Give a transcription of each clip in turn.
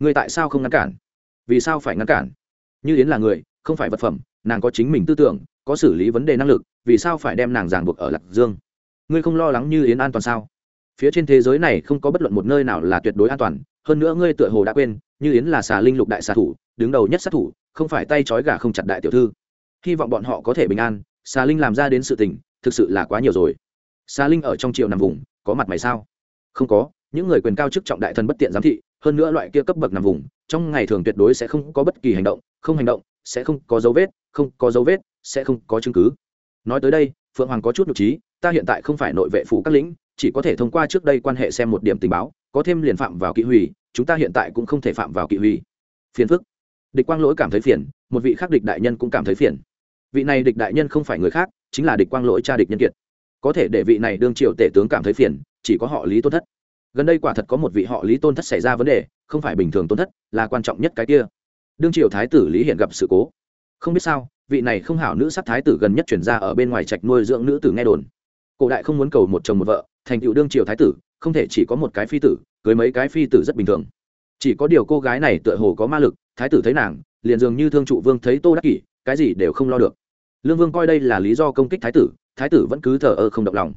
ngươi tại sao không ngăn cản? Vì sao phải ngăn cản? Như yến là người, không phải vật phẩm, nàng có chính mình tư tưởng, có xử lý vấn đề năng lực, vì sao phải đem nàng ràng buộc ở lạc dương? Ngươi không lo lắng như yến an toàn sao? Phía trên thế giới này không có bất luận một nơi nào là tuyệt đối an toàn, hơn nữa ngươi tựa hồ đã quên, như yến là xà linh lục đại xà thủ, đứng đầu nhất sát thủ, không phải tay trói gà không chặt đại tiểu thư. Hy vọng bọn họ có thể bình an, xà linh làm ra đến sự tình, thực sự là quá nhiều rồi. Xà linh ở trong triều nằm vùng, có mặt mày sao? Không có, những người quyền cao chức trọng đại thần bất tiện giám thị hơn nữa loại kia cấp bậc nằm vùng, trong ngày thường tuyệt đối sẽ không có bất kỳ hành động, không hành động, sẽ không có dấu vết, không có dấu vết, sẽ không có chứng cứ. Nói tới đây, phượng hoàng có chút nhục trí, ta hiện tại không phải nội vệ phủ các lĩnh, chỉ có thể thông qua trước đây quan hệ xem một điểm tình báo, có thêm liền phạm vào kỵ hủy, chúng ta hiện tại cũng không thể phạm vào kỵ hủy. Phiền phức. Địch quang lỗi cảm thấy phiền, một vị khác địch đại nhân cũng cảm thấy phiền. Vị này địch đại nhân không phải người khác, chính là địch quang lỗi cha địch nhân kiệt. Có thể để vị này đương triều tể tướng cảm thấy phiền, chỉ có họ lý tôn thất gần đây quả thật có một vị họ lý tôn thất xảy ra vấn đề, không phải bình thường tôn thất, là quan trọng nhất cái kia. Đương triều thái tử lý hiện gặp sự cố. Không biết sao, vị này không hảo nữ sắc thái tử gần nhất chuyển ra ở bên ngoài trạch nuôi dưỡng nữ tử nghe đồn. Cổ đại không muốn cầu một chồng một vợ, thành tựu đương triều thái tử, không thể chỉ có một cái phi tử, cưới mấy cái phi tử rất bình thường. Chỉ có điều cô gái này tựa hồ có ma lực, thái tử thấy nàng, liền dường như thương trụ vương thấy tô đắc kỷ, cái gì đều không lo được. Lương vương coi đây là lý do công kích thái tử thái tử vẫn cứ thờ ơ không động lòng.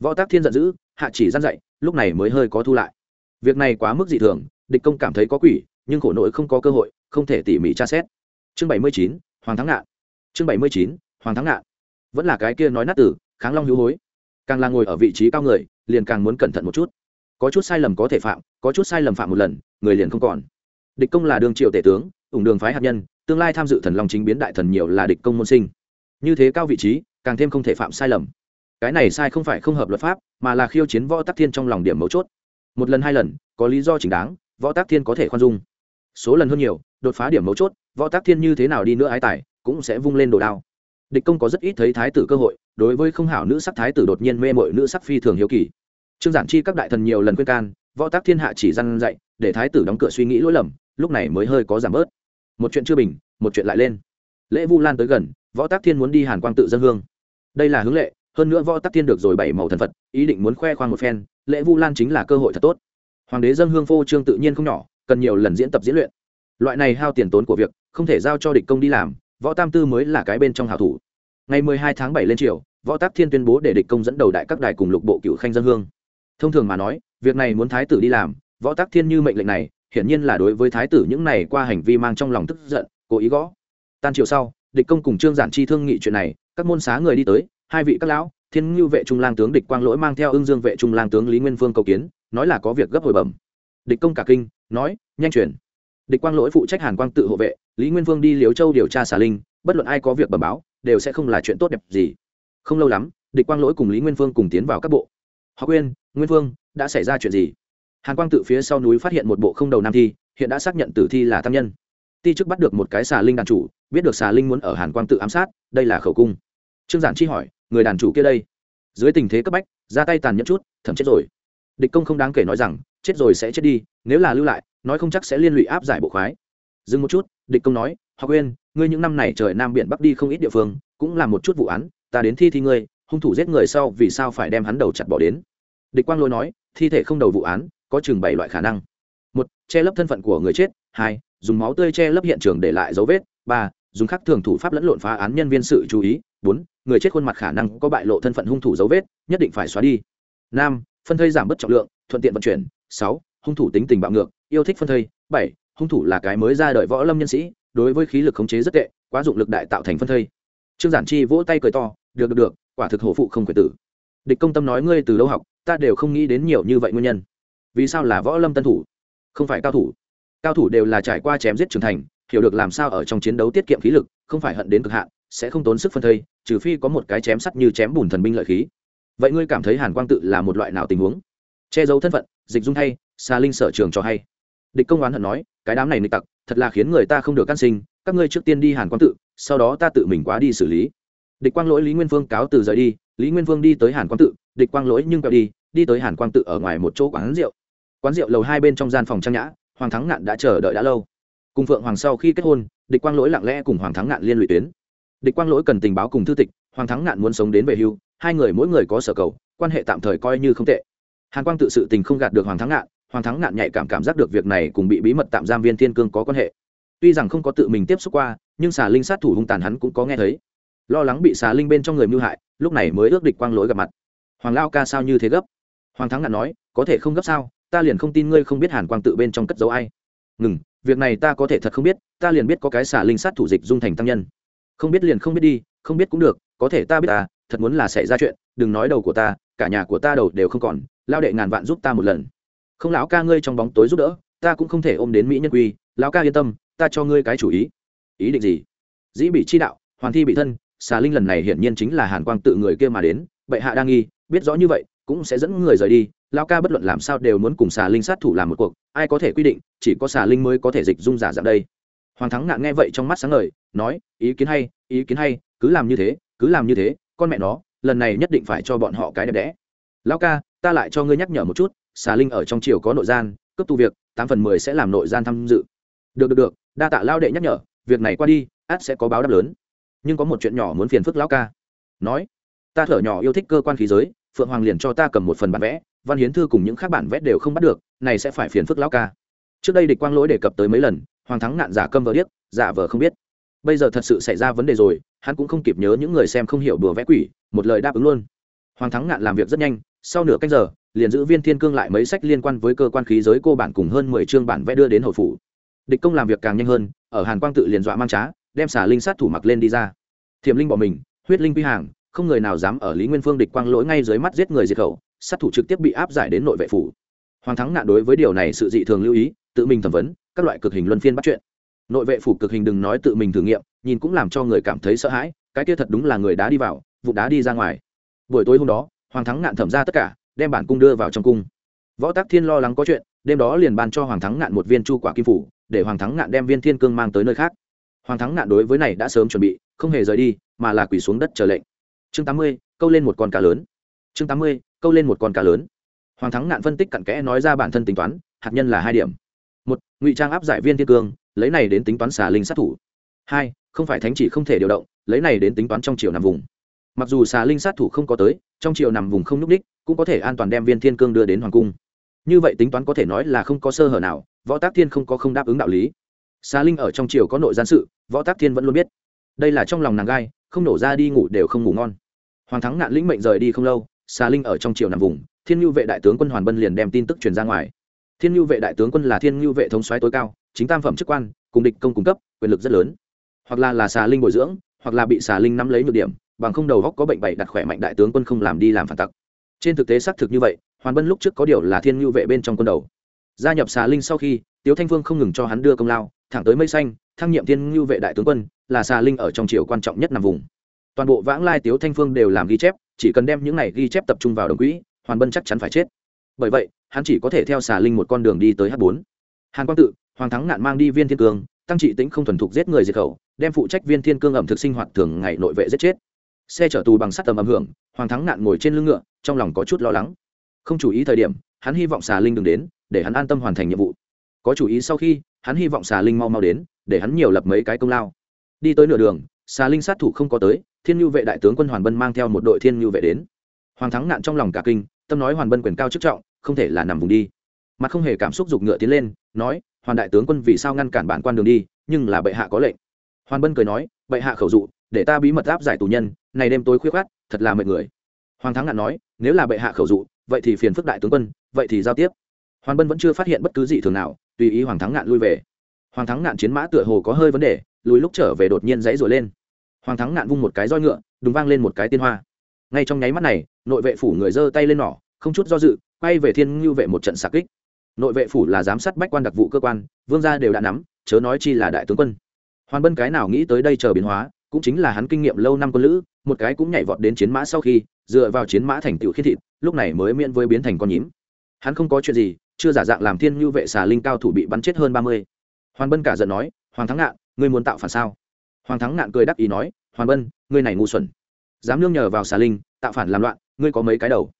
Võ tác thiên giận dữ hạ chỉ gian dạy, lúc này mới hơi có thu lại. Việc này quá mức dị thường, địch công cảm thấy có quỷ, nhưng khổ nội không có cơ hội, không thể tỉ mỉ tra xét. Chương bảy mươi chín, hoàng thắng ngạn. Chương bảy mươi chín, hoàng thắng ngạn. Vẫn là cái kia nói nát tử, kháng long hữu hối. Càng là ngồi ở vị trí cao người, liền càng muốn cẩn thận một chút. Có chút sai lầm có thể phạm, có chút sai lầm phạm một lần, người liền không còn. Địch công là Đường triệu tể tướng, ủng đường phái hạt nhân, tương lai tham dự thần long chính biến đại thần nhiều là địch công môn sinh. Như thế cao vị trí, càng thêm không thể phạm sai lầm cái này sai không phải không hợp luật pháp, mà là khiêu chiến võ tắc thiên trong lòng điểm mấu chốt. Một lần hai lần, có lý do chính đáng, võ tắc thiên có thể khoan dung. Số lần hơn nhiều, đột phá điểm mấu chốt, võ tắc thiên như thế nào đi nữa ái tài, cũng sẽ vung lên đồ đao. Địch công có rất ít thấy thái tử cơ hội, đối với không hảo nữ sắc thái tử đột nhiên mê mội nữ sắc phi thường hiếu kỳ. Trương giản chi các đại thần nhiều lần khuyên can, võ tác thiên hạ chỉ răn dạy, để thái tử đóng cửa suy nghĩ lỗi lầm, lúc này mới hơi có giảm bớt. Một chuyện chưa bình, một chuyện lại lên. Lễ vu lan tới gần, võ tác thiên muốn đi hàn quang tự dân hương. Đây là hướng lệ hơn nữa võ tắc thiên được rồi bảy màu thần phật, ý định muốn khoe khoang một phen, lễ vu lan chính là cơ hội thật tốt. Hoàng đế dân hương phô trương tự nhiên không nhỏ, cần nhiều lần diễn tập diễn luyện. Loại này hao tiền tốn của việc, không thể giao cho địch công đi làm, võ tam tư mới là cái bên trong hảo thủ. Ngày mười hai tháng bảy lên triều, võ tắc thiên tuyên bố để địch công dẫn đầu đại các đài cùng lục bộ cựu khanh dân hương. Thông thường mà nói, việc này muốn thái tử đi làm, võ tắc thiên như mệnh lệnh này, hiển nhiên là đối với thái tử những này qua hành vi mang trong lòng tức giận, cố ý gõ. Tan chiều sau, địch công cùng trương giản chi thương nghị chuyện này, các môn xá người đi tới hai vị các lão, thiên ngưu vệ trung lang tướng địch quang lỗi mang theo ưng dương vệ trung lang tướng lý nguyên vương cầu kiến, nói là có việc gấp hồi bẩm. Địch công cả kinh, nói, nhanh chuyển. Địch quang lỗi phụ trách hàn quang tự hộ vệ, lý nguyên vương đi liếu châu điều tra xà linh, bất luận ai có việc bẩm báo, đều sẽ không là chuyện tốt đẹp gì. Không lâu lắm, địch quang lỗi cùng lý nguyên vương cùng tiến vào các bộ. Họ quên nguyên vương đã xảy ra chuyện gì? Hàn quang tự phía sau núi phát hiện một bộ không đầu nam thi, hiện đã xác nhận tử thi là tham nhân. Ti chức bắt được một cái xà linh đàn chủ, biết được xà linh muốn ở hàn quang tự ám sát, đây là khẩu cung trương giản chi hỏi, người đàn chủ kia đây? Dưới tình thế cấp bách, ra tay tàn nhẫn chút thẩm chết rồi. Địch công không đáng kể nói rằng, chết rồi sẽ chết đi, nếu là lưu lại, nói không chắc sẽ liên lụy áp giải bộ khoái. Dừng một chút, địch công nói họ quên ngươi những năm này trời nam biển bắc đi không ít địa phương, cũng là một chút vụ án, ta đến thi thi ngươi, hung thủ giết người sau vì sao phải đem hắn đầu chặt bỏ đến? Địch quang lôi nói, thi thể không đầu vụ án, có chừng bảy loại khả năng. Một, che lấp thân phận của người chết. Hai, dùng máu tươi che lấp hiện trường để lại dấu vết. Ba, dùng khắc thường thủ pháp lẫn lộn phá án nhân viên sự chú ý. Bốn người chết khuôn mặt khả năng có bại lộ thân phận hung thủ dấu vết, nhất định phải xóa đi. Năm phân thây giảm bớt trọng lượng, thuận tiện vận chuyển. Sáu, hung thủ tính tình bạo ngược, yêu thích phân thây. Bảy, hung thủ là cái mới ra đời võ lâm nhân sĩ, đối với khí lực khống chế rất tệ, quá dụng lực đại tạo thành phân thây. Trương giản chi vỗ tay cười to, được được được, quả thực hổ phụ không quyền tử. Địch công tâm nói, ngươi từ lâu học, ta đều không nghĩ đến nhiều như vậy nguyên nhân. Vì sao là võ lâm tân thủ, không phải cao thủ? Cao thủ đều là trải qua chém giết trưởng thành, hiểu được làm sao ở trong chiến đấu tiết kiệm khí lực, không phải hận đến cực hạn, sẽ không tốn sức phân thây trừ phi có một cái chém sắt như chém bùn thần binh lợi khí. Vậy ngươi cảm thấy hàn quang tự là một loại nào tình huống? Che giấu thân phận, dịch dung hay xa linh sở trường cho hay. Địch công oán hận nói, cái đám này nịch tặc, thật là khiến người ta không được can sinh, các ngươi trước tiên đi hàn quang tự, sau đó ta tự mình quá đi xử lý. Địch quang lỗi lý nguyên phương cáo từ rời đi, lý nguyên phương đi tới hàn quang tự, địch quang lỗi nhưng quẹo đi đi tới hàn quang tự ở ngoài một chỗ quán rượu. Quán rượu lầu hai bên trong gian phòng trang nhã, hoàng thắng ngạn đã chờ đợi đã lâu. Cùng phượng hoàng sau khi kết hôn, địch quang lỗi lặng lẽ cùng hoàng thắng ngạn liên lụy tuyến địch quang lỗi cần tình báo cùng thư tịch, hoàng thắng ngạn muốn sống đến về hưu, hai người mỗi người có sở cầu, quan hệ tạm thời coi như không tệ. Hàn quang tự sự tình không gạt được hoàng thắng ngạn, hoàng thắng ngạn nhạy cảm cảm giác được việc này cùng bị bí mật tạm giam viên thiên cương có quan hệ. Tuy rằng không có tự mình tiếp xúc qua, nhưng xà linh sát thủ hung tàn hắn cũng có nghe thấy. Lo lắng bị xà linh bên trong người mưu hại, lúc này mới ước địch quang lỗi gặp mặt. Hoàng lao ca sao như thế gấp? Hoàng thắng ngạn nói, có thể không gấp sao, ta liền không tin ngươi không biết hàn quang tự bên trong cất dấu ai. Ngừng, việc này ta có thể thật không biết, ta liền biết có cái xà linh sát thủ dịch dung thành tăng nhân không biết liền không biết đi, không biết cũng được, có thể ta biết ta thật muốn là xảy ra chuyện, đừng nói đầu của ta, cả nhà của ta đầu đều không còn lao đệ ngàn vạn giúp ta một lần. Không, lão ca ngươi trong bóng tối giúp đỡ, ta cũng không thể ôm đến mỹ nhân quy, lão ca yên tâm, ta cho ngươi cái chủ ý. Ý định gì? Dĩ bị chi đạo hoàn thi bị thân, xà linh lần này hiển nhiên chính là hàn quang tự người kia mà đến, bệ hạ đang nghi, biết rõ như vậy, cũng sẽ dẫn người rời đi. Lão ca bất luận làm sao đều muốn cùng xà linh sát thủ làm một cuộc, ai có thể quy định, chỉ có xà linh mới có thể dịch dung giả dạng đây hoàng thắng ngạn nghe vậy trong mắt sáng ngời, nói, ý kiến hay, ý kiến hay, cứ làm như thế, cứ làm như thế, con mẹ nó, lần này nhất định phải cho bọn họ cái đẹp đẽ. Lão ca, ta lại cho ngươi nhắc nhở một chút, xà linh ở trong triều có nội gian cấp tu việc, tám phần mười sẽ làm nội gian tham dự. Được được được, đa tạ lao đệ nhắc nhở, việc này qua đi, át sẽ có báo đáp lớn. Nhưng có một chuyện nhỏ muốn phiền phức lão ca. Nói, ta thở nhỏ yêu thích cơ quan khí giới, phượng hoàng liền cho ta cầm một phần bản vẽ, văn hiến thư cùng những khác bản vẽ đều không bắt được, này sẽ phải phiền phức lão ca. Trước đây địch quang lỗi đề cập tới mấy lần hoàng thắng nạn giả câm vợ điếc, giả vờ không biết. Bây giờ thật sự xảy ra vấn đề rồi, hắn cũng không kịp nhớ những người xem không hiểu đùa vẽ quỷ, một lời đáp ứng luôn. Hoàng thắng ngạn làm việc rất nhanh, sau nửa canh giờ, liền giữ viên thiên cương lại mấy sách liên quan với cơ quan khí giới cô bản cùng hơn mười chương bản vẽ đưa đến hậu phủ. Địch công làm việc càng nhanh hơn, ở hàn quang tự liền dọa mang trá, đem xả linh sát thủ mặc lên đi ra. Thiểm linh bỏ mình, huyết linh quy hàng, không người nào dám ở lý nguyên phương địch quang lỗi ngay dưới mắt giết người diệt khẩu, sát thủ trực tiếp bị áp giải đến nội vệ phủ. Hoàng thắng ngạn đối với điều này sự dị thường lưu ý tự mình thẩm vấn, các loại cực hình luân phiên bắt chuyện. Nội vệ phủ cực hình đừng nói tự mình thử nghiệm, nhìn cũng làm cho người cảm thấy sợ hãi, cái kia thật đúng là người đá đi vào, vụ đá đi ra ngoài. Buổi tối hôm đó, hoàng thắng ngạn thẩm ra tất cả, đem bản cung đưa vào trong cung. Võ tắc thiên lo lắng có chuyện, đêm đó liền ban cho hoàng thắng ngạn một viên chu quả kim phủ, để hoàng thắng ngạn đem viên thiên cương mang tới nơi khác. Hoàng thắng ngạn đối với này đã sớm chuẩn bị, không hề rời đi, mà là quỳ xuống đất chờ lệnh. Chương tám mươi, câu lên một con cá lớn. Chương tám mươi, câu lên một con cá lớn. Hoàng thắng ngạn phân tích cặn kẽ nói ra bản thân tính toán, hạt nhân là hai điểm một, ngụy trang áp giải viên thiên cương, lấy này đến tính toán xả linh sát thủ. Hai, không phải thánh chỉ không thể điều động, lấy này đến tính toán trong chiều nằm vùng. Mặc dù xà linh sát thủ không có tới, trong chiều nằm vùng không n ú c đích cũng có thể an toàn đem viên thiên cương đưa đến hoàng cung. Như vậy tính toán có thể nói là không có sơ hở nào, võ tác thiên không có không đáp ứng đạo lý. Xà linh ở trong chiều có nội gian sự, võ tác thiên vẫn luôn biết. Đây là trong lòng nàng gai, không nổ ra đi ngủ đều không ngủ ngon. Hoàng thắng ngạn lĩnh mệnh rời đi không lâu, xà linh ở trong chiều nằm vùng, thiên nhu vệ đại tướng quân hoàn bân liền đem tin tức truyền ra ngoài thiên nhu vệ đại tướng quân là thiên nhu vệ thống soái tối cao, chính tam phẩm chức quan, cùng địch công cung cấp, quyền lực rất lớn. Hoặc là là xà linh bồi dưỡng, hoặc là bị xà linh nắm lấy nhược điểm, bằng không đầu góc có bệnh bậy đặt khỏe mạnh đại tướng quân không làm đi làm phản tặc. Trên thực tế xác thực như vậy, hoàn bân lúc trước có điều là thiên nhu vệ bên trong quân đầu. Gia nhập xà linh sau khi, tiếu thanh Vương không ngừng cho hắn đưa công lao, thẳng tới mây xanh, thăng nhiệm thiên nhu vệ đại tướng quân, là xà linh ở trong triều quan trọng nhất nằm vùng. Toàn bộ vãng lai tiếu thanh phương đều làm ghi chép, chỉ cần đem những này ghi chép tập trung vào đồng quỹ, hoàn bân chắc chắn phải chết bởi vậy, hắn chỉ có thể theo xà linh một con đường đi tới h bốn. Hàn quang tự, hoàng thắng Nạn mang đi viên thiên cương, tăng trị tính không thuần thục giết người diệt khẩu, đem phụ trách viên thiên cương ẩm thực sinh hoạt thường ngày nội vệ giết chết. Xe chở tù bằng sắt tầm âm hưởng, hoàng thắng Nạn ngồi trên lưng ngựa, trong lòng có chút lo lắng. Không chú ý thời điểm, hắn hy vọng xà linh đừng đến, để hắn an tâm hoàn thành nhiệm vụ. Có chủ ý sau khi, hắn hy vọng xà linh mau mau đến, để hắn nhiều lập mấy cái công lao. Đi tới nửa đường, xà linh sát thủ không có tới, thiên nhu vệ đại tướng quân hoàn bân mang theo một đội thiên nhu vệ đến. Hoàng thắng Nạn trong lòng cả kinh, tâm nói hoàn bân quyền cao chức trọng không thể là nằm vùng đi. Mặt không hề cảm xúc giục ngựa tiến lên, nói, hoàn đại tướng quân vì sao ngăn cản bản quan đường đi, nhưng là bệ hạ có lệnh. Hoàn bân cười nói, bệ hạ khẩu dụ, để ta bí mật áp giải tù nhân, này đêm tối khuyết khát thật là mệt người. Hoàng thắng ngạn nói, nếu là bệ hạ khẩu dụ, vậy thì phiền phức đại tướng quân, vậy thì giao tiếp. Hoàn bân vẫn chưa phát hiện bất cứ gì thường nào, tùy ý hoàng thắng ngạn lui về. Hoàng thắng ngạn chiến mã tựa hồ có hơi vấn đề, lùi lúc trở về đột nhiên dãy rồi lên. Hoàng thắng ngạn vung một cái roi ngựa đúng vang lên một cái tiên hoa. Ngay trong nháy mắt này, nội vệ phủ người giơ tay lên nỏ, không chút do dự quay về thiên ngưu vệ một trận xạ kích. Nội vệ phủ là giám sát bách quan đặc vụ cơ quan, vương gia đều đã nắm, chớ nói chi là đại tướng quân. Hoàn bân cái nào nghĩ tới đây chờ biến hóa, cũng chính là hắn kinh nghiệm lâu năm quân lữ, một cái cũng nhảy vọt đến chiến mã sau khi, dựa vào chiến mã thành tựu khiết thịt, lúc này mới miễn với biến thành con nhím. Hắn không có chuyện gì, chưa giả dạng làm thiên ngưu vệ xà linh cao thủ bị bắn chết hơn ba mươi. Hoàn bân cả giận nói, hoàng thắng ngạn, ngươi muốn tạo phản sao? Hoàng thắng ngạn cười đắc ý nói hoàn bân, ngươi này ngu xuẩn. Dám nương nhờ vào xà linh, tạo phản làm loạn, ngươi có mấy cái đầu?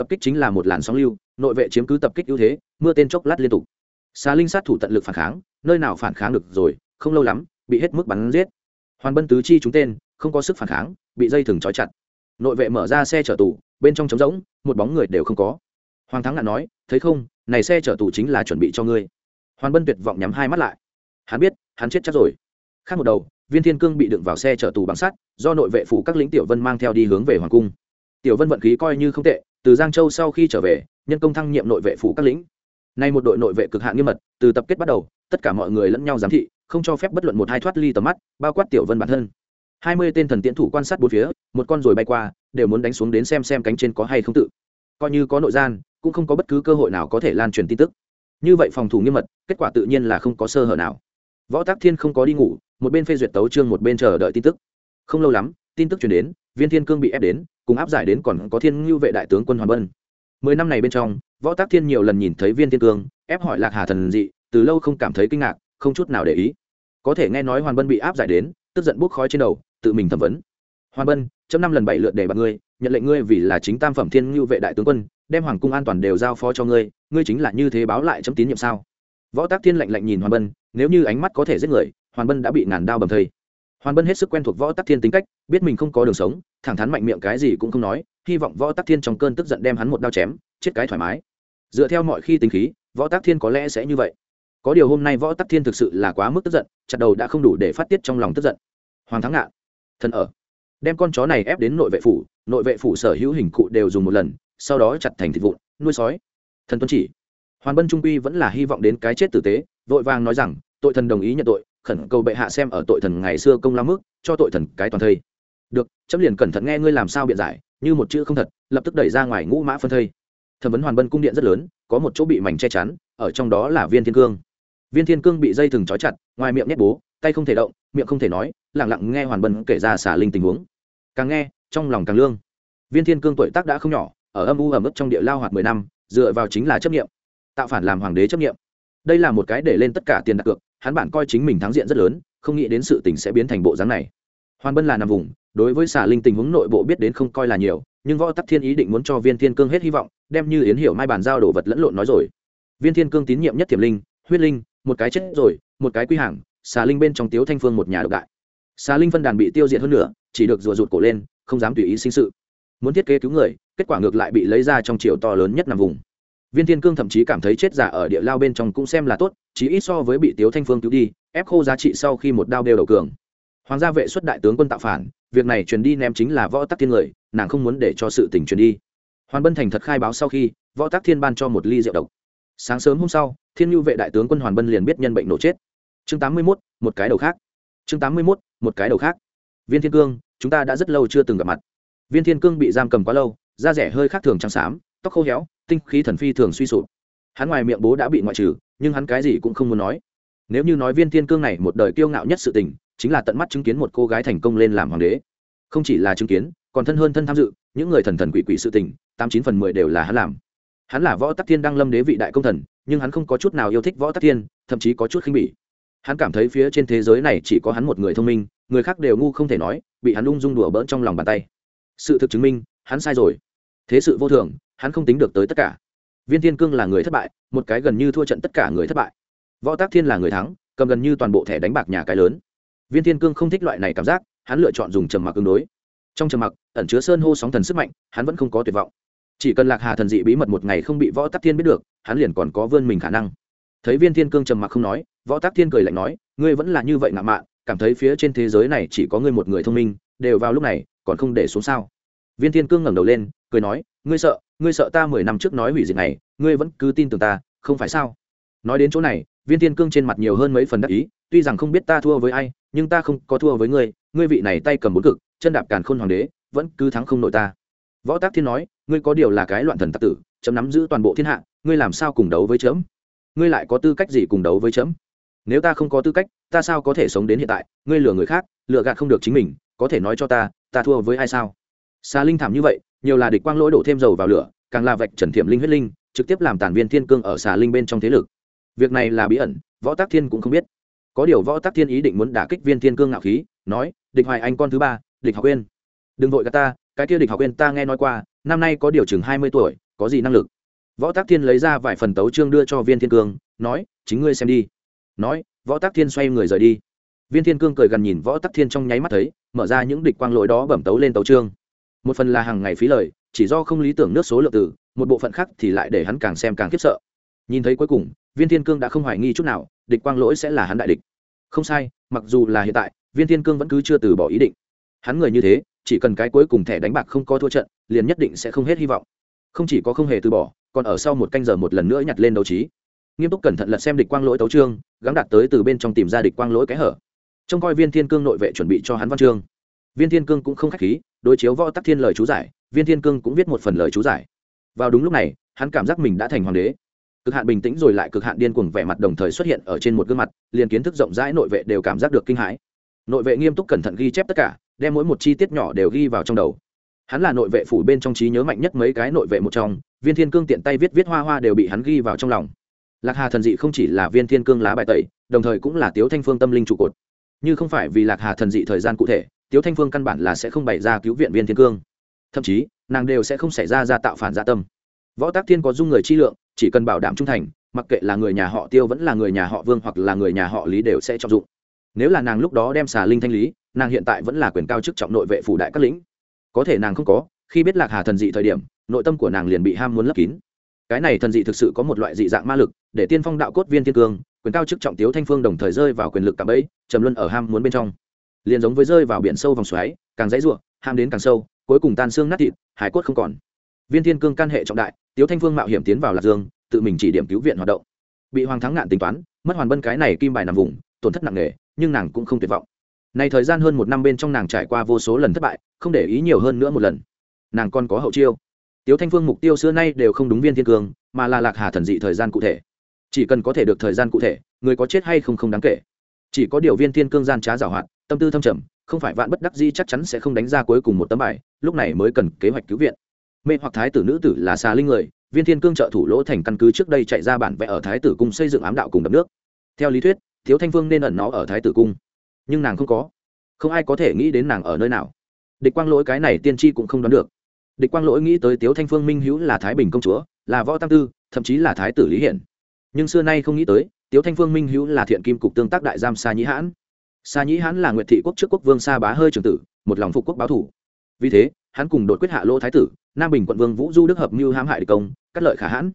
Tập kích chính là một làn sóng lưu, nội vệ chiếm cứ tập kích ưu thế, mưa tên chốc lát liên tục. Xà linh sát thủ tận lực phản kháng, nơi nào phản kháng được rồi, không lâu lắm, bị hết mức bắn giết. Hoàn bân tứ chi chúng tên, không có sức phản kháng, bị dây thừng trói chặt. Nội vệ mở ra xe chở tù, bên trong trống rỗng, một bóng người đều không có. Hoàng thắng ngạn nói, thấy không, này xe chở tù chính là chuẩn bị cho ngươi. Hoàn bân tuyệt vọng nhắm hai mắt lại. Hắn biết, hắn chết chắc rồi. Khác một đầu, viên thiên cương bị đựng vào xe chở tù bằng sắt, do nội vệ phủ các lính tiểu vân mang theo đi hướng về hoàng cung. Tiểu vân vận khí coi như không tệ từ giang châu sau khi trở về, nhân công thăng nhiệm nội vệ phủ các lĩnh. nay một đội nội vệ cực hạn nghiêm mật, từ tập kết bắt đầu, tất cả mọi người lẫn nhau giám thị, không cho phép bất luận một hai thoát ly tầm mắt, bao quát tiểu vân bản thân. Hai mươi tên thần tiễn thủ quan sát bốn phía, một con rồi bay qua, đều muốn đánh xuống đến xem xem cánh trên có hay không tự. Coi như có nội gian, cũng không có bất cứ cơ hội nào có thể lan truyền tin tức. Như vậy phòng thủ nghiêm mật, kết quả tự nhiên là không có sơ hở nào. Võ tác thiên không có đi ngủ, một bên phê duyệt tấu trương một bên chờ đợi tin tức. Không lâu lắm, tin tức chuyển đến, viên thiên cương bị ép đến cùng áp giải đến còn có thiên ngưu vệ đại tướng quân hoàn vân. mười năm này bên trong, võ tác thiên nhiều lần nhìn thấy viên thiên cương, ép hỏi lạc hà thần dị, từ lâu không cảm thấy kinh ngạc, không chút nào để ý. Có thể nghe nói hoàn bân bị áp giải đến, tức giận bốc khói trên đầu, tự mình thẩm vấn. Hoàn bân chấm năm lần bảy lượt để bạc ngươi, nhận lệnh ngươi vì là chính tam phẩm thiên ngưu vệ đại tướng quân, đem hoàng cung an toàn đều giao phó cho ngươi ngươi chính là như thế báo lại chấm tín nhiệm sao? Võ tác thiên lạnh lạnh nhìn hoàn bân nếu như ánh mắt có thể giết người, hoàn bân đã bị ngàn đao bầm thây hoàn bân hết sức quen thuộc võ tắc thiên tính cách, biết mình không có đường sống, thẳng thắn mạnh miệng cái gì cũng không nói, hy vọng võ tắc thiên trong cơn tức giận đem hắn một đao chém, chết cái thoải mái. Dựa theo mọi khi tính khí, võ tắc thiên có lẽ sẽ như vậy. Có điều hôm nay võ tắc thiên thực sự là quá mức tức giận, chặt đầu đã không đủ để phát tiết trong lòng tức giận. Hoàng thắng ngạn, thần ở. Đem con chó này ép đến nội vệ phủ, nội vệ phủ sở hữu hình cụ đều dùng một lần, sau đó chặt thành thịt vụn, nuôi sói. Thần tuân chỉ. Hoàn bân trung quy vẫn là hy vọng đến cái chết tử tế, vội vàng nói rằng, tội thần đồng ý nhận tội khẩn cầu bệ hạ xem ở tội thần ngày xưa công lao mức, cho tội thần cái toàn thây. Được, chấm liền cẩn thận nghe ngươi làm sao biện giải, như một chữ không thật, lập tức đẩy ra ngoài ngũ mã phân thây. Thẩm vấn hoàn bân cung điện rất lớn, có một chỗ bị mảnh che chắn, ở trong đó là viên thiên cương. Viên thiên cương bị dây thừng trói chặt, ngoài miệng nhét bố, tay không thể động, miệng không thể nói lẳng lặng nghe hoàn bân kể ra xả linh tình huống. Càng nghe, trong lòng càng lương. Viên thiên cương tuổi tác đã không nhỏ, ở âm u ẩm ướt trong địa lao hoạt mười năm, dựa vào chính là chấp nghiệm tạo phản làm hoàng đế chấp nghiệm đây là một cái để lên tất cả tiền đặt cược hắn bản coi chính mình thắng diện rất lớn, không nghĩ đến sự tình sẽ biến thành bộ dáng này. Hoàn bân là nằm vùng, đối với Xà linh tình huống nội bộ biết đến không coi là nhiều, nhưng võ tắc thiên ý định muốn cho viên thiên cương hết hy vọng, đem như yến hiểu mai bàn giao đồ vật lẫn lộn nói rồi. Viên thiên cương tín nhiệm nhất thiểm linh, huyết linh, một cái chết rồi, một cái quy hàng, xà linh bên trong tiếu thanh phương một nhà độc đại. Xà linh phân đàn bị tiêu diệt hơn nữa chỉ được rùa rụt cổ lên, không dám tùy ý sinh sự. Muốn thiết kế cứu người, kết quả ngược lại bị lấy ra trong chiều to lớn nhất nằm vùng viên thiên cương thậm chí cảm thấy chết giả ở địa lao bên trong cũng xem là tốt chỉ ít so với bị tiếu thanh phương cứu đi, ép khô giá trị sau khi một đao đều đầu cường. Hoàng gia vệ xuất đại tướng quân tạo phản, việc này truyền đi ném chính là võ tắc thiên người, nàng không muốn để cho sự tình truyền đi. Hoàn bân thành thật khai báo sau khi, võ tắc thiên ban cho một ly rượu độc. Sáng sớm hôm sau, thiên nhu vệ đại tướng quân hoàn bân liền biết nhân bệnh nổ chết. Chương tám mươi mốt, một cái đầu khác. Chương tám mươi mốt, một cái đầu khác. Viên thiên cương, chúng ta đã rất lâu chưa từng gặp mặt. Viên thiên cương bị giam cầm quá lâu, da rẻ hơi khác thường trắng xám tóc khô héo, tinh khí thần phi thường suy sụp. Hắn ngoài miệng bố đã bị ngoại trừ, nhưng hắn cái gì cũng không muốn nói. Nếu như nói viên thiên cương này một đời kiêu ngạo nhất sự tình, chính là tận mắt chứng kiến một cô gái thành công lên làm hoàng đế. Không chỉ là chứng kiến, còn thân hơn thân tham dự, những người thần thần quỷ quỷ sự tình, tám chín phần mười đều là hắn làm. Hắn là võ tắc thiên đang lâm đế vị đại công thần, nhưng hắn không có chút nào yêu thích võ tắc thiên, thậm chí có chút khinh bỉ. Hắn cảm thấy phía trên thế giới này chỉ có hắn một người thông minh, người khác đều ngu không thể nói, bị hắn ung dung đùa bỡn trong lòng bàn tay. Sự thực chứng minh, hắn sai rồi. Thế sự vô thường hắn không tính được tới tất cả. Viên thiên cương là người thất bại, một cái gần như thua trận tất cả người thất bại. Võ tác thiên là người thắng, cầm gần như toàn bộ thẻ đánh bạc nhà cái lớn. Viên thiên cương không thích loại này cảm giác, hắn lựa chọn dùng trầm mặc ứng đối. Trong trầm mặc, ẩn chứa sơn hô sóng thần sức mạnh, hắn vẫn không có tuyệt vọng. Chỉ cần lạc hà thần dị bí mật một ngày không bị võ tắc thiên biết được, hắn liền còn có vươn mình khả năng. Thấy viên thiên cương trầm mặc không nói, võ tắc thiên cười lạnh nói, ngươi vẫn là như vậy ngạo mạn, cảm thấy phía trên thế giới này chỉ có ngươi một người thông minh, đều vào lúc này, còn không để xuống sao? Viên thiên cương ngẩng đầu lên cười nói, ngươi sợ ngươi sợ ta mười năm trước nói hủy diệt này, ngươi vẫn cứ tin tưởng ta, không phải sao? Nói đến chỗ này, viên thiên cương trên mặt nhiều hơn mấy phần đắc ý, tuy rằng không biết ta thua với ai, nhưng ta không có thua với ngươi ngươi vị này tay cầm bốn cực, chân đạp càn khôn hoàng đế, vẫn cứ thắng không nội ta. Võ tác thiên nói, ngươi có điều là cái loạn thần tặc tử, chấm nắm giữ toàn bộ thiên hạ, ngươi làm sao cùng đấu với chấm? Ngươi lại có tư cách gì cùng đấu với chấm? Nếu ta không có tư cách, ta sao có thể sống đến hiện tại? Ngươi lừa người khác, lừa gạt không được chính mình, có thể nói cho ta ta thua với ai sao? Xa linh thảm như vậy nhiều là địch quang lỗi đổ thêm dầu vào lửa, càng là vạch trần thiểm linh huyết linh, trực tiếp làm tàn viên thiên cương ở xà linh bên trong thế lực. Việc này là bí ẩn, võ tác thiên cũng không biết. Có điều võ tác thiên ý định muốn đả kích viên thiên cương ngạo khí, nói, địch hoài anh con thứ ba, địch học quên. Đừng vội gà ta, cái kia địch học quên ta nghe nói qua, năm nay có điều chừng hai mươi tuổi, có gì năng lực? Võ tác thiên lấy ra vài phần tấu trương đưa cho viên thiên cương, nói, chính ngươi xem đi. Nói, võ tác thiên xoay người rời đi. Viên thiên cương cười gần nhìn võ tắc thiên trong nháy mắt thấy, mở ra những địch quang lỗi đó bẩm tấu lên tấu trương một phần là hàng ngày phí lời chỉ do không lý tưởng nước số lượng từ, một bộ phận khác thì lại để hắn càng xem càng khiếp sợ. Nhìn thấy cuối cùng viên thiên cương đã không hoài nghi chút nào địch quang lỗi sẽ là hắn đại địch. Không sai mặc dù là hiện tại viên thiên cương vẫn cứ chưa từ bỏ ý định. Hắn người như thế chỉ cần cái cuối cùng thẻ đánh bạc không có thua trận liền nhất định sẽ không hết hy vọng. Không chỉ có không hề từ bỏ còn ở sau một canh giờ một lần nữa nhặt lên đấu trí. Nghiêm túc cẩn thận lật xem địch quang lỗi tấu trương gắng đạt tới từ bên trong tìm ra địch quang lỗi kẽ hở. Trông coi viên thiên cương nội vệ chuẩn bị cho hắn văn chương viên thiên cương cũng không k h á c h khí, đối chiếu võ tắc thiên lời chú giải, viên thiên cương cũng viết một phần lời chú giải. Vào đúng lúc này, hắn cảm giác mình đã thành hoàng đế. Cực hạn bình tĩnh rồi lại cực hạn điên cuồng vẻ mặt đồng thời xuất hiện ở trên một gương mặt, liền kiến thức rộng rãi nội vệ đều cảm giác được kinh hãi. Nội vệ nghiêm túc cẩn thận ghi chép tất cả, đem mỗi một chi tiết nhỏ đều ghi vào trong đầu. Hắn là nội vệ phủ bên trong trí nhớ mạnh nhất mấy cái nội vệ một trong, viên thiên cương tiện tay viết viết hoa hoa đều bị hắn ghi vào trong lòng. Lạc hà thần dị không chỉ là viên thiên cương lá bài tẩy, đồng thời cũng là tiếu thanh phương tâm linh trụ cột. Như không phải vì lạc hà thần dị thời gian cụ thể tiếu thanh phương căn bản là sẽ không bày ra cứu viện viên thiên cương. Thậm chí, nàng đều sẽ không xảy ra ra tạo phản gia tâm. Võ tác thiên có dung người chi lượng, chỉ cần bảo đảm trung thành, mặc kệ là người nhà họ tiêu vẫn là người nhà họ vương hoặc là người nhà họ lý đều sẽ trọng dụng. Nếu là nàng lúc đó đem xà linh thanh lý, nàng hiện tại vẫn là quyền cao chức trọng nội vệ phủ đại các lĩnh. Có thể nàng không có, khi biết lạc hà thần dị thời điểm, nội tâm của nàng liền bị ham muốn lấp kín. Cái này thần dị thực sự có một loại dị dạng ma lực, để tiên phong đạo cốt viên thiên cương, quyền cao chức trọng tiếu thanh phương đồng thời rơi vào quyền lực cả bẫy, trầm luân ở ham muốn bên trong liền giống với rơi vào biển sâu vòng xoáy, càng dãy ruộng ham đến càng sâu, cuối cùng tan xương nát thịt, hải cốt không còn. Viên thiên cương can hệ trọng đại, tiếu thanh phương mạo hiểm tiến vào lạc dương, tự mình chỉ điểm cứu viện hoạt động. Bị hoàng thắng ngạn tính toán, mất hoàn bân cái này kim bài nằm vùng, tổn thất nặng nề, nhưng nàng cũng không tuyệt vọng. Này thời gian hơn một năm bên trong nàng trải qua vô số lần thất bại, không để ý nhiều hơn nữa một lần. Nàng còn có hậu chiêu. Tiếu thanh phương mục tiêu xưa nay đều không đúng viên thiên cương, mà là lạc hà thần dị thời gian cụ thể. Chỉ cần có thể được thời gian cụ thể, người có chết hay không không đáng kể. Chỉ có điều viên thiên cương gian trá giảo hoạt tâm tư thâm trầm, không phải vạn bất đắc di chắc chắn sẽ không đánh ra cuối cùng một tấm bài, lúc này mới cần kế hoạch cứu viện. Mê hoặc thái tử nữ tử là xà linh người, viên thiên cương trợ thủ lỗ thành căn cứ trước đây chạy ra bản vẽ ở thái tử cung xây dựng ám đạo cùng đập nước. Theo lý thuyết, thiếu thanh phương nên ẩn nó ở thái tử cung. Nhưng nàng không có. Không ai có thể nghĩ đến nàng ở nơi nào. Địch quang lỗi cái này tiên tri cũng không đoán được. Địch quang lỗi nghĩ tới tiếu thanh phương minh hữu là thái bình công chúa, là võ tăng tư, thậm chí là thái tử lý hiển. Nhưng xưa nay không nghĩ tới, tiếu thanh phương minh hữu là thiện kim cục tương tác đại giam xa nhĩ hãn sa nhĩ hãn là nguyệt thị quốc trước quốc vương sa bá hơi trưởng tử, một lòng phục quốc báo thủ. Vì thế, hắn cùng đột quyết hạ lô thái tử, nam bình quận vương vũ du đức hợp mưu hãm hại địch công, cắt lợi khả hãn.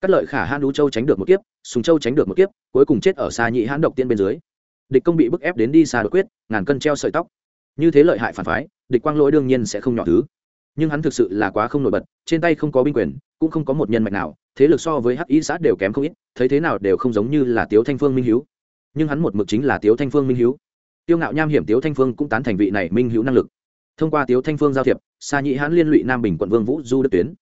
Cắt lợi khả hãn đũ châu tránh được một kiếp, sùng châu tránh được một kiếp, cuối cùng chết ở Sa nhị hãn độc tiên bên dưới. Địch công bị bức ép đến đi xa đột quyết, ngàn cân treo sợi tóc. Như thế lợi hại phản phái, địch quang lỗi đương nhiên sẽ không nhỏ thứ. Nhưng hắn thực sự là quá không nổi bật, trên tay không có binh quyền, cũng không có một nhân mạch nào, thế lực so với hắc y sát đều kém không ít, thấy thế nào đều không giống như là tiếu thanh phương minh hiếu. Nhưng hắn một mực chính là tiếu thanh phương minh hiếu tiêu ngạo nham hiểm tiếu thanh phương cũng tán thành vị này minh hữu năng lực. Thông qua tiếu thanh phương giao thiệp xa nhị hãn liên lụy nam bình quận vương vũ du đức tuyến.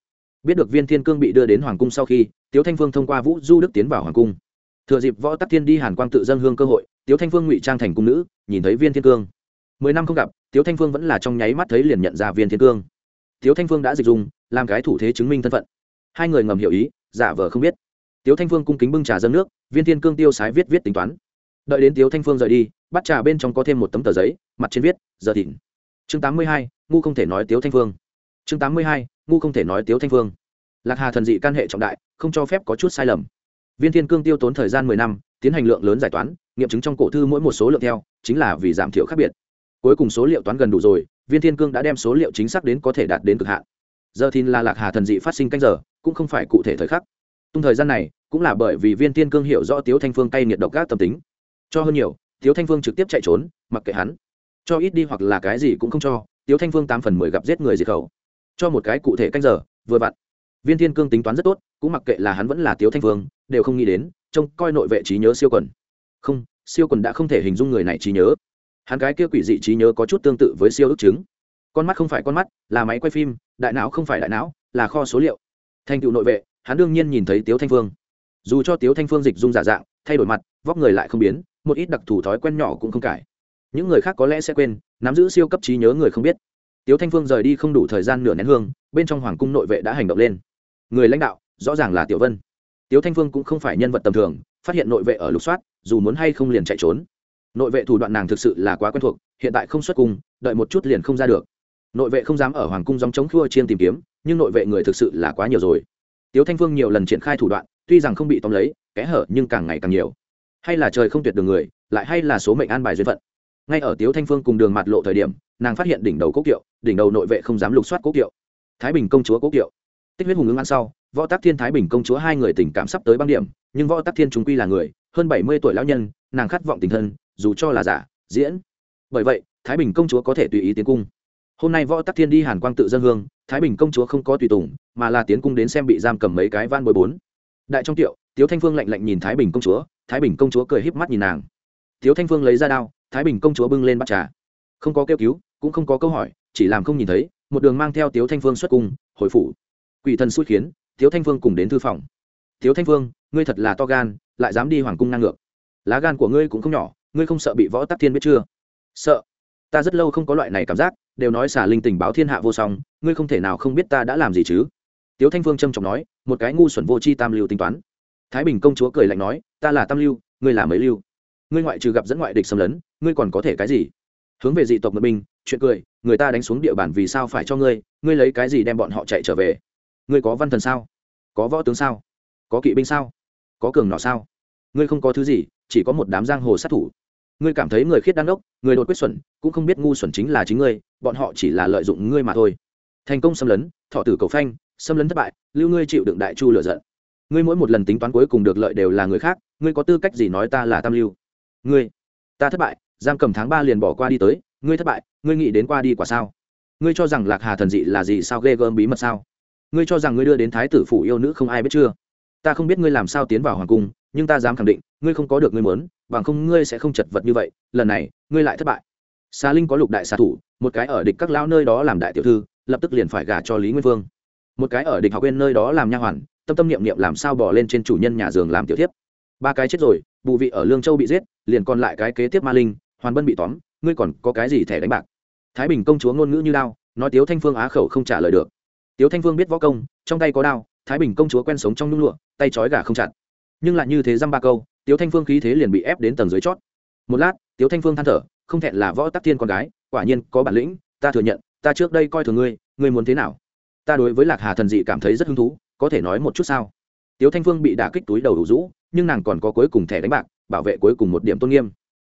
Biết được viên thiên cương bị đưa đến hoàng cung sau khi, tiếu thanh phương thông qua vũ du đức tiến vào hoàng cung. Thừa dịp võ tắc thiên đi hàn quang tự dân hương cơ hội, tiếu thanh phương ngụy trang thành cung nữ, nhìn thấy viên thiên cương. Mười năm không gặp, tiếu thanh phương vẫn là trong nháy mắt thấy liền nhận ra viên thiên cương. Tiếu thanh phương đã dịch dùng làm cái thủ thế chứng minh thân phận. Hai người ngầm hiểu ý, giả vờ không biết. Tiếu thanh phương cung kính bưng trà dâng nước, viên thiên cương tiêu sái viết viết tính toán đợi đến tiếu thanh phương rời đi, bắt trà bên trong có thêm một tấm tờ giấy, mặt trên viết, giờ thìn. Chương tám mươi hai, ngu không thể nói tiếu thanh phương. Chương tám mươi hai, ngu không thể nói tiếu thanh phương. Lạc hà thần dị can hệ trọng đại, không cho phép có chút sai lầm. Viên thiên cương tiêu tốn thời gian mười năm, tiến hành lượng lớn giải toán, nghiệm chứng trong cổ thư mỗi một số lượng theo, chính là vì giảm thiểu khác biệt. Cuối cùng số liệu toán gần đủ rồi, viên thiên cương đã đem số liệu chính xác đến có thể đạt đến cực hạn. Giờ thìn là lạc hà thần dị phát sinh canh giờ, cũng không phải cụ thể thời khắc. Tung thời gian này, cũng là bởi vì viên thiên cương hiểu rõ tiếu thanh phương tay nhiệt độc gác tâm tính cho hơn nhiều, tiếu thanh phương trực tiếp chạy trốn, mặc kệ hắn. Cho ít đi hoặc là cái gì cũng không cho, tiếu thanh phương tám phần mười gặp giết người diệt khẩu. Cho một cái cụ thể canh giờ, vừa vặn. Viên thiên cương tính toán rất tốt, cũng mặc kệ là hắn vẫn là tiếu thanh phương, đều không nghĩ đến, trông coi nội vệ trí nhớ siêu quần. Không, siêu quần đã không thể hình dung người này trí nhớ. Hắn cái kia quỷ dị trí nhớ có chút tương tự với siêu ức chứng. Con mắt không phải con mắt, là máy quay phim, đại não không phải đại não, là kho số liệu. Thành tựu nội vệ, hắn đương nhiên nhìn thấy tiếu thanh phương. Dù cho tiếu thanh phương dịch dung giả dạng, thay đổi mặt, vóc người lại không biến một ít đặc thù thói quen nhỏ cũng không cải. Những người khác có lẽ sẽ quên, nắm giữ siêu cấp trí nhớ người không biết. Tiếu thanh phương rời đi không đủ thời gian nửa nén hương, bên trong hoàng cung nội vệ đã hành động lên. Người lãnh đạo, rõ ràng là tiểu vân. Tiếu thanh phương cũng không phải nhân vật tầm thường, phát hiện nội vệ ở lục soát, dù muốn hay không liền chạy trốn. Nội vệ thủ đoạn nàng thực sự là quá quen thuộc, hiện tại không xuất cung, đợi một chút liền không ra được. Nội vệ không dám ở hoàng cung dòng chống khua chiên tìm kiếm, nhưng nội vệ người thực sự là quá nhiều rồi. Tiếu thanh phương nhiều lần triển khai thủ đoạn, tuy rằng không bị tóm lấy, kẽ hở nhưng càng ngày càng nhiều hay là trời không tuyệt đường người, lại hay là số mệnh an bài duyên phận. Ngay ở tiếu thanh phương cùng đường mặt lộ thời điểm, nàng phát hiện đỉnh đầu cố kiệu, đỉnh đầu nội vệ không dám lục soát cố kiệu. Thái bình công chúa cố kiệu. Tích huyết hùng ứng ăn sau, võ Tác thiên thái bình công chúa hai người tình cảm sắp tới băng điểm, nhưng võ Tác thiên chúng quy là người, hơn bảy mươi tuổi lão nhân, nàng khát vọng tình thân, dù cho là giả, diễn. Bởi vậy, thái bình công chúa có thể tùy ý tiến cung. Hôm nay võ tắc thiên đi hàn quang tự dân hương, thái bình công chúa không có tùy tùng, mà là tiến cung đến xem bị giam cầm mấy cái van bồi bốn. Đại trong tiệu, tiếu thanh phương lạnh lạnh nhìn thái bình công chúa thái bình công chúa cười híp mắt nhìn nàng. Thiếu thanh phương lấy ra đao, thái bình công chúa bưng lên bắt trà. Không có kêu cứu, cũng không có câu hỏi, chỉ làm không nhìn thấy, một đường mang theo tiếu thanh phương xuất cung, hồi phủ. Quỷ thần xui khiến, tiếu thanh phương cùng đến thư phòng. Tiếu thanh phương, ngươi thật là to gan, lại dám đi hoàng cung ngang ngược. Lá gan của ngươi cũng không nhỏ, ngươi không sợ bị võ tắc thiên biết chưa? Sợ. Ta rất lâu không có loại này cảm giác, đều nói xả linh tình báo thiên hạ vô song, ngươi không thể nào không biết ta đã làm gì chứ? Tiếu thanh phương trâm trọng nói, một cái ngu xuẩn vô c h i tam lưu tính toán thái bình công chúa cười lạnh nói, ta là tam lưu, ngươi là mấy lưu. Ngươi ngoại trừ gặp dẫn ngoại địch xâm lấn, ngươi còn có thể cái gì? Hướng về dị tộc mật binh chuyện cười, người ta đánh xuống địa bàn vì sao phải cho ngươi ngươi lấy cái gì đem bọn họ chạy trở về? Ngươi có văn thần sao? Có võ tướng sao? Có kỵ binh sao? Có cường nọ sao? Ngươi không có thứ gì, chỉ có một đám giang hồ sát thủ. Ngươi cảm thấy người khiết đan đốc, người đột quyết xuẩn, cũng không biết ngu xuẩn chính là chính ngươi, bọn họ chỉ là lợi dụng ngươi mà thôi. Thành công xâm lấn, thọ tử cầu phanh, xâm lấn thất bại, lưu ngươi chịu đựng đại chu lựa giận ngươi mỗi một lần tính toán cuối cùng được lợi đều là người khác, ngươi có tư cách gì nói ta là tam lưu? Ngươi, ta thất bại, giam cầm tháng ba liền bỏ qua đi tới, ngươi thất bại, ngươi nghĩ đến qua đi quả sao? Ngươi cho rằng lạc hà thần dị là gì, sao ghê gớm bí mật sao? Ngươi cho rằng ngươi đưa đến thái tử phủ yêu nữ không ai biết chưa? Ta không biết ngươi làm sao tiến vào hoàng cung, nhưng ta dám khẳng định, ngươi không có được ngươi muốn, bằng không ngươi sẽ không chật vật như vậy, lần này, ngươi lại thất bại. Xà linh có lục đại xạ thủ, một cái ở địch các lão nơi đó làm đại tiểu thư, lập tức liền phải gả cho lý nguyên vương. Một cái ở địch học viên nơi đó làm nha hoàn tâm tâm niệm niệm làm sao bỏ lên trên chủ nhân nhà giường làm tiểu thiếp. Ba cái chết rồi, bù vị ở lương châu bị giết, liền còn lại cái kế tiếp ma linh, hoàn bân bị tóm, ngươi còn có cái gì thẻ đánh bạc? Thái bình công chúa ngôn ngữ như đao, nói tiếu thanh phương á khẩu không trả lời được. Tiếu thanh phương biết võ công, trong tay có đao, thái bình công chúa quen sống trong nhung lụa, tay trói gà không chặt. Nhưng lại như thế dăm ba câu, tiếu thanh phương khí thế liền bị ép đến tầng dưới chót. Một lát, tiếu thanh phương than thở, không thẹn là võ tắc thiên con gái, quả nhiên có bản lĩnh, ta thừa nhận, ta trước đây coi thường ngươi ngươi muốn thế nào? Ta đối với lạc hà thần dị cảm thấy rất hứng thú có thể nói một chút sao? Tiếu thanh phương bị đả kích túi đầu đủ rũ, nhưng nàng còn có cuối cùng thẻ đánh bạc, bảo vệ cuối cùng một điểm tôn nghiêm.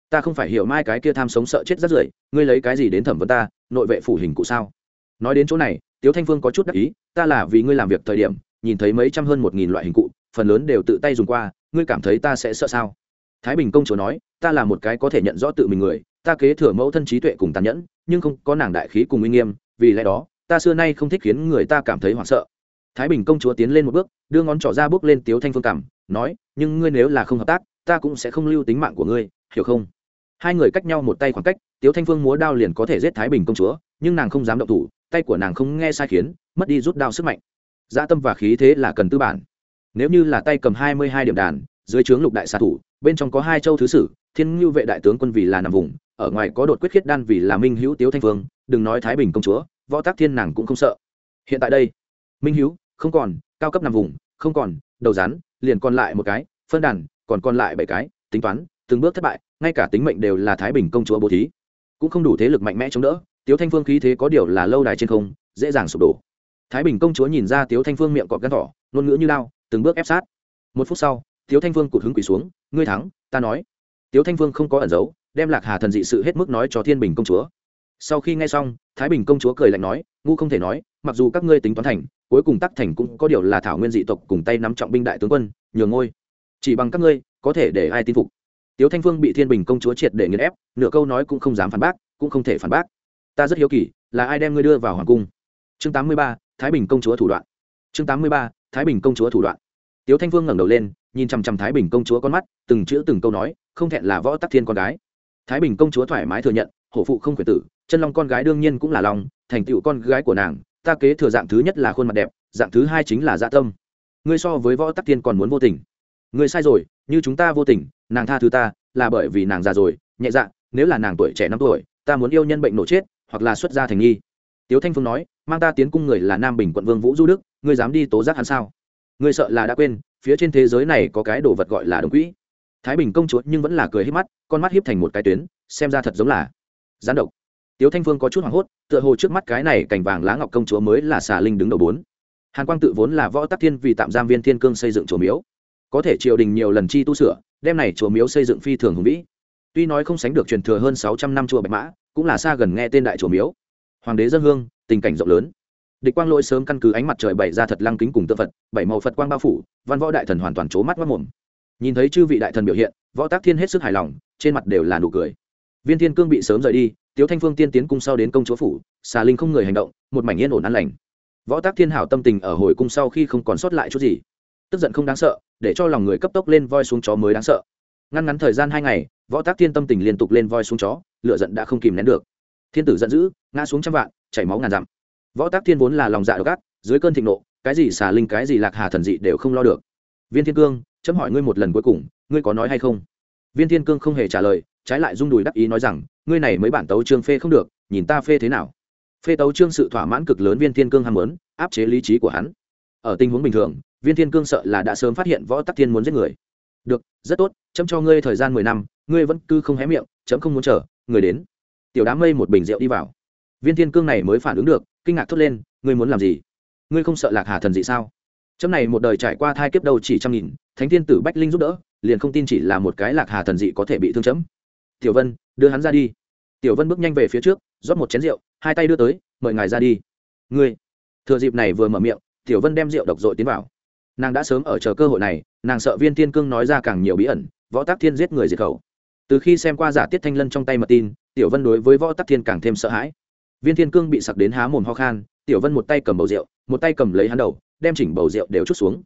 Ta không phải hiểu mai cái kia tham sống sợ chết rất rưởi, ngươi lấy cái gì đến thẩm vấn ta, nội vệ phủ hình cụ sao? Nói đến chỗ này, tiếu thanh phương có chút đắc ý, ta là vì ngươi làm việc thời điểm, nhìn thấy mấy trăm hơn một nghìn loại hình cụ, phần lớn đều tự tay dùng qua, ngươi cảm thấy ta sẽ sợ sao? Thái bình công chúa nói, ta là một cái có thể nhận rõ tự mình người, ta kế thừa mẫu thân trí tuệ cùng tàn nhẫn, nhưng không có nàng đại khí cùng uy nghiêm, vì lẽ đó, ta xưa nay không thích khiến người ta cảm thấy hoảng sợ thái bình công chúa tiến lên một bước, đưa ngón trỏ ra bước lên tiếu thanh phương cảm, nói, nhưng ngươi nếu là không hợp tác, ta cũng sẽ không lưu tính mạng của ngươi, hiểu không? Hai người cách nhau một tay khoảng cách, tiếu thanh phương múa đao liền có thể giết thái bình công chúa, nhưng nàng không dám động thủ, tay của nàng không nghe sai khiến, mất đi rút đao sức mạnh. Dã tâm và khí thế là cần tư bản. Nếu như là tay cầm hai mươi hai điểm đàn, dưới trướng lục đại xạ thủ, bên trong có hai châu thứ sử, thiên ngưu vệ đại tướng quân vì là nằm vùng, ở ngoài có đột quyết khiết đan vì là minh hữu tiếu thanh phương, đừng nói thái bình công chúa, võ tác thiên nàng cũng không sợ. Hiện tại đây, minh hữu không còn, cao cấp nằm vùng, không còn, đầu rắn, liền còn lại một cái, phân đàn, còn còn lại bảy cái, tính toán, từng bước thất bại, ngay cả tính mệnh đều là thái bình công chúa bố thí. Cũng không đủ thế lực mạnh mẽ chống đỡ, tiếu thanh phương khí thế có điều là lâu đài trên không, dễ dàng sụp đổ. Thái bình công chúa nhìn ra tiếu thanh phương miệng cọp gắn thỏ, ngôn ngữ như lao, từng bước ép sát. Một phút sau, tiếu thanh phương cụt hứng quỷ xuống, ngươi thắng, ta nói. Tiếu thanh phương không có ẩn giấu, đem lạc hà thần dị sự hết mức nói cho thiên bình công chúa sau khi nghe xong thái bình công chúa cười lạnh nói ngu không thể nói mặc dù các ngươi tính toán thành cuối cùng tắc thành cũng có điều là thảo nguyên dị tộc cùng tay nắm trọng binh đại tướng quân nhường ngôi. Chỉ bằng các ngươi có thể để ai tin phục. Tiếu thanh phương bị thiên bình công chúa triệt để nghiền ép nửa câu nói cũng không dám phản bác cũng không thể phản bác. Ta rất hiếu kỳ là ai đem ngươi đưa vào hoàng cung? Chương 83, thái bình công chúa thủ đoạn. Chương 83, thái bình công chúa thủ đoạn. Tiếu thanh phương ngẩng đầu lên nhìn chằm chằm thái bình công chúa con mắt từng chữ từng câu nói không thẹn là võ tắc thiên con gái. Thái bình công chúa thoải mái thừa nhận hổ phụ không khuyển tử chân long con gái đương nhiên cũng là lòng thành tựu con gái của nàng, ta kế thừa dạng thứ nhất là khuôn mặt đẹp, dạng thứ hai chính là dạ tâm. Ngươi so với võ tắc thiên còn muốn vô tình. Ngươi sai rồi, như chúng ta vô tình, nàng tha thứ ta là bởi vì nàng già rồi, nhẹ dạ nếu là nàng tuổi trẻ năm tuổi, ta muốn yêu nhân bệnh nổ chết, hoặc là xuất gia thành nghi. Tiếu thanh phương nói, mang ta tiến cung người là nam bình quận vương vũ du đức, ngươi dám đi tố giác hắn sao? Ngươi sợ là đã quên, phía trên thế giới này có cái đồ vật gọi là đồng quỹ. Thái bình công chúa nhưng vẫn là cười híp mắt, con mắt híp thành một cái tuyến, xem ra thật giống là gián độc tiếu thanh phương có chút hoảng hốt, tựa hồ trước mắt cái này cảnh vàng lá ngọc công chúa mới là xà linh đứng đầu bốn. Hàn quang tự vốn là võ tắc thiên vì tạm giam viên thiên cương xây dựng chùa miếu. Có thể triều đình nhiều lần chi tu sửa đem này chùa miếu xây dựng phi thường hùng vĩ. Tuy nói không sánh được truyền thừa hơn sáu trăm năm chùa bạch mã, cũng là xa gần nghe tên đại chùa miếu. Hoàng đế dân hương, tình cảnh rộng lớn. Địch quang lỗi sớm căn cứ ánh mặt trời bảy ra thật lăng kính cùng tự phật, bảy màu phật quang bao phủ, văn võ đại thần hoàn toàn c mắt mất mồm. Nhìn thấy chư vị đại thần biểu hiện, võ tác thiên hết sức hài lòng, trên mặt đều là nụ cười. Viên thiên cương bị sớm rời đi tiếu thanh phương tiên tiến cung sau đến công chúa phủ, xà linh không người hành động, một mảnh yên ổn an lành. Võ tác thiên hảo tâm tình ở hồi cung sau khi không còn sót lại chút gì. Tức giận không đáng sợ, để cho lòng người cấp tốc lên voi xuống chó mới đáng sợ. Ngăn ngắn thời gian hai ngày, võ tác thiên tâm tình liên tục lên voi xuống chó lựa giận đã không kìm nén được. Thiên tử giận dữ, ngã xuống trăm vạn, chảy máu ngàn dặm. Võ tác thiên vốn là lòng dạ độc ác, dưới cơn thịnh nộ, cái gì xà linh, cái gì lạc hà thần dị đều không lo được. Viên thiên cương, chấm hỏi ngươi một lần cuối cùng, ngươi có nói hay không? Viên thiên cương không hề trả lời trái lại rung đùi đắc ý nói rằng, ngươi này mấy bản tấu trương phê không được, nhìn ta phê thế nào? Phê tấu trương sự thỏa mãn cực lớn viên thiên cương ham muốn, áp chế lý trí của hắn. Ở tình huống bình thường, viên thiên cương sợ là đã sớm phát hiện võ tắc thiên muốn giết người. Được, rất tốt, chấm cho ngươi thời gian mười năm, ngươi vẫn cứ không hé miệng, chấm không muốn chờ người đến. Tiểu đám mây một bình rượu đi vào. Viên thiên cương này mới phản ứng được, kinh ngạc thốt lên, ngươi muốn làm gì? Ngươi không sợ lạc hà thần dị sao? Chấm này một đời trải qua thai kiếp đầu chỉ trăm nghìn, thánh thiên tử bách linh giúp đỡ, liền không tin chỉ là một cái lạc hà thần dị có thể bị thương chấm tiểu vân, đưa hắn ra đi. Tiểu vân bước nhanh về phía trước, rót một chén rượu, hai tay đưa tới, mời ngài ra đi. Ngươi? Thừa dịp này vừa mở miệng, tiểu vân đem rượu độc dội tiến vào. Nàng đã sớm ở chờ cơ hội này, nàng sợ viên thiên cương nói ra càng nhiều bí ẩn, võ tắc thiên giết người diệt khẩu. Từ khi xem qua giả tiết thanh lân trong tay mật tin, tiểu vân đối với võ tắc thiên càng thêm sợ hãi. Viên thiên cương bị sặc đến há mồm ho khan, tiểu vân một tay cầm bầu rượu, một tay cầm lấy hắn đầu, đem chỉnh bầu rượu đều chút xuống.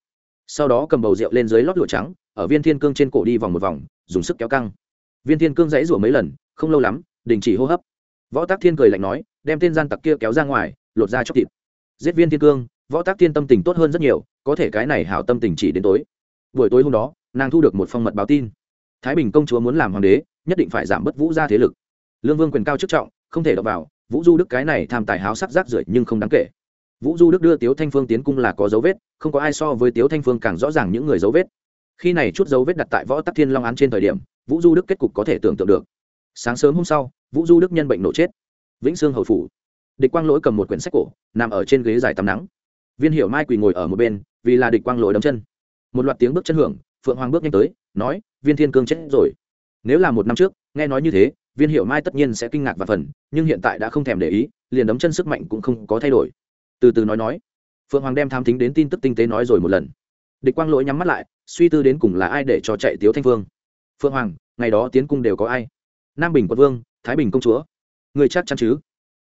Sau đó cầm bầu rượu lên dưới lót lụa trắng, ở viên thiên cương trên cổ đi vòng một vòng, dùng sức kéo căng viên thiên cương dãy rủa mấy lần, không lâu lắm, đình chỉ hô hấp. Võ tác thiên cười lạnh nói, đem tên gian tặc kia kéo ra ngoài, lột ra chóc thịt. Giết viên thiên cương, võ tác thiên tâm tình tốt hơn rất nhiều, có thể cái này hảo tâm tình chỉ đến tối. Buổi tối hôm đó, nàng thu được một phong mật báo tin. Thái bình công chúa muốn làm hoàng đế, nhất định phải giảm bớt vũ ra thế lực. Lương vương quyền cao chức trọng, không thể đọc vào, vũ du đức cái này tham tài háo sắc rác rưởi nhưng không đáng kể. Vũ du đức đưa tiếu thanh phương tiến cung là có dấu vết, không có ai so với tiếu thanh phương càng rõ ràng những người dấu vết. Khi này chút dấu vết đặt tại võ tắc thiên long án trên thời điểm vũ du đức kết cục có thể tưởng tượng được. Sáng sớm hôm sau, vũ du đức nhân bệnh nổ chết. Vĩnh sương hầu phủ. Địch quang lỗi cầm một quyển sách cổ, nằm ở trên ghế dài tắm nắng. Viên hiểu mai quỳ ngồi ở một bên, vì là địch quang lỗi đấm chân. Một loạt tiếng bước chân hưởng, phượng hoàng bước nhanh tới, nói, viên thiên cương chết rồi. Nếu là một năm trước, nghe nói như thế, viên hiểu mai tất nhiên sẽ kinh ngạc và phần, nhưng hiện tại đã không thèm để ý, liền đấm chân sức mạnh cũng không có thay đổi. Từ từ nói nói. Phượng hoàng đem tham thính đến tin tức tinh tế nói rồi một lần. Địch quang lỗi nhắm mắt lại, suy tư đến cùng là ai để cho chạy tiếu thanh phương phượng hoàng, ngày đó tiến cung đều có ai? Nam bình quận vương, thái bình công chúa. Người chắc chắn chứ?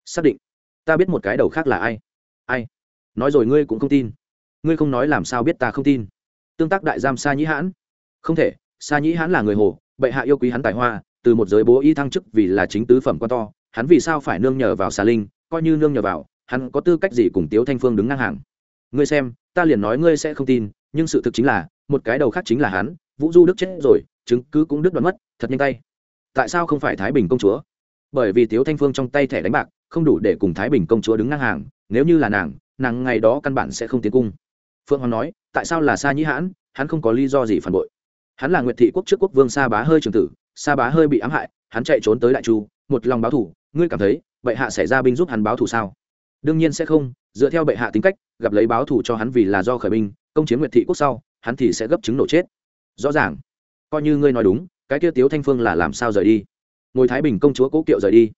Xác định. Ta biết một cái đầu khác là ai. Ai? Nói rồi ngươi cũng không tin. Ngươi không nói làm sao biết ta không tin. Tương tác đại giam sa nhĩ hãn. Không thể, sa nhĩ hãn là người hồ, bệ hạ yêu quý hắn tài hoa, từ một giới bố y thăng chức vì là chính tứ phẩm quan to, hắn vì sao phải nương nhờ vào xà linh, coi như nương nhờ vào, hắn có tư cách gì cùng tiếu thanh phương đứng ngang hàng? Ngươi xem, ta liền nói ngươi sẽ không tin, nhưng sự thực chính là, một cái đầu khác chính là hắn, vũ du đức chết rồi chứng cứ cũng đứt đoạn mất, thật nhanh tay. Tại sao không phải thái bình công chúa? Bởi vì tiếu thanh phương trong tay thẻ đánh bạc, không đủ để cùng thái bình công chúa đứng ngang hàng, nếu như là nàng nàng ngày đó căn bản sẽ không tiến cung. Phượng hoàng nói, tại sao là sa nhĩ hãn? Hắn không có lý do gì phản bội. Hắn là nguyệt thị quốc trước quốc vương sa bá hơi trường tử, sa bá hơi bị ám hại, hắn chạy trốn tới đại chu, một lòng báo thủ. Ngươi cảm thấy, bệ hạ sẽ ra binh giúp hắn báo thủ sao? Đương nhiên sẽ không, dựa theo bệ hạ tính cách, gặp lấy báo thủ cho hắn vì là do khởi binh, công chiếm nguyệt thị quốc sau, hắn thì sẽ gấp chứng nổ chết. Rõ ràng coi như ngươi nói đúng, cái kia tiếu thanh phương là làm sao rời đi? Ngồi thái bình công chúa cố kiệu rời đi?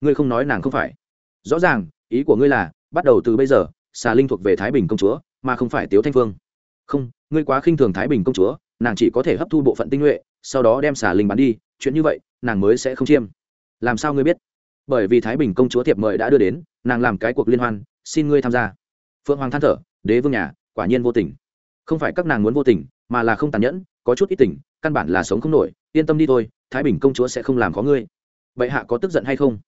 Ngươi không nói nàng không phải. Rõ ràng, ý của ngươi là, bắt đầu từ bây giờ, xà linh thuộc về thái bình công chúa, mà không phải tiếu thanh phương. Không, ngươi quá khinh thường thái bình công chúa, nàng chỉ có thể hấp thu bộ phận tinh nhuệ, sau đó đem xà linh bán đi, chuyện như vậy, nàng mới sẽ không chiêm. Làm sao ngươi biết? Bởi vì thái bình công chúa thiệp mời đã đưa đến, nàng làm cái cuộc liên hoan, xin ngươi tham gia. Phượng hoàng than thở, đế vương nhà, quả nhiên vô tình. Không phải các nàng muốn vô tình, mà là không tàn nhẫn có chút ít tình, căn bản là sống không nổi, yên tâm đi thôi, thái bình công chúa sẽ không làm khó ngươi. Vậy hạ có tức giận hay không?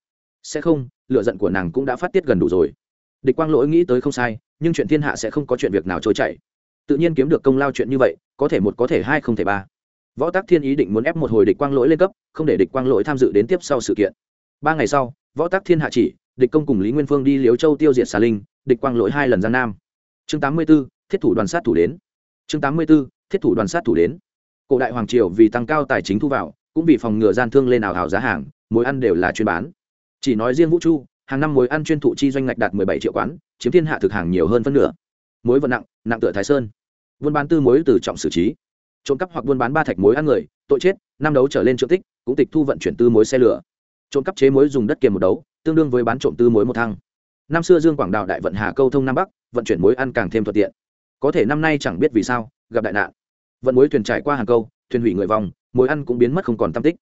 Sẽ không lựa giận của nàng cũng đã phát tiết gần đủ rồi. Địch quang lỗi nghĩ tới không sai, nhưng chuyện thiên hạ sẽ không có chuyện việc nào trôi chảy. Tự nhiên kiếm được công lao chuyện như vậy, có thể một, có thể hai, không thể ba. Võ tác thiên ý định muốn ép một hồi địch quang lỗi lên cấp, không để địch quang lỗi tham dự đến tiếp sau sự kiện. Ba ngày sau, võ tác thiên hạ chỉ, địch công cùng lý nguyên phương đi liếu châu tiêu diệt xà linh, địch quang lỗi hai lần giang nam. Chương tám mươi b ố thiết thủ đoàn sát thủ đến. Chương tám mươi b ố thiết thủ đoàn sát thủ đến cổ đại hoàng triều vì tăng cao tài chính thu vào, cũng vì phòng ngừa gian thương lên ảo hảo giá hàng, mối ăn đều là chuyên bán. Chỉ nói riêng vũ chu, hàng năm mối ăn chuyên thụ chi doanh ngạch đạt mười bảy triệu quán, chiếm thiên hạ thực hàng nhiều hơn phân nửa. Mối vận nặng nặng tựa thái sơn. Buôn bán tư mối từ trọng xử trí. Trộm cắp hoặc buôn bán ba thạch mối ăn người, tội chết, năm đấu trở lên trượng tích, cũng tịch thu vận chuyển tư mối xe lửa. Trộm cắp chế mối dùng đất kiềm một đấu, tương đương với bán trộm tư mối một thăng. Năm xưa dương quảng đạo đại vận hà câu thông nam bắc, vận chuyển mối ăn càng thêm thuận tiện. Có thể năm nay chẳng biết vì sao, gặp đại nạn vận muối thuyền trải qua hàng câu, thuyền hủy người vòng, mối ăn cũng biến mất không còn tam tích.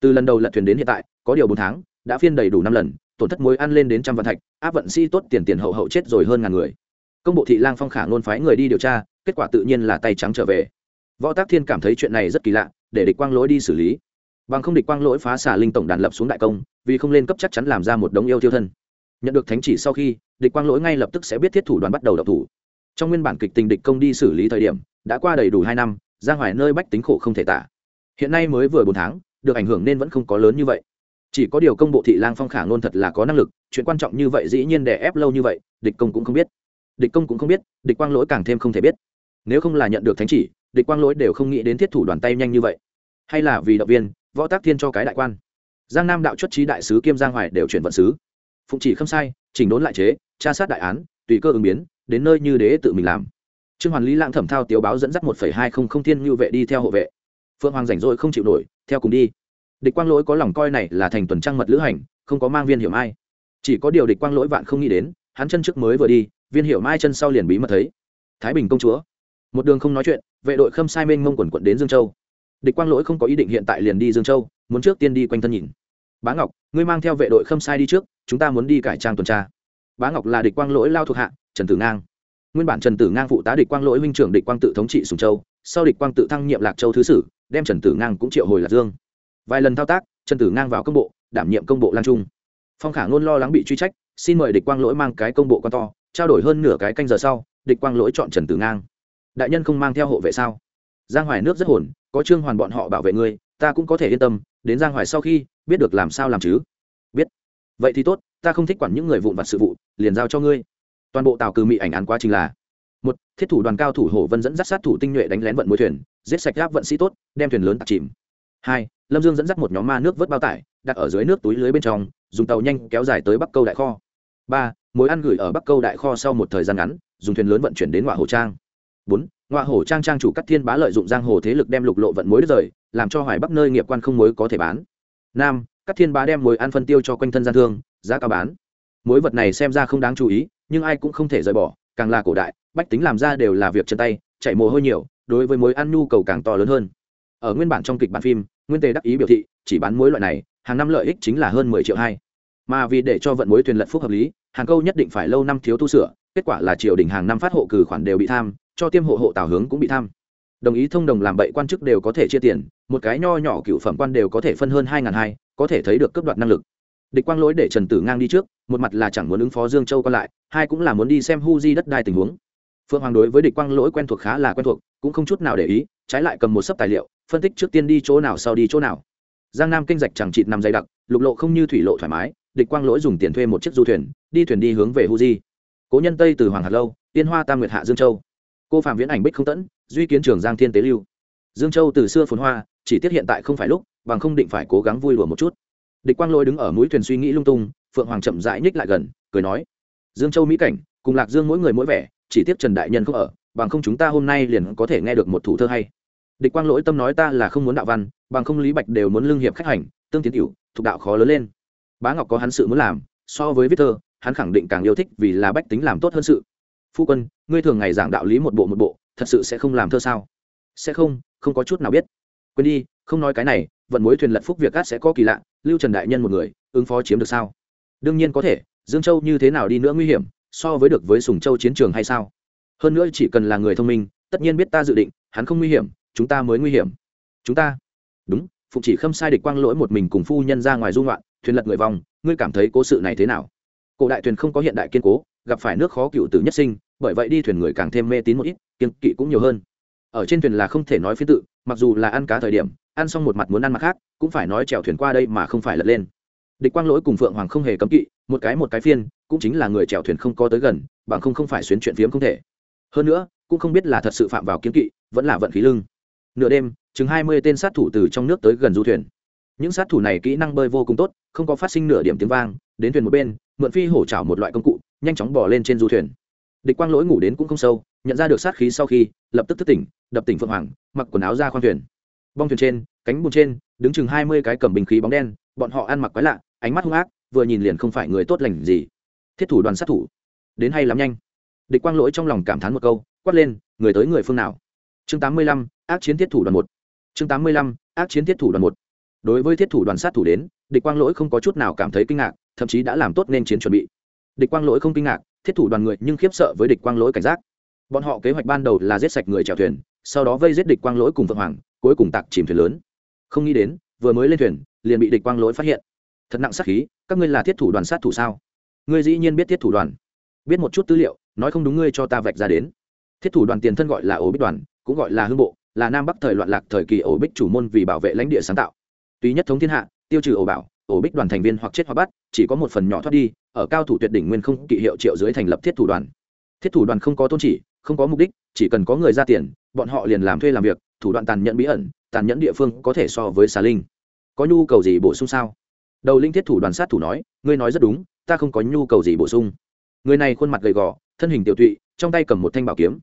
Từ lần đầu lật thuyền đến hiện tại, có điều bốn tháng, đã phiên đầy đủ năm lần, tổn thất mối ăn lên đến trăm vạn thạch, áp vận sĩ tốt tiền tiền hậu hậu chết rồi hơn ngàn người. Công bộ thị lang phong khả ngôn phái người đi điều tra, kết quả tự nhiên là tay trắng trở về. Võ tác thiên cảm thấy chuyện này rất kỳ lạ, để địch quang lỗi đi xử lý. Bằng không địch quang lỗi phá xả linh tổng đàn lập xuống đại công, vì không lên cấp chắc chắn làm ra một đống yêu tiêu thân. Nhận được thánh chỉ sau khi, địch quang lỗi ngay lập tức sẽ biết thiết thủ đoàn bắt đầu đập thủ. Trong nguyên bản kịch tình địch công đi xử lý thời điểm, đã qua đầy đủ hai năm giang hoài nơi bách tính khổ không thể tả. Hiện nay mới vừa bốn tháng, được ảnh hưởng nên vẫn không có lớn như vậy. Chỉ có điều công bộ thị lang phong khả ngôn thật là có năng lực, chuyện quan trọng như vậy dĩ nhiên đè ép lâu như vậy, địch công cũng không biết. Địch công cũng không biết, địch quang lỗi càng thêm không thể biết. Nếu không là nhận được thánh chỉ, địch quang lỗi đều không nghĩ đến thiết thủ đoàn tay nhanh như vậy. Hay là vì động viên, võ tác thiên cho cái đại quan. Giang nam đạo chất trí đại sứ kiêm giang hoài đều chuyển vận sứ. Phụng chỉ không sai, chỉnh đốn lại chế, tra sát đại án, tùy cơ ứng biến, đến nơi như đế tự mình làm trương hoàn lý lãng thẩm thao tiếu báo dẫn dắt một phẩy hai không không thiên ngưu vệ đi theo hộ vệ. Phượng hoàng rảnh rỗi không chịu nổi, theo cùng đi. Địch quang lỗi có lòng coi này là thành tuần trăng mật lữ hành, không có mang viên hiểu mai. Chỉ có điều địch quang lỗi vạn không nghĩ đến, hắn chân trước mới vừa đi, viên hiểu mai chân sau liền bí mật thấy. Thái bình công chúa. Một đường không nói chuyện, vệ đội khâm sai mênh mông quần quận đến dương châu. Địch quang lỗi không có ý định hiện tại liền đi dương châu, muốn trước tiên đi quanh thân nhìn. Bá ngọc, ngươi mang theo vệ đội khâm sai đi trước, chúng ta muốn đi cải trang tuần tra. Bá ngọc là địch quang lỗi lao thuộc hạ, trần tử ngang nguyên bản trần tử ngang phụ tá địch quang lỗi huynh trưởng địch quang tự thống trị sùng châu, sau địch quang tự thăng nhiệm lạc châu thứ sử, đem trần tử ngang cũng triệu hồi lạc dương. Vài lần thao tác, trần tử ngang vào công bộ, đảm nhiệm công bộ lan trung. Phong khả ngôn lo lắng bị truy trách, xin mời địch quang lỗi mang cái công bộ con to, trao đổi hơn nửa cái canh giờ sau, địch quang lỗi chọn trần tử ngang. Đại nhân không mang theo hộ vệ sao? Giang hoài nước rất hồn, có trương hoàn bọn họ bảo vệ ngươi, ta cũng có thể yên tâm, đến giang hoài sau khi, biết được làm sao làm chứ. Biết. Vậy thì tốt, ta không thích quản những người vụn vặt sự vụ, liền giao cho ngươi toàn bộ tàu cừ mị ảnh án quá trình là một thiết thủ đoàn cao thủ hổ vân dẫn dắt sát thủ tinh nhuệ đánh lén vận mối thuyền giết sạch gáp vận sĩ tốt đem thuyền lớn tạt chìm hai lâm dương dẫn dắt một nhóm ma nước vớt bao tải đặt ở dưới nước túi lưới bên trong dùng tàu nhanh kéo dài tới bắc câu đại kho ba mối ăn gửi ở bắc câu đại kho sau một thời gian ngắn dùng thuyền lớn vận chuyển đến ngoại hồ trang bốn ngoại hồ trang trang chủ cắt thiên bá lợi dụng giang hồ thế lực đem lục lộ vận mối rời làm cho hoài bắc nơi nghiệp quan không mối có thể bán năm cắt thiên bá đem mối ăn phân tiêu cho quanh thân gian thương giá cao bán mối vật này xem ra không đáng chú ý, nhưng ai cũng không thể rời bỏ, càng là cổ đại, bách tính làm ra đều là việc chân tay chạy mồ hôi nhiều, đối với mối ăn nhu cầu càng to lớn hơn. Ở nguyên bản trong kịch bản phim, nguyên tề đắc ý biểu thị, chỉ bán mối loại này, hàng năm lợi ích chính là hơn mười triệu hai. Mà vì để cho vận mối thuyền lận phúc hợp lý, hàng câu nhất định phải lâu năm thiếu tu sửa, kết quả là triều đình hàng năm phát hộ cử khoản đều bị tham, cho tiêm hộ hộ tào hướng cũng bị tham. Đồng ý thông đồng làm bậy quan chức đều có thể chia tiền, một cái nho nhỏ cựu phẩm quan đều có thể phân hơn hai ngàn hai, có thể thấy được cấp đoạt năng lực. Địch quang lỗi để trần tử ngang đi trước một mặt là chẳng muốn ứng phó dương châu còn lại, hai cũng là muốn đi xem hu di đất đai tình huống. Phượng hoàng đối với địch quang lỗi quen thuộc khá là quen thuộc, cũng không chút nào để ý, trái lại cầm một sấp tài liệu, phân tích trước tiên đi chỗ nào sau đi chỗ nào. Giang nam kinh dạch chẳng chịt nằm dày đặc, lục lộ không như thủy lộ thoải mái, địch quang lỗi dùng tiền thuê một chiếc du thuyền, đi thuyền đi hướng về hu di. Cố nhân tây từ hoàng hạt lâu, tiên hoa tam nguyệt hạ dương châu. Cô phạm viễn ảnh bích không tẫn, duy kiến trường giang thiên tế lưu. Dương châu từ xưa phồn hoa, chỉ tiết hiện tại không phải lúc, bằng không định phải cố gắng vui đùa một chút. Địch quang lỗi đứng ở mũi thuyền suy nghĩ lung tung phượng hoàng chậm rãi nhích lại gần, cười nói, dương châu mỹ cảnh, cùng lạc dương mỗi người mỗi vẻ, chỉ tiếc trần đại nhân không ở, bằng không chúng ta hôm nay liền có thể nghe được một thủ thơ hay. Địch quang lỗi tâm nói ta là không muốn đạo văn, bằng không lý bạch đều muốn lương hiệp khách hành, tương tiến cửu thuộc đạo khó lớn lên. Bá ngọc có hắn sự muốn làm, so với viết thơ, hắn khẳng định càng yêu thích vì là bách tính làm tốt hơn sự. Phu quân, ngươi thường ngày giảng đạo lý một bộ một bộ, thật sự sẽ không làm thơ sao? Sẽ không không có chút nào biết. Quên đi, không nói cái này, vận mối thuyền lật phúc việc cát sẽ có kỳ lạ, lưu trần đại nhân một người, ứng phó chiếm được sao? Đương nhiên có thể, dương châu như thế nào đi nữa nguy hiểm, so với được với sùng châu chiến trường hay sao? Hơn nữa chỉ cần là người thông minh, tất nhiên biết ta dự định, hắn không nguy hiểm, chúng ta mới nguy hiểm. Chúng ta? Đúng, phụng chỉ khâm sai địch quang lỗi một mình cùng phu nhân ra ngoài dung loạn thuyền lật người vòng, ngươi cảm thấy cố sự này thế nào? Cổ đại thuyền không có hiện đại kiên cố, gặp phải nước khó cựu tử nhất sinh, bởi vậy đi thuyền người càng thêm mê tín một ít kiên kỵ cũng nhiều hơn. Ở trên thuyền là không thể nói phiên tự, mặc dù là ăn cá thời điểm, ăn xong một mặt muốn ăn mặt khác, cũng phải nói chèo thuyền qua đây mà không phải lật lên địch quang lỗi cùng phượng hoàng không hề cấm kỵ, một cái một cái phiên, cũng chính là người chèo thuyền không có tới gần, bằng không không phải xuyến chuyện phiếm không thể. Hơn nữa, cũng không biết là thật sự phạm vào kiến kỵ, vẫn là vận khí lưng. Nửa đêm, chừng hai mươi tên sát thủ từ trong nước tới gần du thuyền. Những sát thủ này kỹ năng bơi vô cùng tốt, không có phát sinh nửa điểm tiếng vang, đến thuyền một bên, mượn phi hổ trào một loại công cụ, nhanh chóng bỏ lên trên du thuyền. Địch quang lỗi ngủ đến cũng không sâu, nhận ra được sát khí sau khi, lập tức thức tỉnh, đập tỉnh phượng hoàng, mặc quần áo ra khoang thuyền. Bong thuyền trên, cánh bùn trên, đứng chừng hai mươi cái cầm bình khí bóng đen, bọn họ ăn mặc quái lạ ánh mắt hung ác, vừa nhìn liền không phải người tốt lành gì. Thiết thủ đoàn sát thủ. Đến hay lắm nhanh. Địch quang lỗi trong lòng cảm thán một câu, quát lên, người tới người phương nào? Chương tám mươi lăm, ác chiến thiết thủ đoàn một. Chương tám mươi lăm, ác chiến thiết thủ đoàn một. Đối với thiết thủ đoàn sát thủ đến, địch quang lỗi không có chút nào cảm thấy kinh ngạc, thậm chí đã làm tốt nên chiến chuẩn bị. Địch quang lỗi không kinh ngạc, thiết thủ đoàn người nhưng khiếp sợ với địch quang lỗi cảnh giác. Bọn họ kế hoạch ban đầu là giết sạch người chèo thuyền, sau đó vây giết địch quang lỗi cùng vượng hoàng, cuối cùng tạc chìm thuyền lớn. Không nghĩ đến, vừa mới lên thuyền, liền bị địch quang lỗi phát hiện thật nặng sát khí, các ngươi là thiết thủ đoàn sát thủ sao? Ngươi dĩ nhiên biết thiết thủ đoàn. Biết một chút tư liệu, nói không đúng ngươi cho ta vạch ra đến. Thiết thủ đoàn tiền thân gọi là ổ bích đoàn, cũng gọi là hương bộ, là nam bắc thời loạn lạc thời kỳ ổ bích chủ môn vì bảo vệ lãnh địa sáng tạo. Tuy nhất thống thiên hạ, tiêu trừ ổ bảo ổ bích đoàn thành viên hoặc chết hoặc bắt, chỉ có một phần nhỏ thoát đi, ở cao thủ tuyệt đỉnh nguyên không kỵ hiệu triệu dưới thành lập thiết thủ đoàn. Thiết thủ đoàn không có tôn chỉ, không có mục đích, chỉ cần có người ra tiền, bọn họ liền làm thuê làm việc, thủ đoạn tàn nhẫn bí ẩn, tàn nhẫn địa phương có thể so với xà linh. Có nhu cầu gì bổ sung sao? Đầu linh thiết thủ đoàn sát thủ nói, ngươi nói rất đúng, ta không có nhu cầu gì bổ sung. Người này khuôn mặt gầy gò, thân hình tiểu tụy, trong tay cầm một thanh bảo kiếm.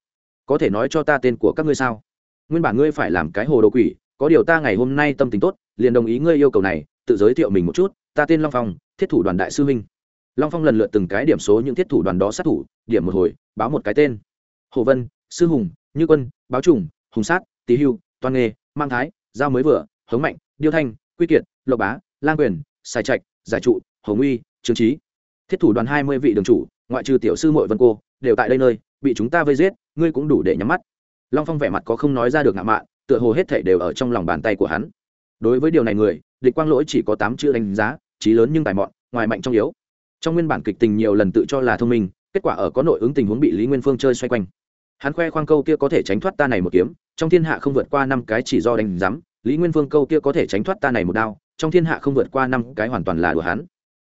Có thể nói cho ta tên của các ngươi sao? Nguyên bản ngươi phải làm cái hồ đồ quỷ, có điều ta ngày hôm nay tâm tình tốt, liền đồng ý ngươi yêu cầu này, tự giới thiệu mình một chút, ta tên long phong, thiết thủ đoàn đại sư huynh. Long phong lần lượt từng cái điểm số những thiết thủ đoàn đó sát thủ, điểm một hồi, báo một cái tên. Hồ vân, sư hùng, như quân, báo trùng, hùng sát, tý hưu toàn nghề mang thái, giao mới vừa, hống mạnh, điêu thanh, quy kiệt, lộc bá, lang quyền sai trạch, giải trụ hồng uy trương trí thiết thủ đoàn hai mươi vị đường chủ, ngoại trừ tiểu sư mội vân cô, đều tại đây nơi, bị chúng ta vây giết, ngươi cũng đủ để nhắm mắt. Long phong vẻ mặt có không nói ra được ngạo mạn, tựa hồ hết thể đều ở trong lòng bàn tay của hắn. Đối với điều này người, địch quang lỗi chỉ có tám chữ đánh giá trí lớn nhưng tài mọn, ngoài mạnh trong yếu. Trong nguyên bản kịch tình nhiều lần tự cho là thông minh, kết quả ở có nội ứng tình huống bị lý nguyên phương chơi xoay quanh. Hắn khoe khoang câu kia có thể tránh thoát ta này một kiếm, trong thiên hạ không vượt qua năm cái chỉ do đánh giám, lý nguyên phương câu kia có thể tránh thoát ta này một đao trong thiên hạ không vượt qua năm cái hoàn toàn là đùa hắn.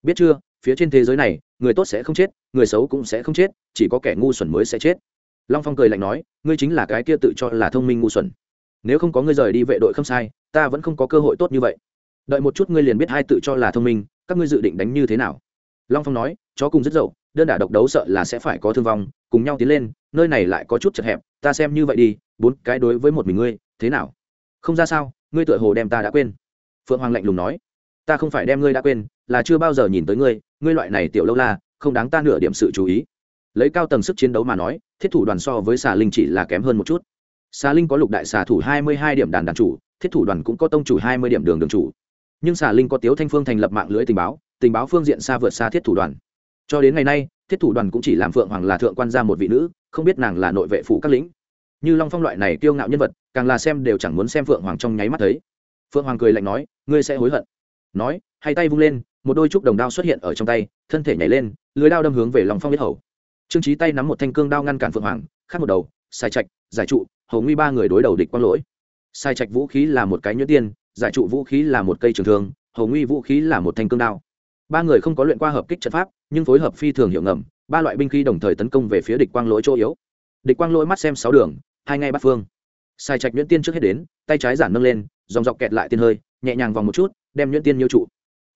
Biết chưa, phía trên thế giới này, người tốt sẽ không chết, người xấu cũng sẽ không chết, chỉ có kẻ ngu xuẩn mới sẽ chết. Long phong cười lạnh nói, ngươi chính là cái kia tự cho là thông minh ngu xuẩn. Nếu không có ngươi rời đi vệ đội không sai, ta vẫn không có cơ hội tốt như vậy. Đợi một chút ngươi liền biết hai tự cho là thông minh, các ngươi dự định đánh như thế nào? Long phong nói, chó cùng rất dậu, đơn đả độc đấu sợ là sẽ phải có thương vong, cùng nhau tiến lên, nơi này lại có chút chật hẹp, ta xem như vậy đi, bốn cái đối với một mình ngươi, thế nào? Không ra sao, ngươi tựa hồ đem ta đã quên phượng hoàng lạnh lùng nói, ta không phải đem ngươi đã quên, là chưa bao giờ nhìn tới ngươi ngươi loại này tiểu lâu la, không đáng ta nửa điểm sự chú ý. Lấy cao tầng sức chiến đấu mà nói, thiết thủ đoàn so với xà linh chỉ là kém hơn một chút. Xà linh có lục đại xà thủ hai mươi hai điểm đàn đàn chủ, thiết thủ đoàn cũng có tông chủ hai mươi điểm đường đường chủ. Nhưng xà linh có tiếu thanh phương thành lập mạng lưới tình báo tình báo phương diện xa vượt xa thiết thủ đoàn. Cho đến ngày nay, thiết thủ đoàn cũng chỉ làm phượng hoàng là thượng quan gia một vị nữ, không biết nàng là nội vệ phủ các lĩnh. Như long phong loại này kiêu ngạo nhân vật, càng là xem đều chẳng muốn xem phượng hoàng trong nháy mắt thấy phượng hoàng cười lạnh nói, ngươi sẽ hối hận. Nói, hai tay vung lên, một đôi trúc đồng đao xuất hiện ở trong tay, thân thể nhảy lên, lưới đao đâm hướng về lòng phong biết hầu. Trương trí tay nắm một thanh cương đao ngăn cản phượng hoàng khác một đầu sai trạch, giải trụ, hầu nguy ba người đối đầu địch quang lỗi. Sai trạch vũ khí là một cái nhuyễn tiên, giải trụ vũ khí là một cây trường thương, hầu nguy vũ khí là một thanh cương đao. Ba người không có luyện qua hợp kích trận pháp, nhưng phối hợp phi thường hiệu ngầm, ba loại binh khí đồng thời tấn công về phía địch quang lỗi chỗ yếu. Địch quang lỗi mắt xem sáu đường, hai ngay bắt phương. Sai trạch nhuyễn tiên trước hết đến, tay trái giản nâng lên dòng dọc kẹt lại tiên hơi, nhẹ nhàng vòng một chút, đem nhuyễn tiên nhiêu trụ.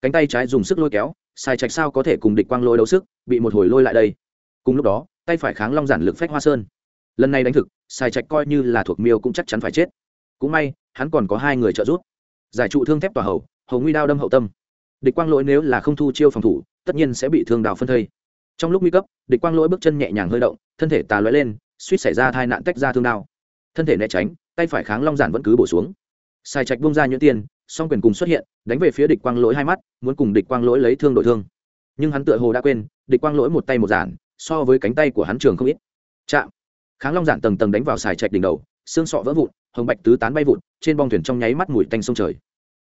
Cánh tay trái dùng sức lôi kéo, sai trạch sao có thể cùng địch quang lôi đấu sức, bị một hồi lôi lại đây. Cùng lúc đó, tay phải kháng long giản lực phách hoa sơn. Lần này đánh thực, sai trạch coi như là thuộc miêu cũng chắc chắn phải chết. Cũng may, hắn còn có hai người trợ giúp. Giải trụ thương thép tòa hầu hầu nguy đao đâm hậu tâm. Địch quang lỗi nếu là không thu chiêu phòng thủ, tất nhiên sẽ bị thương đào phân thây. Trong lúc nguy cấp, địch quang lỗi bước chân nhẹ nhàng hơi động, thân thể tà lóe lên, suýt xảy ra tai nạn tách ra thương đao. Thân thể né tránh, tay phải kháng long giản vẫn cứ bổ xuống sai trạch bung ra nhuyễn tiền, song quyền cùng xuất hiện đánh về phía địch quang lỗi hai mắt muốn cùng địch quang lỗi lấy thương đổi thương. Nhưng hắn tựa hồ đã quên địch quang lỗi một tay một giản so với cánh tay của hắn trường không ít. Chạm. Kháng long giản tầng tầng đánh vào xài trạch đỉnh đầu xương sọ vỡ vụn hồng bạch tứ tán bay vụn trên bong thuyền trong nháy mắt mùi tanh sông trời.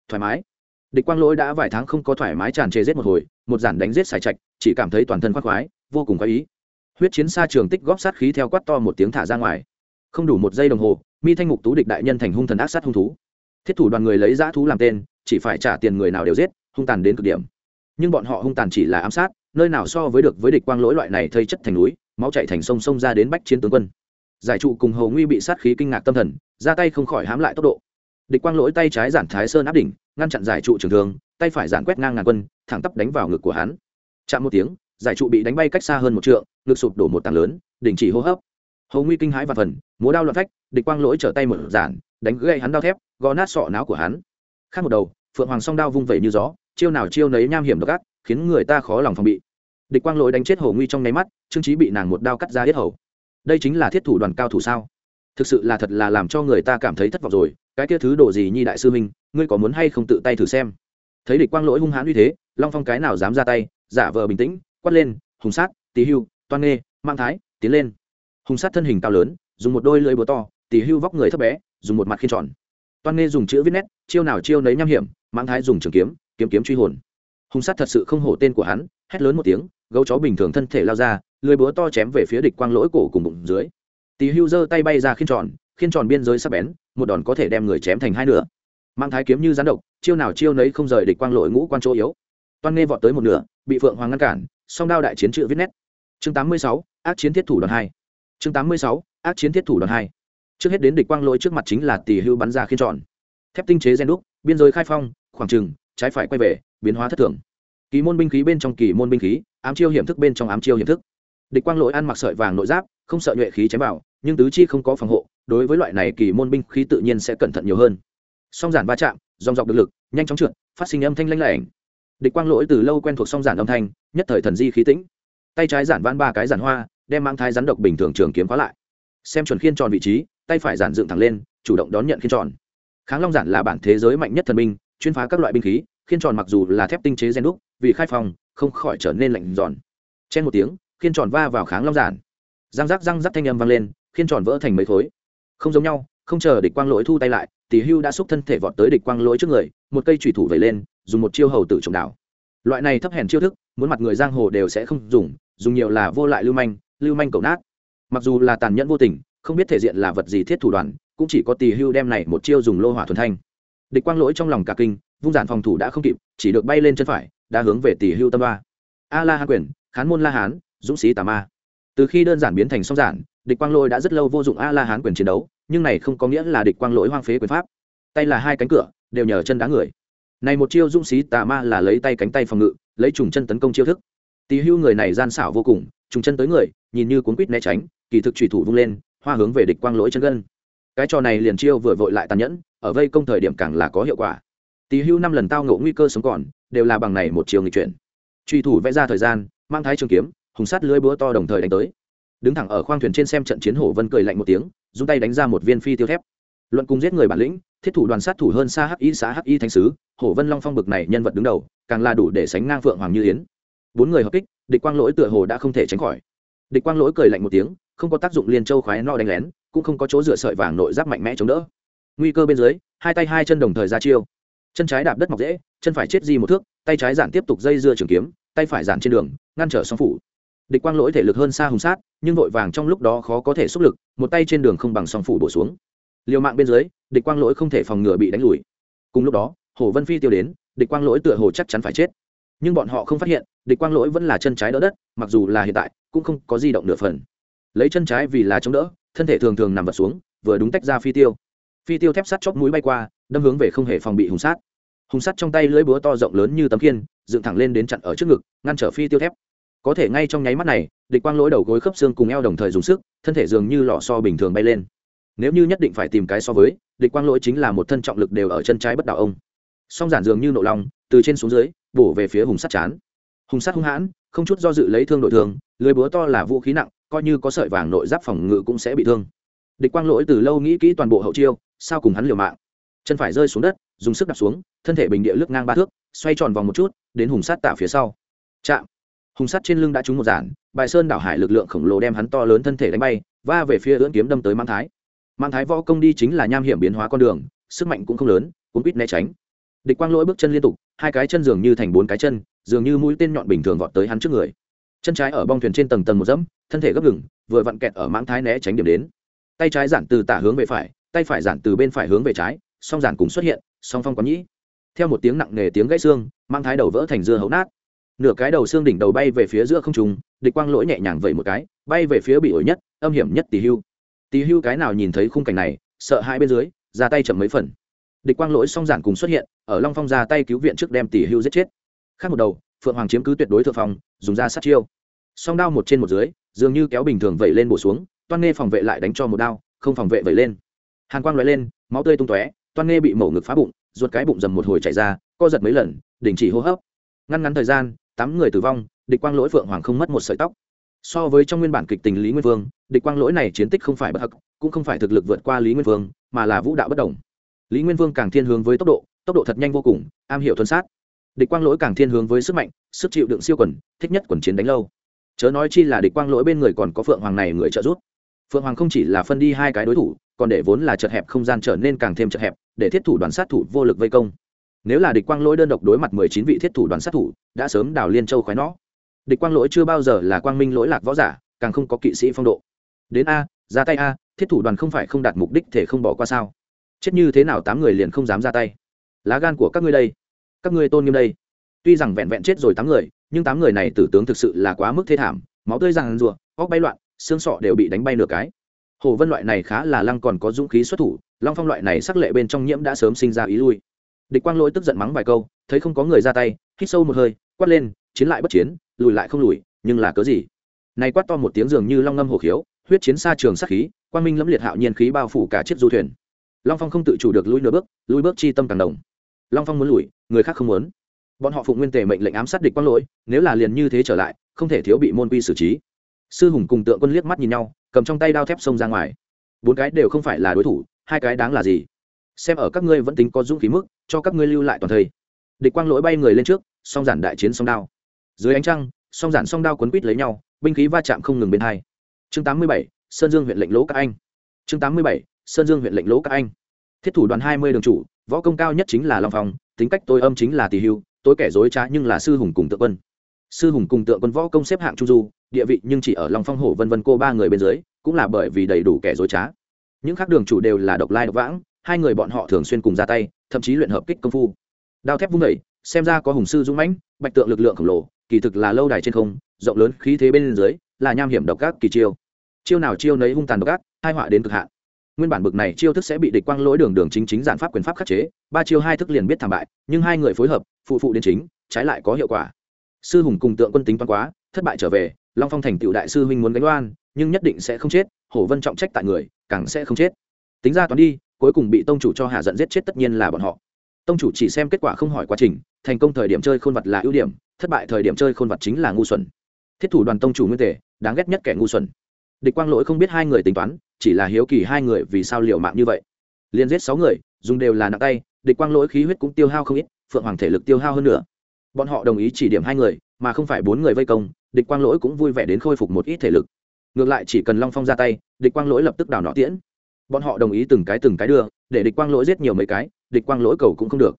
Thoải mái. Địch quang lỗi đã vài tháng không có thoải mái tràn trề giết một hồi một giản đánh giết xài trạch chỉ cảm thấy toàn thân khoác khoái vô cùng khoái ý. Huyết chiến xa trường tích góp sát khí theo quát to một tiếng thả ra ngoài. Không đủ một giây đồng hồ mi thanh mục tú địch đại nhân thành hung thần ác sát hung thú thiết thủ đoàn người lấy dã thú làm tên, chỉ phải trả tiền người nào đều giết, hung tàn đến cực điểm. Nhưng bọn họ hung tàn chỉ là ám sát, nơi nào so với được với địch quang lỗi loại này thây chất thành núi, máu chạy thành sông sông ra đến bách chiến tướng quân. Giải trụ cùng hầu nguy bị sát khí kinh ngạc tâm thần, ra tay không khỏi hám lại tốc độ. Địch quang lỗi tay trái giản thái sơn áp đỉnh, ngăn chặn giải trụ trường thường tay phải giản quét ngang ngàn quân, thẳng tắp đánh vào ngực của hắn. Chạm một tiếng, giải trụ bị đánh bay cách xa hơn một trượng, ngực sụp đổ một tảng lớn đình chỉ hô hấp. Hầu nguy kinh hãi và phần, múa đao loạn phách, địch quang lỗi trở tay một giản đánh gãy hắn đao thép, gõ nát sọ não của hắn. Khác một đầu, phượng hoàng song đao vung vẩy như gió, chiêu nào chiêu nấy nham hiểm độc ác, khiến người ta khó lòng phòng bị. Địch quang lỗi đánh chết hồ nguy trong nháy mắt, trương trí bị nàng một đao cắt ra hết hầu. Đây chính là thiết thủ đoàn cao thủ sao? Thực sự là thật là làm cho người ta cảm thấy thất vọng rồi, cái kia thứ đồ gì nhi đại sư minh ngươi có muốn hay không tự tay thử xem? Thấy địch quang lỗi hung hãn như thế, long phong cái nào dám ra tay, giả vờ bình tĩnh, quát lên, hùng sát tỷ hưu, toan nghê mang thái, tiến lên. Hùng sát thân hình cao lớn, dùng một đôi lưỡi búa to tỷ hưu vóc người thấp bé dùng một mặt khiên tròn. Toan nghê dùng chữ viết nét chiêu nào chiêu nấy nham hiểm mang thái dùng trường kiếm kiếm kiếm truy hồn. Hùng sát thật sự không hổ tên của hắn hét lớn một tiếng gấu chó bình thường thân thể lao ra lưỡi búa to chém về phía địch quang lỗi cổ cùng bụng dưới. Tì hưu giơ tay bay ra khiên tròn khiên tròn biên giới sắp bén một đòn có thể đem người chém thành hai nửa. Mang thái kiếm như rắn độc chiêu nào chiêu nấy không rời địch quang lỗi ngũ quan chỗ yếu. Toan nghe vọt tới một nửa bị phượng hoàng ngăn cản song đao đại chiến chữ viết nét. Chương 86, ác chiến thiết thủ đoàn hai. Chương 86, ác chiến thiết thủ đoàn hai trước hết đến địch quang lỗi trước mặt chính là tỷ hưu bắn ra khiên tròn. Thép tinh chế gen đúc, biên giới khai phong, khoảng trừng trái phải quay về, biến hóa thất thường. Kỳ môn binh khí bên trong kỳ môn binh khí, ám chiêu hiểm thức bên trong ám chiêu hiểm thức. Địch quang lỗi ăn mặc sợi vàng nội giáp, không sợ nhuệ khí chém vào, nhưng tứ chi không có phòng hộ, đối với loại này kỳ môn binh khí tự nhiên sẽ cẩn thận nhiều hơn. Song giản va chạm, dòng dọc được lực, nhanh chóng trượt, phát sinh âm thanh lanh lảnh. Địch quang lỗi từ lâu quen thuộc song giản âm thanh, nhất thời thần di khí tĩnh. Tay trái giản vãn ba cái giản hoa, đem mang thai rắn độc bình thường trường kiếm khóa lại. Xem chuẩn khiên tròn vị trí tay phải giản dựng thẳng lên, chủ động đón nhận khiên tròn. Kháng long giản là bản thế giới mạnh nhất thần binh, chuyên phá các loại binh khí, khiên tròn mặc dù là thép tinh chế gen đúc, vì khai phòng không khỏi trở nên lạnh giòn. Chen một tiếng, khiên tròn va vào kháng long giản. Răng rắc răng rắc thanh âm vang lên, khiên tròn vỡ thành mấy thối không giống nhau, không chờ địch quang lỗi thu tay lại tỷ hưu đã xúc thân thể vọt tới địch quang lỗi trước người, một cây thủy thủ vẩy lên, dùng một chiêu hầu tử trồng đảo loại này thấp hèn chiêu thức, muốn mặt người giang hồ đều sẽ không dùng dùng nhiều là vô lại lưu manh lưu manh cầu nát. Mặc dù là tàn nhẫn vô tình không biết thể diện là vật gì thiết thủ đoàn, cũng chỉ có tỳ hưu đem này một chiêu dùng lô hỏa thuần thanh. Địch quang lỗi trong lòng cả kinh, vung giản phòng thủ đã không kịp, chỉ được bay lên chân phải, đã hướng về tỳ hưu tâm ba a la hán quyền, khán môn la hán dũng sĩ tà ma. Từ khi đơn giản biến thành song giản, địch quang lỗi đã rất lâu vô dụng a la hán quyền chiến đấu, nhưng này không có nghĩa là địch quang lỗi hoang phế quyền pháp. Tay là hai cánh cửa, đều nhờ chân đá người. Này một chiêu dũng sĩ tà ma là lấy tay cánh tay phòng ngự, lấy trùng chân tấn công chiêu thức. Tỳ hưu người này gian xảo vô cùng, trùng chân tới người, nhìn như cuốn quýt né tránh, kỳ thực trùy thủ vung lên hoa hướng về địch quang lỗi chân gân. Cái trò này liền chiêu vừa vội lại tàn nhẫn, ở vây công thời điểm càng là có hiệu quả. Tỳ hưu năm lần tao ngộ nguy cơ sống còn, đều là bằng này một chiều nghịch chuyển. Truy thủ vẽ ra thời gian, mang thái trường kiếm, hùng sát lưới búa to đồng thời đánh tới. Đứng thẳng ở khoang thuyền trên xem trận chiến hổ vân cười lạnh một tiếng, dùng tay đánh ra một viên phi tiêu thép. Luận cùng giết người bản lĩnh, thiết thủ đoàn sát thủ hơn xa hắc y xã hắc y thánh sứ, hổ vân long phong bực này nhân vật đứng đầu, càng là đủ để sánh ngang phượng hoàng như yến. Bốn người hợp kích, địch quang lỗi tựa hồ đã không thể tránh khỏi. Địch quang lỗi cười lạnh một tiếng không có tác dụng liên châu khoái no đánh lén, cũng không có chỗ dựa sợi vàng nội giáp mạnh mẽ chống đỡ. Nguy cơ bên dưới, hai tay hai chân đồng thời ra chiêu. Chân trái đạp đất mọc dễ, chân phải chết di một thước, tay trái giản tiếp tục dây dưa trường kiếm, tay phải giản trên đường, ngăn trở song phủ. Địch quang lỗi thể lực hơn xa hùng sát, nhưng vội vàng trong lúc đó khó có thể xúc lực, một tay trên đường không bằng song phủ bổ xuống. Liều mạng bên dưới, địch quang lỗi không thể phòng ngừa bị đánh lùi. Cùng lúc đó, hồ vân phi tiêu đến, địch quang lỗi tựa hồ chắc chắn phải chết. Nhưng bọn họ không phát hiện, địch quang lỗi vẫn là chân trái đỡ đất, mặc dù là hiện tại, cũng không có di động nửa phần lấy chân trái vì là chống đỡ, thân thể thường thường nằm vật xuống, vừa đúng tách ra phi tiêu. Phi tiêu thép sắt chóp mũi bay qua, đâm hướng về không hề phòng bị hùng sát. Hùng sắt trong tay lưỡi búa to rộng lớn như tấm kiên dựng thẳng lên đến chặn ở trước ngực, ngăn trở phi tiêu thép. Có thể ngay trong nháy mắt này, địch quang lỗi đầu gối khớp xương cùng eo đồng thời dùng sức, thân thể dường như lò so bình thường bay lên. Nếu như nhất định phải tìm cái so với, địch quang lỗi chính là một thân trọng lực đều ở chân trái bất đạo ông. Song giản dường như nộ lòng, từ trên xuống dưới, bổ về phía hùng sắt chán. Hùng sắt hung hãn, không chút do dự lấy thương đội thường lưới búa to là vũ khí nặng coi như có sợi vàng nội giáp phòng ngự cũng sẽ bị thương. Địch quang lỗi từ lâu nghĩ kỹ toàn bộ hậu chiêu, sao cùng hắn liều mạng. Chân phải rơi xuống đất, dùng sức đạp xuống, thân thể bình địa lướt ngang ba thước, xoay tròn vòng một chút, đến hùng sát tả phía sau. Chạm. Hùng sát trên lưng đã trúng một giản, bài sơn đảo hải lực lượng khổng lồ đem hắn to lớn thân thể đánh bay, va về phía ưỡn kiếm đâm tới mang thái. Mang thái võ công đi chính là nham hiểm biến hóa con đường, sức mạnh cũng không lớn cũng quýt né tránh. Địch quang lỗi bước chân liên tục, hai cái chân dường như thành bốn cái chân, dường như mũi tên nhọn bình thường vọt tới hắn trước người. Chân trái ở bong thuyền trên tầng tầng một dẫm thân thể gấp gừng vừa vặn kẹt ở mãng thái né tránh điểm đến. Tay trái giản từ tả hướng về phải, tay phải giản từ bên phải hướng về trái, song giản cùng xuất hiện, song phong có nhĩ. Theo một tiếng nặng nề tiếng gãy xương mang thái đầu vỡ thành dưa hấu nát. Nửa cái đầu xương đỉnh đầu bay về phía giữa không trùng địch quang lỗi nhẹ nhàng vẩy một cái, bay về phía bị ổi nhất, âm hiểm nhất tỷ hưu. Tỷ hưu cái nào nhìn thấy khung cảnh này, sợ hai bên dưới, ra tay chậm mấy phần. Địch quang lỗi song giản cùng xuất hiện, ở long phong ra tay cứu viện trước đem tỷ hưu giết chết. Khác một đầu, phượng hoàng chiếm cứ tuyệt đối thượng phong, dùng ra sát chiêu. Song đao một trên một dưới dường như kéo bình thường vẩy lên bổ xuống, toan nghe phòng vệ lại đánh cho một đao, không phòng vệ vẩy lên. Hàn quang loại lên, máu tươi tung tóe, toan nghe bị mổ ngực phá bụng, ruột cái bụng dầm một hồi chảy ra, co giật mấy lần, đình chỉ hô hấp. Ngăn ngắn thời gian, tám người tử vong, địch quang lỗi phượng hoàng không mất một sợi tóc. So với trong nguyên bản kịch tình lý nguyên vương, địch quang lỗi này chiến tích không phải bất hắc, cũng không phải thực lực vượt qua lý nguyên vương, mà là vũ đạo bất đồng. Lý nguyên vương càng thiên hướng với tốc độ tốc độ thật nhanh vô cùng, am hiểu thuần sát. Địch quang lỗi càng thiên hướng với sức mạnh, sức chịu đựng siêu quần, thích nhất quần chiến đánh lâu chớ nói chi là địch quang lỗi bên người còn có phượng hoàng này người trợ giúp. Phượng hoàng không chỉ là phân đi hai cái đối thủ, còn để vốn là chật hẹp không gian trở nên càng thêm chật hẹp, để thiết thủ đoàn sát thủ vô lực vây công. Nếu là địch quang lỗi đơn độc đối mặt mười chín vị thiết thủ đoàn sát thủ, đã sớm đào liên châu khói nó địch quang lỗi chưa bao giờ là quang minh lỗi lạc võ giả, càng không có kỵ sĩ phong độ. Đến a, ra tay a, thiết thủ đoàn không phải không đạt mục đích thể không bỏ qua sao? Chết như thế nào tám người liền không dám ra tay? Lá gan của các ngươi đây. Các ngươi tôn nghiêm đây. Tuy rằng vẹn vẹn chết rồi tám người nhưng tám người này tử tướng thực sự là quá mức thê thảm, máu tươi ràng rùa óc bay loạn, xương sọ đều bị đánh bay nửa cái. Hồ vân loại này khá là lăng còn có dũng khí xuất thủ, long phong loại này sắc lệ bên trong nhiễm đã sớm sinh ra ý lui. Địch quang lỗi tức giận mắng vài câu, thấy không có người ra tay, hít sâu một hơi, quát lên, chiến lại bất chiến, lùi lại không lùi, nhưng là cớ gì? Này quát to một tiếng dường như long ngâm hổ khiếu, huyết chiến xa trường sắc khí, quang minh lẫm liệt hạo nhiên khí bao phủ cả chiếc du thuyền. Long phong không tự chủ được lùi nửa bước lùi bước chi tâm càng đồng long phong muốn lùi, người khác không muốn bọn họ phụng nguyên tề mệnh lệnh ám sát địch quang lỗi, nếu là liền như thế trở lại, không thể thiếu bị môn quy xử trí. Sư hùng cùng tượng quân liếc mắt nhìn nhau, cầm trong tay đao thép xông ra ngoài. Bốn cái đều không phải là đối thủ, hai cái đáng là gì? Xem ở các ngươi vẫn tính có dũng khí mức, cho các ngươi lưu lại toàn thây địch quang lỗi bay người lên trước, song giản đại chiến song đao. Dưới ánh trăng, song giản song đao quấn quít lấy nhau, binh khí va chạm không ngừng bên hai. Chương tám mươi bảy, sơn dương huyện lệnh lỗ các anh. Chương tám mươi bảy, sơn dương huyện lệnh lỗ các anh. Thiết thủ đoàn hai mươi đường chủ, võ công cao nhất chính là long phong, tính cách tôi âm chính là tỷ hưu tối kẻ dối trá nhưng là sư hùng cùng tượng quân. Sư hùng cùng tượng quân võ công xếp hạng trung du, địa vị nhưng chỉ ở long phong hổ vân vân cô ba người bên dưới, cũng là bởi vì đầy đủ kẻ dối trá. Những khác đường chủ đều là độc lai độc vãng, hai người bọn họ thường xuyên cùng ra tay, thậm chí luyện hợp kích công phu. Đao thép vung đẩy xem ra có hùng sư dũng mãnh, bạch tượng lực lượng khổng lồ, kỳ thực là lâu đài trên không, rộng lớn khí thế bên dưới, là nham hiểm độc ác kỳ chiêu. Chiêu nào chiêu nấy hung tàn độc ác hai họa đến cực hạn nguyên bản bực này chiêu thức sẽ bị địch quang lỗi đường đường chính chính giản pháp quyền pháp khắc chế, ba chiêu hai thức liền biết thảm bại, nhưng hai người phối hợp, phụ phụ đến chính, trái lại có hiệu quả. Sư hùng cùng tượng quân tính toán quá, thất bại trở về, long phong thành tựu đại sư huynh muốn gánh đoan nhưng nhất định sẽ không chết, hổ vân trọng trách tại người, càng sẽ không chết. Tính ra toán đi, cuối cùng bị tông chủ cho hạ giận giết chết tất nhiên là bọn họ. Tông chủ chỉ xem kết quả không hỏi quá trình, thành công thời điểm chơi khôn vật là ưu điểm, thất bại thời điểm chơi khôn vật chính là ngu xuẩn. Thiết thủ đoàn tông chủ nguyên tề, đáng ghét nhất kẻ ngu xuẩn. Địch quang lỗi không biết hai người tính toán chỉ là hiếu kỳ hai người vì sao liều mạng như vậy. Liền giết sáu người, dùng đều là nặng tay, địch quang lỗi khí huyết cũng tiêu hao không ít, phượng hoàng thể lực tiêu hao hơn nữa. Bọn họ đồng ý chỉ điểm hai người, mà không phải bốn người vây công, địch quang lỗi cũng vui vẻ đến khôi phục một ít thể lực. Ngược lại chỉ cần long phong ra tay, địch quang lỗi lập tức đào nọ tiễn. Bọn họ đồng ý từng cái từng cái đưa, để địch quang lỗi giết nhiều mấy cái, địch quang lỗi cầu cũng không được.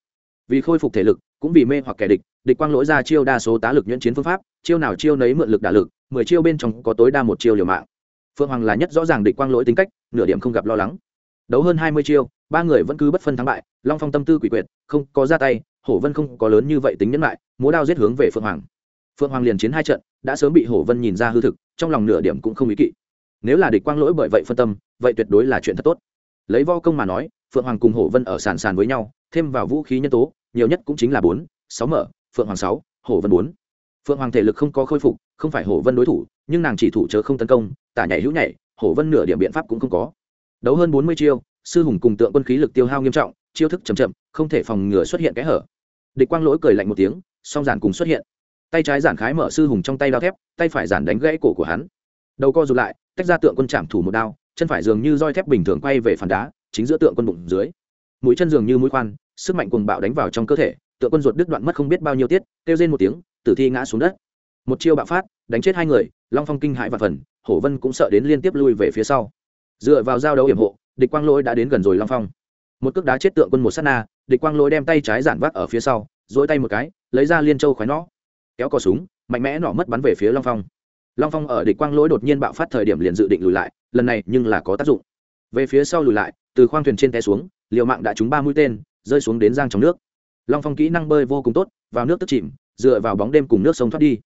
Vì khôi phục thể lực, cũng vì mê hoặc kẻ địch địch quang lỗi ra chiêu đa số tá lực nhuyễn chiến phương pháp, chiêu nào chiêu nấy mượn lực đả lực, mười chiêu bên trong có tối đa một chiêu liều mạng phượng hoàng là nhất rõ ràng địch quang lỗi tính cách, nửa điểm không gặp lo lắng. Đấu hơn hai mươi chiêu, ba người vẫn cứ bất phân thắng bại, long phong tâm tư quỷ quyệt, không có ra tay, hổ vân không có lớn như vậy tính nhẫn lại, múa đao giết hướng về phượng hoàng. Phượng hoàng liền chiến hai trận, đã sớm bị hổ vân nhìn ra hư thực, trong lòng nửa điểm cũng không ý kỵ. Nếu là địch quang lỗi bởi vậy phân tâm, vậy tuyệt đối là chuyện thật tốt. Lấy vo công mà nói, phượng hoàng cùng hổ vân ở sàn sàn với nhau, thêm vào vũ khí nhân tố, nhiều nhất cũng chính là bốn, sáu mở, phượng hoàng sáu, hổ vân bốn phượng hoàng thể lực không có khôi phục, không phải hổ vân đối thủ, nhưng nàng chỉ thủ chớ không tấn công, tả nhảy hữu nhảy hổ vân nửa điểm biện pháp cũng không có. Đấu hơn bốn mươi chiêu, sư hùng cùng tượng quân khí lực tiêu hao nghiêm trọng, chiêu thức chậm chậm, không thể phòng ngừa xuất hiện kẽ hở. Địch quang lỗi cười lạnh một tiếng, song giản cùng xuất hiện. Tay trái giản khái mở sư hùng trong tay đao thép, tay phải giản đánh gãy cổ của hắn. Đầu co rụt lại, tách ra tượng quân chạm thủ một đao, chân phải dường như roi thép bình thường quay về phản đá, chính giữa tượng quân bụng dưới. Mũi chân dường như mũi khoan, sức mạnh cuồng bạo đánh vào trong cơ thể, tượng quân ruột đứt đoạn mất không biết bao nhiêu tiết, kêu rên một tiếng tử thi ngã xuống đất. Một chiêu bạo phát, đánh chết hai người, long phong kinh hãi và phần, hổ vân cũng sợ đến liên tiếp lui về phía sau. Dựa vào giao đấu hiểm hộ, địch quang lỗi đã đến gần rồi long phong. Một cước đá chết tượng quân một s á t na, địch quang lỗi đem tay trái giản vác ở phía sau dỗi tay một cái, lấy ra liên châu khoái nó kéo cò súng, mạnh mẽ nọ mất bắn về phía long phong. Long phong ở địch quang lỗi đột nhiên bạo phát thời điểm liền dự định lùi lại, lần này nhưng là có tác dụng. Về phía sau lùi lại, từ khoang thuyền trên té xuống, liều mạng đã trúng ba mũi tên, rơi xuống đến giang trong nước. Long phong kỹ năng bơi vô cùng tốt, vào nước tức chìm dựa vào bóng đêm cùng nước sông thoát đi.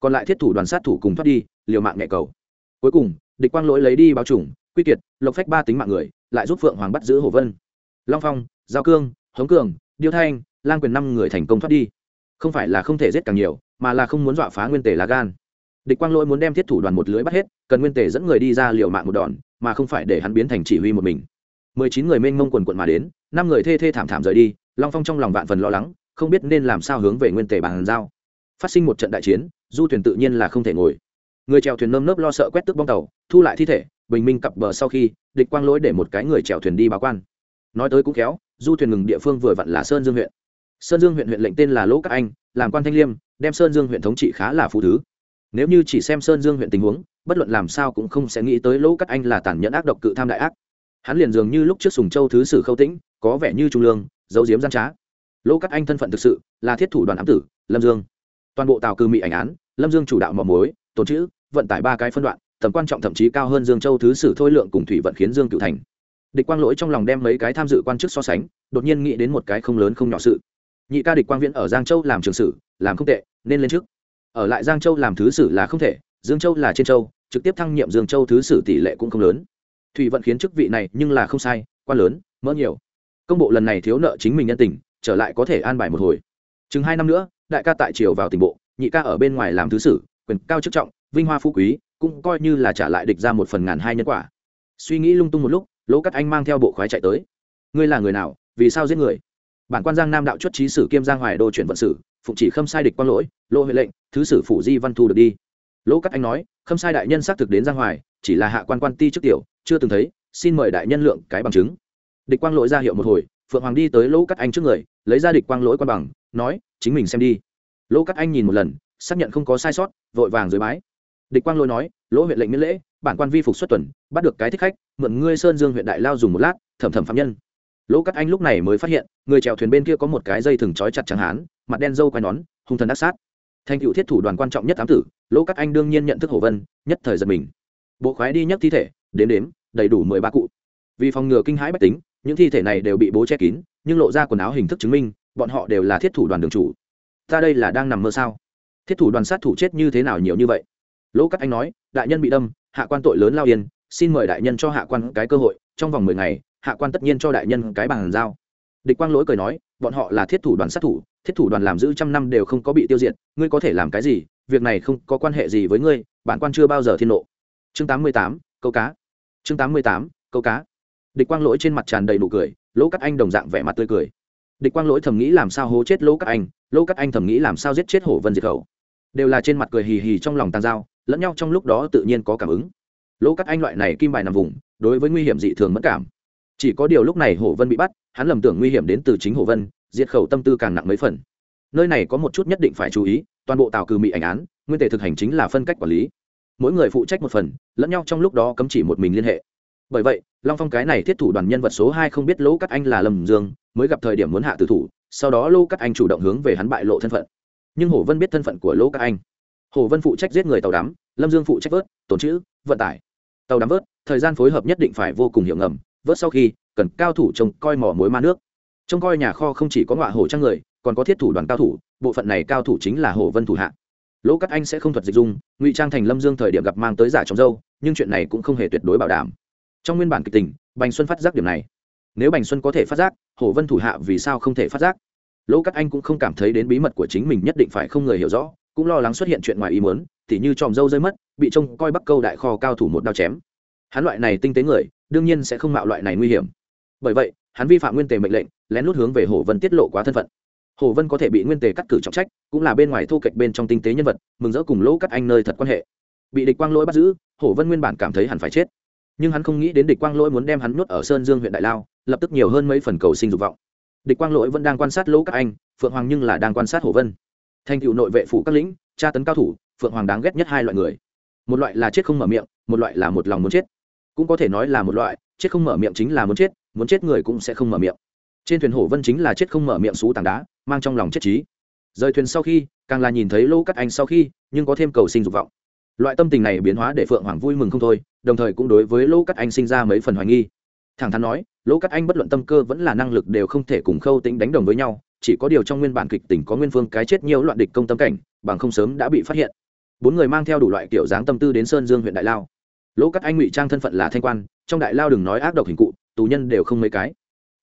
Còn lại thiết thủ đoàn sát thủ cùng thoát đi, liều mạng nhẹ cầu. Cuối cùng, địch quang lỗi lấy đi báo chủng quy kiệt, lộc phách ba tính mạng người, lại giúp phượng hoàng bắt giữ hồ vân. Long phong, giao cương, hống cường, điêu thanh lan quyền năm người thành công thoát đi. Không phải là không thể giết càng nhiều, mà là không muốn dọa phá nguyên tể lá gan. Địch quang lỗi muốn đem thiết thủ đoàn một lưới bắt hết, cần nguyên tể dẫn người đi ra liều mạng một đòn, mà không phải để hắn biến thành chỉ huy một mình. Mười chín người mênh mông quần quận mà đến, năm người thê thê thảm thảm rời đi, long phong trong lòng vạn phần lo lắng không biết nên làm sao hướng về nguyên tề bàn giao. Phát sinh một trận đại chiến, du thuyền tự nhiên là không thể ngồi. Người chèo thuyền nơm nớp lo sợ quét tức bong tàu, thu lại thi thể, bình minh cặp bờ sau khi, địch quang lỗi để một cái người chèo thuyền đi báo quan. Nói tới cũng kéo du thuyền ngừng địa phương vừa vặn là sơn dương huyện. Sơn dương huyện huyện lệnh tên là lỗ các anh, làm quan thanh liêm, đem sơn dương huyện thống trị khá là phụ thứ. Nếu như chỉ xem sơn dương huyện tình huống, bất luận làm sao cũng không sẽ nghĩ tới lỗ các anh là tàn nhẫn ác độc cự tham đại ác. Hắn liền dường như lúc trước sùng châu thứ sử khâu tĩnh, có vẻ như trung lương, giấu diếm gian trá lỗ cắt anh thân phận thực sự là thiết thủ đoàn ám tử, lâm dương. Toàn bộ tàu cư mỹ ảnh án, lâm dương chủ đạo mỏ mối, tồn chữ vận tải ba cái phân đoạn, tầm quan trọng thậm chí cao hơn dương châu thứ sử thôi lượng cùng thủy vận khiến dương cựu thành. Địch quang lỗi trong lòng đem mấy cái tham dự quan chức so sánh, đột nhiên nghĩ đến một cái không lớn không nhỏ sự. Nhị ca địch quang viễn ở giang châu làm trường sử, làm không tệ, nên lên trước. Ở lại giang châu làm thứ sử là không thể, dương châu là trên châu, trực tiếp thăng nhiệm dương châu thứ sử tỷ lệ cũng không lớn. Thủy vận khiến chức vị này nhưng là không sai, quan lớn, mỡ nhiều. Công bộ lần này thiếu nợ chính mình nhân tình trở lại có thể an bài một hồi. Chừng hai năm nữa, đại ca tại triều vào tỉnh bộ, nhị ca ở bên ngoài làm thứ sử, quyền cao chức trọng, vinh hoa phú quý, cũng coi như là trả lại địch ra một phần ngàn hai nhân quả. Suy nghĩ lung tung một lúc, lỗ cắt anh mang theo bộ khoái chạy tới. Ngươi là người nào, vì sao giết người? Bản quan giang nam đạo chuất trí sử kiêm giang hoài đô chuyển vận sử, phụng chỉ khâm sai địch quan lỗi lô huệ lệnh, thứ sử phủ di văn thu được đi. Lỗ cắt anh nói, khâm sai đại nhân xác thực đến giang hoài, chỉ là hạ quan quan ti trước tiểu, chưa từng thấy, xin mời đại nhân lượng cái bằng chứng. Địch quang lỗi ra hiệu một hồi, phượng hoàng đi tới lỗ cắt anh trước người lấy ra địch quang lỗi quan bằng, nói, chính mình xem đi. Lỗ cắt anh nhìn một lần, xác nhận không có sai sót, vội vàng dưới bái. Địch quang lỗi nói, lỗ huyện lệnh miễn lễ, bản quan vi phục xuất tuần, bắt được cái thích khách, mượn ngươi sơn dương huyện đại lao dùng một lát, thẩm thẩm phạm nhân. Lỗ cắt anh lúc này mới phát hiện, người chèo thuyền bên kia có một cái dây thừng trói chặt chẳng hán, mặt đen dâu quai nón, hung thần ác sát. Thành cựu thiết thủ đoàn quan trọng nhất tám tử, lỗ cắt anh đương nhiên nhận thức hồ vân, nhất thời giật mình. Bộ khoái đi nhấc thi thể, đếm đếm, đầy đủ mười ba cụ. Vì phòng ngừa kinh hãi bách tính, những thi thể này đều bị bố che kín nhưng lộ ra quần áo hình thức chứng minh, bọn họ đều là thiết thủ đoàn đường chủ. Ta đây là đang nằm mơ sao? Thiết thủ đoàn sát thủ chết như thế nào nhiều như vậy? Lỗ cắt anh nói, đại nhân bị đâm, hạ quan tội lớn lao yên, xin mời đại nhân cho hạ quan cái cơ hội, trong vòng mười ngày, hạ quan tất nhiên cho đại nhân cái bàn giao. Địch quang lỗi cười nói, bọn họ là thiết thủ đoàn sát thủ, thiết thủ đoàn làm giữ trăm năm đều không có bị tiêu diệt, ngươi có thể làm cái gì? Việc này không có quan hệ gì với ngươi, bản quan chưa bao giờ thiên nộ. Chương tám mươi tám, câu cá. Chương tám mươi tám, câu cá. Địch quang lỗi trên mặt tràn đầy nụ cười lỗ cắt anh đồng dạng vẻ mặt tươi cười. Địch quang lỗi thầm nghĩ làm sao hố chết lỗ cắt anh, lỗ cắt anh thầm nghĩ làm sao giết chết hổ vân diệt khẩu. Đều là trên mặt cười hì hì trong lòng tàn dao, lẫn nhau trong lúc đó tự nhiên có cảm ứng. Lỗ cắt anh loại này kim bài nằm vùng, đối với nguy hiểm dị thường mất cảm. Chỉ có điều lúc này hổ vân bị bắt, hắn lầm tưởng nguy hiểm đến từ chính hổ vân, diệt khẩu tâm tư càng nặng mấy phần. Nơi này có một chút nhất định phải chú ý, toàn bộ tàu cừ mị ảnh án, nguyên tề thực hành chính là phân cách quản lý. Mỗi người phụ trách một phần, lẫn nhau trong lúc đó cấm chỉ một mình liên hệ bởi vậy, long phong cái này thiết thủ đoàn nhân vật số hai không biết lỗ cắt anh là lầm dương, mới gặp thời điểm muốn hạ tử thủ, sau đó lỗ cắt anh chủ động hướng về hắn bại lộ thân phận. Nhưng hồ vân biết thân phận của lỗ cắt anh. Hồ vân phụ trách giết người tàu đắm, lâm dương phụ trách vớt tồn chữ, vận tải. Tàu đắm vớt, thời gian phối hợp nhất định phải vô cùng hiệu ngầm, vớt sau khi, cần cao thủ trông coi mỏ mối ma nước. Trông coi nhà kho không chỉ có ngọa hổ trang người, còn có thiết thủ đoàn cao thủ, bộ phận này cao thủ chính là hồ vân thủ hạ. Lỗ cắt anh sẽ không thuật dịch dung, ngụy trang thành lâm dương thời điểm gặp mang tới giả trong dâu, nhưng chuyện này cũng không hề tuyệt đối bảo đảm trong nguyên bản kịch tình, bành xuân phát giác điểm này. Nếu bành xuân có thể phát giác hổ vân thủ hạ vì sao không thể phát giác? Lỗ các anh cũng không cảm thấy đến bí mật của chính mình nhất định phải không người hiểu rõ, cũng lo lắng xuất hiện chuyện ngoài ý muốn thì như tròm dâu rơi mất, bị trông coi bắc câu đại kho cao thủ một đao chém. Hắn loại này tinh tế người, đương nhiên sẽ không mạo loại này nguy hiểm. Bởi vậy, hắn vi phạm nguyên tề mệnh lệnh, lén lút hướng về hồ vân tiết lộ quá thân phận. Hồ vân có thể bị nguyên tề cắt cử trọng trách, cũng là bên ngoài thu kịch bên trong tinh tế nhân vật, mừng rỡ cùng lỗ cắt anh nơi thật quan hệ. Bị địch quang lỗi bắt giữ, hồ vân nguyên bản cảm thấy hẳn phải chết nhưng hắn không nghĩ đến địch quang lỗi muốn đem hắn nuốt ở sơn dương huyện đại lao, lập tức nhiều hơn mấy phần cầu sinh dục vọng. Địch quang lỗi vẫn đang quan sát lỗ các anh, phượng hoàng nhưng là đang quan sát hồ vân. Thành cựu nội vệ phủ các lĩnh, tra tấn cao thủ, phượng hoàng đáng ghét nhất hai loại người. Một loại là chết không mở miệng, một loại là một lòng muốn chết. Cũng có thể nói là một loại, chết không mở miệng chính là muốn chết muốn chết người cũng sẽ không mở miệng. Trên thuyền hổ vân chính là chết không mở miệng xú tảng đá, mang trong lòng chết trí. Rời thuyền sau khi, càng là nhìn thấy lô cắt anh sau khi, nhưng có thêm cầu sinh dục vọng. Loại tâm tình này biến hóa để phượng hoàng vui mừng không thôi đồng thời cũng đối với Lỗ cắt anh sinh ra mấy phần hoài nghi. Thẳng thắn nói, Lỗ cắt anh bất luận tâm cơ vẫn là năng lực đều không thể cùng khâu tính đánh đồng với nhau, chỉ có điều trong nguyên bản kịch tỉnh có nguyên phương cái chết nhiều loạn địch công tâm cảnh, bằng không sớm đã bị phát hiện. Bốn người mang theo đủ loại kiểu dáng tâm tư đến sơn dương huyện đại lao. Lỗ cắt anh ngụy trang thân phận là thanh quan, trong đại lao đừng nói ác độc hình cụ, tù nhân đều không mấy cái.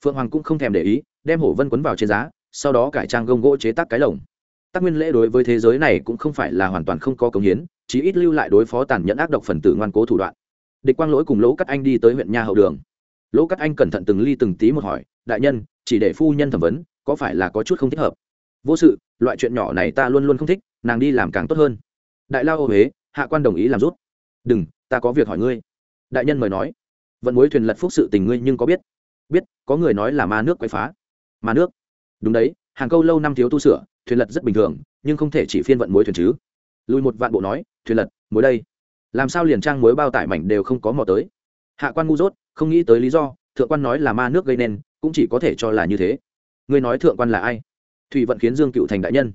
Phượng hoàng cũng không thèm để ý, đem hổ vân quấn vào trên giá, sau đó cải trang gông gỗ chế tác cái lồng. Tác nguyên lễ đối với thế giới này cũng không phải là hoàn toàn không có công hiến, chí ít lưu lại đối phó tàn nhẫn ác độc phần tử ngoan cố thủ đoạn địch quang lỗi cùng lỗ cắt anh đi tới huyện nha hậu đường. Lỗ cắt anh cẩn thận từng ly từng tí một hỏi, đại nhân, chỉ để phu nhân thẩm vấn, có phải là có chút không thích hợp? Vô sự, loại chuyện nhỏ này ta luôn luôn không thích, nàng đi làm càng tốt hơn. Đại lao ô huế, hạ quan đồng ý làm rút. Đừng, ta có việc hỏi ngươi. Đại nhân mời nói, vận mối thuyền lật phúc sự tình ngươi nhưng có biết. Biết, có người nói là ma nước quay phá. Ma nước? Đúng đấy, hàng câu lâu năm thiếu tu sửa, thuyền lật rất bình thường, nhưng không thể chỉ phiên vận mối thuyền chứ. Lùi một vạn bộ nói, thuyền lật, mối đây làm sao liền trang mối bao tải mảnh đều không có mò tới? Hạ quan ngu dốt, không nghĩ tới lý do, thượng quan nói là ma nước gây nên, cũng chỉ có thể cho là như thế. Ngươi nói thượng quan là ai? Thủy vận khiến dương cựu thành đại nhân.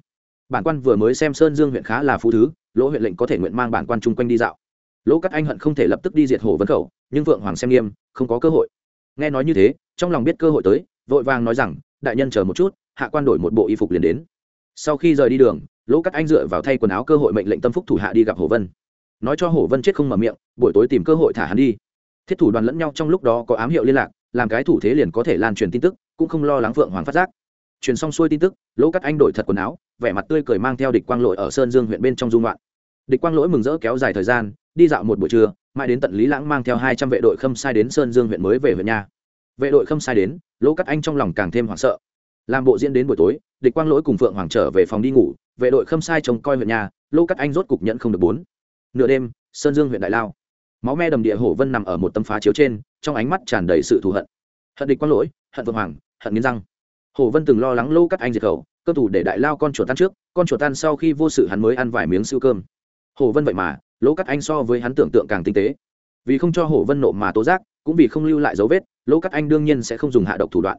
Bản quan vừa mới xem sơn dương huyện khá là phú thứ, lỗ huyện lệnh có thể nguyện mang bản quan chung quanh đi dạo. Lỗ cắt anh hận không thể lập tức đi diệt hồ vân khẩu, nhưng vượng hoàng xem nghiêm, không có cơ hội. Nghe nói như thế, trong lòng biết cơ hội tới, vội vàng nói rằng, đại nhân chờ một chút, hạ quan đổi một bộ y phục liền đến. Sau khi rời đi đường, lỗ cắt anh dựa vào thay quần áo cơ hội mệnh lệnh tâm phúc thủ hạ đi gặp hồ vân nói cho Hổ vân chết không mở miệng, buổi tối tìm cơ hội thả hắn đi. Thiết thủ đoàn lẫn nhau trong lúc đó có ám hiệu liên lạc, làm cái thủ thế liền có thể lan truyền tin tức, cũng không lo lắng phượng hoàng phát giác. Truyền xong xuôi tin tức, lỗ cắt anh đổi thật quần áo, vẻ mặt tươi cười mang theo địch quang Lỗi ở sơn dương huyện bên trong dung loạn. Địch quang lỗi mừng rỡ kéo dài thời gian, đi dạo một buổi trưa, mãi đến tận lý lãng mang theo hai trăm vệ đội khâm sai đến sơn dương huyện mới về huyện nhà. vệ đội khâm sai đến, lỗ cắt anh trong lòng càng thêm hoảng sợ. Làm bộ diễn đến buổi tối, địch quang lỗi cùng phượng hoàng trở về phòng đi ngủ, vệ đội khâm sai trông coi huyện nhà, lỗ cắt anh rốt cục nhận không được bốn nửa đêm, sơn dương huyện đại lao. Máu me đầm địa hổ vân nằm ở một tấm phá chiếu trên, trong ánh mắt tràn đầy sự thù hận. Hận địch quang lỗi, hận vượng hoàng, hận nghiến răng. Hổ vân từng lo lắng lỗ cắt anh diệt khẩu, cơ thủ để đại lao con chuột tan trước, con chuột tan sau khi vô sự hắn mới ăn vài miếng siêu cơm. Hổ vân vậy mà lỗ cắt anh so với hắn tưởng tượng càng tinh tế. Vì không cho hổ vân nộ mà tố giác, cũng vì không lưu lại dấu vết lỗ cắt anh đương nhiên sẽ không dùng hạ độc thủ đoạn.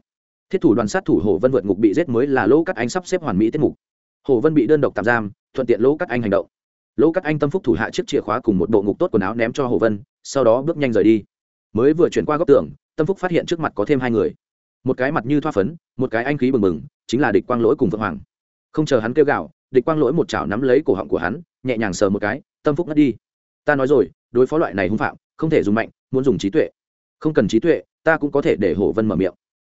Thiết thủ đoàn sát thủ hổ vân vượt ngục bị giết mới là lỗ cắt anh sắp xếp hoàn mỹ tiết mục. Hổ vân bị đơn độc tạm giam, thuận tiện lỗ cắt anh hành động lỗ cắt anh tâm phúc thủ hạ chiếc chìa khóa cùng một bộ ngục tốt quần áo ném cho hổ vân, sau đó bước nhanh rời đi. Mới vừa chuyển qua góc tường, tâm phúc phát hiện trước mặt có thêm hai người. Một cái mặt như thoa phấn, một cái anh khí bừng bừng, chính là địch quang lỗi cùng vượng hoàng. Không chờ hắn kêu gạo địch quang lỗi một chảo nắm lấy cổ họng của hắn, nhẹ nhàng sờ một cái, tâm phúc ngất đi. Ta nói rồi, đối phó loại này hung phạm, không thể dùng mạnh, muốn dùng trí tuệ. Không cần trí tuệ, ta cũng có thể để hổ vân mở miệng.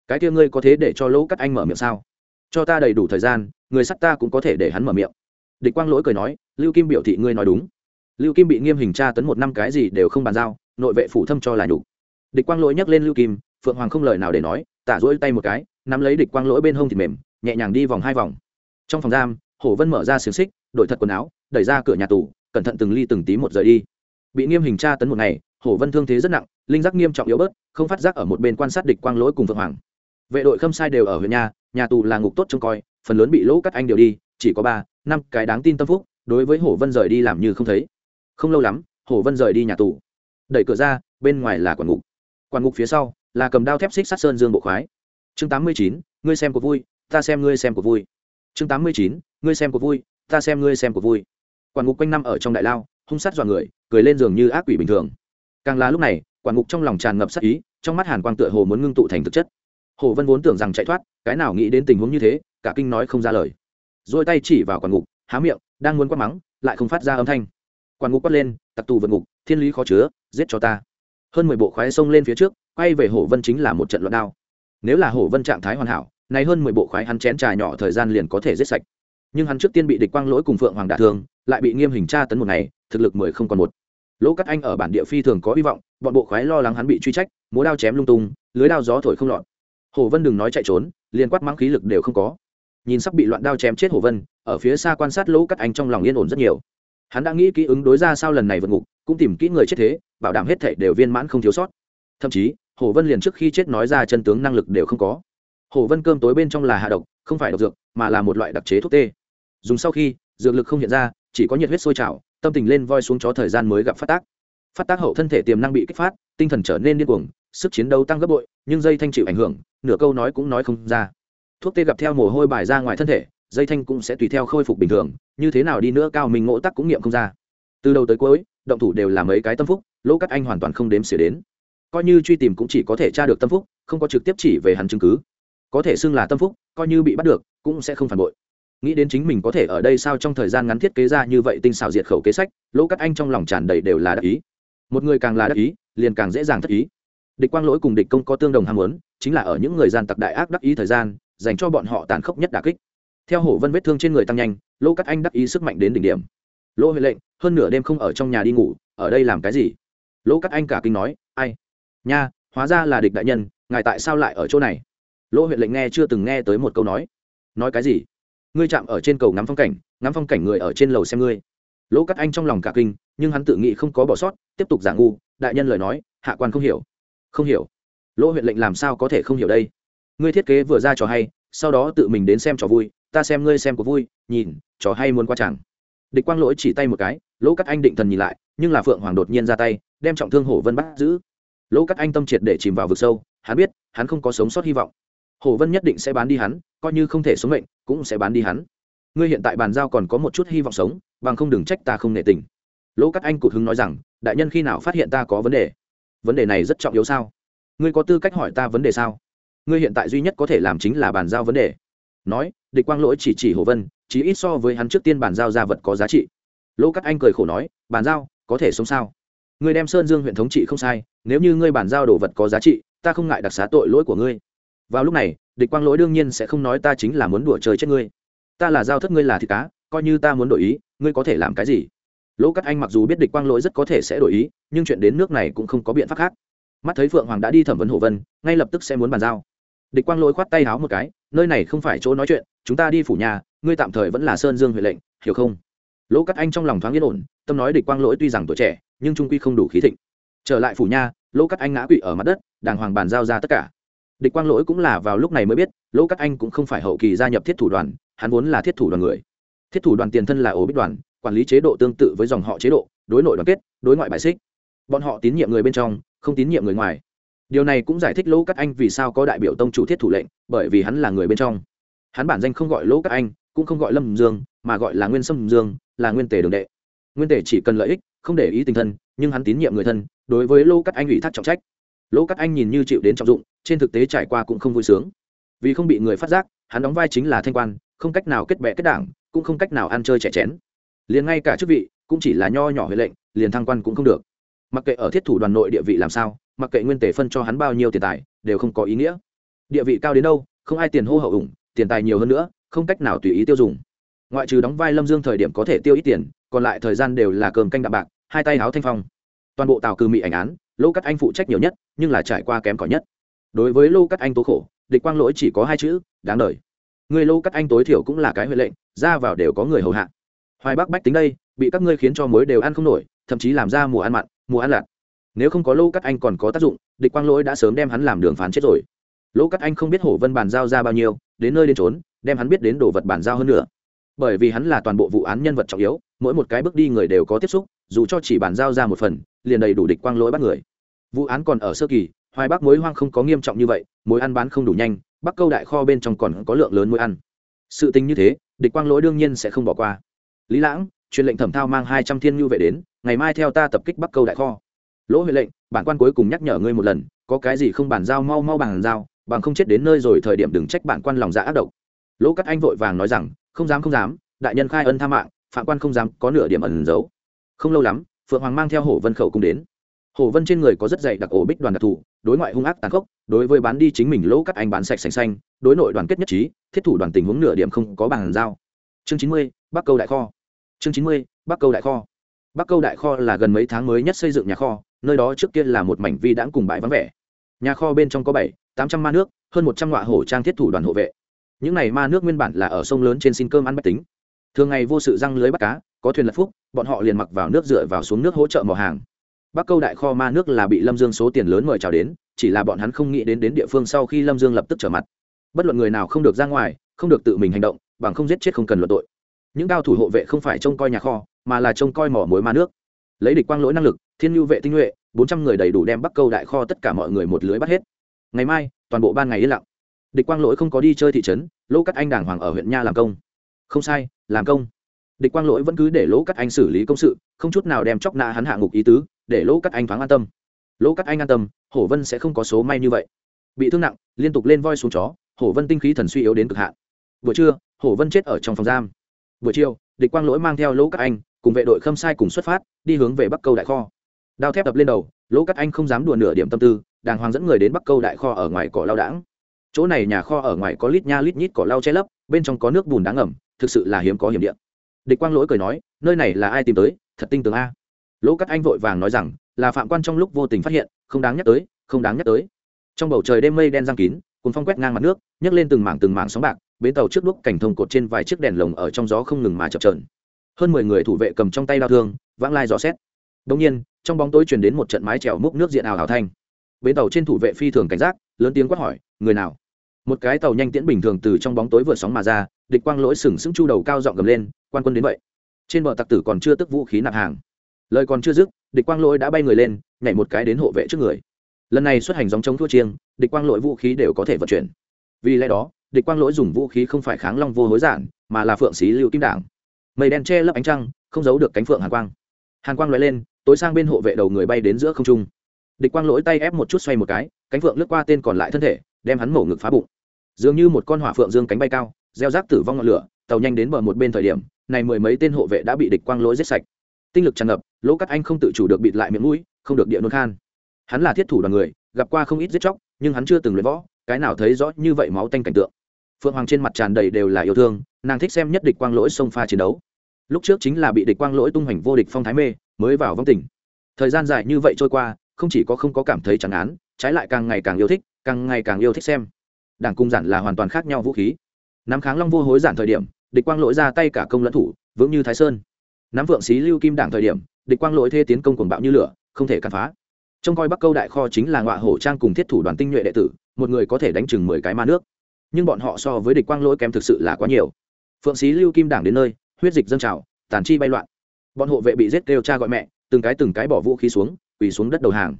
Cái kia ngươi có thế để cho lỗ cắt anh mở miệng sao? Cho ta đầy đủ thời gian, người sắt ta cũng có thể để hắn mở miệng địch quang lỗi cười nói, lưu kim biểu thị ngươi nói đúng. Lưu kim bị nghiêm hình tra tấn một năm cái gì đều không bàn giao, nội vệ phủ thâm cho là nhục. Địch quang lỗi nhắc lên lưu kim, phượng hoàng không lời nào để nói, tả rỗi tay một cái, nắm lấy địch quang lỗi bên hông thịt mềm, nhẹ nhàng đi vòng hai vòng. Trong phòng giam, hổ vân mở ra xiềng xích, đổi thật quần áo, đẩy ra cửa nhà tù, cẩn thận từng ly từng tí một rời đi. Bị nghiêm hình tra tấn một ngày, hổ vân thương thế rất nặng, linh giác nghiêm trọng yếu bớt, không phát giác ở một bên quan sát địch quang lỗi cùng phượng hoàng. Vệ đội khâm sai đều ở huyện nhà nhà tù là ngục tốt trông coi, phần lớn bị lỗ cắt anh đều đi, chỉ có ba năm cái đáng tin tâm phúc, đối với hổ vân rời đi làm như không thấy. Không lâu lắm, hổ vân rời đi nhà tù. Đẩy cửa ra, bên ngoài là quản ngục. Quản ngục phía sau là cầm đao thép xích sát sơn dương bộ khoái. Chương tám mươi chín, ngươi xem cuộc vui, ta xem ngươi xem cuộc vui. Chương tám mươi chín, ngươi xem cuộc vui, ta xem ngươi xem cuộc vui. Quản ngục quanh năm ở trong đại lao, hung sát dọa người, cười lên giường như ác quỷ bình thường. Càng là lúc này quản ngục trong lòng tràn ngập sát ý, trong mắt hàn quang tựa hồ muốn ngưng tụ thành thực chất. Hồ vân vốn tưởng rằng chạy thoát, cái nào nghĩ đến tình huống như thế, cả kinh nói không ra lời rồi tay chỉ vào quản ngục, há miệng, đang muốn quát mắng, lại không phát ra âm thanh. Quản ngục quát lên, tặc tù vượt ngục, thiên lý khó chứa, giết cho ta. Hơn mười bộ khoái xông lên phía trước, quay về hổ vân chính là một trận loạn đao. Nếu là hổ vân trạng thái hoàn hảo, này hơn mười bộ khoái hắn chén trà nhỏ thời gian liền có thể giết sạch. Nhưng hắn trước tiên bị địch quang lỗi cùng phượng hoàng đả thương, lại bị nghiêm hình tra tấn một ngày, thực lực mười không còn một. Lỗ cắt anh ở bản địa phi thường có hy vọng, bọn bộ khoái lo lắng hắn bị truy trách, múa đao chém lung tung, lưới đao gió thổi không lọt. Hồ vân đừng nói chạy trốn, liền quát mắng khí lực đều không có nhìn sắp bị loạn đao chém chết hồ vân, ở phía xa quan sát lỗ cắt anh trong lòng yên ổn rất nhiều. Hắn đã nghĩ kỹ ứng đối ra sau lần này vượt ngục, cũng tìm kỹ người chết thế, bảo đảm hết thể đều viên mãn không thiếu sót. Thậm chí, hồ vân liền trước khi chết nói ra chân tướng năng lực đều không có. Hồ vân cơm tối bên trong là hạ độc, không phải độc dược, mà là một loại đặc chế thuốc tê. Dùng sau khi, dược lực không hiện ra, chỉ có nhiệt huyết sôi trào, tâm tình lên voi xuống chó thời gian mới gặp phát tác. Phát tác hậu thân thể tiềm năng bị kích phát, tinh thần trở nên điên cuồng, sức chiến đấu tăng gấp bội, nhưng dây thanh chịu ảnh hưởng, nửa câu nói cũng nói không ra thuốc tê gặp theo mồ hôi bài ra ngoài thân thể, dây thanh cũng sẽ tùy theo khôi phục bình thường, như thế nào đi nữa cao mình ngộ tắc cũng nghiệm không ra. Từ đầu tới cuối, động thủ đều là mấy cái tâm phúc, lỗ cắt anh hoàn toàn không đếm xỉa đến. Coi như truy tìm cũng chỉ có thể tra được tâm phúc, không có trực tiếp chỉ về hắn chứng cứ. Có thể xưng là tâm phúc, coi như bị bắt được, cũng sẽ không phản bội. Nghĩ đến chính mình có thể ở đây sao trong thời gian ngắn thiết kế ra như vậy tinh xảo diệt khẩu kế sách, lỗ cắt anh trong lòng tràn đầy đều là đắc ý. Một người càng là đắc ý, liền càng dễ dàng thất ý. Địch quang lỗi cùng địch công có tương đồng ham muốn, chính là ở những người gian tặc đại ác đắc ý thời gian dành cho bọn họ tàn khốc nhất đà kích. Theo hổ vân vết thương trên người tăng nhanh lỗ cắt anh đắc ý sức mạnh đến đỉnh điểm. Lỗ huệ lệnh, hơn nửa đêm không ở trong nhà đi ngủ, ở đây làm cái gì? Lỗ cắt anh cả kinh nói, ai? Nha, hóa ra là địch đại nhân, ngài tại sao lại ở chỗ này? Lỗ huyện lệnh nghe chưa từng nghe tới một câu nói. Nói cái gì? Ngươi chạm ở trên cầu ngắm phong cảnh, ngắm phong cảnh người ở trên lầu xem ngươi. Lỗ cắt anh trong lòng cả kinh, nhưng hắn tự nghĩ không có bỏ sót, tiếp tục giả ngu, đại nhân lời nói, hạ quan không hiểu. Không hiểu. Lỗ huyện lệnh làm sao có thể không hiểu đây? Ngươi thiết kế vừa ra trò hay, sau đó tự mình đến xem trò vui, ta xem ngươi xem có vui, nhìn, trò hay muốn qua chẳng địch quang lỗi chỉ tay một cái, lỗ cắt anh định thần nhìn lại, nhưng là phượng hoàng đột nhiên ra tay, đem trọng thương hổ vân bắt giữ. Lỗ cắt anh tâm triệt để chìm vào vực sâu, hắn biết, hắn không có sống sót hy vọng. Hổ vân nhất định sẽ bán đi hắn, coi như không thể sống mệnh, cũng sẽ bán đi hắn. Ngươi hiện tại bàn giao còn có một chút hy vọng sống, bằng không đừng trách ta không nể tình. Lỗ cắt anh cụt hứng nói rằng, đại nhân khi nào phát hiện ta có vấn đề? Vấn đề này rất trọng yếu sao? Ngươi có tư cách hỏi ta vấn đề sao? Ngươi hiện tại duy nhất có thể làm chính là bàn giao vấn đề. Nói, địch quang lỗi chỉ chỉ hồ vân chỉ ít so với hắn trước tiên bàn giao ra vật có giá trị. Lỗ các anh cười khổ nói, bàn giao, có thể sống sao? Ngươi đem sơn dương huyện thống trị không sai, nếu như ngươi bàn giao đồ vật có giá trị, ta không ngại đặc xá tội lỗi của ngươi. Vào lúc này, địch quang lỗi đương nhiên sẽ không nói ta chính là muốn đùa trời chết ngươi. Ta là giao thất ngươi là thịt cá, coi như ta muốn đổi ý, ngươi có thể làm cái gì? Lỗ cắt anh mặc dù biết địch quang lỗi rất có thể sẽ đổi ý, nhưng chuyện đến nước này cũng không có biện pháp khác. Mắt thấy phượng hoàng đã đi thẩm vấn hồ vân, ngay lập tức sẽ muốn bàn giao địch quang lỗi khoát tay háo một cái, nơi này không phải chỗ nói chuyện, chúng ta đi phủ nhà, ngươi tạm thời vẫn là sơn dương huệ lệnh, hiểu không? Lỗ cắt anh trong lòng thoáng yên ổn, tâm nói địch quang lỗi tuy rằng tuổi trẻ, nhưng trung quy không đủ khí thịnh. Trở lại phủ nha lỗ cắt anh ngã quỵ ở mặt đất, đàng hoàng bàn giao ra tất cả. Địch quang lỗi cũng là vào lúc này mới biết, lỗ cắt anh cũng không phải hậu kỳ gia nhập thiết thủ đoàn, hắn vốn là thiết thủ đoàn người. Thiết thủ đoàn tiền thân là ổ bích đoàn, quản lý chế độ tương tự với dòng họ chế độ, đối nội đoàn kết, đối ngoại bài xích. Bọn họ tín nhiệm người bên trong, không tín nhiệm người ngoài điều này cũng giải thích lỗ cắt anh vì sao có đại biểu tông chủ thiết thủ lệnh, bởi vì hắn là người bên trong. Hắn bản danh không gọi lỗ cắt anh, cũng không gọi lâm dương, mà gọi là nguyên sâm dương, là nguyên tề đường đệ. Nguyên tề chỉ cần lợi ích, không để ý tình thân, nhưng hắn tín nhiệm người thân, đối với lỗ cắt anh ủy thác trọng trách. Lỗ cắt anh nhìn như chịu đến trọng dụng, trên thực tế trải qua cũng không vui sướng. Vì không bị người phát giác, hắn đóng vai chính là thanh quan, không cách nào kết bệ kết đảng, cũng không cách nào ăn chơi trẻ chén. Liền ngay cả chức vị, cũng chỉ là nho nhỏ huệ lệnh, liền thăng quan cũng không được. Mặc kệ ở thiết thủ đoàn nội địa vị làm sao mặc kệ nguyên tể phân cho hắn bao nhiêu tiền tài, đều không có ý nghĩa. Địa vị cao đến đâu, không ai tiền hô hậu ủng, tiền tài nhiều hơn nữa, không cách nào tùy ý tiêu dùng. Ngoại trừ đóng vai lâm dương thời điểm có thể tiêu ít tiền, còn lại thời gian đều là cơm canh đạm bạc, hai tay háo thanh phong. Toàn bộ tàu cư mỹ ảnh án, lô cắt anh phụ trách nhiều nhất, nhưng là trải qua kém cỏi nhất. Đối với lô cắt anh tố khổ, địch quang lỗi chỉ có hai chữ, đáng đời. Người lô cắt anh tối thiểu cũng là cái huệ lệnh, ra vào đều có người hầu hạ. Hoài bắc bách tính đây, bị các ngươi khiến cho mối đều ăn không nổi, thậm chí làm ra mùa ăn mặn, mùa ăn lạt nếu không có lô cắt anh còn có tác dụng, địch quang lỗi đã sớm đem hắn làm đường phán chết rồi. Lô cắt anh không biết hổ vân bàn giao ra bao nhiêu, đến nơi đến trốn đem hắn biết đến đồ vật bàn giao hơn nữa. Bởi vì hắn là toàn bộ vụ án nhân vật trọng yếu, mỗi một cái bước đi người đều có tiếp xúc, dù cho chỉ bàn giao ra một phần, liền đầy đủ địch quang lỗi bắt người. Vụ án còn ở sơ kỳ, hoài bắc mối hoang không có nghiêm trọng như vậy, mối ăn bán không đủ nhanh, bắc câu đại kho bên trong còn có lượng lớn mối ăn. Sự tình như thế, địch quang lỗi đương nhiên sẽ không bỏ qua. Lý lãng, truyền lệnh thẩm thao mang hai trăm thiên nhu vệ đến, ngày mai theo ta tập kích bắc câu đại kho lỗ huệ lệnh, bản quan cuối cùng nhắc nhở ngươi một lần, có cái gì không bàn giao mau mau bàn giao, bằng không chết đến nơi rồi thời điểm đừng trách bản quan lòng dạ ác độc. Lỗ cắt anh vội vàng nói rằng, không dám không dám, đại nhân khai ân tha mạng, phạm quan không dám có nửa điểm ẩn giấu. Không lâu lắm, phượng hoàng mang theo hổ vân khẩu cùng đến. Hổ vân trên người có rất dày đặc ổ bích đoàn đặc thù, đối ngoại hung ác tàn khốc, đối với bán đi chính mình lỗ cắt anh bán sạch sành xanh, đối nội đoàn kết nhất trí, thiết thủ đoàn tình huống nửa điểm không có bàn giao. Chương chín mươi, bắc câu đại kho. Chương chín mươi, bắc câu đại kho. Bắc câu đại kho là gần mấy tháng mới nhất xây dựng nhà kho nơi đó trước kia là một mảnh vi đãng cùng bãi vắng vẻ. Nhà kho bên trong có bảy, tám trăm ma nước, hơn một trăm ngọa hổ trang thiết thủ đoàn hộ vệ. Những này ma nước nguyên bản là ở sông lớn trên xin cơm ăn bách tính. Thường ngày vô sự răng lưới bắt cá, có thuyền lật phúc, bọn họ liền mặc vào nước dựa vào xuống nước hỗ trợ mò hàng. Bắc câu đại kho ma nước là bị lâm dương số tiền lớn mời chào đến, chỉ là bọn hắn không nghĩ đến đến địa phương sau khi lâm dương lập tức trở mặt. Bất luận người nào không được ra ngoài, không được tự mình hành động, bằng không giết chết không cần luận tội. Những cao thủ hộ vệ không phải trông coi nhà kho, mà là trông coi mỏ mối ma nước. Lấy địch quang lỗi năng lực thiên nhu vệ tinh nhuệ, bốn trăm người đầy đủ đem bắc câu đại kho tất cả mọi người một lưới bắt hết. Ngày mai, toàn bộ ban ngày yên lặng. Địch quang lỗi không có đi chơi thị trấn, lỗ cắt anh đàng hoàng ở huyện nha làm công. Không sai, làm công. Địch quang lỗi vẫn cứ để lỗ cắt anh xử lý công sự, không chút nào đem chóc nạ hắn hạ ngục ý tứ, để lỗ cắt anh thoáng an tâm. Lỗ cắt anh an tâm, hổ vân sẽ không có số may như vậy. Bị thương nặng, liên tục lên voi xuống chó, hổ vân tinh khí thần suy yếu đến cực hạn. Buổi trưa, hổ vân chết ở trong phòng giam. Buổi chiều, địch quang lỗi mang theo lỗ các anh, cùng vệ đội khâm sai cùng xuất phát, đi hướng về bắc câu đại kho đao thép đập lên đầu, lỗ cắt anh không dám đùa nửa điểm tâm tư, đàng hoàng dẫn người đến bắc câu đại kho ở ngoài cỏ lao đãng. Chỗ này nhà kho ở ngoài có lít nha lít nhít cỏ lau che lấp, bên trong có nước bùn đáng ẩm thực sự là hiếm có hiểm điện địch quang lỗi cười nói, nơi này là ai tìm tới? Thật tinh tường a. Lỗ cắt anh vội vàng nói rằng, là phạm quan trong lúc vô tình phát hiện, không đáng nhắc tới, không đáng nhắc tới. Trong bầu trời đêm mây đen giang kín cùng phong quét ngang mặt nước, nhấc lên từng mảng từng mảng sóng bạc, bến tàu trước đuốc cảnh thông cột trên vài chiếc đèn lồng ở trong gió không ngừng mà chập trờn hơn mười người thủ vệ cầm trong tay đao thương, vãng lai dò xét. Đông nhiên trong bóng tối truyền đến một trận mái trèo múc nước diện ảo hảo thanh. Bến tàu trên thủ vệ phi thường cảnh giác, lớn tiếng quát hỏi, người nào? Một cái tàu nhanh tiễn bình thường từ trong bóng tối vượt sóng mà ra, địch quang lỗi sừng sững chu đầu cao dọn gầm lên, quan quân đến vậy. Trên bờ tặc tử còn chưa tức vũ khí nạp hàng. Lời còn chưa dứt, địch quang lỗi đã bay người lên, nhảy một cái đến hộ vệ trước người. Lần này xuất hành dòng chống thua chiêng, địch quang lỗi vũ khí đều có thể vận chuyển. Vì lẽ đó, địch quang lỗi dùng vũ khí không phải kháng long vô hối giản, mà là phượng xí lưu kim đảng. Mây đen che lấp ánh trăng, không giấu được cánh phượng hàn quang. Hàn quang loại lên tối sang bên hộ vệ đầu người bay đến giữa không trung. Địch quang lỗi tay ép một chút xoay một cái, cánh phượng lướt qua tên còn lại thân thể, đem hắn mổ ngực phá bụng. Dường như một con hỏa phượng dương cánh bay cao, gieo rác tử vong ngọn lửa, tàu nhanh đến bờ một bên thời điểm, này mười mấy tên hộ vệ đã bị địch quang lỗi giết sạch. Tinh lực tràn ngập, lỗ cắt anh không tự chủ được bịt lại miệng mũi, không được địa nôn khan. Hắn là thiết thủ đoàn người, gặp qua không ít giết chóc, nhưng hắn chưa từng luyện võ, cái nào thấy rõ như vậy máu tanh cảnh tượng. Phượng hoàng trên mặt tràn đầy đều là yêu thương, nàng thích xem nhất địch quang lỗi sông pha chiến đấu lúc trước chính là bị địch quang lỗi tung hoành vô địch phong thái mê, mới vào vong tỉnh thời gian dài như vậy trôi qua, không chỉ có không có cảm thấy chẳng án trái lại càng ngày càng yêu thích, càng ngày càng yêu thích xem. Đảng cung giản là hoàn toàn khác nhau vũ khí. Nắm kháng long vô hối giản thời điểm, địch quang lỗi ra tay cả công lẫn thủ, vững như thái sơn. Nắm vượng xí lưu kim đảng thời điểm, địch quang lỗi thê tiến công cuồng bạo như lửa, không thể cản phá. Trông coi bắc câu đại kho chính là ngọa hổ trang cùng thiết thủ đoàn tinh nhuệ đệ tử, một người có thể đánh chừng mười cái ma nước. Nhưng bọn họ so với địch quang lỗi kém thực sự là quá nhiều. Phượng xí lưu kim đảng đến nơi huyết dịch dâng trào, tàn chi bay loạn. Bọn hộ vệ bị giết kêu cha gọi mẹ, từng cái từng cái bỏ vũ khí xuống, quỳ xuống đất đầu hàng.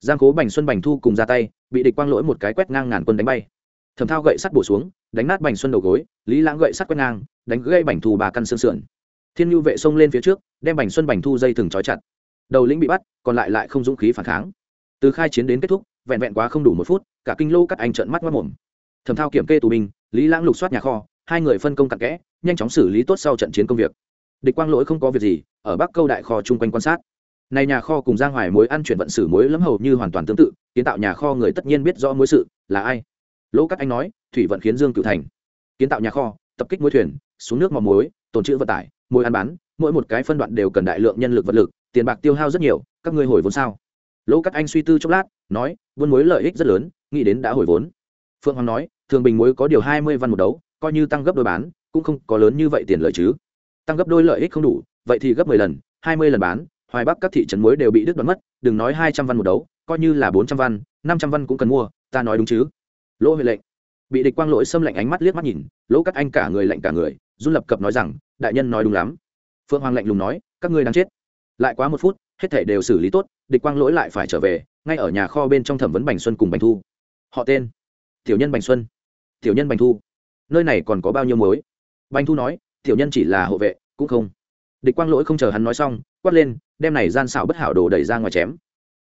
Giang cố bành xuân bành thu cùng ra tay, bị địch quang lỗi một cái quét ngang ngàn quân đánh bay. Thầm thao gậy sắt bổ xuống, đánh nát bành xuân đầu gối, lý lãng gậy sắt quét ngang, đánh gây bành thu bà căn xương sườn. Thiên nhu vệ xông lên phía trước, đem bành xuân bành thu dây thừng trói chặt. Đầu lĩnh bị bắt, còn lại lại không dũng khí phản kháng. Từ khai chiến đến kết thúc, vẹn vẹn quá không đủ một phút, cả kinh lô cắt anh trợn mắt mất mồm thẩm thao kiểm kê tù binh, lý lãng lục soát nhà kho, hai người phân công cặn kẽ nhanh chóng xử lý tốt sau trận chiến công việc. Địch quang lỗi không có việc gì, ở bắc câu đại kho chung quanh quan sát. Này nhà kho cùng giang hoài mối ăn chuyển vận xử mối lẫm hầu như hoàn toàn tương tự, kiến tạo nhà kho người tất nhiên biết rõ mối sự, là ai. Lỗ cắt anh nói, thủy vận khiến dương cựu thành. Kiến tạo nhà kho, tập kích mối thuyền, xuống nước mò muối tồn trữ vận tải, mối ăn bán, mỗi một cái phân đoạn đều cần đại lượng nhân lực vật lực, tiền bạc tiêu hao rất nhiều, các ngươi hồi vốn sao? Lỗ cắt anh suy tư chốc lát, nói, buôn muối lợi ích rất lớn, nghĩ đến đã hồi vốn. Phượng hoàng nói, thường bình muối có điều hai mươi văn một đấu, coi như tăng gấp đôi bán cũng không có lớn như vậy tiền lợi chứ. Tăng gấp đôi lợi ích không đủ, vậy thì gấp mười lần, hai mươi lần bán, hoài bắc các thị trấn muối đều bị đứt đoán mất, đừng nói hai trăm văn một đấu, coi như là bốn trăm văn, năm trăm văn cũng cần mua, ta nói đúng chứ? Lỗ huệ lệnh. Bị địch quang lỗi xâm lạnh ánh mắt liếc mắt nhìn, lỗ cắt anh cả người lạnh cả người, run lập cập nói rằng, đại nhân nói đúng lắm. Phượng hoàng lạnh lùng nói, các ngươi đang chết. Lại quá một phút, hết thể đều xử lý tốt, địch quang lỗi lại phải trở về, ngay ở nhà kho bên trong thẩm vấn bành xuân cùng bành thu. Họ tên tiểu nhân bành xuân. Tiểu nhân bành thu. Nơi này còn có bao nhiêu mối bành thu nói, tiểu nhân chỉ là hộ vệ, cũng không. Địch quang lỗi không chờ hắn nói xong, quát lên, đem này gian xảo bất hảo đồ đẩy ra ngoài chém.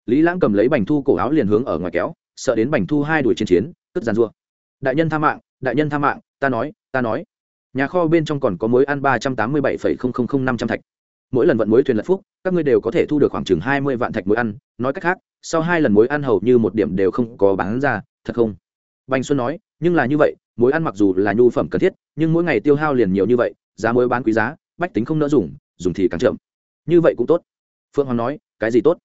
Lý lãng cầm lấy bành thu cổ áo liền hướng ở ngoài kéo, sợ đến bành thu hai đuổi chiến chiến, tức giàn rua đại nhân tha mạng, đại nhân tha mạng, ta nói ta nói. Nhà kho bên trong còn có mối ăn ba trăm tám mươi bảy năm trăm thạch. Mỗi lần vận mối thuyền lật phúc, các ngươi đều có thể thu được khoảng chừng hai mươi vạn thạch mối ăn, nói cách khác, sau hai lần mối ăn hầu như một điểm đều không có bán ra, thật không? Bành xuân nói, nhưng là như vậy mối ăn mặc dù là nhu phẩm cần thiết, nhưng mỗi ngày tiêu hao liền nhiều như vậy, giá mối bán quý giá, bách tính không nỡ dùng dùng thì càng chậm. Như vậy cũng tốt. Phượng hoàng nói, cái gì tốt?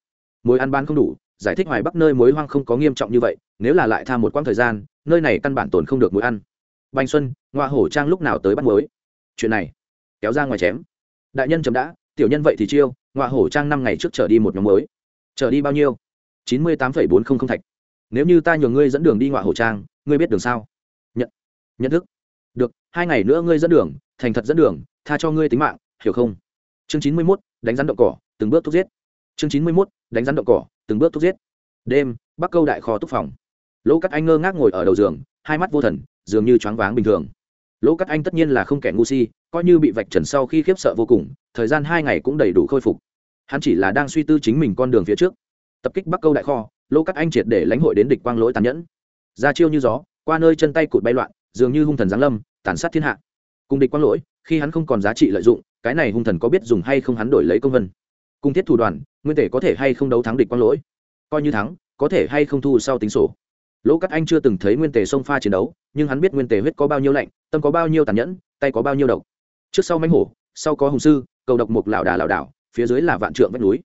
Mối ăn bán không đủ, giải thích hoài bắc nơi mối hoang không có nghiêm trọng như vậy, nếu là lại tham một quãng thời gian, nơi này căn bản tồn không được mối ăn. Bành xuân, ngoa hổ trang lúc nào tới bắt mối chuyện này, kéo ra ngoài chém. Đại nhân chấm đã, tiểu nhân vậy thì chiêu, ngoa hổ trang năm ngày trước trở đi một nhóm mới trở đi bao nhiêu? Chín mươi tám bốn trăm linh thạch. Nếu như ta nhường ngươi dẫn đường đi ngoại hổ trang, ngươi biết đường sao? Nhận thức. Được, hai ngày nữa ngươi dẫn đường, thành thật dẫn đường, tha cho ngươi tính mạng, hiểu không? Chương chín mươi mốt, đánh rắn động cỏ, từng bước thúc giết. Chương chín mươi mốt, đánh rắn động cỏ, từng bước thúc giết. Đêm, bắc câu đại kho túc phòng. Lỗ cắt anh ngơ ngác ngồi ở đầu giường, hai mắt vô thần, dường như choáng váng bình thường. Lỗ cắt anh tất nhiên là không kẻ ngu si, coi như bị vạch trần sau khi khiếp sợ vô cùng, thời gian hai ngày cũng đầy đủ khôi phục. Hắn chỉ là đang suy tư chính mình con đường phía trước. Tập kích bắc câu đại kho, lỗ cắt anh triệt để lãnh hội đến địch quang lỗi tàn nhẫn. Ra chiêu như gió, qua nơi chân tay cụt bay loạn dường như hung thần giáng lâm, tàn sát thiên hạ. Cùng địch quang lỗi, khi hắn không còn giá trị lợi dụng, cái này hung thần có biết dùng hay không hắn đổi lấy công vân. Cung thiết thủ đoàn, nguyên thể có thể hay không đấu thắng địch quang lỗi? Coi như thắng, có thể hay không thu sau tính sổ? Lỗ cắt anh chưa từng thấy nguyên tề sông pha chiến đấu, nhưng hắn biết nguyên tề huyết có bao nhiêu lạnh, tâm có bao nhiêu tàn nhẫn, tay có bao nhiêu độc. Trước sau mánh hổ, sau có hùng sư, cầu độc mục lảo đà lảo đảo, phía dưới là vạn trượng vách núi.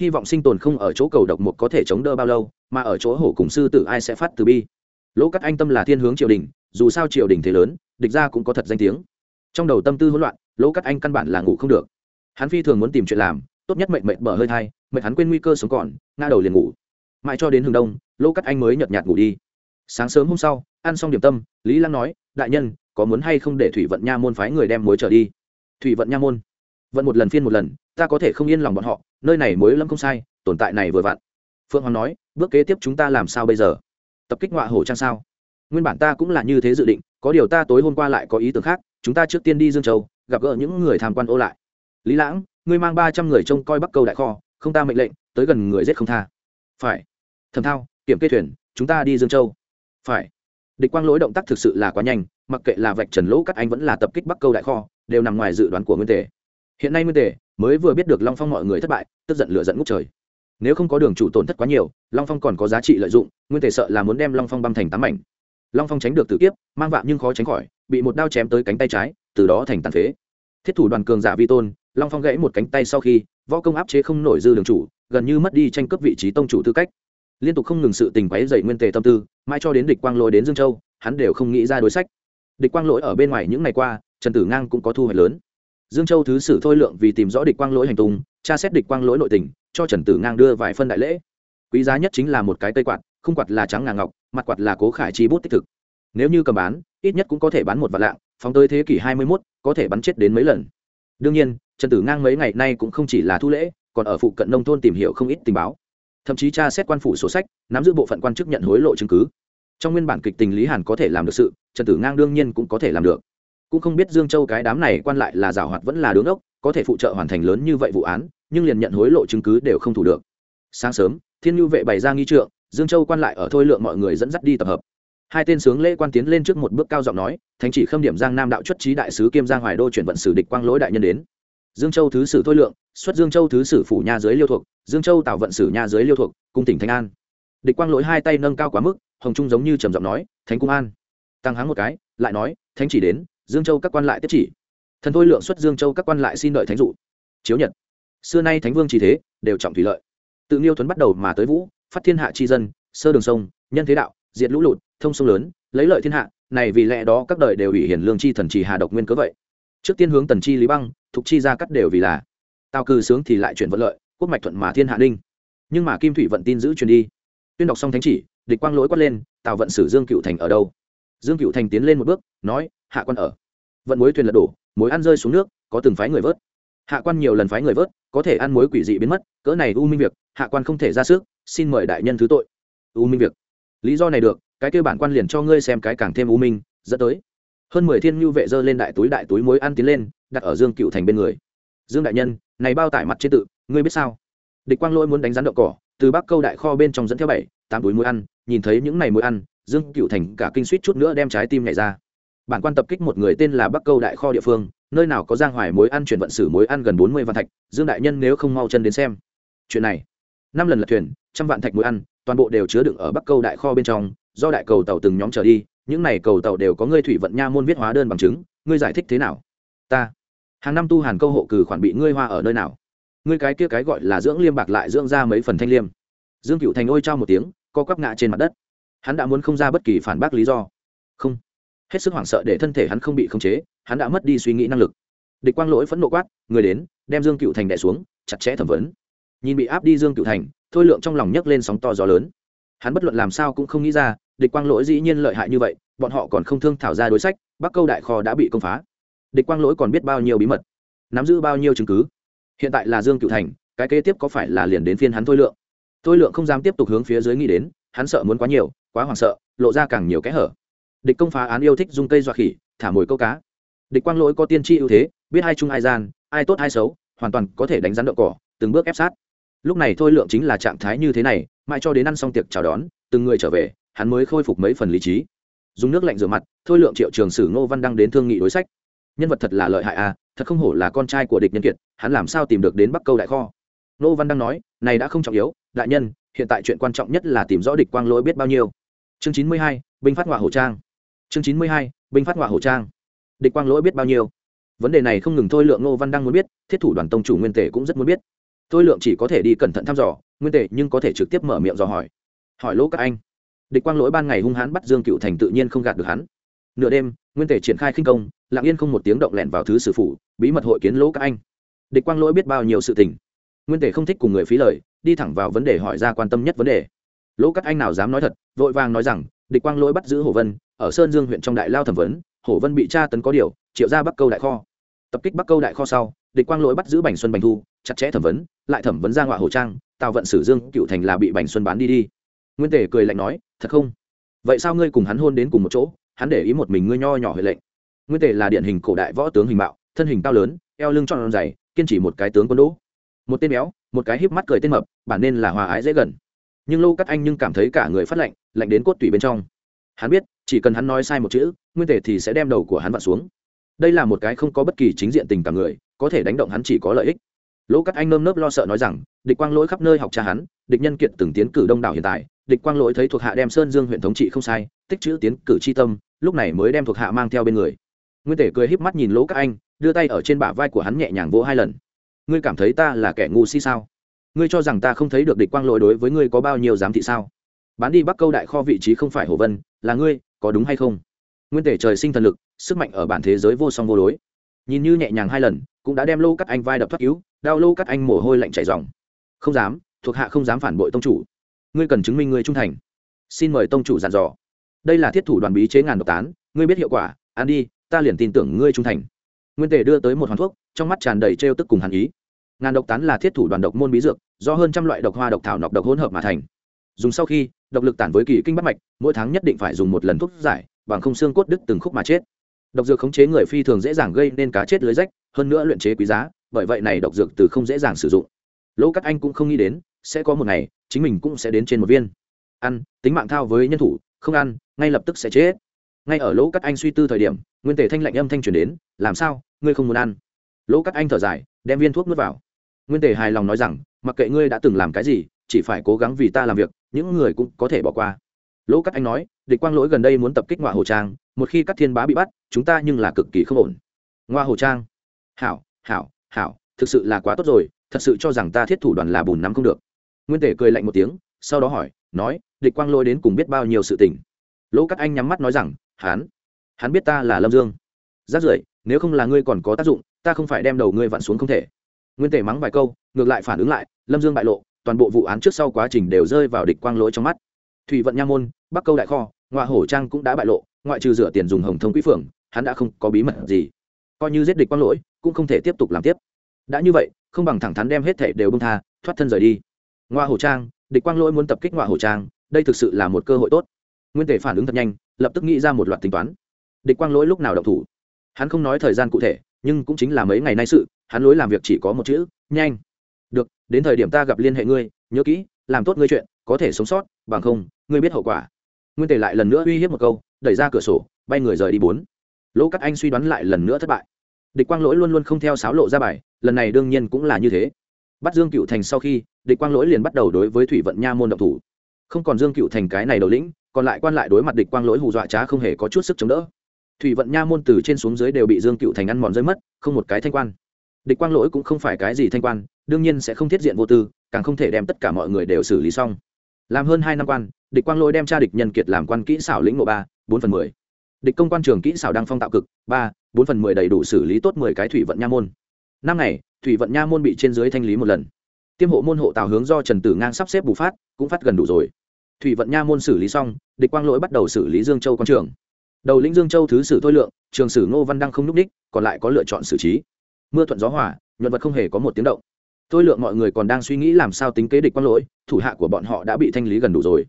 Hy vọng sinh tồn không ở chỗ cầu độc mục có thể chống đỡ bao lâu, mà ở chỗ hổ cùng sư tử ai sẽ phát từ bi. Lỗ cắt anh tâm là thiên hướng triều đình dù sao triều đình thế lớn, địch ra cũng có thật danh tiếng. Trong đầu tâm tư hỗn loạn, lỗ cắt anh căn bản là ngủ không được. Hắn phi thường muốn tìm chuyện làm, tốt nhất mệnh mệnh bở hơi thai mệnh hắn quên nguy cơ sống còn, ngã đầu liền ngủ. Mãi cho đến hừng đông, lỗ cắt anh mới nhợt nhạt ngủ đi. Sáng sớm hôm sau, ăn xong điểm tâm, lý lăng nói, đại nhân, có muốn hay không để thủy vận nha môn phái người đem muối trở đi? Thủy vận nha môn? Vận một lần phiên một lần, ta có thể không yên lòng bọn họ, nơi này mới lâm không sai, tồn tại này vừa vặn. Phượng hoàng nói, bước kế tiếp chúng ta làm sao bây giờ? Tập kích ngoại hổ trang sao? Nguyên bản ta cũng là như thế dự định, có điều ta tối hôm qua lại có ý tưởng khác, chúng ta trước tiên đi dương châu, gặp gỡ những người tham quan ô lại. Lý lãng, ngươi mang ba trăm người trông coi bắc câu đại kho, không ta mệnh lệnh, tới gần người giết không tha. Phải. Thầm thao, kiểm kê thuyền, chúng ta đi dương châu. Phải. Địch quang lỗi động tác thực sự là quá nhanh, mặc kệ là vạch trần lỗ các anh vẫn là tập kích bắc câu đại kho, đều nằm ngoài dự đoán của nguyên tề. Hiện nay nguyên tề mới vừa biết được long phong mọi người thất bại, tức giận lửa dẫn ngút trời. Nếu không có đường chủ tổn thất quá nhiều, long phong còn có giá trị lợi dụng, nguyên tề sợ là muốn đem long phong băm thành tám mảnh long phong tránh được tử kiếp, mang vạ nhưng khó tránh khỏi, bị một đao chém tới cánh tay trái, từ đó thành tàn phế. Thiết thủ đoàn cường giả vi tôn, long phong gãy một cánh tay sau khi, võ công áp chế không nổi dư đường chủ, gần như mất đi tranh cướp vị trí tông chủ tư cách. Liên tục không ngừng sự tình quấy dậy nguyên tề tâm tư, mãi cho đến địch quang lỗi đến dương châu, hắn đều không nghĩ ra đối sách. Địch quang lỗi ở bên ngoài những ngày qua, trần tử ngang cũng có thu hoạch lớn. Dương châu thứ sử thôi lượng vì tìm rõ địch quang lỗi hành tung, tra xét địch quang lỗi nội tình, cho trần tử ngang đưa vài phân đại lễ quý giá nhất chính là một cái cây quạt không quạt là trắng ngà ngọc mặt quạt là cố khải chi bút tích thực. Nếu như cầm bán ít nhất cũng có thể bán một vạn lạng phóng tới thế kỷ hai mươi 21, có thể bắn chết đến mấy lần. Đương nhiên trần tử ngang mấy ngày nay cũng không chỉ là thu lễ còn ở phụ cận nông thôn tìm hiểu không ít tình báo. Thậm chí tra xét quan phủ sổ sách nắm giữ bộ phận quan chức nhận hối lộ chứng cứ. Trong nguyên bản kịch tình lý hàn có thể làm được sự trần tử ngang đương nhiên cũng có thể làm được. Cũng không biết dương châu cái đám này quan lại là giảo hoạt vẫn là đứng ốc có thể phụ trợ hoàn thành lớn như vậy vụ án nhưng liền nhận hối lộ chứng cứ đều không thủ được. Sáng sớm thiên nhu vệ bày ra nghi trượng, dương châu quan lại ở thôi lượng mọi người dẫn dắt đi tập hợp. Hai tên sướng lễ quan tiến lên trước một bước cao giọng nói, thánh chỉ khâm điểm giang nam đạo chuất trí đại sứ kiêm giang hoài đô chuyển vận sử địch quang lỗi đại nhân đến. Dương châu thứ sử thôi lượng, xuất dương châu thứ sử phủ nha dưới liêu thuộc, dương châu tạo vận sử nha dưới liêu thuộc, cung tỉnh thanh an. Địch quang lỗi hai tay nâng cao quá mức, hồng trung giống như trầm giọng nói, thánh cung an. Tăng háng một cái, lại nói, thánh chỉ đến, dương châu các quan lại tiếp chỉ. Thần thôi lượng xuất dương châu các quan lại xin đợi thánh dụ. Chiếu nhật. Xưa nay thánh vương chỉ thế, đều trọng thủy lợi tự nghiêu thuấn bắt đầu mà tới vũ, phát thiên hạ tri dân, sơ đường sông, nhân thế đạo, diệt lũ lụt, thông sông lớn, lấy lợi thiên hạ, này vì lẽ đó các đời đều ủy hiển lương chi thần trì hà độc nguyên cớ vậy. Trước tiên hướng tần chi lý băng, thục chi ra cắt đều vì là. Tao cư sướng thì lại chuyển vận lợi, quốc mạch thuận mà thiên hạ ninh. Nhưng mà kim thủy vận tin giữ truyền đi. Tuyên đọc xong thánh chỉ, địch quang lỗi quát lên, tào vận sử dương cựu thành ở đâu? Dương cựu thành tiến lên một bước, nói, hạ quan ở. Vận mối thuyền lật đổ mối ăn rơi xuống nước, có từng phái người vớt. Hạ quan nhiều lần phái người vớt, có thể ăn mối quỷ dị biến mất, cỡ này u minh việc hạ quan không thể ra sức, xin mời đại nhân thứ tội. U minh việc. Lý do này được, cái kêu bản quan liền cho ngươi xem cái càng thêm u minh, dẫn tới. Hơn mười thiên nhu vệ dơ lên đại túi đại túi mối ăn tiến lên, đặt ở dương cựu thành bên người. Dương đại nhân, này bao tải mặt trên tự, ngươi biết sao? Địch quang lỗi muốn đánh rắn đậu cỏ, từ bắc câu đại kho bên trong dẫn theo bảy, tám túi muối ăn, nhìn thấy những này muối ăn, dương cựu thành cả kinh suýt chút nữa đem trái tim nhảy ra. Bản quan tập kích một người tên là bắc câu đại kho địa phương, nơi nào có giang hoài muối ăn chuyển vận sử muối ăn gần bốn mươi văn thạch, dương đại nhân nếu không mau chân đến xem. Chuyện này năm lần lật thuyền, trăm vạn thạch muối ăn, toàn bộ đều chứa đựng ở bắc câu đại kho bên trong, do đại cầu tàu từng nhóm trở đi, những này cầu tàu đều có ngươi thủy vận nha môn viết hóa đơn bằng chứng, ngươi giải thích thế nào? Ta. Hàng năm tu hàn câu hộ cử khoản bị ngươi hoa ở nơi nào? Ngươi cái kia cái gọi là dưỡng liêm bạc lại dưỡng ra mấy phần thanh liêm. Dương cựu thành ôi trao một tiếng, co quắp ngã trên mặt đất. Hắn đã muốn không ra bất kỳ phản bác lý do. Không. Hết sức hoảng sợ để thân thể hắn không bị khống chế, hắn đã mất đi suy nghĩ năng lực. Địch quang lỗi phẫn nộ quát người đến, đem dương cựu thành đẻ xuống, chặt chẽ thẩm vấn nhìn bị áp đi dương cựu thành, thôi lượng trong lòng nhấc lên sóng to gió lớn. Hắn bất luận làm sao cũng không nghĩ ra, địch quang lỗi dĩ nhiên lợi hại như vậy, bọn họ còn không thương thảo ra đối sách, bắc câu đại kho đã bị công phá. Địch quang lỗi còn biết bao nhiêu bí mật, nắm giữ bao nhiêu chứng cứ. Hiện tại là dương cựu thành, cái kế tiếp có phải là liền đến phiên hắn thôi lượng? Thôi lượng không dám tiếp tục hướng phía dưới nghĩ đến, hắn sợ muốn quá nhiều, quá hoảng sợ, lộ ra càng nhiều kẽ hở. Địch công phá án yêu thích dùng cây dọa khỉ, thả mồi câu cá. Địch quang lỗi có tiên tri ưu thế, biết ai chung ai gian, ai tốt ai xấu, hoàn toàn có thể đánh rắn đậu cỏ, từng bước ép sát lúc này thôi lượng chính là trạng thái như thế này, mãi cho đến ăn xong tiệc chào đón, từng người trở về, hắn mới khôi phục mấy phần lý trí. Dùng nước lạnh rửa mặt, thôi lượng triệu trường sử ngô văn đăng đến thương nghị đối sách. Nhân vật thật là lợi hại à thật không hổ là con trai của địch nhân kiệt, hắn làm sao tìm được đến bắc câu đại kho? Ngô văn đăng nói, này đã không trọng yếu, đại nhân, hiện tại chuyện quan trọng nhất là tìm rõ địch quang lỗi biết bao nhiêu. Chương chín mươi hai, binh phát hỏa hổ trang. Chương chín mươi hai, binh phát hỏa hổ trang. Địch quang lỗi biết bao nhiêu? Vấn đề này không ngừng thôi lượng ngô văn đăng muốn biết, thiết thủ đoàn tông chủ nguyên tể cũng rất muốn biết thôi lượng chỉ có thể đi cẩn thận thăm dò, nguyên tệ nhưng có thể trực tiếp mở miệng dò hỏi. Hỏi lỗ các anh. Địch quang lỗi ban ngày hung hãn bắt dương cựu thành tự nhiên không gạt được hắn. Nửa đêm, nguyên tề triển khai khinh công, lặng yên không một tiếng động lẹn vào thứ sử phủ, bí mật hội kiến lỗ các anh. Địch quang lỗi biết bao nhiêu sự tình. Nguyên tề không thích cùng người phí lời, đi thẳng vào vấn đề hỏi ra quan tâm nhất vấn đề. Lỗ các anh nào dám nói thật, vội vàng nói rằng, địch quang lỗi bắt giữ hồ vân, ở sơn dương huyện trong đại lao thẩm vấn, hồ vân bị tra tấn có điều, triệu ra bắc câu đại kho. Tập kích bắc câu đại kho sau, địch quang lỗi bắt giữ bành xuân bành thu chặt chẽ thẩm vấn, lại thẩm vấn ra ngoại hồ trang, tào vận sử dương, cựu thành là bị bành xuân bán đi đi. Nguyên Tề cười lạnh nói, thật không? Vậy sao ngươi cùng hắn hôn đến cùng một chỗ? Hắn để ý một mình ngươi nho nhỏ huệ lệnh. Nguyên Tề là điển hình cổ đại võ tướng hình mạo, thân hình cao lớn, eo lưng tròn dày kiên trì một cái tướng quân đỗ. Một tên béo, một cái híp mắt cười tên mập, bản nên là hòa ái dễ gần. Nhưng lâu cắt anh nhưng cảm thấy cả người phát lạnh lạnh đến cốt tủy bên trong. Hắn biết, chỉ cần hắn nói sai một chữ, nguyên Tề thì sẽ đem đầu của hắn vặn xuống. Đây là một cái không có bất kỳ chính diện tình cảm người, có thể đánh động hắn chỉ có lợi ích lỗ cắt anh nơm nớp lo sợ nói rằng, địch quang lỗi khắp nơi học cha hắn, địch nhân kiệt từng tiến cử đông đảo hiện tại, địch quang lỗi thấy thuộc hạ đem sơn dương huyện thống trị không sai, tích chữ tiến cử chi tâm, lúc này mới đem thuộc hạ mang theo bên người. Nguyên tể cười híp mắt nhìn lỗ các anh, đưa tay ở trên bả vai của hắn nhẹ nhàng vỗ hai lần. Ngươi cảm thấy ta là kẻ ngu si sao? Ngươi cho rằng ta không thấy được địch quang lỗi đối với ngươi có bao nhiêu giám thị sao? Bán đi bắc câu đại kho vị trí không phải hồ vân, là ngươi, có đúng hay không? Nguyên tể trời sinh thần lực, sức mạnh ở bản thế giới vô song vô đối. Nhìn như nhẹ nhàng hai lần, cũng đã đem lô cắt anh vai đập thoát cứu đau lô cắt anh mồ hôi lạnh chảy dòng. Không dám, thuộc hạ không dám phản bội tông chủ. Ngươi cần chứng minh ngươi trung thành. Xin mời tông chủ dặn dò. Đây là thiết thủ đoàn bí chế ngàn độc tán, ngươi biết hiệu quả, ăn đi, ta liền tin tưởng ngươi trung thành. Nguyên tề đưa tới một hoàn thuốc, trong mắt tràn đầy trêu tức cùng hàn ý. Ngàn độc tán là thiết thủ đoàn độc môn bí dược, do hơn trăm loại độc hoa độc thảo nọc độc hỗn hợp mà thành. Dùng sau khi, độc lực tản với kỳ kinh bắt mạch, mỗi tháng nhất định phải dùng một lần thuốc giải, bằng không xương cốt đứt từng khúc mà chết. Độc dược khống chế người phi thường dễ dàng gây nên cá chết lưới rách, hơn nữa luyện chế quý giá bởi vậy này độc dược từ không dễ dàng sử dụng. Lỗ cắt anh cũng không nghĩ đến, sẽ có một ngày, chính mình cũng sẽ đến trên một viên. Ăn, tính mạng thao với nhân thủ, không ăn, ngay lập tức sẽ chết. Ngay ở lỗ cắt anh suy tư thời điểm, nguyên tề thanh lạnh âm thanh truyền đến, làm sao, ngươi không muốn ăn? Lỗ cắt anh thở dài, đem viên thuốc nuốt vào. Nguyên tề hài lòng nói rằng, mặc kệ ngươi đã từng làm cái gì, chỉ phải cố gắng vì ta làm việc, những người cũng có thể bỏ qua. Lỗ cắt anh nói, địch quang lỗi gần đây muốn tập kích ngoại hồ trang, một khi các thiên bá bị bắt, chúng ta nhưng là cực kỳ không ổn. Ngoa hồ trang, hảo hảo hảo thực sự là quá tốt rồi thật sự cho rằng ta thiết thủ đoàn là bùn nắm không được. Nguyên tể cười lạnh một tiếng sau đó hỏi nói địch quang lôi đến cùng biết bao nhiêu sự tình? Lỗ các anh nhắm mắt nói rằng hắn hắn biết ta là lâm dương. Rát rưởi nếu không là ngươi còn có tác dụng ta không phải đem đầu ngươi vặn xuống không thể. Nguyên tể mắng vài câu ngược lại phản ứng lại lâm dương bại lộ toàn bộ vụ án trước sau quá trình đều rơi vào địch quang lỗi trong mắt. Thủy vận nha môn bắc câu đại kho ngoại hổ trang cũng đã bại lộ ngoại trừ rửa tiền dùng hồng thông quỹ phường, hắn đã không có bí mật gì. Coi như giết địch quang lỗi cũng không thể tiếp tục làm tiếp. Đã như vậy, không bằng thẳng thắn đem hết thể đều bông tha, thoát thân rời đi. Ngoa hổ trang, địch quang lỗi muốn tập kích ngoa hổ trang, đây thực sự là một cơ hội tốt. Nguyên tề phản ứng thật nhanh, lập tức nghĩ ra một loạt tính toán. Địch quang lỗi lúc nào đậu thủ? Hắn không nói thời gian cụ thể, nhưng cũng chính là mấy ngày nay sự, hắn lối làm việc chỉ có một chữ, nhanh. Được, đến thời điểm ta gặp liên hệ ngươi, nhớ kỹ, làm tốt ngươi chuyện, có thể sống sót, bằng không, ngươi biết hậu quả. Nguyên tề lại lần nữa uy hiếp một câu, đẩy ra cửa sổ, bay người rời đi bốn. Lỗ các anh suy đoán lại lần nữa thất bại địch quang lỗi luôn luôn không theo sáo lộ ra bài, lần này đương nhiên cũng là như thế. Bắt dương cựu thành sau khi, địch quang lỗi liền bắt đầu đối với thủy vận nha môn động thủ. Không còn dương cựu thành cái này đầu lĩnh, còn lại quan lại đối mặt địch quang lỗi hù dọa trá không hề có chút sức chống đỡ. Thủy vận nha môn từ trên xuống dưới đều bị dương cựu thành ăn mòn rơi mất, không một cái thanh quan. Địch quang lỗi cũng không phải cái gì thanh quan, đương nhiên sẽ không thiết diện vô tư, càng không thể đem tất cả mọi người đều xử lý xong. Làm hơn hai năm quan, địch quang lỗi đem cha địch nhân kiệt làm quan kỹ xảo lĩnh ngộ ba, bốn phần mười địch công quan trường kỹ xảo đang phong tạo cực, ba, bốn phần mười đầy đủ xử lý tốt mười cái thủy vận nha môn. Năm ngày, thủy vận nha môn bị trên dưới thanh lý một lần. Tiêm hộ môn hộ tào hướng do trần tử ngang sắp xếp bù phát, cũng phát gần đủ rồi. Thủy vận nha môn xử lý xong, địch quang lỗi bắt đầu xử lý dương châu quan trường. Đầu lĩnh dương châu thứ sử thôi lượng, trường sử ngô văn đăng không n ú c ních còn lại có lựa chọn xử trí. Mưa thuận gió hỏa nhuận vật không hề có một tiếng động. Thôi lượng mọi người còn đang suy nghĩ làm sao tính kế địch quang lỗi, thủ hạ của bọn họ đã bị thanh lý gần đủ rồi.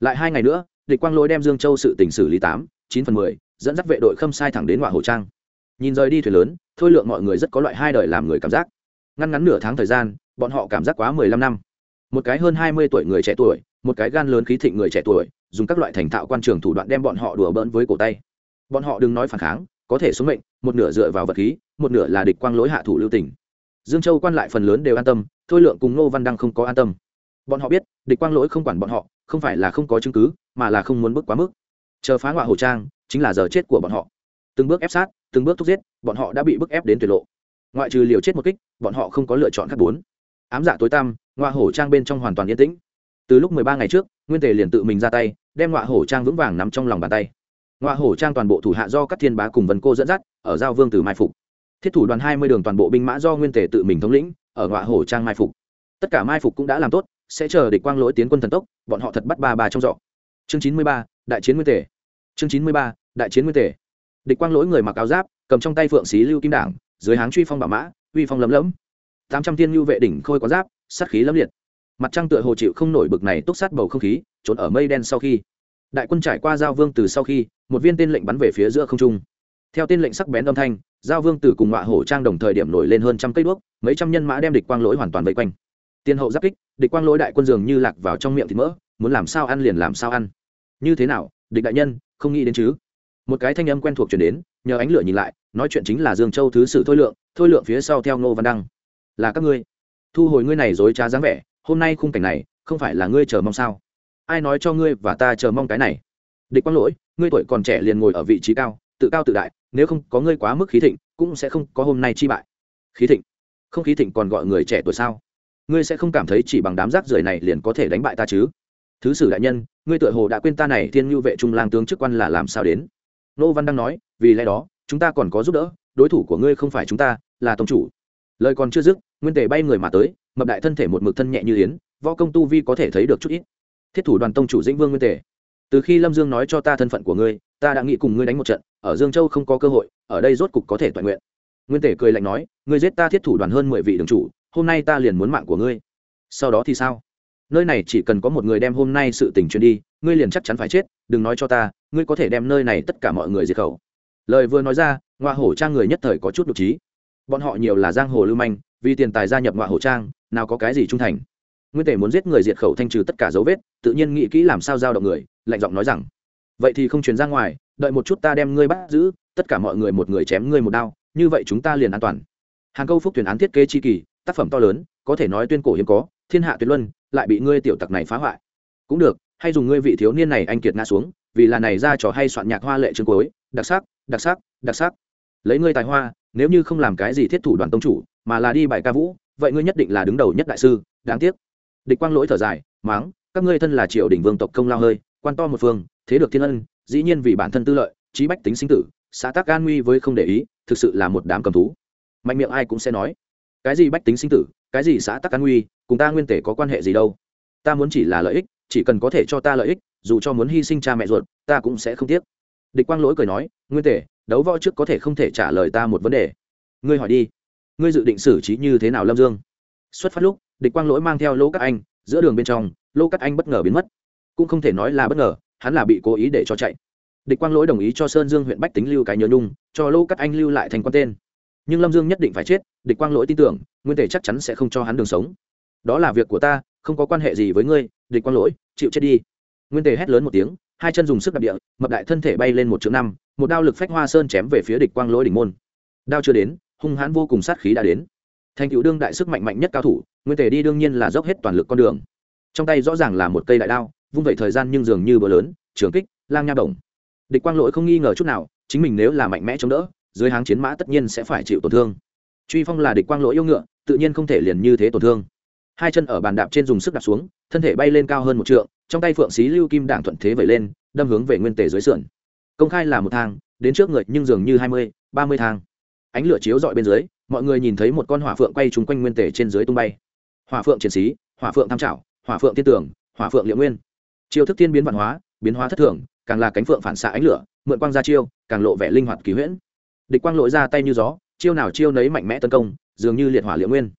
Lại hai ngày nữa địch quang lỗi đem dương châu sự tỉnh xử lý tám, chín phần mười, dẫn dắt vệ đội khâm sai thẳng đến ngoại hồ trang. Nhìn rời đi thuyền lớn, thôi lượng mọi người rất có loại hai đời làm người cảm giác. Ngăn ngắn nửa tháng thời gian, bọn họ cảm giác quá mười lăm năm. Một cái hơn hai mươi tuổi người trẻ tuổi, một cái gan lớn khí thịnh người trẻ tuổi, dùng các loại thành thạo quan trường thủ đoạn đem bọn họ đùa bỡn với cổ tay. Bọn họ đừng nói phản kháng, có thể số mệnh, một nửa dựa vào vật khí, một nửa là địch quang lối hạ thủ lưu tỉnh dương châu quan lại phần lớn đều an tâm, thôi lượng cùng nô văn đăng không có an tâm. Bọn họ biết, địch quang lỗi không quản bọn họ, không phải là không có chứng cứ mà là không muốn bước quá mức. Chờ phá ngoại hồ trang, chính là giờ chết của bọn họ. Từng bước ép sát, từng bước thúc giết, bọn họ đã bị bức ép đến tuyệt lộ. Ngoại trừ liều chết một kích, bọn họ không có lựa chọn khác bốn. Ám dạ tối tăm ngoa hổ trang bên trong hoàn toàn yên tĩnh. Từ lúc mười ba ngày trước, nguyên tề liền tự mình ra tay, đem ngoa hổ trang vững vàng nằm trong lòng bàn tay. Ngoa hổ trang toàn bộ thủ hạ do các thiên bá cùng vân cô dẫn dắt, ở giao vương từ mai phục. Thiết thủ đoàn hai mươi đường toàn bộ binh mã do nguyên tề tự mình thống lĩnh, ở ngoại hổ trang mai phục. Tất cả mai phục cũng đã làm tốt, sẽ chờ địch quang lỗi tiến quân thần tốc, bọn họ thật bắt ba ba trong dọ chương chín mươi ba, đại chiến nguyên tể chương chín mươi ba, đại chiến nguyên tể địch quang lỗi người mặc áo giáp, cầm trong tay phượng xí lưu kim đảng, dưới háng truy phong bảo mã, uy phong lấm lấm. Tám trăm tiên lưu vệ đỉnh khôi có giáp, sát khí lâm liệt. Mặt trăng tựa hồ chịu không nổi bực này túc sát bầu không khí, trốn ở mây đen sau khi. Đại quân trải qua giao vương từ sau khi, một viên tên lệnh bắn về phía giữa không trung. Theo tên lệnh sắc bén âm thanh, giao vương từ cùng ngọa hổ trang đồng thời điểm nổi lên hơn trăm cây đuốc, mấy trăm nhân mã đem địch quang lỗi hoàn toàn vây quanh. Tiên hậu giáp kích, địch quang lỗi đại quân dường như lạc vào trong miệng thịt mỡ, muốn làm sao ăn liền làm sao ăn như thế nào, địch đại nhân, không nghĩ đến chứ? Một cái thanh âm quen thuộc chuyển đến, nhờ ánh lửa nhìn lại, nói chuyện chính là dương châu thứ sử thôi lượng thôi lượng phía sau theo ngô văn đăng. Là các ngươi. Thu hồi ngươi này dối trá dáng vẻ, hôm nay khung cảnh này, không phải là ngươi chờ mong sao? Ai nói cho ngươi và ta chờ mong cái này? Địch quang lỗi, ngươi tuổi còn trẻ liền ngồi ở vị trí cao, tự cao tự đại, nếu không có ngươi quá mức khí thịnh, cũng sẽ không có hôm nay chi bại. Khí thịnh? Không khí thịnh còn gọi người trẻ tuổi sao? Ngươi sẽ không cảm thấy chỉ bằng đám rác rưởi này liền có thể đánh bại ta chứ? Thứ sử đại nhân, ngươi tựa hồ đã quên ta này thiên nhu vệ trung lang tướng chức quan là làm sao đến? Nô văn đang nói, vì lẽ đó, chúng ta còn có giúp đỡ, đối thủ của ngươi không phải chúng ta, là tông chủ. Lời còn chưa dứt, nguyên tề bay người mà tới, mập đại thân thể một mực thân nhẹ như yến, võ công tu vi có thể thấy được chút ít. Thiết thủ đoàn tông chủ dĩnh vương nguyên tề, từ khi lâm dương nói cho ta thân phận của ngươi, ta đã nghĩ cùng ngươi đánh một trận, ở dương châu không có cơ hội, ở đây rốt cục có thể toàn nguyện. Nguyên tề cười lạnh nói, ngươi giết ta thiết thủ đoàn hơn mười vị đường chủ, hôm nay ta liền muốn mạng của ngươi. Sau đó thì sao? Nơi này chỉ cần có một người đem hôm nay sự tình truyền đi, ngươi liền chắc chắn phải chết, đừng nói cho ta, ngươi có thể đem nơi này tất cả mọi người diệt khẩu. Lời vừa nói ra, ngoại hổ trang người nhất thời có chút đ ộ trí. Bọn họ nhiều là giang hồ lưu manh, vì tiền tài gia nhập ngoại hổ trang, nào có cái gì trung thành. Nguyên tể muốn giết người diệt khẩu thanh trừ tất cả dấu vết, tự nhiên nghĩ kỹ làm sao giao động người, lạnh giọng nói rằng, vậy thì không truyền ra ngoài, đợi một chút ta đem ngươi bắt giữ, tất cả mọi người một người chém ngươi một đao, như vậy chúng ta liền an toàn. Hàng câu phúc tuyển án thiết kế chi kỳ, tác phẩm to lớn, có thể nói tuyên cổ hiếm có, thiên hạ tuyệt luân lại bị ngươi tiểu tặc này phá hoại. Cũng được, hay dùng ngươi vị thiếu niên này anh kiệt ngã xuống, vì là này ra trò hay soạn nhạc hoa lệ chương cuối, đặc sắc đặc sắc đặc sắc. Lấy ngươi tài hoa, nếu như không làm cái gì thiết thủ đoàn tông chủ, mà là đi bài ca vũ, vậy ngươi nhất định là đứng đầu nhất đại sư, đáng tiếc. Địch quang lỗi thở dài, máng, các ngươi thân là triều đình vương tộc công lao hơi, quan to một phương, thế được thiên ân, dĩ nhiên vì bản thân tư lợi trí bách tính sinh tử, xã tác an nguy với không để ý, thực sự là một đám cầm thú. Mạnh miệng ai cũng sẽ nói. Cái gì bách tính sinh tử, cái gì xã tác an nguy cùng ta nguyên tể có quan hệ gì đâu. Ta muốn chỉ là lợi ích, chỉ cần có thể cho ta lợi ích, dù cho muốn hy sinh cha mẹ ruột, ta cũng sẽ không tiếc. Địch quang lỗi cười nói, nguyên tể, đấu võ trước có thể không thể trả lời ta một vấn đề. Ngươi hỏi đi, ngươi dự định xử trí như thế nào lâm dương? Xuất phát lúc, địch quang lỗi mang theo lỗ các anh, giữa đường bên trong, lỗ các anh bất ngờ biến mất. Cũng không thể nói là bất ngờ, hắn là bị cố ý để cho chạy. Địch quang lỗi đồng ý cho sơn dương huyện bách tính lưu cái nhớ nhung, cho lỗ các anh lưu lại thành quan tên. Nhưng lâm dương nhất định phải chết, địch quang lỗi tin tưởng, nguyên tể chắc chắn sẽ không cho hắn đường sống đó là việc của ta, không có quan hệ gì với ngươi, địch quang lỗi, chịu chết đi. Nguyên tề hét lớn một tiếng, hai chân dùng sức đạp địa, mập đại thân thể bay lên một chữ năm, một đao lực phách hoa sơn chém về phía địch quang lỗi đỉnh môn. Đao chưa đến, hung hãn vô cùng sát khí đã đến. Thành cựu đương đại sức mạnh mạnh nhất cao thủ, nguyên tề đi đương nhiên là dốc hết toàn lực con đường. Trong tay rõ ràng là một cây đại đao, vung vẩy thời gian nhưng dường như bờ lớn, trường kích, lang nha đồng địch quang lỗi không nghi ngờ chút nào, chính mình nếu là mạnh mẽ chống đỡ, dưới háng chiến mã tất nhiên sẽ phải chịu tổn thương. Truy phong là địch quang lỗi yêu ngựa, tự nhiên không thể liền như thế tổn thương hai chân ở bàn đạp trên dùng sức đạp xuống, thân thể bay lên cao hơn một trượng, trong tay phượng xí lưu kim đảng thuận thế vẩy lên, đâm hướng về nguyên tề dưới sườn. Công khai là một thang, đến trước người nhưng dường như hai mươi, ba mươi thang. Ánh lửa chiếu dọi bên dưới, mọi người nhìn thấy một con hỏa phượng quay trúng quanh nguyên tề trên dưới tung bay. Hỏa phượng triển sĩ hỏa phượng tham trảo, hỏa phượng tiên tưởng hỏa phượng liệu nguyên. Chiêu thức tiên biến văn hóa, biến hóa thất thường, càng là cánh phượng phản xạ ánh lửa, mượn quang ra chiêu, càng lộ vẻ linh hoạt kỳ huyễn. Địch quang lội ra tay như gió, chiêu nào chiêu nấy mạnh mẽ tấn công, dường như liệt hỏa liệu nguyên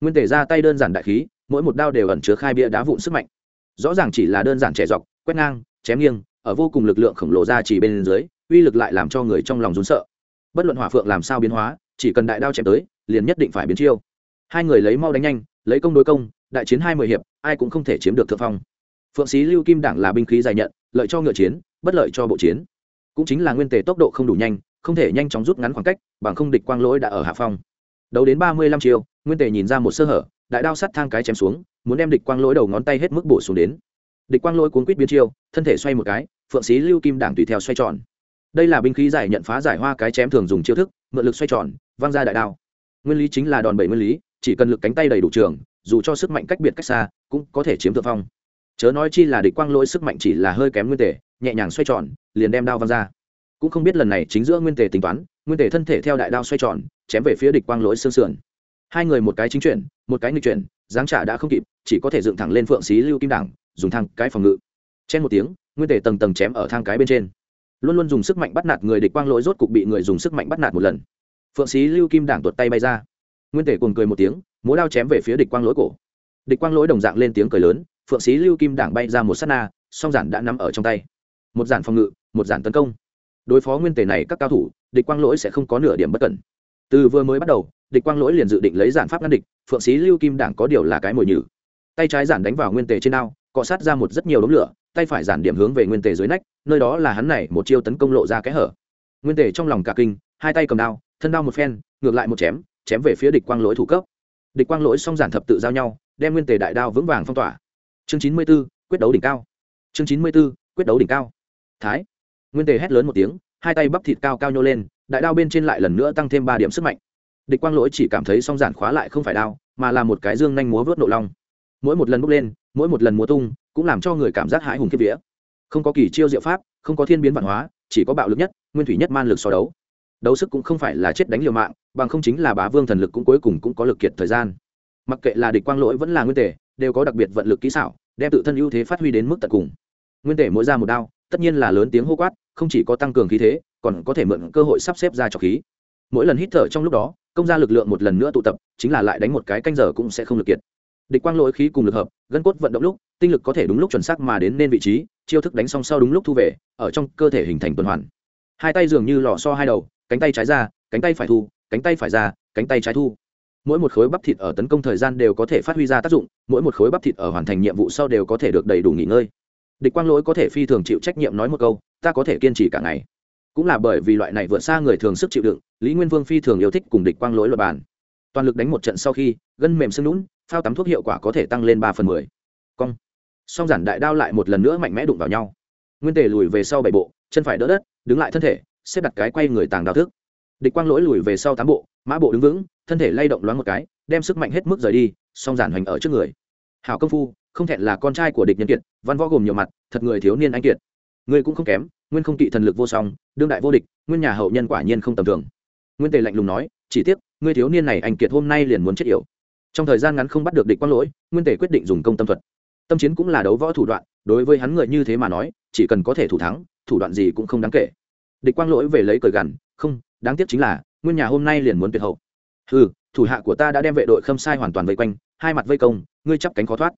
nguyên Tề ra tay đơn giản đại khí, mỗi một đao đều ẩn chứa khai bia đá vụn sức mạnh. Rõ ràng chỉ là đơn giản trẻ dọc, quét ngang, chém nghiêng, ở vô cùng lực lượng khổng lồ ra chỉ bên dưới, uy lực lại làm cho người trong lòng rún sợ. Bất luận hỏa phượng làm sao biến hóa, chỉ cần đại đao chém tới, liền nhất định phải biến chiêu. Hai người lấy mau đánh nhanh, lấy công đối công, đại chiến hai mươi hiệp, ai cũng không thể chiếm được thượng phong. Phượng sĩ lưu kim đảng là binh khí dài nhận, lợi cho ngựa chiến, bất lợi cho bộ chiến. Cũng chính là nguyên tề tốc độ không đủ nhanh, không thể nhanh chóng rút ngắn khoảng cách, bằng không địch quang lỗi đã ở hạ phong. Đấu đến ba mươi lăm chiều nguyên tề nhìn ra một sơ hở, đại đao sắt thang cái chém xuống, muốn đem địch quang lỗi đầu ngón tay hết mức bổ xuống đến. Địch quang lỗi cuốn quýt biến chiêu, thân thể xoay một cái, phượng sĩ lưu kim đảng tùy theo xoay tròn. Đây là binh khí giải nhận phá giải hoa cái chém thường dùng chiêu thức, mượn lực xoay tròn, văng ra đại đao. Nguyên lý chính là đòn bẩy nguyên lý, chỉ cần lực cánh tay đầy đủ trường, dù cho sức mạnh cách biệt cách xa, cũng có thể chiếm thượng phong. Chớ nói chi là địch quang lỗi sức mạnh chỉ là hơi kém nguyên tề, nhẹ nhàng xoay tròn, liền đem đao văng ra. Cũng không biết lần này chính giữa nguyên tề tính toán, nguyên tề thân thể theo đại đao xoay tròn, chém về phía địch quang lỗi xương sườn hai người một cái chính chuyển, một cái nghịch chuyển giáng trả đã không kịp, chỉ có thể dựng thẳng lên phượng xí lưu kim đảng, dùng thang cái phòng ngự. Chen một tiếng, nguyên tề tầng tầng chém ở thang cái bên trên. Luôn luôn dùng sức mạnh bắt nạt người địch quang lỗi rốt cục bị người dùng sức mạnh bắt nạt một lần. Phượng xí lưu kim đảng tuột tay bay ra. Nguyên tề cùng cười một tiếng, múa đao chém về phía địch quang lỗi cổ. Địch quang lỗi đồng dạng lên tiếng cười lớn, phượng xí lưu kim đảng bay ra một s á t na, song giản đã nắm ở trong tay. Một giản phòng ngự, một giản tấn công. Đối phó nguyên tề này các cao thủ, địch quang lỗi sẽ không có nửa điểm bất cẩn. Từ vừa mới bắt đầu địch quang lỗi liền dự định lấy giản pháp ngăn địch, phượng xí lưu kim đảng có điều là cái mồi nhử. Tay trái giản đánh vào nguyên tề trên ao, cọ sát ra một rất nhiều đống lửa, tay phải giản điểm hướng về nguyên tề dưới nách, nơi đó là hắn này một chiêu tấn công lộ ra cái hở. Nguyên tề trong lòng cả kinh, hai tay cầm đao, thân đao một phen, ngược lại một chém chém về phía địch quang lỗi thủ cấp. Địch quang lỗi song giản thập tự giao nhau, đem nguyên tề đại đao vững vàng phong tỏa. Chương chín mươi b ố quyết đấu đỉnh cao. Chương chín mươi b ố quyết đấu đỉnh cao. Thái. Nguyên tề hét lớn một tiếng, hai tay bắp thịt cao cao nhô lên, đại đao bên trên lại lần nữa tăng thêm ba điểm sức mạnh địch quang lỗi chỉ cảm thấy song giản khóa lại không phải đao, mà là một cái dương nhanh múa vớt nộ long. Mỗi một lần bốc lên, mỗi một lần múa tung, cũng làm cho người cảm giác hãi hùng kiếp vía. Không có kỳ chiêu diệu pháp, không có thiên biến văn hóa, chỉ có bạo lực nhất, nguyên thủy nhất man lực so đấu. Đấu sức cũng không phải là chết đánh liều mạng, bằng không chính là bá vương thần lực cũng cuối cùng cũng có lực kiệt thời gian. Mặc kệ là địch quang lỗi vẫn là nguyên tể, đều có đặc biệt vận lực kỹ xảo, đem tự thân ưu thế phát huy đến mức tận cùng. Nguyên tể mỗi ra một đao, tất nhiên là lớn tiếng hô quát, không chỉ có tăng cường khí thế, còn có thể mượn cơ hội sắp xếp ra trọc khí. Mỗi lần hít thở trong lúc đó công ra lực lượng một lần nữa tụ tập, chính là lại đánh một cái canh giờ cũng sẽ không lực kiệt. Địch quang lỗi khí cùng lực hợp, gân cốt vận động lúc, tinh lực có thể đúng lúc chuẩn xác mà đến nên vị trí, chiêu thức đánh xong sau đúng lúc thu về, ở trong cơ thể hình thành tuần hoàn. Hai tay dường như lò so hai đầu, cánh tay trái ra, cánh tay phải thu, cánh tay phải ra, cánh tay trái thu. Mỗi một khối bắp thịt ở tấn công thời gian đều có thể phát huy ra tác dụng, mỗi một khối bắp thịt ở hoàn thành nhiệm vụ sau đều có thể được đầy đủ nghỉ ngơi. Địch quang lỗi có thể phi thường chịu trách nhiệm nói một câu, ta có thể kiên trì cả ngày cũng là bởi vì loại này vượt xa người thường sức chịu đựng, lý nguyên vương phi thường yêu thích cùng địch quang lỗi luật bàn. Toàn lực đánh một trận sau khi, gân mềm sưng lún phao tắm thuốc hiệu quả có thể tăng lên ba phần mười. Cong. Song giản đại đao lại một lần nữa mạnh mẽ đụng vào nhau. Nguyên tề lùi về sau bảy bộ, chân phải đỡ đất, đứng lại thân thể, xếp đặt cái quay người tàng đao thức. Địch quang lỗi lùi về sau tám bộ, mã bộ đứng vững, thân thể lay động loáng một cái, đem sức mạnh hết mức rời đi, song giản hoành ở trước người. Hào công phu, không thẹn là con trai của địch nhân kiệt, văn võ gồm nhiều mặt, thật người thiếu niên anh kiệt. Người cũng không kém nguyên không kỵ thần lực vô song, đương đại vô địch, nguyên nhà hậu nhân quả nhiên không tầm thường. Nguyên tề lạnh lùng nói, chỉ tiếc người thiếu niên này anh kiệt hôm nay liền muốn chết yểu. Trong thời gian ngắn không bắt được địch quang lỗi, nguyên tề quyết định dùng công tâm thuật. Tâm chiến cũng là đấu võ thủ đoạn, đối với hắn người như thế mà nói, chỉ cần có thể thủ thắng, thủ đoạn gì cũng không đáng kể. Địch quang lỗi về lấy cờ gằn, không, đáng tiếc chính là, nguyên nhà hôm nay liền muốn tuyệt hậu. Ừ thủ hạ của ta đã đem vệ đội khâm sai hoàn toàn vây quanh, hai mặt vây công, ngươi chắp cánh khó thoát.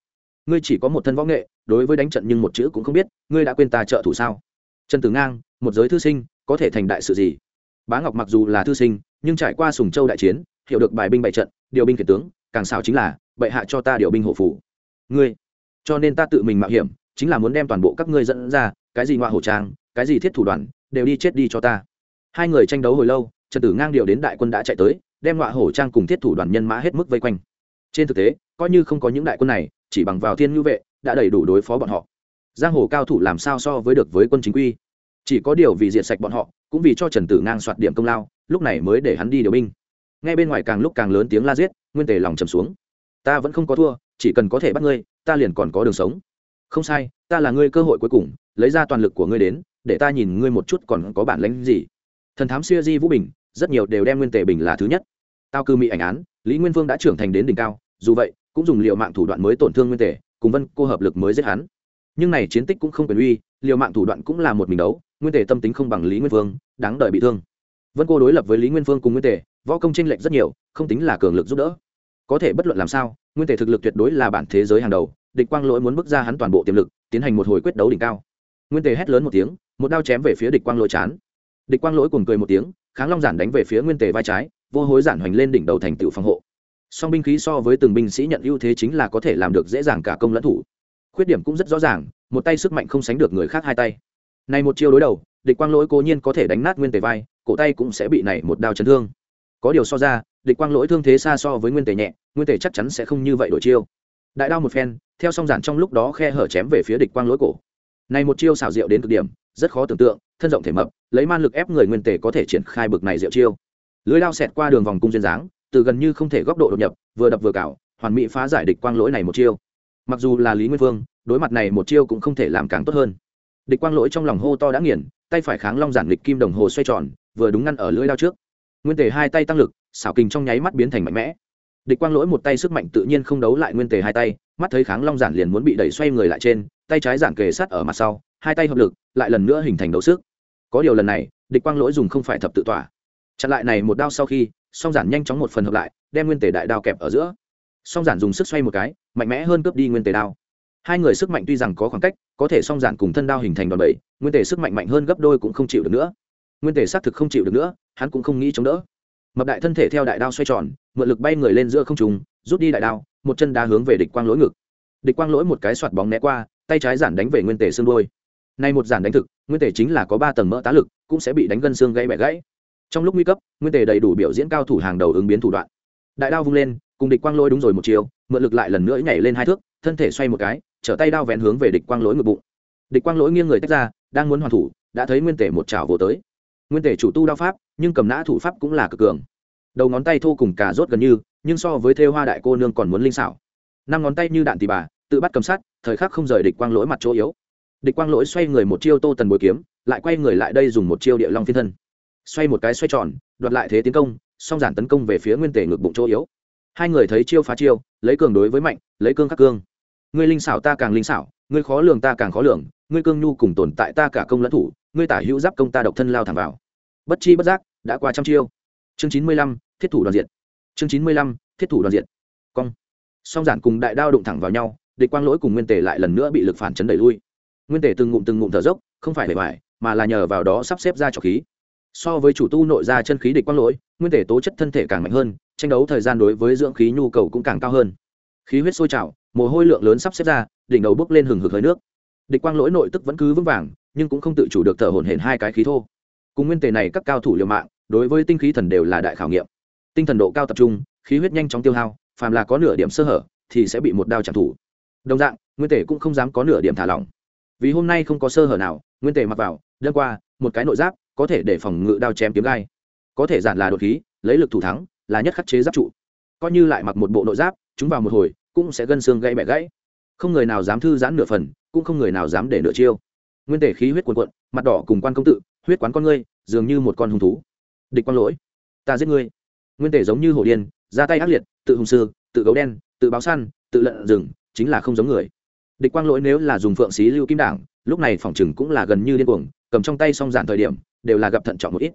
Ngươi chỉ có một thân võ nghệ, đối với đánh trận nhưng một chữ cũng không biết, ngươi đã quên ta trợ thủ sao? Trần tử ngang, một giới thư sinh, có thể thành đại sự gì? Bá ngọc mặc dù là thư sinh, nhưng trải qua sùng châu đại chiến, hiểu được bài binh bại trận, điều binh khiển tướng, càng xảo chính là, bệ hạ cho ta điều binh hộ phủ. Ngươi, cho nên ta tự mình mạo hiểm, chính là muốn đem toàn bộ các ngươi dẫn ra, cái gì ngoại hổ trang, cái gì thiết thủ đoàn, đều đi chết đi cho ta. Hai người tranh đấu hồi lâu, trần tử ngang điều đến đại quân đã chạy tới, đem ngoại hổ trang cùng thiết thủ đoàn nhân mã hết mức vây quanh. Trên thực tế, coi như không có những đại quân này, chỉ bằng vào thiên ngữ vệ, đã đầy đủ đối phó bọn họ giang hồ cao thủ làm sao so với được với quân chính quy? Chỉ có điều vì diệt sạch bọn họ, cũng vì cho trần tử ngang soạt điểm công lao, lúc này mới để hắn đi điều binh. Ngay bên ngoài càng lúc càng lớn tiếng la giết, nguyên tề lòng trầm xuống. Ta vẫn không có thua, chỉ cần có thể bắt ngươi, ta liền còn có đường sống. Không sai, ta là ngươi cơ hội cuối cùng, lấy ra toàn lực của ngươi đến, để ta nhìn ngươi một chút còn có bản lãnh gì. Thần thám xuya di vũ bình, rất nhiều đều đem nguyên tề bình là thứ nhất. Tao cư mỹ ảnh án, lý nguyên vương đã trưởng thành đến đỉnh cao, dù vậy, cũng dùng liệu mạng thủ đoạn mới tổn thương nguyên tề, cùng vân cô hợp lực mới giết hắn nhưng này chiến tích cũng không quyền uy, liều mạng thủ đoạn cũng là một mình đấu, nguyên tề tâm tính không bằng lý nguyên vương, đáng đợi bị thương. Vân cô đối lập với lý nguyên vương cùng nguyên tề, võ công tranh lệch rất nhiều, không tính là cường lực giúp đỡ. Có thể bất luận làm sao, nguyên tề thực lực tuyệt đối là bản thế giới hàng đầu, địch quang lỗi muốn bước ra hắn toàn bộ tiềm lực, tiến hành một hồi quyết đấu đỉnh cao. Nguyên tề hét lớn một tiếng, một đao chém về phía địch quang lỗi chán. Địch quang lỗi cùng cười một tiếng, kháng long giản đánh về phía nguyên tề vai trái, vô hối giản hoành lên đỉnh đầu thành tựu phòng hộ. Song binh khí so với từng binh sĩ nhận ưu thế chính là có thể làm được dễ dàng cả công lẫn thủ khuyết điểm cũng rất rõ ràng, một tay sức mạnh không sánh được người khác hai tay. Này một chiêu đối đầu, địch quang lỗi cố nhiên có thể đánh nát nguyên tề vai, cổ tay cũng sẽ bị này một đao chấn thương. Có điều so ra, địch quang lỗi thương thế xa so với nguyên tề nhẹ, nguyên tề chắc chắn sẽ không như vậy đổi chiêu. Đại đao một phen, theo song giản trong lúc đó khe hở chém về phía địch quang lỗi cổ. Này một chiêu xảo diệu đến cực điểm, rất khó tưởng tượng, thân rộng thể mập, lấy man lực ép người nguyên tề có thể triển khai bực này diệu chiêu. Lưới đao xẹt qua đường vòng cung duyên dáng, từ gần như không thể góc độ đột nhập, vừa đập vừa cào, hoàn mỹ phá giải địch quang lỗi này một chiêu mặc dù là lý nguyên vương, đối mặt này một chiêu cũng không thể làm càng tốt hơn. Địch quang lỗi trong lòng hô to đã nghiền, tay phải kháng long giản lịch kim đồng hồ xoay tròn, vừa đúng ngăn ở lưỡi lao trước. Nguyên tề hai tay tăng lực, xảo kình trong nháy mắt biến thành mạnh mẽ. Địch quang lỗi một tay sức mạnh tự nhiên không đấu lại nguyên tề hai tay, mắt thấy kháng long giản liền muốn bị đẩy xoay người lại trên, tay trái giản kề sát ở mặt sau, hai tay hợp lực, lại lần nữa hình thành đấu sức. Có điều lần này, địch quang lỗi dùng không phải thập tự tỏa chặn lại này một đao sau khi, song giản nhanh chóng một phần hợp lại, đem nguyên tề đại đao kẹp ở giữa song giản dùng sức xoay một cái, mạnh mẽ hơn cướp đi nguyên tề đao. Hai người sức mạnh tuy rằng có khoảng cách, có thể song giản cùng thân đao hình thành đòn bẩy, nguyên tề sức mạnh mạnh hơn gấp đôi cũng không chịu được nữa. Nguyên tề xác thực không chịu được nữa, hắn cũng không nghĩ chống đỡ. Mập đại thân thể theo đại đao xoay tròn, mượn lực bay người lên giữa không trùng rút đi đại đao, một chân đá hướng về địch quang lỗi ngực. Địch quang lỗi một cái soạt bóng né qua, tay trái giản đánh về nguyên tề xương đôi nay một giản đánh thực, nguyên tề chính là có ba tầng mỡ tá lực, cũng sẽ bị đánh gân xương gãy bẻ gãy. Trong lúc nguy cấp, nguyên tề đầy đủ biểu diễn cao thủ hàng đầu ứng biến thủ đoạn đại đao vung lên, cùng địch quang lỗi đúng rồi một chiều, mượn lực lại lần nữa nhảy lên hai thước, thân thể xoay một cái, trở tay đao vén hướng về địch quang lỗi ngực bụng. Địch quang lỗi nghiêng người tách ra, đang muốn hoàn thủ, đã thấy nguyên tề một chảo vỗ tới. Nguyên tề chủ tu đao pháp, nhưng cầm nã thủ pháp cũng là cực cường. Đầu ngón tay thô cùng cà rốt gần như, nhưng so với thêu hoa đại cô nương còn muốn linh xảo. Năm ngón tay như đạn tì bà, tự bắt cầm sát thời khắc không rời địch quang lỗi mặt chỗ yếu. Địch quang lỗi xoay người một chiêu tô tần bồi kiếm, lại quay người lại đây dùng một chiêu địa long phiên thân. Xoay một cái xoay tròn, đoạt lại thế tiến công song giản tấn công về phía nguyên tề ngược bụng chỗ yếu. Hai người thấy chiêu phá chiêu, lấy cường đối với mạnh, lấy cương khắc cương. Ngươi linh xảo ta càng linh xảo, ngươi khó lường ta càng khó lường, ngươi cương nhu cùng tồn tại ta cả công lẫn thủ, ngươi tả hữu giáp công ta độc thân lao thẳng vào. Bất chi bất giác, đã qua trăm chiêu. Chương chín mươi lăm, thiết thủ đoàn diện chương chín mươi lăm, thiết thủ đoàn diện cong. Song giản cùng đại đao đụng thẳng vào nhau, địch quang lỗi cùng nguyên tề lại lần nữa bị lực phản chấn đẩy lui. Nguyên tề từng ngụm từng ngụm thở dốc, không phải để bài mà là nhờ vào đó sắp xếp ra trọc khí so với chủ tu nội ra chân khí địch quang lỗi, nguyên thể tố chất thân thể càng mạnh hơn, tranh đấu thời gian đối với dưỡng khí nhu cầu cũng càng cao hơn. Khí huyết sôi trào, mồ hôi lượng lớn sắp xếp ra, đỉnh đầu bước lên hừng hực hơi nước. Địch quang lỗi nội tức vẫn cứ vững vàng, nhưng cũng không tự chủ được thở hổn hển hai cái khí thô. Cùng nguyên tề này các cao thủ liều mạng, đối với tinh khí thần đều là đại khảo nghiệm. Tinh thần độ cao tập trung, khí huyết nhanh chóng tiêu hao, phàm là có nửa điểm sơ hở, thì sẽ bị một đao trả thủ. Đồng dạng, nguyên tề cũng không dám có nửa điểm thả lỏng. Vì hôm nay không có sơ hở nào, nguyên tề mặc vào đơn qua, một cái nội giáp có thể để phòng ngự đao chém kiếm gai. Có thể giản là đột khí, lấy lực thủ thắng, là nhất khắc chế giáp trụ. Coi như lại mặc một bộ nội giáp, chúng vào một hồi, cũng sẽ gân xương gãy bẻ gãy. Không người nào dám thư giãn nửa phần, cũng không người nào dám để nửa chiêu. Nguyên tể khí huyết cuồn cuộn, mặt đỏ cùng quan công tự, huyết quán con ngươi, dường như một con hung thú. Địch quan lỗi, ta giết ngươi. Nguyên tể giống như hổ điên, ra tay ác liệt, tự hùng sư, tự gấu đen, tự báo săn, tự lợn rừng, chính là không giống người. Địch quang lỗi nếu là dùng phượng xí lưu kim đảng, lúc này phòng chừng cũng là gần như điên cuồng, cầm trong tay song giản thời điểm đều là gặp thận trọng một ít.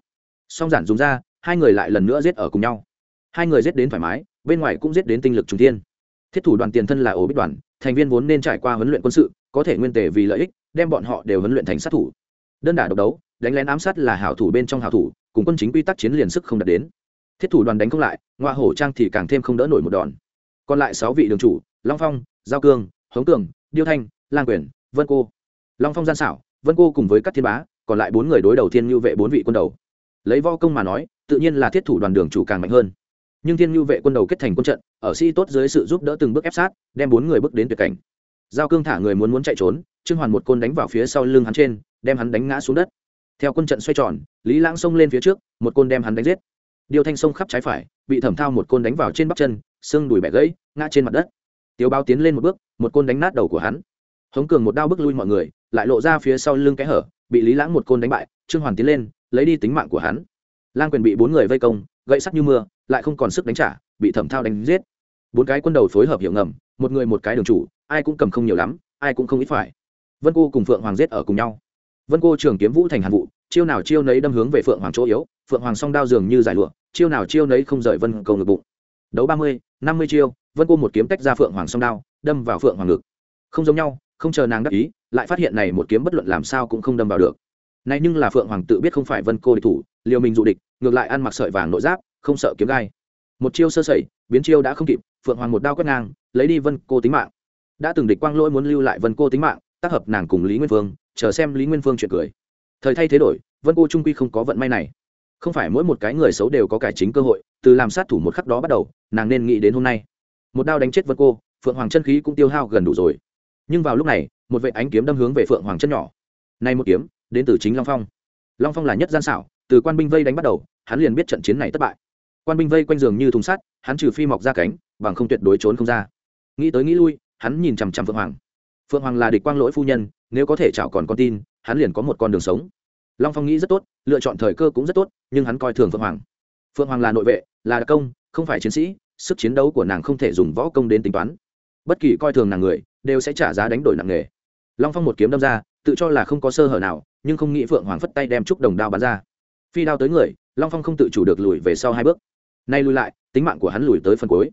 Song giản dùng ra, hai người lại lần nữa giết ở cùng nhau. Hai người giết đến thoải mái, bên ngoài cũng giết đến tinh lực trung thiên. Thiết thủ đoàn tiền thân là ổ bích đoàn, thành viên vốn nên trải qua huấn luyện quân sự, có thể nguyên tề vì lợi ích, đem bọn họ đều huấn luyện thành sát thủ. Đơn đả độc đấu, đánh lén ám sát là hảo thủ bên trong hảo thủ, cùng quân chính quy tắc chiến liền sức không đạt đến. Thiết thủ đoàn đánh không lại ngoại hổ trang thì càng thêm không đỡ nổi một đòn. Còn lại sáu vị đường chủ, long phong, giao cương, hống tường điêu thanh, lang quyền, vân cô. Long phong gian xảo, vân cô cùng với các thiên bá còn lại bốn người đối đầu thiên nhu vệ bốn vị quân đầu. Lấy vo công mà nói, tự nhiên là thiết thủ đoàn đường chủ càng mạnh hơn. Nhưng thiên nhu vệ quân đầu kết thành quân trận, ở si tốt dưới sự giúp đỡ từng bước ép sát, đem bốn người bước đến tuyệt cảnh. Giao cương thả người muốn muốn chạy trốn, trương hoàn một côn đánh vào phía sau lưng hắn trên, đem hắn đánh ngã xuống đất. Theo quân trận xoay tròn, lý lãng xông lên phía trước, một côn đem hắn đánh giết. Điều thanh sông khắp trái phải, bị thẩm thao một côn đánh vào trên bắp chân, xương đùi bẻ gãy, ngã trên mặt đất. Tiếu báo tiến lên một bước, một côn đánh nát đầu của hắn. Hống cường một đao bước lui mọi người, lại lộ ra phía sau lưng cái hở bị lý lãng một côn đánh bại trương hoàn tiến lên lấy đi tính mạng của hắn lang quyền bị bốn người vây công gậy sắt như mưa lại không còn sức đánh trả bị thẩm thao đánh giết bốn cái quân đầu phối hợp hiệu ngầm một người một cái đường chủ ai cũng cầm không nhiều lắm ai cũng không ít phải vân cô cùng phượng hoàng giết ở cùng nhau vân cô trường kiếm vũ thành hàn vụ chiêu nào chiêu nấy đâm hướng về phượng hoàng chỗ yếu phượng hoàng song đao dường như giải lụa chiêu nào chiêu nấy không rời vân cầu ngực bụng đấu ba mươi năm mươi chiêu vân cô một kiếm tách ra phượng hoàng song đao đâm vào phượng hoàng ngực không giống nhau không chờ nàng đắc ý, lại phát hiện này một kiếm bất luận làm sao cũng không đâm vào được. Này nhưng là phượng hoàng tự biết không phải vân cô địch thủ liều mình dụ địch, ngược lại ăn mặc sợi vàng nội giáp, không sợ kiếm gai. Một chiêu sơ sẩy, biến chiêu đã không kịp, phượng hoàng một đao quét ngang, lấy đi vân cô tính mạng. Đã từng địch quang lỗi muốn lưu lại vân cô tính mạng, tác hợp nàng cùng lý nguyên phương, chờ xem lý nguyên phương chuyện cười. Thời thay thế đổi, vân cô trung quy không có vận may này. Không phải mỗi một cái người xấu đều có cải chính cơ hội, từ làm sát thủ một khắc đó bắt đầu, nàng nên nghĩ đến hôm nay. Một đao đánh chết vân cô, phượng hoàng chân khí cũng tiêu hao gần đủ rồi nhưng vào lúc này, một vệ ánh kiếm đâm hướng về phượng hoàng chân nhỏ. Nay một kiếm, đến từ chính long phong. Long phong là nhất gian xảo, từ quan binh vây đánh bắt đầu, hắn liền biết trận chiến này thất bại. Quan binh vây quanh giường như thùng sắt, hắn trừ phi mọc ra cánh, bằng không tuyệt đối trốn không ra. Nghĩ tới nghĩ lui, hắn nhìn chằm chằm phượng hoàng. Phượng hoàng là địch quang lỗi phu nhân, nếu có thể chảo còn con tin, hắn liền có một con đường sống. Long phong nghĩ rất tốt, lựa chọn thời cơ cũng rất tốt, nhưng hắn coi thường phượng hoàng. Phượng hoàng là nội vệ, là đặc công, không phải chiến sĩ, sức chiến đấu của nàng không thể dùng võ công đến tính toán. Bất kỳ coi thường nàng người đều sẽ trả giá đánh đổi nặng nề. Long phong một kiếm đâm ra, tự cho là không có sơ hở nào, nhưng không nghĩ phượng hoàng phất tay đem trúc đồng đao bắn ra. Phi đao tới người, long phong không tự chủ được lùi về sau hai bước. Nay lùi lại, tính mạng của hắn lùi tới phần cuối.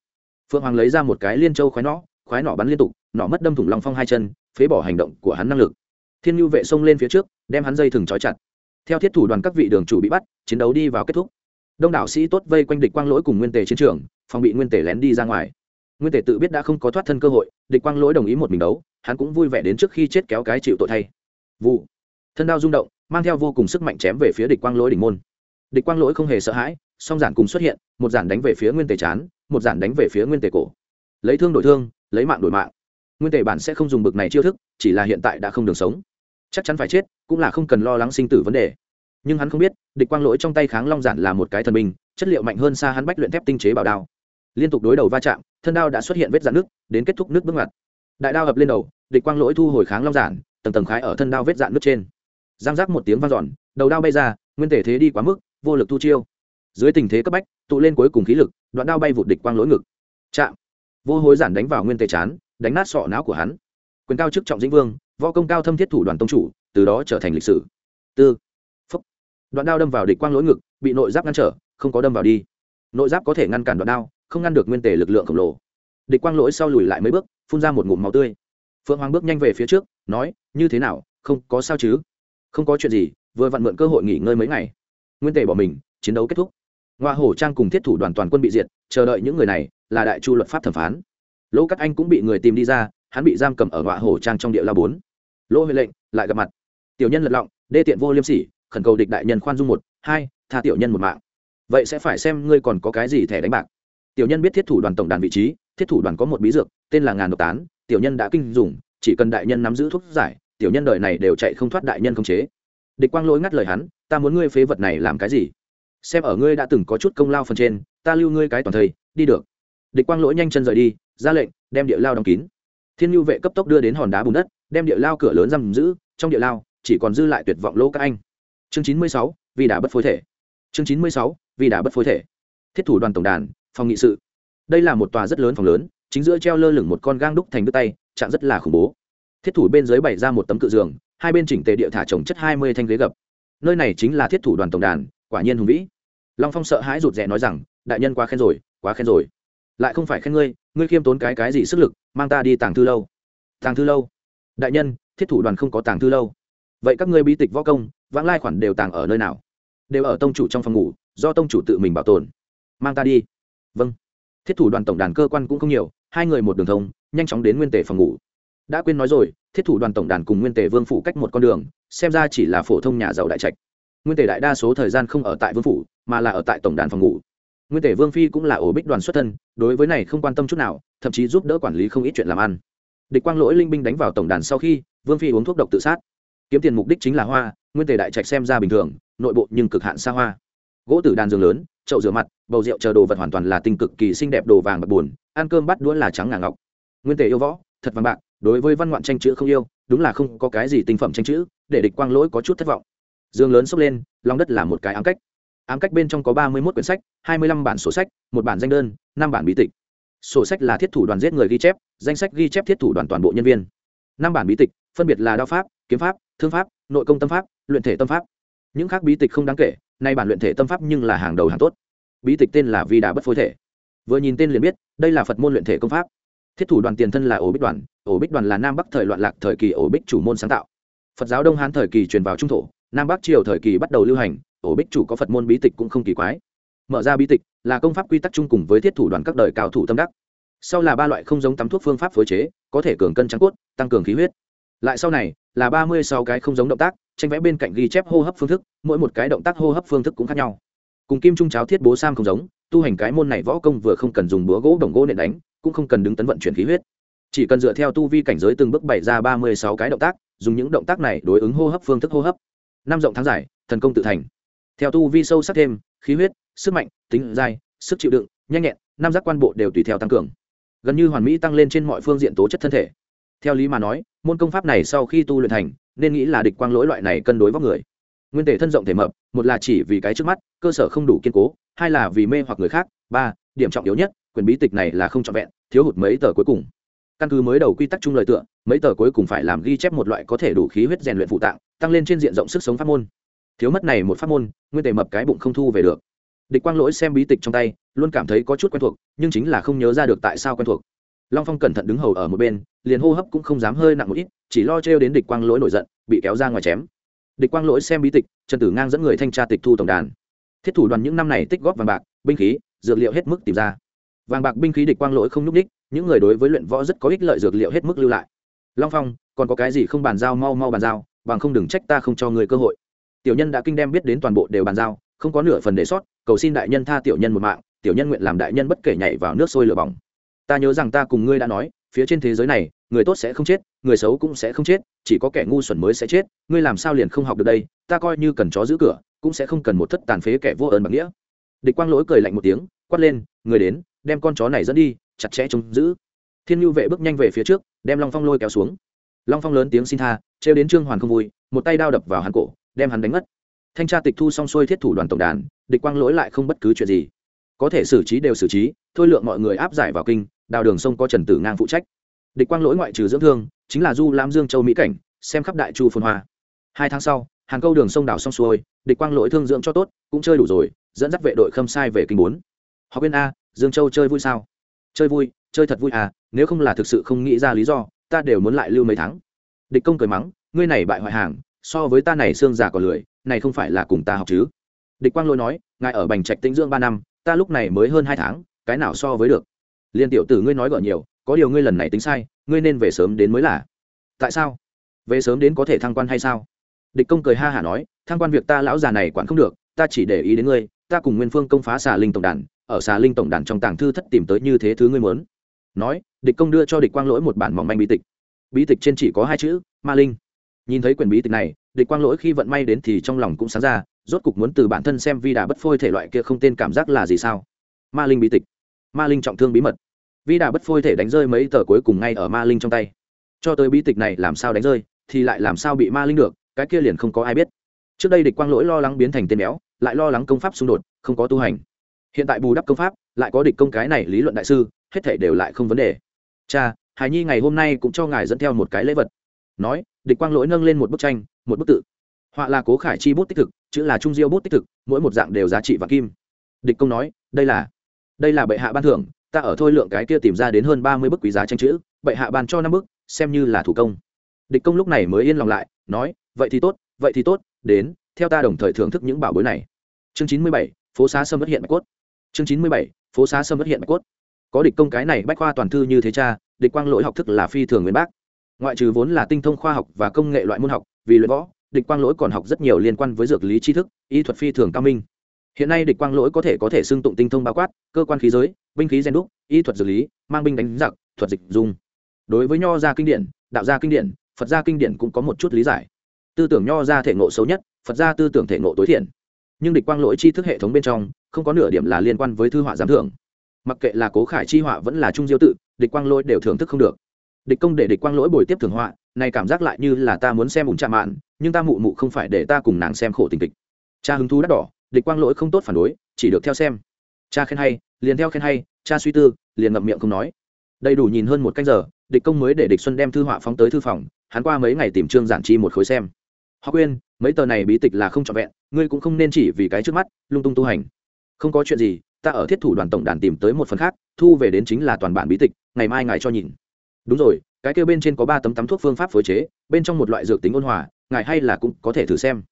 Phượng hoàng lấy ra một cái liên châu khoái nỏ khoái nỏ bắn liên tục nỏ mất đâm thủng long phong hai chân, phế bỏ hành động của hắn năng lực. Thiên nhu vệ xông lên phía trước, đem hắn dây thừng trói chặt. Theo thiết thủ đoàn các vị đường chủ bị bắt, chiến đấu đi vào kết thúc. Đông đảo sĩ tốt vây quanh địch quang lỗi cùng nguyên tề chiến trường, phòng bị nguyên tề lén đi ra ngoài nguyên tề tự biết đã không có thoát thân cơ hội, địch quang lỗi đồng ý một mình đấu, hắn cũng vui vẻ đến trước khi chết kéo cái chịu tội thay. Vụ. Thân đao rung động, mang theo vô cùng sức mạnh chém về phía địch quang lỗi đỉnh môn. Địch quang lỗi không hề sợ hãi, song giản cùng xuất hiện, một giản đánh về phía nguyên tề chán, một giản đánh về phía nguyên tề cổ. Lấy thương đổi thương, lấy mạng đổi mạng. Nguyên tề bản sẽ không dùng bực này chiêu thức, chỉ là hiện tại đã không đường sống. Chắc chắn phải chết, cũng là không cần lo lắng sinh tử vấn đề. Nhưng hắn không biết, địch quang lỗi trong tay kháng long giản là một cái thần binh, chất liệu mạnh hơn xa hắn bách luyện thép tinh chế bảo đao liên tục đối đầu va chạm, thân đao đã xuất hiện vết dạn nước đến kết thúc nước bước ngoặt. Đại đao ập lên đầu, địch quang lỗi thu hồi kháng long giản, tầng tầng khái ở thân đao vết dạn nước trên. Giang giác một tiếng vang dọn, đầu đao bay ra, nguyên thể thế đi quá mức, vô lực thu chiêu. Dưới tình thế cấp bách, tụ lên cuối cùng khí lực, đoạn đao bay vụt địch quang lỗi ngực. Chạm. Vô hối giản đánh vào nguyên tề chán, đánh nát sọ não của hắn. Quyền cao chức trọng dĩnh vương, võ công cao thâm thiết thủ đoàn tông chủ, từ đó trở thành lịch sử. Tư. Phúc. Đoạn đao đâm vào địch quang lỗi ngực, bị nội giáp ngăn trở, không có đâm vào đi. Nội giáp có thể ngăn cản đoạn đao không ngăn được nguyên tề lực lượng khổng lồ. Địch quang lỗi sau lùi lại mấy bước, phun ra một ngụm máu tươi. Phượng hoàng bước nhanh về phía trước, nói, như thế nào, không có sao chứ? Không có chuyện gì, vừa vặn mượn cơ hội nghỉ ngơi mấy ngày. Nguyên tề bỏ mình, chiến đấu kết thúc. Ngoa hổ trang cùng thiết thủ đoàn toàn quân bị diệt, chờ đợi những người này là đại chu luật pháp thẩm phán. Lỗ các anh cũng bị người tìm đi ra, hắn bị giam cầm ở ngoa hổ trang trong địa la bốn. Lỗ huệ lệnh lại gặp mặt. Tiểu nhân lật lọng, đê tiện vô liêm sỉ, khẩn cầu địch đại nhân khoan dung một, hai, tha tiểu nhân một mạng. Vậy sẽ phải xem ngươi còn có cái gì thẻ đánh bạc tiểu nhân biết thiết thủ đoàn tổng đàn vị trí, thiết thủ đoàn có một bí dược, tên là ngàn độc tán, tiểu nhân đã kinh dùng, chỉ cần đại nhân nắm giữ thuốc giải, tiểu nhân đời này đều chạy không thoát đại nhân không chế. Địch quang lỗi ngắt lời hắn, ta muốn ngươi phế vật này làm cái gì? Xem ở ngươi đã từng có chút công lao phần trên, ta lưu ngươi cái toàn thây, đi được. Địch quang lỗi nhanh chân rời đi, ra lệnh, đem địa lao đóng kín. Thiên nhu vệ cấp tốc đưa đến hòn đá bùn đất, đem địa lao cửa lớn giam giữ, trong địa lao, chỉ còn dư lại tuyệt vọng lỗ các anh. Chương chín mươi sáu, vì đã bất phối thể. Chương chín mươi sáu, vì đã bất phối thể. Thiết thủ đoàn tổng đàn phòng nghị sự. Đây là một tòa rất lớn phòng lớn, chính giữa treo lơ lửng một con gang đúc thành đứt tay trạng rất là khủng bố. Thiết thủ bên dưới bày ra một tấm cự giường, hai bên chỉnh tề địa thả trồng chất hai mươi thanh ghế gập. Nơi này chính là thiết thủ đoàn tổng đàn, quả nhiên hùng vĩ. Long phong sợ hãi rụt rè nói rằng, đại nhân quá khen rồi, quá khen rồi. Lại không phải khen ngươi ngươi khiêm tốn cái cái gì sức lực, mang ta đi tàng thư lâu. Tàng thư lâu? Đại nhân, thiết thủ đoàn không có tàng thư lâu. Vậy các ngươi bí tịch võ công, vãng lai khoản đều tàng ở nơi nào? Đều ở tông chủ trong phòng ngủ, do tông chủ tự mình bảo tồn. Mang ta đi vâng. Thiết thủ đoàn tổng đàn cơ quan cũng không nhiều, hai người một đường thông, nhanh chóng đến nguyên tề phòng ngủ. Đã quên nói rồi, thiết thủ đoàn tổng đàn cùng nguyên tề vương phủ cách một con đường, xem ra chỉ là phổ thông nhà giàu đại trạch. Nguyên tề đại đa số thời gian không ở tại vương phủ, mà là ở tại tổng đàn phòng ngủ. Nguyên tề vương phi cũng là ổ bích đoàn xuất thân, đối với này không quan tâm chút nào, thậm chí giúp đỡ quản lý không ít chuyện làm ăn. Địch quang lỗi linh binh đánh vào tổng đàn sau khi, vương phi uống thuốc độc tự sát. Kiếm tiền mục đích chính là hoa, nguyên tề đại trạch xem ra bình thường, nội bộ nhưng cực hạn xa hoa gỗ tử đàn giường lớn, chậu rửa mặt, bầu rượu chờ đồ vật hoàn toàn là tinh cực kỳ xinh đẹp đồ vàng bạc buồn, ăn cơm bắt đũa là trắng ngà ngọc. Nguyên tề yêu võ, thật vàng bạc, đối với văn ngoạn tranh chữ không yêu, đúng là không có cái gì tinh phẩm tranh chữ, để địch quang lỗi có chút thất vọng. Dương lớn xốc lên, lòng đất là một cái ám cách. Ám cách bên trong có ba mươi một quyển sách, hai mươi lăm bản sổ sách, một bản danh đơn, năm bản bí tịch. Sổ sách là thiết thủ đoàn giết người ghi chép, danh sách ghi chép thiết thủ đoàn toàn bộ nhân viên. Năm bản bí tịch, phân biệt là đao pháp, kiếm pháp, thương pháp, nội công tâm pháp, luyện thể tâm pháp. Những khác bí tịch không đáng kể nay bản luyện thể tâm pháp nhưng là hàng đầu hàng tốt. Bí tịch tên là vi đà bất phối thể. Vừa nhìn tên liền biết, đây là phật môn luyện thể công pháp. Thiết thủ đoàn tiền thân là ổ bích đoàn, ổ bích đoàn là nam bắc thời loạn lạc thời kỳ ổ bích chủ môn sáng tạo. Phật giáo đông hán thời kỳ truyền vào trung thổ, nam bắc triều thời kỳ bắt đầu lưu hành, ổ bích chủ có phật môn bí tịch cũng không kỳ quái. Mở ra bí tịch là công pháp quy tắc chung cùng với thiết thủ đoàn các đời cao thủ tâm đắc. Sau là ba loại không giống tắm thuốc phương pháp phối chế, có thể cường cân trắng cốt, tăng cường khí huyết. Lại sau này là ba mươi sáu cái không giống động tác tranh vẽ bên cạnh ghi chép hô hấp phương thức, mỗi một cái động tác hô hấp phương thức cũng khác nhau. Cùng kim trung cháo thiết bố sam không giống, tu hành cái môn này võ công vừa không cần dùng búa gỗ đồng gỗ nện đánh, cũng không cần đứng tấn vận chuyển khí huyết. Chỉ cần dựa theo tu vi cảnh giới từng bước bày ra ba mươi sáu cái động tác, dùng những động tác này đối ứng hô hấp phương thức hô hấp. Năm rộng tháng giải, thần công tự thành. Theo tu vi sâu sắc thêm, khí huyết, sức mạnh, tính dai, sức chịu đựng, nhanh nhẹn, năm giác quan bộ đều tùy theo tăng cường. Gần như hoàn mỹ tăng lên trên mọi phương diện tố chất thân thể. Theo lý mà nói, môn công pháp này sau khi tu luyện thành nên nghĩ là địch quang lỗi loại này cân đối vóc người. Nguyên thể thân rộng thể mập, một là chỉ vì cái trước mắt, cơ sở không đủ kiên cố, hai là vì mê hoặc người khác, ba, điểm trọng yếu nhất, quyền bí tịch này là không trọn vẹn, thiếu hụt mấy tờ cuối cùng. Căn cứ mới đầu quy tắc chung lời tựa, mấy tờ cuối cùng phải làm ghi chép một loại có thể đủ khí huyết rèn luyện phụ tạng, tăng lên trên diện rộng sức sống pháp môn. Thiếu mất này một pháp môn, nguyên tề mập cái bụng không thu về được. Địch quang lỗi xem bí tịch trong tay, luôn cảm thấy có chút quen thuộc, nhưng chính là không nhớ ra được tại sao quen thuộc long phong cẩn thận đứng hầu ở một bên, liền hô hấp cũng không dám hơi nặng một ít, chỉ lo trêu đến địch quang lỗi nổi giận, bị kéo ra ngoài chém. Địch quang lỗi xem bí tịch, trần tử ngang dẫn người thanh tra tịch thu tổng đàn. Thiết thủ đoàn những năm này tích góp vàng bạc, binh khí, dược liệu hết mức tìm ra. Vàng bạc, binh khí, địch quang lỗi không n ú c ních những người đối với luyện võ rất có ích lợi, dược liệu hết mức lưu lại. Long phong, còn có cái gì không bàn giao mau mau bàn giao, bằng không đừng trách ta không cho người cơ hội. Tiểu nhân đã kinh đem biết đến toàn bộ đều bàn giao, không có nửa phần để sót cầu xin đại nhân tha tiểu nhân một mạng, tiểu nhân nguyện làm đại nhân bất kể nhảy vào nước sôi lửa bỏng ta nhớ rằng ta cùng ngươi đã nói, phía trên thế giới này, người tốt sẽ không chết, người xấu cũng sẽ không chết, chỉ có kẻ ngu xuẩn mới sẽ chết, ngươi làm sao liền không học được đây, ta coi như cần chó giữ cửa, cũng sẽ không cần một thất tàn phế kẻ vô ơn bằng nghĩa. Địch quang lỗi cười lạnh một tiếng, quát lên, người đến, đem con chó này dẫn đi, chặt chẽ trông giữ. Thiên nhu vệ bước nhanh về phía trước, đem long phong lôi kéo xuống. Long phong lớn tiếng xin tha, trêu đến trương hoàn không vui, một tay đao đập vào hắn cổ, đem hắn đánh mất thanh tra tịch thu xong xuôi thiết thủ đoàn tổng đàn, địch quang lỗi lại không bất cứ chuyện gì. Có thể xử trí đều xử trí, thôi lượng mọi người áp giải vào kinh đào đường sông có trần tử ngang phụ trách. Địch quang lỗi ngoại trừ dưỡng thương, chính là du lam dương châu mỹ cảnh, xem khắp đại chu phồn hoa. Hai tháng sau, hàng câu đường sông đảo xong xuôi, địch quang lỗi thương dưỡng cho tốt, cũng chơi đủ rồi, dẫn dắt vệ đội khâm sai về kinh bốn. Học viên a, dương châu chơi vui sao? Chơi vui, chơi thật vui à nếu không là thực sự không nghĩ ra lý do, ta đều muốn lại lưu mấy tháng. Địch công cười mắng, ngươi này bại hoại hàng, so với ta này xương già còn lười, này không phải là cùng ta học chứ? Địch quang lỗi nói, ngài ở bành trạch tĩnh dưỡng ba năm, ta lúc này mới hơn hai tháng, cái nào so với được? Liên tiểu tử ngươi nói gọi nhiều, có điều ngươi lần này tính sai, ngươi nên về sớm đến mới là. Tại sao? Về sớm đến có thể thăng quan hay sao? Địch công cười ha hả nói, thăng quan việc ta lão già này quản không được, ta chỉ để ý đến ngươi, ta cùng nguyên phương công phá xà linh tổng đàn, ở xà linh tổng đàn trong tàng thư thất tìm tới như thế thứ ngươi muốn. Nói, địch công đưa cho địch quang lỗi một bản mỏng manh bí tịch. Bí tịch trên chỉ có hai chữ, ma linh. Nhìn thấy quyển bí tịch này, địch quang lỗi khi vận may đến thì trong lòng cũng sáng ra, rốt cục muốn từ bản thân xem vi đà bất phôi thể loại kia không tên cảm giác là gì sao? Ma linh bí tịch. Ma linh trọng thương bí mật vi đà bất phôi thể đánh rơi mấy tờ cuối cùng ngay ở ma linh trong tay. Cho tới bi tịch này làm sao đánh rơi, thì lại làm sao bị ma linh được, cái kia liền không có ai biết. Trước đây địch quang lỗi lo lắng biến thành tên béo, lại lo lắng công pháp xung đột, không có tu hành. Hiện tại bù đắp công pháp, lại có địch công cái này lý luận đại sư, hết thể đều lại không vấn đề. Cha, hải nhi ngày hôm nay cũng cho ngài dẫn theo một cái lễ vật. Nói, địch quang lỗi nâng lên một bức tranh, một bức tự. Họa là cố khải chi bút tích thực, chữ là trung diêu bút tích thực, mỗi một dạng đều giá trị và kim. Địch công nói, đây là đây là bệ hạ ban thưởng ta ở thôi lượng cái kia tìm ra đến hơn ba mươi bức quý giá tranh chữ, bệ hạ ban cho năm bức, xem như là thủ công. Địch công lúc này mới yên lòng lại, nói, vậy thì tốt, vậy thì tốt, đến, theo ta đồng thời thưởng thức những bảo bối này. Chương chín mươi bảy, phố xá sâm bất hiện bạch cốt. Chương chín mươi bảy, phố xá sâm bất hiện bạch cốt. Có địch công cái này bách khoa toàn thư như thế cha, địch quang lỗi học thức là phi thường nguyên bác. Ngoại trừ vốn là tinh thông khoa học và công nghệ loại môn học, vì luyện võ, địch quang lỗi còn học rất nhiều liên quan với dược lý tri thức, y thuật phi thường cao minh. Hiện nay địch quang lỗi có thể có thể xưng tụng tinh thông bao quát, cơ quan khí giới binh khí gen đúc, y thuật dược lý, mang binh đánh giặc, thuật dịch dung. Đối với nho gia kinh điển, đạo gia kinh điển, phật gia kinh điển cũng có một chút lý giải. Tư tưởng nho gia thể ngộ xấu nhất, phật gia tư tưởng thể ngộ tối thiện. Nhưng địch quang lỗi tri thức hệ thống bên trong, không có nửa điểm là liên quan với thư họa giám thưởng. Mặc kệ là cố khải chi họa vẫn là trung diêu tự, địch quang lỗi đều thưởng thức không được. Địch công để địch quang lỗi bồi tiếp thưởng họa này cảm giác lại như là ta muốn xem ủng trạm mạn, nhưng ta mụ mụ không phải để ta cùng nàng xem khổ tình kịch. Cha hứng thú đắt đỏ, địch quang lỗi không tốt phản đối, chỉ được theo xem cha khen hay, liền theo khen hay, cha suy tư, liền ngậm miệng không nói. Đầy đủ nhìn hơn một canh giờ, địch công mới để địch xuân đem thư họa phóng tới thư phòng, hắn qua mấy ngày tìm trương giản chi một khối xem. Họ quên mấy tờ này bí tịch là không trọn vẹn, ngươi cũng không nên chỉ vì cái trước mắt, lung tung tu hành. Không có chuyện gì, ta ở thiết thủ đoàn tổng đàn tìm tới một phần khác, thu về đến chính là toàn bản bí tịch, ngày mai ngài cho nhìn. Đúng rồi, cái kêu bên trên có ba tấm tắm thuốc phương pháp phối chế, bên trong một loại dược tính ôn hòa, ngài hay là cũng có thể thử xem.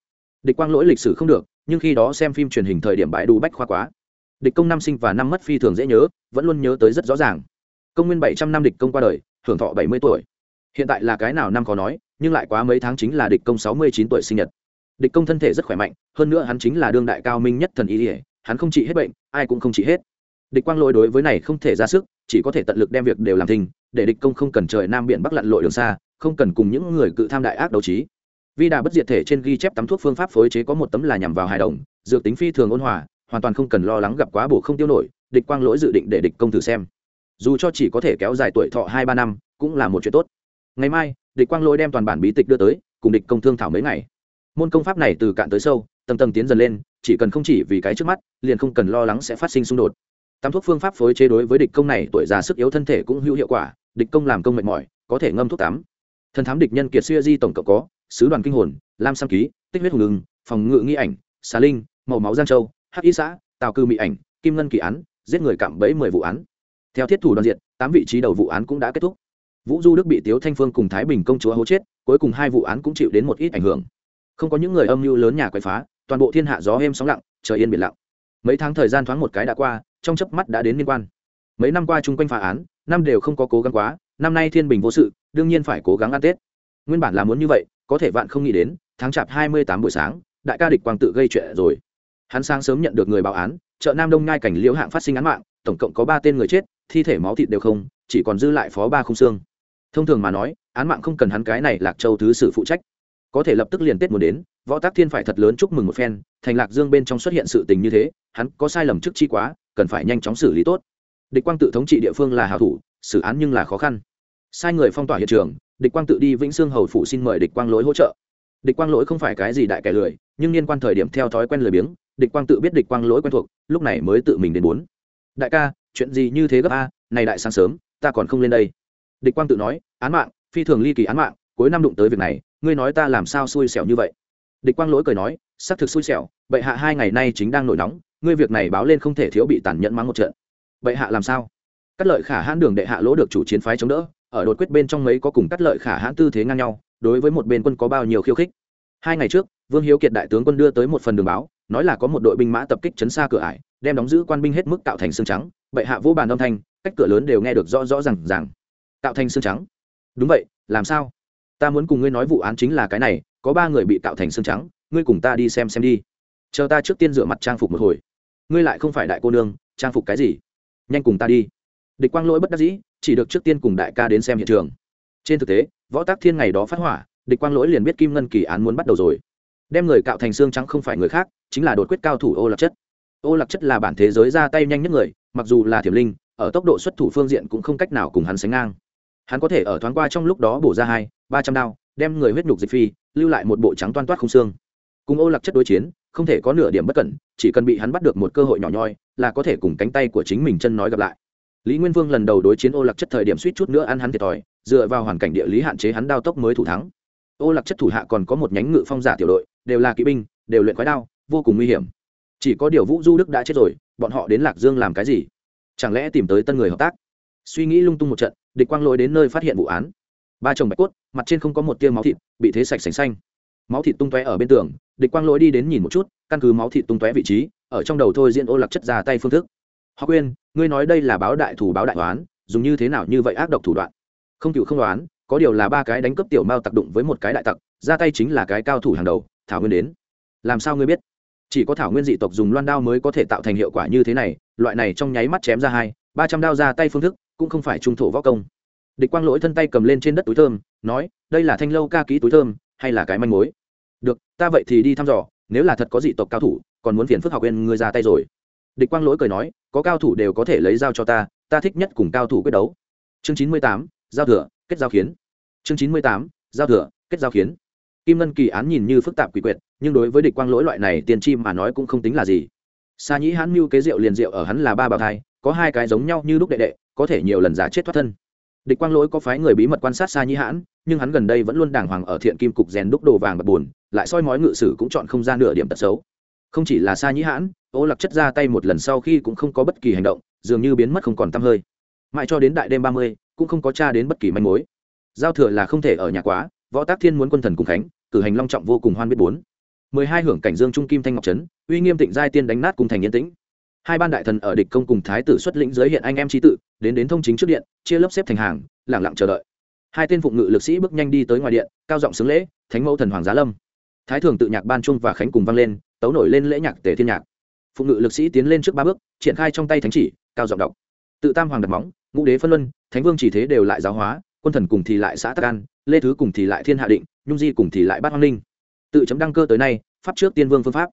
Địch quang lỗi lịch sử không được, nhưng khi đó xem phim truyền hình thời điểm bãi đu bách khoa quá địch công năm sinh và năm mất phi thường dễ nhớ, vẫn luôn nhớ tới rất rõ ràng. Công nguyên bảy trăm năm địch công qua đời, hưởng thọ bảy mươi tuổi. Hiện tại là cái nào năm khó nói, nhưng lại quá mấy tháng chính là địch công sáu mươi chín tuổi sinh nhật. Địch công thân thể rất khỏe mạnh, hơn nữa hắn chính là đương đại cao minh nhất thần ý ỉa hắn không trị hết bệnh, ai cũng không trị hết. Địch quang lỗi đối với này không thể ra sức, chỉ có thể tận lực đem việc đều làm thình, để địch công không cần trời nam biển bắc lặn lội đường xa, không cần cùng những người cự tham đại ác đấu trí. Vi đà bất diệt thể trên ghi chép tắm thuốc phương pháp phối chế có một tấm là nhằm vào hài đồng, dược tính phi thường ôn hòa hoàn toàn không cần lo lắng gặp quá bổ không tiêu nổi, địch quang lỗi dự định để địch công thử xem. Dù cho chỉ có thể kéo dài tuổi thọ hai ba năm, cũng là một chuyện tốt. Ngày mai, địch quang lỗi đem toàn bản bí tịch đưa tới, cùng địch công thương thảo mấy ngày. Môn công pháp này từ cạn tới sâu, tầng tầng tiến dần lên, chỉ cần không chỉ vì cái trước mắt, liền không cần lo lắng sẽ phát sinh xung đột. Tắm thuốc phương pháp phối chế đối với địch công này tuổi già sức yếu thân thể cũng hữu hiệu quả, địch công làm công mệt mỏi, có thể ngâm thuốc tắm. Thần thám địch nhân kiệt xuya di tổng cộng có, sứ đoàn kinh hồn, lam sam ký, tích huyết hùng ngừng phòng ngự nghi ảnh, xà linh, màu máu giang châu hắc y xã, tào cư mỹ ảnh, kim ngân kỳ án, giết người cạm bẫy mười vụ án. Theo thiết thủ đoàn diện tám vị trí đầu vụ án cũng đã kết thúc. Vũ du đức bị tiếu thanh phương cùng thái bình công chúa hố chết, cuối cùng hai vụ án cũng chịu đến một ít ảnh hưởng. Không có những người âm mưu lớn nhà quậy phá, toàn bộ thiên hạ gió êm sóng lặng, trời yên biển lặng. Mấy tháng thời gian thoáng một cái đã qua, trong chớp mắt đã đến liên quan. Mấy năm qua chung quanh phá án, năm đều không có cố gắng quá, năm nay thiên bình vô sự, đương nhiên phải cố gắng ăn tết. Nguyên bản là muốn như vậy, có thể vạn không nghĩ đến, tháng chạp hai mươi tám buổi sáng, đại ca địch quang tự gây chuyện rồi hắn sáng sớm nhận được người báo án, chợ nam đông ngai cảnh liễu hạng phát sinh án mạng, tổng cộng có ba tên người chết, thi thể máu thịt đều không, chỉ còn dư lại phó ba khung xương. Thông thường mà nói, án mạng không cần hắn cái này lạc châu thứ sử phụ trách. Có thể lập tức liền tết muốn đến, võ tác thiên phải thật lớn chúc mừng một phen, thành lạc dương bên trong xuất hiện sự tình như thế, hắn có sai lầm trước chi quá, cần phải nhanh chóng xử lý tốt. Địch quang tự thống trị địa phương là hào thủ, xử án nhưng là khó khăn. Sai người phong tỏa hiện trường, địch quang tự đi vĩnh sương hầu phủ xin mời địch quang lỗi hỗ trợ. Địch quang lỗi không phải cái gì đại kẻ lười, nhưng liên quan thời điểm theo thói quen lười biếng địch quang tự biết địch quang lỗi quen thuộc, lúc này mới tự mình đến bốn. Đại ca, chuyện gì như thế gấp a? Này đại sáng sớm, ta còn không lên đây. Địch quang tự nói, án mạng, phi thường ly kỳ án mạng, cuối năm đụng tới việc này, ngươi nói ta làm sao xui xẻo như vậy? Địch quang lỗi cười nói, xác thực xui xẻo, bệ hạ hai ngày nay chính đang nổi nóng, ngươi việc này báo lên không thể thiếu bị tàn nhẫn mắng một trận. Bệ hạ làm sao? Cắt lợi khả hãn đường đệ hạ lỗ được chủ chiến phái chống đỡ, ở đột quyết bên trong mấy có cùng cắt lợi khả hãn tư thế ngang nhau, đối với một bên quân có bao nhiêu khiêu khích. Hai ngày trước, vương hiếu kiệt đại tướng quân đưa tới một phần đường báo nói là có một đội binh mã tập kích chấn xa cửa ải, đem đóng giữ quan binh hết mức tạo thành xương trắng, bệ hạ vô bàn âm thanh, cách cửa lớn đều nghe được rõ rõ r à n g rằng tạo thành xương trắng? Đúng vậy, làm sao? Ta muốn cùng ngươi nói vụ án chính là cái này, có ba người bị tạo thành xương trắng, ngươi cùng ta đi xem xem đi. Chờ ta trước tiên rửa mặt trang phục một hồi. Ngươi lại không phải đại cô nương, trang phục cái gì? Nhanh cùng ta đi. Địch quang lỗi bất đắc dĩ, chỉ được trước tiên cùng đại ca đến xem hiện trường. Trên thực tế, võ tác thiên ngày đó phát hỏa, địch quang lỗi liền biết kim ngân kỳ án muốn bắt đầu rồi đem người cạo thành xương trắng không phải người khác, chính là đột quyết cao thủ ô lạc chất. Ô lạc chất là bản thế giới ra tay nhanh nhất người, mặc dù là thiểm linh, ở tốc độ xuất thủ phương diện cũng không cách nào cùng hắn sánh ngang. Hắn có thể ở thoáng qua trong lúc đó bổ ra hai, ba trăm đao, đem người huyết nhục dịch phi, lưu lại một bộ trắng toan toát không xương. Cùng ô lạc chất đối chiến, không thể có nửa điểm bất cẩn, chỉ cần bị hắn bắt được một cơ hội nhỏ nhoi, là có thể cùng cánh tay của chính mình chân nói gặp lại. Lý nguyên vương lần đầu đối chiến ô lạc chất thời điểm suýt chút nữa ăn hắn thiệt thòi, dựa vào hoàn cảnh địa lý hạn chế hắn đao tốc mới thủ thắng. Ô lạc chất thủ hạ còn có một nhánh ngự phong giả tiểu đội đều là kỵ binh, đều luyện khói đao, vô cùng nguy hiểm. Chỉ có điều vũ du đức đã chết rồi, bọn họ đến lạc dương làm cái gì? Chẳng lẽ tìm tới tân người hợp tác? Suy nghĩ lung tung một trận, địch quang lỗi đến nơi phát hiện vụ án. Ba chồng bạch cốt, mặt trên không có một tia máu thịt, bị thế sạch sành xanh. Máu thịt tung tóe ở bên tường, địch quang lỗi đi đến nhìn một chút, căn cứ máu thịt tung tóe vị trí, ở trong đầu thôi diễn ô lạc chất ra tay phương thức. Họ quên ngươi nói đây là báo đại thủ báo đại đoán dùng như thế nào như vậy ác độc thủ đoạn? Không cựu không đoán, có điều là ba cái đánh cướp tiểu mao tặc đụng với một cái đại tặc, ra tay chính là cái cao thủ hàng đầu thảo nguyên đến. Làm sao ngươi biết? Chỉ có thảo nguyên dị tộc dùng loan đao mới có thể tạo thành hiệu quả như thế này, loại này trong nháy mắt chém ra hai, ba trăm đao ra tay phương thức, cũng không phải trung thổ võ công. Địch quang lỗi thân tay cầm lên trên đất túi thơm, nói, đây là thanh lâu ca ký túi thơm, hay là cái manh mối? Được, ta vậy thì đi thăm dò, nếu là thật có dị tộc cao thủ, còn muốn phiền phức học quên ngươi ra tay rồi. Địch quang lỗi cười nói, có cao thủ đều có thể lấy dao cho ta ta thích nhất cùng cao thủ quyết đấu. Chương chín mươi tám, giao thừa, kết giao khiến chương chín mươi tám, giao thừa, kết giao khiến kim ngân kỳ án nhìn như phức tạp quỷ quyệt, nhưng đối với địch quang lỗi loại này tiền Chi mà nói cũng không tính là gì. Sa nhĩ hãn mưu kế rượu liền rượu ở hắn là ba bào thai, có hai cái giống nhau như lúc đệ đệ, có thể nhiều lần giả chết thoát thân. Địch quang lỗi có phái người bí mật quan sát sa nhĩ hãn, nhưng hắn gần đây vẫn luôn đàng hoàng ở thiện kim cục rèn đúc đồ vàng bật buồn lại soi mói ngự sử cũng chọn không ra nửa điểm tật xấu. Không chỉ là sa nhĩ hãn, ô lạc chất ra tay một lần sau khi cũng không có bất kỳ hành động, dường như biến mất không còn t hơi. Mãi cho đến đại đêm ba mươi, cũng không có tra đến bất kỳ manh mối. Giao thừa là không thể ở nhà quá võ tác thiên muốn quân thần cùng khánh, cử hành long trọng vô cùng hoan biết bốn. mười hai hưởng cảnh dương trung kim thanh ngọc trấn, uy nghiêm tịnh giai tiên đánh nát cùng thành yên tĩnh. hai ban đại thần ở địch công cùng thái tử xuất lĩnh giới hiện anh em trí tự, đến đến thông chính trước điện, chia lớp xếp thành hàng lẳng lặng chờ đợi. hai tên phụng ngự lực sĩ bước nhanh đi tới ngoài điện, cao giọng xứng lễ, thánh mẫu thần hoàng giá lâm. Thái thường tự nhạc ban trung và khánh cùng vang lên, tấu nổi lên lễ nhạc tề thiên nhạc. Phụng ngự lực sĩ tiến lên trước ba bước, triển khai trong tay thánh chỉ, cao giọng đọc. Tự tam hoàng đặt móng, ngũ đế phân luân, thánh vương chỉ thế đều lại giáo hóa quân thần cùng thì lại xã tắc an, lê thứ cùng thì lại thiên hạ định, nhung di cùng thì lại bát hoang ninh. Tự chấm đăng cơ tới nay, pháp trước tiên vương phương pháp.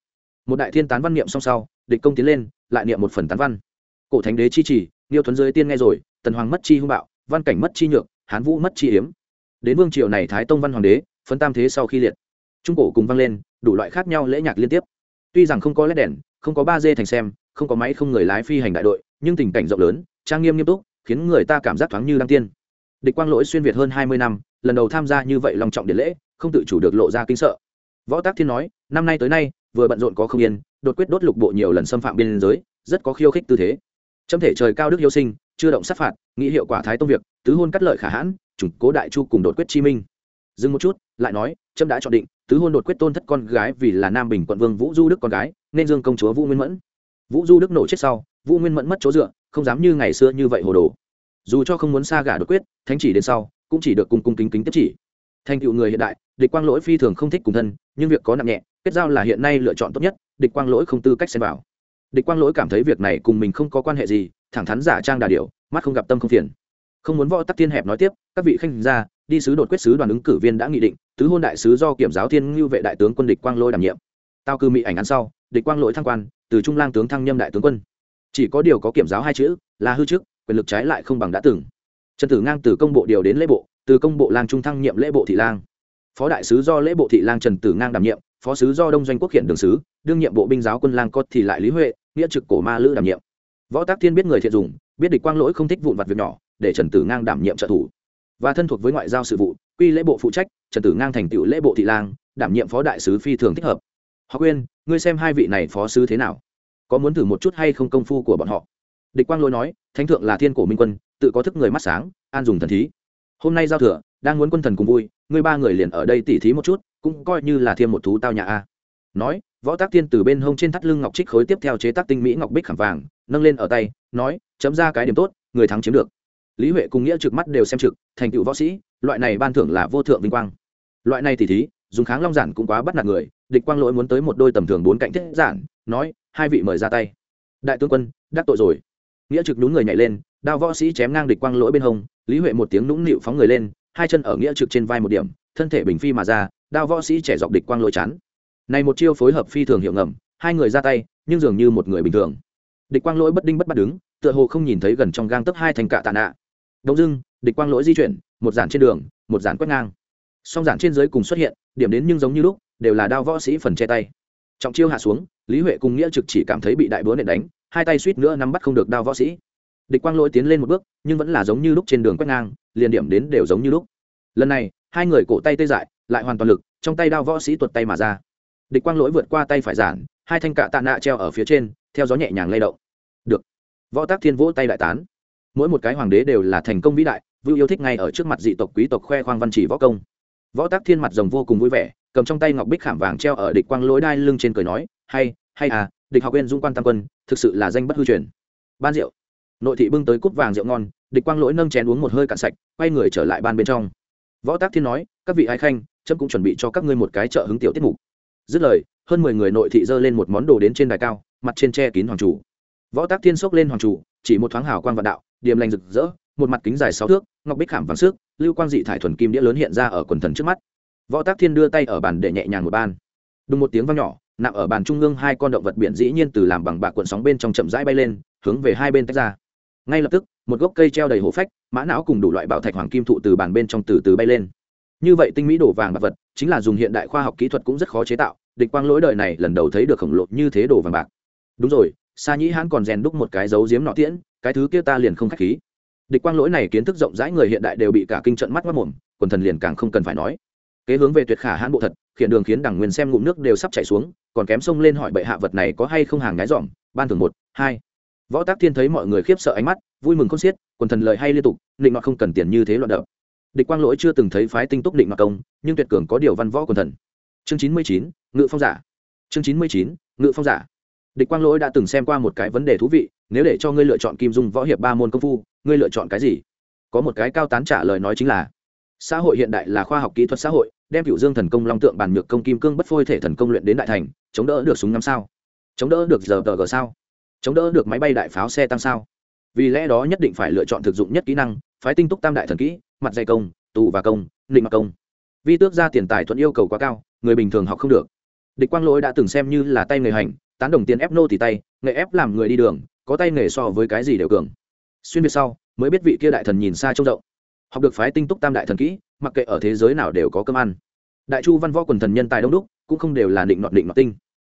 Một đại thiên tán văn niệm song sau, địch công tiến lên, lại niệm một phần tán văn. Cổ thánh đế chi trì niêu thuấn giới tiên nghe rồi, tần hoàng mất chi hung bạo, văn cảnh mất chi nhược, hán vũ mất chi hiếm đến vương triều này thái tông văn hoàng đế phân tam thế sau khi liệt. Trung cổ cùng vang lên, đủ loại khác nhau lễ nhạc liên tiếp. Tuy rằng không có led đèn, không có ba d thành xem, không có máy không người lái phi hành đại đội, nhưng tình cảnh rộng lớn, trang nghiêm nghiêm túc, khiến người ta cảm giác thoáng như đăng tiên địch quang lỗi xuyên việt hơn hai mươi năm, lần đầu tham gia như vậy long trọng điện lễ, không tự chủ được lộ ra kinh sợ. Võ tác thiên nói, năm nay tới nay, vừa bận rộn có không yên, đột quyết đốt lục bộ nhiều lần xâm phạm biên giới, rất có khiêu khích tư thế. Chấm thể trời cao đức yêu sinh, chưa động sát phạt, nghĩ hiệu quả thái tông việc, tứ hôn cắt lợi khả hãn, chủng cố đại chu cùng đột quyết chi minh. Dừng một chút, lại nói trâm đã chọn định, tứ hôn đột quyết tôn thất con gái vì là nam bình quận vương vũ du đức con gái, nên dương công chúa vũ nguyên mẫn. Vũ du đức nổ chết sau, vũ nguyên mẫn mất chỗ dựa, không dám như ngày xưa như vậy hồ đồ dù cho không muốn xa gả đột quyết, thánh chỉ đến sau, cũng chỉ được cung cung kính kính tiếp chỉ. Thành tựu người hiện đại, địch quang lỗi phi thường không thích cùng thân, nhưng việc có nặng nhẹ, kết giao là hiện nay lựa chọn tốt nhất, địch quang lỗi không tư cách xem vào. Địch quang lỗi cảm thấy việc này cùng mình không có quan hệ gì, thẳng thắn giả trang đà điều mắt không gặp tâm không phiền. Không muốn võ tắc thiên hẹp nói tiếp, các vị khanh gia, đi sứ đột quyết sứ đoàn ứng cử viên đã nghị định, tứ hôn đại sứ do kiểm giáo thiên ngưu vệ đại tướng quân địch quang lỗi đảm nhiệm. Tao cư mỹ ảnh ăn sau, địch quang lỗi thăng quan, từ trung lang tướng thăng nhâm đại tướng quân. Chỉ có điều có kiểm giáo hai chữ, là hư trước quyền lực trái lại không bằng đã từng. Trần tử ngang từ công bộ điều đến lễ bộ, từ công bộ lang trung thăng nhiệm lễ bộ thị lang. Phó đại sứ do lễ bộ thị lang trần tử ngang đảm nhiệm, phó sứ do đông doanh quốc hiện đường sứ, đương nhiệm bộ binh giáo quân lang cốt thì lại lý huệ, nghĩa trực cổ ma lữ đảm nhiệm. Võ tác thiên biết người thiện dùng, biết địch quang lỗi không thích vụn vặt việc nhỏ, để trần tử ngang đảm nhiệm trợ thủ. Và thân thuộc với ngoại giao sự vụ, quy lễ bộ phụ trách, trần tử ngang thành tựu lễ bộ thị lang, đảm nhiệm phó đại sứ phi thường thích hợp. Họ quên ngươi xem hai vị này phó sứ thế nào? Có muốn thử một chút hay không công phu của bọn họ? Địch quang lỗi nói, thánh thượng là thiên cổ minh quân, tự có thức người mắt sáng, an dùng thần thí. Hôm nay giao thừa, đang muốn quân thần cùng vui, ngươi ba người liền ở đây tỉ thí một chút, cũng coi như là thêm một thú tao nhà a. Nói, võ tác tiên từ bên hông trên thắt lưng ngọc trích khối tiếp theo chế tác tinh mỹ ngọc bích khảm vàng, nâng lên ở tay, nói, chấm ra cái điểm tốt, người thắng chiếm được. Lý huệ cùng nghĩa trực mắt đều xem trực, thành tựu võ sĩ, loại này ban thưởng là vô thượng vinh quang. Loại này tỉ thí, dùng kháng long giản cũng quá bắt nạt người, địch quang lỗi muốn tới một đôi tầm thường bốn cạnh thiết giản, nói, hai vị mời ra tay. Đại tướng quân, đắc tội rồi nghĩa trực đúng người nhảy lên, đao võ sĩ chém ngang địch quang lỗi bên hông, lý huệ một tiếng nũng nịu phóng người lên, hai chân ở nghĩa trực trên vai một điểm, thân thể bình phi mà ra, đao võ sĩ trẻ dọc địch quang lỗi chắn. Này một chiêu phối hợp phi thường hiệu ngầm, hai người ra tay, nhưng dường như một người bình thường. Địch quang lỗi bất đinh bất bắt đứng, tựa hồ không nhìn thấy gần trong gang tấc hai thành cạ tạ nạ. Đông dưng địch quang lỗi di chuyển, một giản trên đường, một giản quét ngang. Song giản trên dưới cùng xuất hiện, điểm đến nhưng giống như lúc, đều là đao võ sĩ phần che tay. Trọng chiêu hạ xuống, lý huệ cùng nghĩa trực chỉ cảm thấy bị đại búa nện đánh hai tay suýt nữa nắm bắt không được đao võ sĩ. Địch quang lỗi tiến lên một bước, nhưng vẫn là giống như lúc trên đường quét ngang, liền điểm đến đều giống như lúc. Lần này, hai người cổ tay tê dại, lại hoàn toàn lực, trong tay đao võ sĩ tuột tay mà ra. Địch quang lỗi vượt qua tay phải giản, hai thanh cạ tạ nạ treo ở phía trên, theo gió nhẹ nhàng lay động. Được. Võ tác thiên vỗ tay đại tán. Mỗi một cái hoàng đế đều là thành công vĩ đại, vưu yêu thích ngay ở trước mặt dị tộc quý tộc khoe khoang văn chỉ võ công. Võ tác thiên mặt rồng vô cùng vui vẻ, cầm trong tay ngọc bích khảm vàng treo ở địch quang lỗi đai lưng trên cười nói, hay hay à địch học viên dung quan tam quân, thực sự là danh bất hư truyền. Ban rượu. Nội thị bưng tới cúp vàng rượu ngon, địch quang lỗi nâng chén uống một hơi cạn sạch, quay người trở lại ban bên trong. Võ tác thiên nói, các vị ái khanh trâm cũng chuẩn bị cho các ngươi một cái chợ hứng tiểu tiết mục. Dứt lời, hơn mười người nội thị dơ lên một món đồ đến trên đài cao, mặt trên che kín hoàng chủ. Võ tác thiên xốc lên hoàng chủ, chỉ một thoáng hào quang vạn đạo, điềm lành rực rỡ, một mặt kính dài sáu thước, ngọc bích khảm vàng sức lưu quang dị thải thuần kim đĩa lớn hiện ra ở quần thần trước mắt. Võ tác thiên đưa tay ở bàn để nhẹ nhàng một ban. Đùng một tiếng vang nhỏ nằm ở bàn trung ương hai con động vật biển dĩ nhiên từ làm bằng bạc cuộn sóng bên trong chậm rãi bay lên, hướng về hai bên tách ra. Ngay lập tức, một gốc cây treo đầy hổ phách, mã não cùng đủ loại bảo thạch hoàng kim thụ từ bàn bên trong từ từ bay lên. Như vậy tinh mỹ đồ vàng bạc vật, chính là dùng hiện đại khoa học kỹ thuật cũng rất khó chế tạo, địch quang lỗi đời này lần đầu thấy được khổng lồ như thế đồ vàng bạc. Đúng rồi, sa nhĩ hãn còn rèn đúc một cái dấu diếm nọ tiễn, cái thứ kia ta liền không k h á c h khí. Địch quang lỗi này kiến thức rộng rãi người hiện đại đều bị cả kinh trận mắt mất mồm, quần thần liền càng không cần phải nói kế hướng về tuyệt khả hãn bộ thật, khiển đường khiến đảng nguyên xem ngụm nước đều sắp chảy xuống, còn kém sông lên hỏi bệ hạ vật này có hay không hàng ngái dỏm ban thường một, hai. Võ tác thiên thấy mọi người khiếp sợ ánh mắt, vui mừng không xiết, quần thần lời hay liên tục định mặc không cần tiền như thế loạn đập. Địch quang lỗi chưa từng thấy phái tinh túc định mặc công, nhưng tuyệt cường có điều văn võ quần thần. Chương chín mươi chín, ngự phong giả. Chương chín mươi chín, ngự phong giả. Địch quang lỗi đã từng xem qua một cái vấn đề thú vị, nếu để cho ngươi lựa chọn kim dung võ hiệp ba môn công phu, ngươi lựa chọn cái gì? Có một cái cao tán trả lời nói chính là xã hội hiện đại là khoa học kỹ thuật xã hội, đem cựu dương thần công long tượng bàn nhược công kim cương bất phôi thể thần công luyện đến đại thành, chống đỡ được súng năm sao? Chống đỡ được giờ tờ gờ sao? Chống đỡ được máy bay đại pháo xe tăng sao? Vì lẽ đó nhất định phải lựa chọn thực dụng nhất kỹ năng, phái tinh túc tam đại thần kỹ, mặt dày công, tù và công định mặc công. Vi tước ra tiền tài thuận yêu cầu quá cao, người bình thường học không được. Địch quang lỗi đã từng xem như là tay người hành, tán đồng tiền ép nô thì tay nghệ ép làm người đi đường, có tay nghề so với cái gì đều cường. Xuyên về sau, mới biết vị kia đại thần nhìn xa trông rộng học được phái tinh túc tam đại thần kỹ, mặc kệ ở thế giới nào đều có cơm ăn. Đại chu văn võ quần thần nhân tài đông đúc, cũng không đều là định nọt định nọt tinh.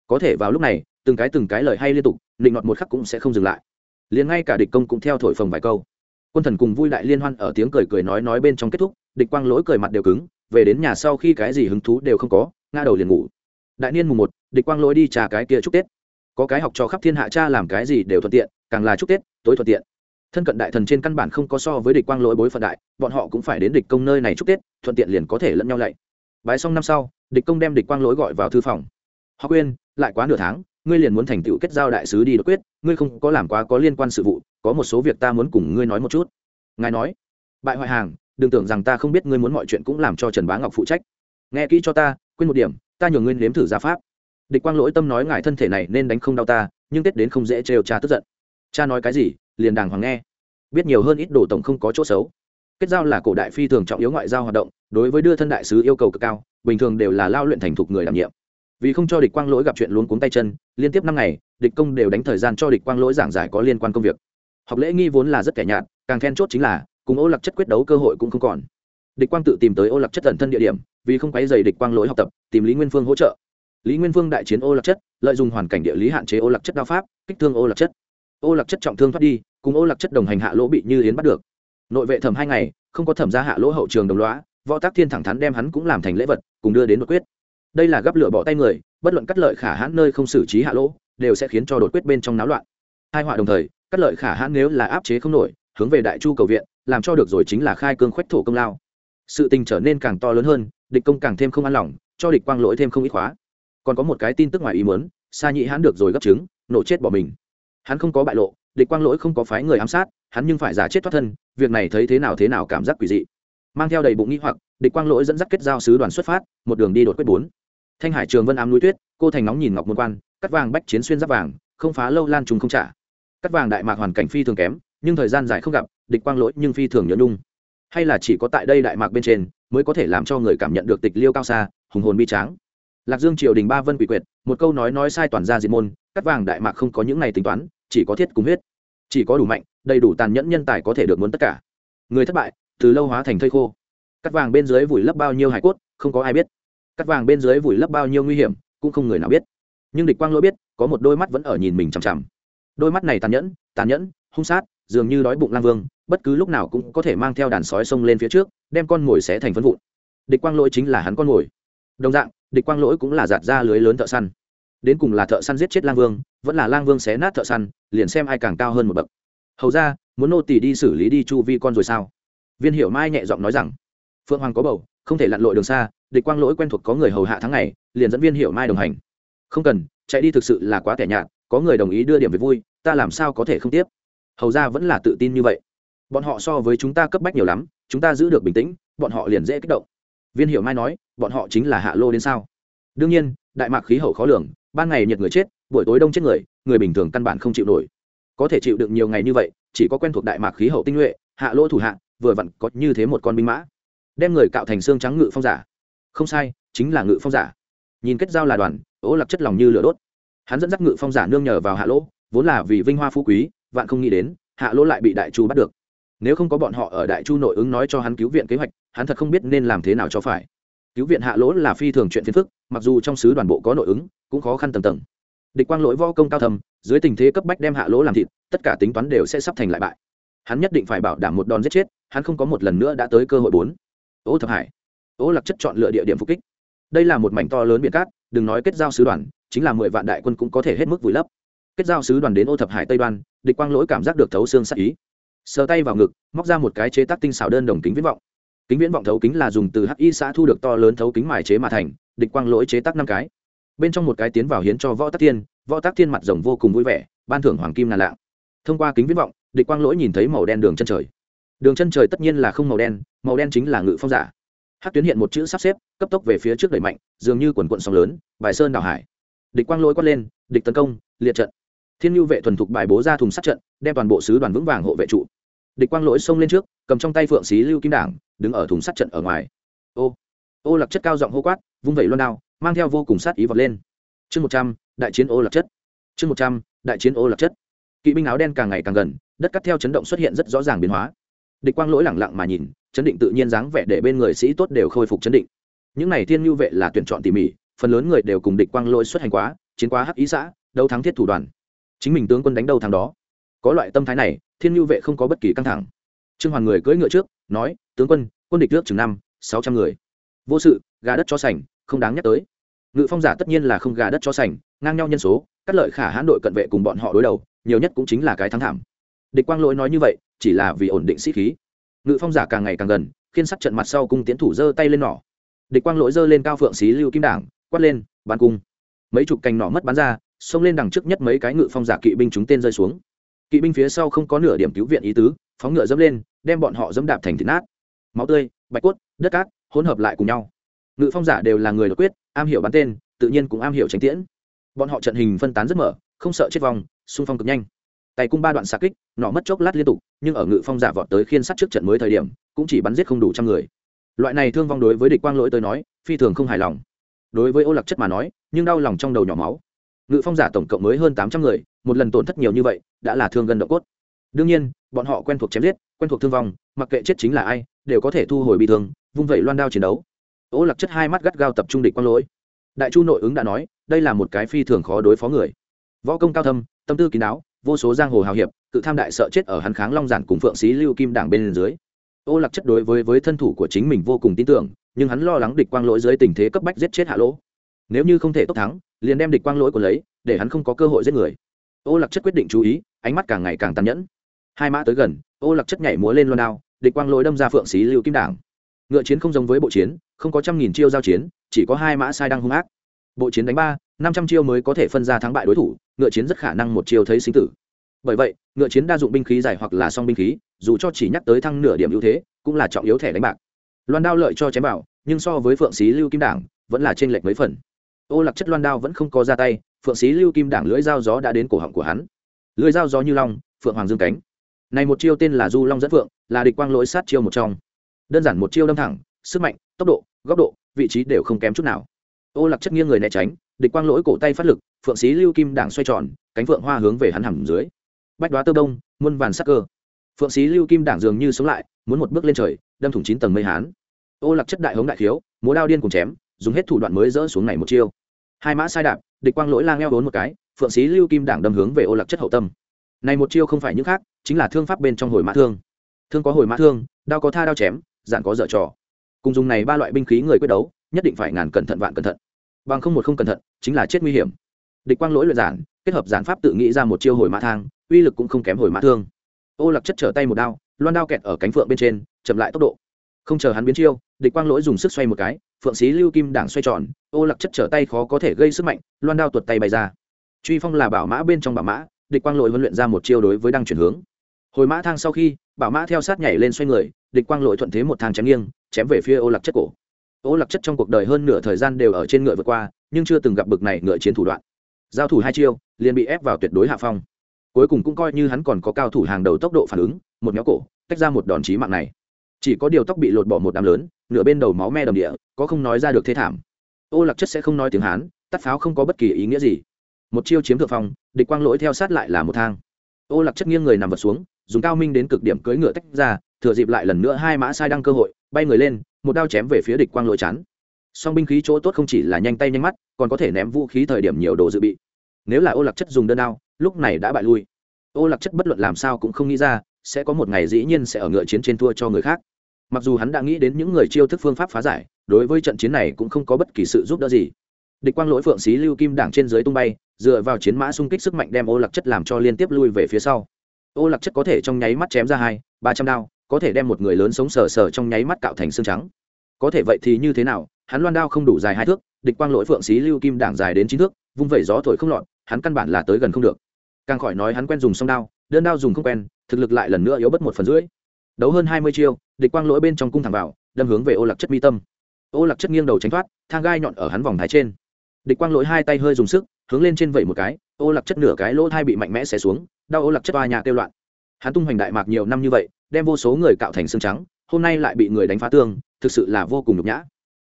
Có thể vào lúc này, từng cái từng cái lời hay liên tục, định nọt một khắc cũng sẽ không dừng lại. Liền ngay cả địch công cũng theo thổi phồng vài câu. Quân thần cùng vui đại liên hoan ở tiếng cười cười nói nói bên trong kết thúc, địch quang lỗi cười mặt đều cứng, về đến nhà sau khi cái gì hứng thú đều không có, ngã đầu liền ngủ. Đại niên mùng một, địch quang lỗi đi trà cái kia chúc tết. Có cái học cho khắp thiên hạ cha làm cái gì đều thuận tiện, càng là chúc tết, tối thuận tiện thân cận đại thần trên căn bản không có so với địch quang lỗi bối phận đại, bọn họ cũng phải đến địch công nơi này chúc tết, thuận tiện liền có thể lẫn nhau lạy. Bái xong năm sau, địch công đem địch quang lỗi gọi vào thư phòng. Họ quên lại quá nửa tháng, ngươi liền muốn thành tựu kết giao đại sứ đi đột quyết, ngươi không có làm quá có liên quan sự vụ, có một số việc ta muốn cùng ngươi nói một chút. Ngài nói, bại hoại hàng, đừng tưởng rằng ta không biết ngươi muốn mọi chuyện cũng làm cho trần bá ngọc phụ trách. Nghe kỹ cho ta, quên một điểm, ta nhường ngươi nếm thử gia pháp. Địch quang lỗi tâm nói ngài thân thể này nên đánh không đau ta, nhưng tết đến không dễ trêu cha tức giận. Cha nói cái gì liền đàng hoàng nghe. Biết nhiều hơn ít đồ tổng không có chỗ xấu. Kết giao là cổ đại phi thường trọng yếu ngoại giao hoạt động, đối với đưa thân đại sứ yêu cầu cực cao, bình thường đều là lao luyện thành thục người đảm nhiệm. Vì không cho địch quang lỗi gặp chuyện luống cuống tay chân, liên tiếp năm ngày, địch công đều đánh thời gian cho địch quang lỗi giảng giải có liên quan công việc. Học lễ nghi vốn là rất kẻ nhạt, càng then chốt chính là, cùng ô lạc chất quyết đấu cơ hội cũng không còn. Địch quang tự tìm tới ô lạc chất tận thân địa điểm, vì không quấy dày địch quang lỗi học tập, tìm lý nguyên phương hỗ trợ. Lý nguyên phương đại chiến ô lạc chất, lợi dụng hoàn cảnh địa lý hạn chế ô lạc chất đao pháp, kích thương ô lạc chất. Ô lạc chất trọng thương thoát đi cùng ô lạc chất đồng hành hạ lỗ bị như yến bắt được. Nội vệ thẩm hai ngày, không có thẩm ra hạ lỗ hậu trường đồng loá võ tác thiên thẳng thắn đem hắn cũng làm thành lễ vật, cùng đưa đến đột quyết. Đây là gấp lửa bỏ tay người, bất luận cắt lợi khả hãn nơi không xử trí hạ lỗ, đều sẽ khiến cho đột quyết bên trong náo loạn. Hai họa đồng thời, cắt lợi khả hãn nếu là áp chế không nổi, hướng về đại chu cầu viện, làm cho được rồi chính là khai cương khoách thổ công lao. Sự tình trở nên càng to lớn hơn, địch công càng thêm không an lòng, cho địch quang lỗi thêm không ít khóa. Còn có một cái tin tức ngoài ý muốn xa nhị hãn được rồi gấp chứng nổ chết bỏ mình. Hắn không có bại lộ địch quang lỗi không có phái người ám sát, hắn nhưng phải giả chết thoát thân, việc này thấy thế nào thế nào cảm giác quỷ dị. Mang theo đầy bụng nghĩ hoặc, địch quang lỗi dẫn dắt kết giao sứ đoàn xuất phát, một đường đi đột quyết bốn. Thanh hải trường vân ám núi tuyết, cô thành nóng nhìn ngọc môn quan, cắt vàng bách chiến xuyên giáp vàng, không phá lâu lan trùng không trả. Cắt vàng đại mạc hoàn cảnh phi thường kém, nhưng thời gian dài không gặp, địch quang lỗi nhưng phi thường nhớ nhung. Hay là chỉ có tại đây đại mạc bên trên, mới có thể làm cho người cảm nhận được tịch liêu cao xa, hùng hồn bi tráng. Lạc dương triều đình ba vân quỷ quyệt, một câu nói nói sai toàn ra diệt môn, cắt vàng đại mạc không có những này tính toán chỉ có thiết cùng huyết. Chỉ có đủ mạnh, đầy đủ tàn nhẫn nhân tài có thể được muốn tất cả. Người thất bại, từ lâu hóa thành thây khô. Cắt vàng bên dưới vùi lấp bao nhiêu hải cốt, không có ai biết. Cắt vàng bên dưới vùi lấp bao nhiêu nguy hiểm, cũng không người nào biết. Nhưng địch quang lỗi biết, có một đôi mắt vẫn ở nhìn mình chằm chằm. Đôi mắt này tàn nhẫn tàn nhẫn, hung sát, dường như đói bụng lang vương, bất cứ lúc nào cũng có thể mang theo đàn sói sông lên phía trước, đem con mồi xé thành phân vụn. Địch quang lỗi chính là hắn con mồi. Đồng dạng, địch quang lỗi cũng là giạt ra lưới lớn thợ săn đến cùng là thợ săn giết chết lang vương, vẫn là lang vương xé nát thợ săn, liền xem ai càng cao hơn một bậc. Hầu ra, muốn nô tỳ đi xử lý đi chu vi con rồi sao? Viên hiểu mai nhẹ giọng nói rằng, phượng hoàng có bầu, không thể lặn lội đường xa, địch quang lỗi quen thuộc có người hầu hạ tháng ngày, liền dẫn viên hiểu mai đồng hành. Không cần, chạy đi thực sự là quá tẻ nhạt, có người đồng ý đưa điểm về vui, ta làm sao có thể không tiếp? Hầu ra vẫn là tự tin như vậy. Bọn họ so với chúng ta cấp bách nhiều lắm, chúng ta giữ được bình tĩnh, bọn họ liền dễ kích động. Viên hiểu mai nói, bọn họ chính là hạ lô đến sao? Đương nhiên, đại mạc khí hậu khó lường ban ngày nhiệt người chết, buổi tối đông chết người người bình thường căn bản không chịu nổi. Có thể chịu được nhiều ngày như vậy, chỉ có quen thuộc đại mạc khí hậu tinh nhuệ, hạ lô thủ hạ, vừa vặn có như thế một con binh mã. Đem người cạo thành xương trắng ngự phong giả. Không sai, chính là ngự phong giả. Nhìn kết giao là đoàn ố lạc chất lòng như lửa đốt. Hắn dẫn dắt ngự phong giả nương nhờ vào hạ lỗ, vốn là vì vinh hoa phú quý, vạn không nghĩ đến, hạ lỗ lại bị đại chu bắt được. Nếu không có bọn họ ở đại chu nội ứng nói cho hắn cứu viện kế hoạch, hắn thật không biết nên làm thế nào cho phải cứu viện hạ lỗ là phi thường chuyện phiền phức, mặc dù trong sứ đoàn bộ có nội ứng, cũng khó khăn tầng tầng. Địch quang lỗi vo công cao thầm dưới tình thế cấp bách đem hạ lỗ làm thịt, tất cả tính toán đều sẽ sắp thành lại bại. Hắn nhất định phải bảo đảm một đòn giết chết, hắn không có một lần nữa đã tới cơ hội bốn. Ô thập hải. Ô lạc chất chọn lựa địa điểm phục kích. Đây là một mảnh to lớn biển cát, đừng nói kết giao sứ đoàn, chính là mười vạn đại quân cũng có thể hết mức vùi lấp. Kết giao sứ đoàn đến ô thập hải tây đoan, địch quang lỗi cảm giác được thấu xương sắc ý. Sờ tay vào ngực, móc ra một cái chế tác tinh xảo đơn đồng kính viễn vọng kính viễn vọng thấu kính là dùng từ hi xã thu được to lớn thấu kính mài chế mà thành, địch quang lỗi chế tác năm cái. Bên trong một cái tiến vào hiến cho võ tác thiên, võ tác thiên mặt rồng vô cùng vui vẻ, ban thưởng hoàng kim ngàn lạng. Thông qua kính viễn vọng, địch quang lỗi nhìn thấy màu đen đường chân trời. Đường chân trời tất nhiên là không màu đen màu đen chính là ngự phong giả. Hát tuyến hiện một chữ sắp xếp, cấp tốc về phía trước đẩy mạnh, dường như quần quận sóng lớn, bài sơn đảo hải. Địch quang lỗi quát lên, địch tấn công, liệt trận. Thiên nhu vệ thuần thục bài bố ra thùng sát trận, đem toàn bộ sứ đoàn vững vàng hộ vệ trụ địch quang lỗi xông lên trước, cầm trong tay phượng xí lưu kim đảng, đứng ở thùng sắt trận ở ngoài. Ô ô lạc chất cao giọng hô quát, vung vẩy loan đao, mang theo vô cùng sát ý vọt lên. Chương một trăm, đại chiến ô lạc chất. Chương một trăm, đại chiến ô lạc chất. Kỵ binh áo đen càng ngày càng gần, đất cắt theo chấn động xuất hiện rất rõ ràng biến hóa. Địch quang lỗi lẳng lặng mà nhìn, chấn định tự nhiên dáng vẻ để bên người sĩ tốt đều khôi phục chấn định. Những này thiên nhu vệ là tuyển chọn tỉ mỉ, phần lớn người đều cùng địch quang lỗi xuất hành quá, chiến quá hắc ý xã, đấu thắng thiết thủ đoàn. Chính mình tướng quân đánh đầu thắng đó có loại tâm thái này, thiên nhu vệ không có bất kỳ căng thẳng. Trương hoàn người cưỡi ngựa trước, nói, tướng quân quân địch nước chừng năm, sáu trăm người. Vô sự, gà đất cho sành, không đáng nhắc tới. Ngự phong giả tất nhiên là không gà đất cho sành, ngang nhau nhân số, cắt lợi khả hãn đội cận vệ cùng bọn họ đối đầu, nhiều nhất cũng chính là cái thắng thảm. Địch quang lỗi nói như vậy, chỉ là vì ổn định sĩ khí. Ngự phong giả càng ngày càng gần, khiên sắt trận mặt sau cung tiến thủ giơ tay lên nỏ. Địch quang lỗi giơ lên cao phượng xí lưu kim đảng, quát lên bắn cung. Mấy chục cành nỏ mất bắn ra, xông lên đằng trước nhất mấy cái ngự phong giả kỵ binh chúng tên rơi xuống kỵ binh phía sau không có nửa điểm cứu viện ý tứ phóng ngựa dẫm lên đem bọn họ dẫm đạp thành thịt nát. Máu tươi bạch cốt đất cát hỗn hợp lại cùng nhau. Ngự phong giả đều là người đột quyết am hiểu bắn tên tự nhiên cũng am hiểu tránh tiễn. Bọn họ trận hình phân tán rất mở không sợ chết vòng, xung phong cực nhanh. Tay cung ba đoạn xạ kích nọ mất chốc lát liên tục nhưng ở ngự phong giả vọt tới khiên sắt trước trận mới thời điểm cũng chỉ bắn giết không đủ trăm người. Loại này thương vong đối với địch quang lỗi tới nói phi thường không hài lòng. Đối với ô lạc chất mà nói nhưng đau lòng trong đầu nhỏ máu ngự phong giả tổng cộng mới hơn tám trăm người, một lần tổn thất nhiều như vậy, đã là thương gần độ cốt. Đương nhiên, bọn họ quen thuộc chém giết, quen thuộc thương vong, mặc kệ chết chính là ai, đều có thể thu hồi bị thương, vung vẩy loan đao chiến đấu. Ô lạc chất hai mắt gắt gao tập trung địch quang lỗi. Đại chu nội ứng đã nói, đây là một cái phi thường khó đối phó người. Võ công cao thâm, tâm tư kín đáo, vô số giang hồ hào hiệp tự tham đại sợ chết ở hắn kháng long giản cùng phượng xí lưu kim đảng bên dưới. Ô lạc chất đối với với thân thủ của chính mình vô cùng tin tưởng, nhưng hắn lo lắng địch quang lỗi dưới tình thế cấp bách giết chết hạ lỗ. Nếu như không thể tốc thắng liền đem địch quang lỗi của lấy, để hắn không có cơ hội giết người. Ô lạc chất quyết định chú ý, ánh mắt càng ngày càng tàn nhẫn. Hai mã tới gần, ô lạc chất nhảy múa lên loan đao, địch quang lỗi đâm ra phượng xí lưu kim đảng. Ngựa chiến không giống với bộ chiến, không có trăm nghìn chiêu giao chiến, chỉ có hai mã sai đang hung ác. Bộ chiến đánh ba, năm trăm chiêu mới có thể phân ra thắng bại đối thủ, ngựa chiến rất khả năng một chiêu thấy sinh tử. Bởi vậy, ngựa chiến đa dụng binh khí dài hoặc là song binh khí, dù cho chỉ nhắc tới thăng nửa điểm ưu thế, cũng là trọng yếu thẻ đánh bạc. Loan đao lợi cho chém bảo nhưng so với phượng xí lưu kim đảng, vẫn là t r ê n lệch mấy phần ô lạc chất loan đao vẫn không có ra tay, phượng xí lưu kim đảng lưỡi dao gió đã đến cổ họng của hắn. Lưỡi dao gió như long, phượng hoàng dương cánh. Này một chiêu tên là du long dẫn phượng, là địch quang lỗi sát chiêu một trong. Đơn giản một chiêu đâm thẳng, sức mạnh, tốc độ, góc độ, vị trí đều không kém chút nào. Ô lạc chất nghiêng người né tránh, địch quang lỗi cổ tay phát lực, phượng xí lưu kim đảng xoay tròn, cánh phượng hoa hướng về hắn hầm dưới. Bách đoá tơ đông, muôn vàn sắc cơ. Phượng xí lưu kim đảng dường như sống lại, muốn một bước lên trời, đâm thủng chín tầng mây hán. Ô lạc chất đại hống đại khiếu múa đao điên cùng chém, dùng hết thủ đoạn mới dỡ xuống này một chiêu hai mã sai đạp, địch quang lỗi lang eo vốn một cái, phượng xí lưu kim đảng đâm hướng về ô lạc chất hậu tâm. Này một chiêu không phải những khác, chính là thương pháp bên trong hồi mã thương. Thương có hồi mã thương, đao có tha đao chém dạn có dở trò. Cùng dùng này ba loại binh khí người quyết đấu, nhất định phải ngàn cẩn thận vạn cẩn thận. Bằng không một không cẩn thận, chính là chết nguy hiểm. Địch quang lỗi luyện giản, kết hợp giản pháp tự nghĩ ra một chiêu hồi mã thang, uy lực cũng không kém hồi mã thương. Ô lạc chất trở tay một đao, loan đao kẹt ở cánh phượng bên trên, chậm lại tốc độ. Không chờ hắn biến chiêu địch quang lỗi dùng sức xoay một cái, phượng xí lưu kim đảng xoay tròn, ô lạc chất trở tay khó có thể gây sức mạnh, loan đao tuột tay bay ra. Truy phong là bảo mã bên trong bảo mã, địch quang lỗi huấn luyện ra một chiêu đối với đăng chuyển hướng. Hồi mã thang sau khi, bảo mã theo sát nhảy lên xoay người, địch quang lỗi thuận thế một thang chém nghiêng, chém về phía ô lạc chất cổ. Ô lạc chất trong cuộc đời hơn nửa thời gian đều ở trên ngựa vượt qua, nhưng chưa từng gặp bực này ngựa chiến thủ đoạn. Giao thủ hai chiêu, liền bị ép vào tuyệt đối hạ phong. Cuối cùng cũng coi như hắn còn có cao thủ hàng đầu tốc độ phản ứng, một nhóm cổ, tách ra một đòn chí mạng này chỉ có điều tóc bị lột bỏ một đám lớn, nửa bên đầu máu me đầm địa, có không nói ra được thế thảm. Ô lạc chất sẽ không nói tiếng hán tắt pháo không có bất kỳ ý nghĩa gì. Một chiêu chiếm thượng phong, địch quang lỗi theo sát lại là một thang. Ô lạc chất nghiêng người nằm vật xuống, dùng cao minh đến cực điểm cưỡi ngựa tách ra, thừa dịp lại lần nữa hai mã sai đăng cơ hội, bay người lên, một đao chém về phía địch quang lỗi chắn song binh khí chỗ tốt không chỉ là nhanh tay nhanh mắt, còn có thể ném vũ khí thời điểm nhiều đồ dự bị. Nếu là ô lạc chất dùng đơn đao, lúc này đã bại lui. Ô lạc chất bất luận làm sao cũng không nghĩ ra, sẽ có một ngày dĩ nhiên sẽ ở ngựa chiến trên thua cho người khác mặc dù hắn đã nghĩ đến những người chiêu thức phương pháp phá giải, đối với trận chiến này cũng không có bất kỳ sự giúp đỡ gì. Địch quang lỗi phượng xí lưu kim đảng trên dưới tung bay, dựa vào chiến mã xung kích sức mạnh đem ô lạc chất làm cho liên tiếp lui về phía sau. Ô lạc chất có thể trong nháy mắt chém ra hai, ba trăm đao, có thể đem một người lớn sống sờ sờ trong nháy mắt cạo thành xương trắng. Có thể vậy thì như thế nào, hắn loan đao không đủ dài hai thước, địch quang lỗi phượng xí lưu kim đảng dài đến chín thước, vung vẩy gió thổi không lọt, hắn căn bản là tới gần không được. Càng khỏi nói hắn quen dùng song đao, đơn đao dùng không quen, thực lực lại lần nữa yếu bất một phần rưỡi. Đấu hơn hai mươi chiêu địch quang lỗi bên trong cung thẳng vào, đâm hướng về ô lạc chất mi tâm. Ô lạc chất nghiêng đầu tránh thoát, thang gai nhọn ở hắn vòng thái trên. Địch quang lỗi hai tay hơi dùng sức, hướng lên trên vẩy một cái, ô lạc chất nửa cái lỗ thai bị mạnh mẽ xé xuống, đau ô lạc chất ba nhà kêu loạn. Hắn tung hoành đại mạc nhiều năm như vậy, đem vô số người cạo thành xương trắng, hôm nay lại bị người đánh phá tương thực sự là vô cùng nhục nhã.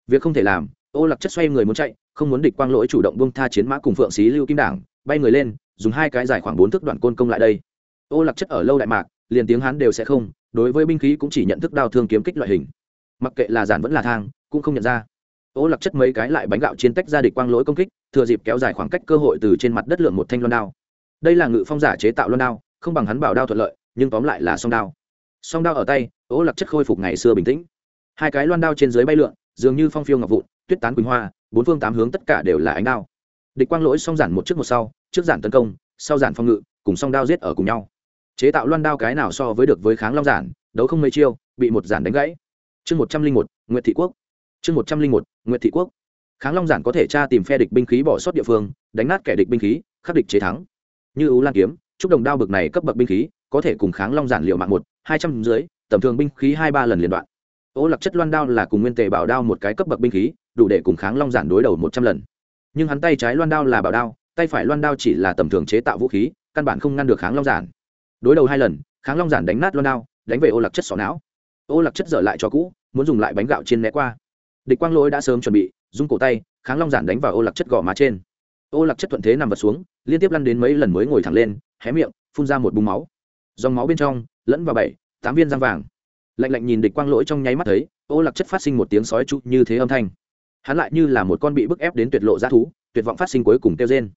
Việc không thể làm, ô lạc chất xoay người muốn chạy, không muốn địch quang lỗi chủ động bông tha chiến mã cùng phượng xí lưu kim đảng, bay người lên, dùng hai cái dài khoảng bốn thước đoạn côn công lại đây. Ô lạc chất ở lâu đại mạc, liền tiếng hắn đều sẽ không đối với binh khí cũng chỉ nhận thức đao thương kiếm kích loại hình. Mặc kệ là giản vẫn là thang, cũng không nhận ra. Ô lạc chất mấy cái lại bánh gạo chiến tách ra địch quang lỗi công kích, thừa dịp kéo dài khoảng cách cơ hội từ trên mặt đất lượng một thanh loan đao. Đây là ngự phong giả chế tạo loan đao, không bằng hắn bảo đao thuận lợi, nhưng tóm lại là song đao. Song đao ở tay, ô lạc chất khôi phục ngày xưa bình tĩnh. Hai cái loan đao trên dưới bay lượn, dường như phong phiêu ngọc vụn, tuyết tán quỳnh hoa, bốn phương tám hướng tất cả đều là ánh đao. Địch quang lỗi song giản một trước một sau, trước giản tấn công, sau giản phong ngự, cùng song đao giết ở cùng nhau chế tạo loan đao cái nào so với được với kháng long giản, đấu không mấy chiêu, bị một giản đánh gãy. Chương một trăm linh một nguyễn thị quốc. Chương một trăm linh một nguyễn thị quốc. Kháng long giản có thể tra tìm phe địch binh khí bỏ sót địa phương, đánh nát kẻ địch binh khí, khắc địch chế thắng. Như ú lan kiếm, chúc đồng đao bực này cấp bậc binh khí, có thể cùng kháng long giản liệu mạng một, hai trăm dưới, tầm thường binh khí hai ba lần liên đoạn. Ô lạc chất loan đao là cùng nguyên tề bảo đao một cái cấp bậc binh khí, đủ để cùng kháng long giản đối đầu một trăm lần. Nhưng hắn tay trái loan đao là bảo đao, tay phải loan đao chỉ là tầm thường chế tạo vũ khí, căn bản không ngăn được kháng long giản đối đầu hai lần, kháng long giản đánh nát loan đao, đánh về ô lạc chất sỏ não. Ô lạc chất dở lại cho cũ, muốn dùng lại bánh gạo trên né qua. Địch quang lỗi đã sớm chuẩn bị dùng cổ tay, kháng long giản đánh vào ô lạc chất gò má trên. Ô lạc chất thuận thế nằm vật xuống, liên tiếp lăn đến mấy lần mới ngồi thẳng lên, hé miệng, phun ra một búng máu. Dòng máu bên trong, lẫn vào bảy, tám viên răng vàng. Lạnh lạnh nhìn địch quang lỗi trong nháy mắt thấy, ô lạc chất phát sinh một tiếng sói trụ như thế âm thanh. Hắn lại như là một con bị bức ép đến tuyệt lộ g thú, tuyệt vọng phát sinh cuối cùng kêu trên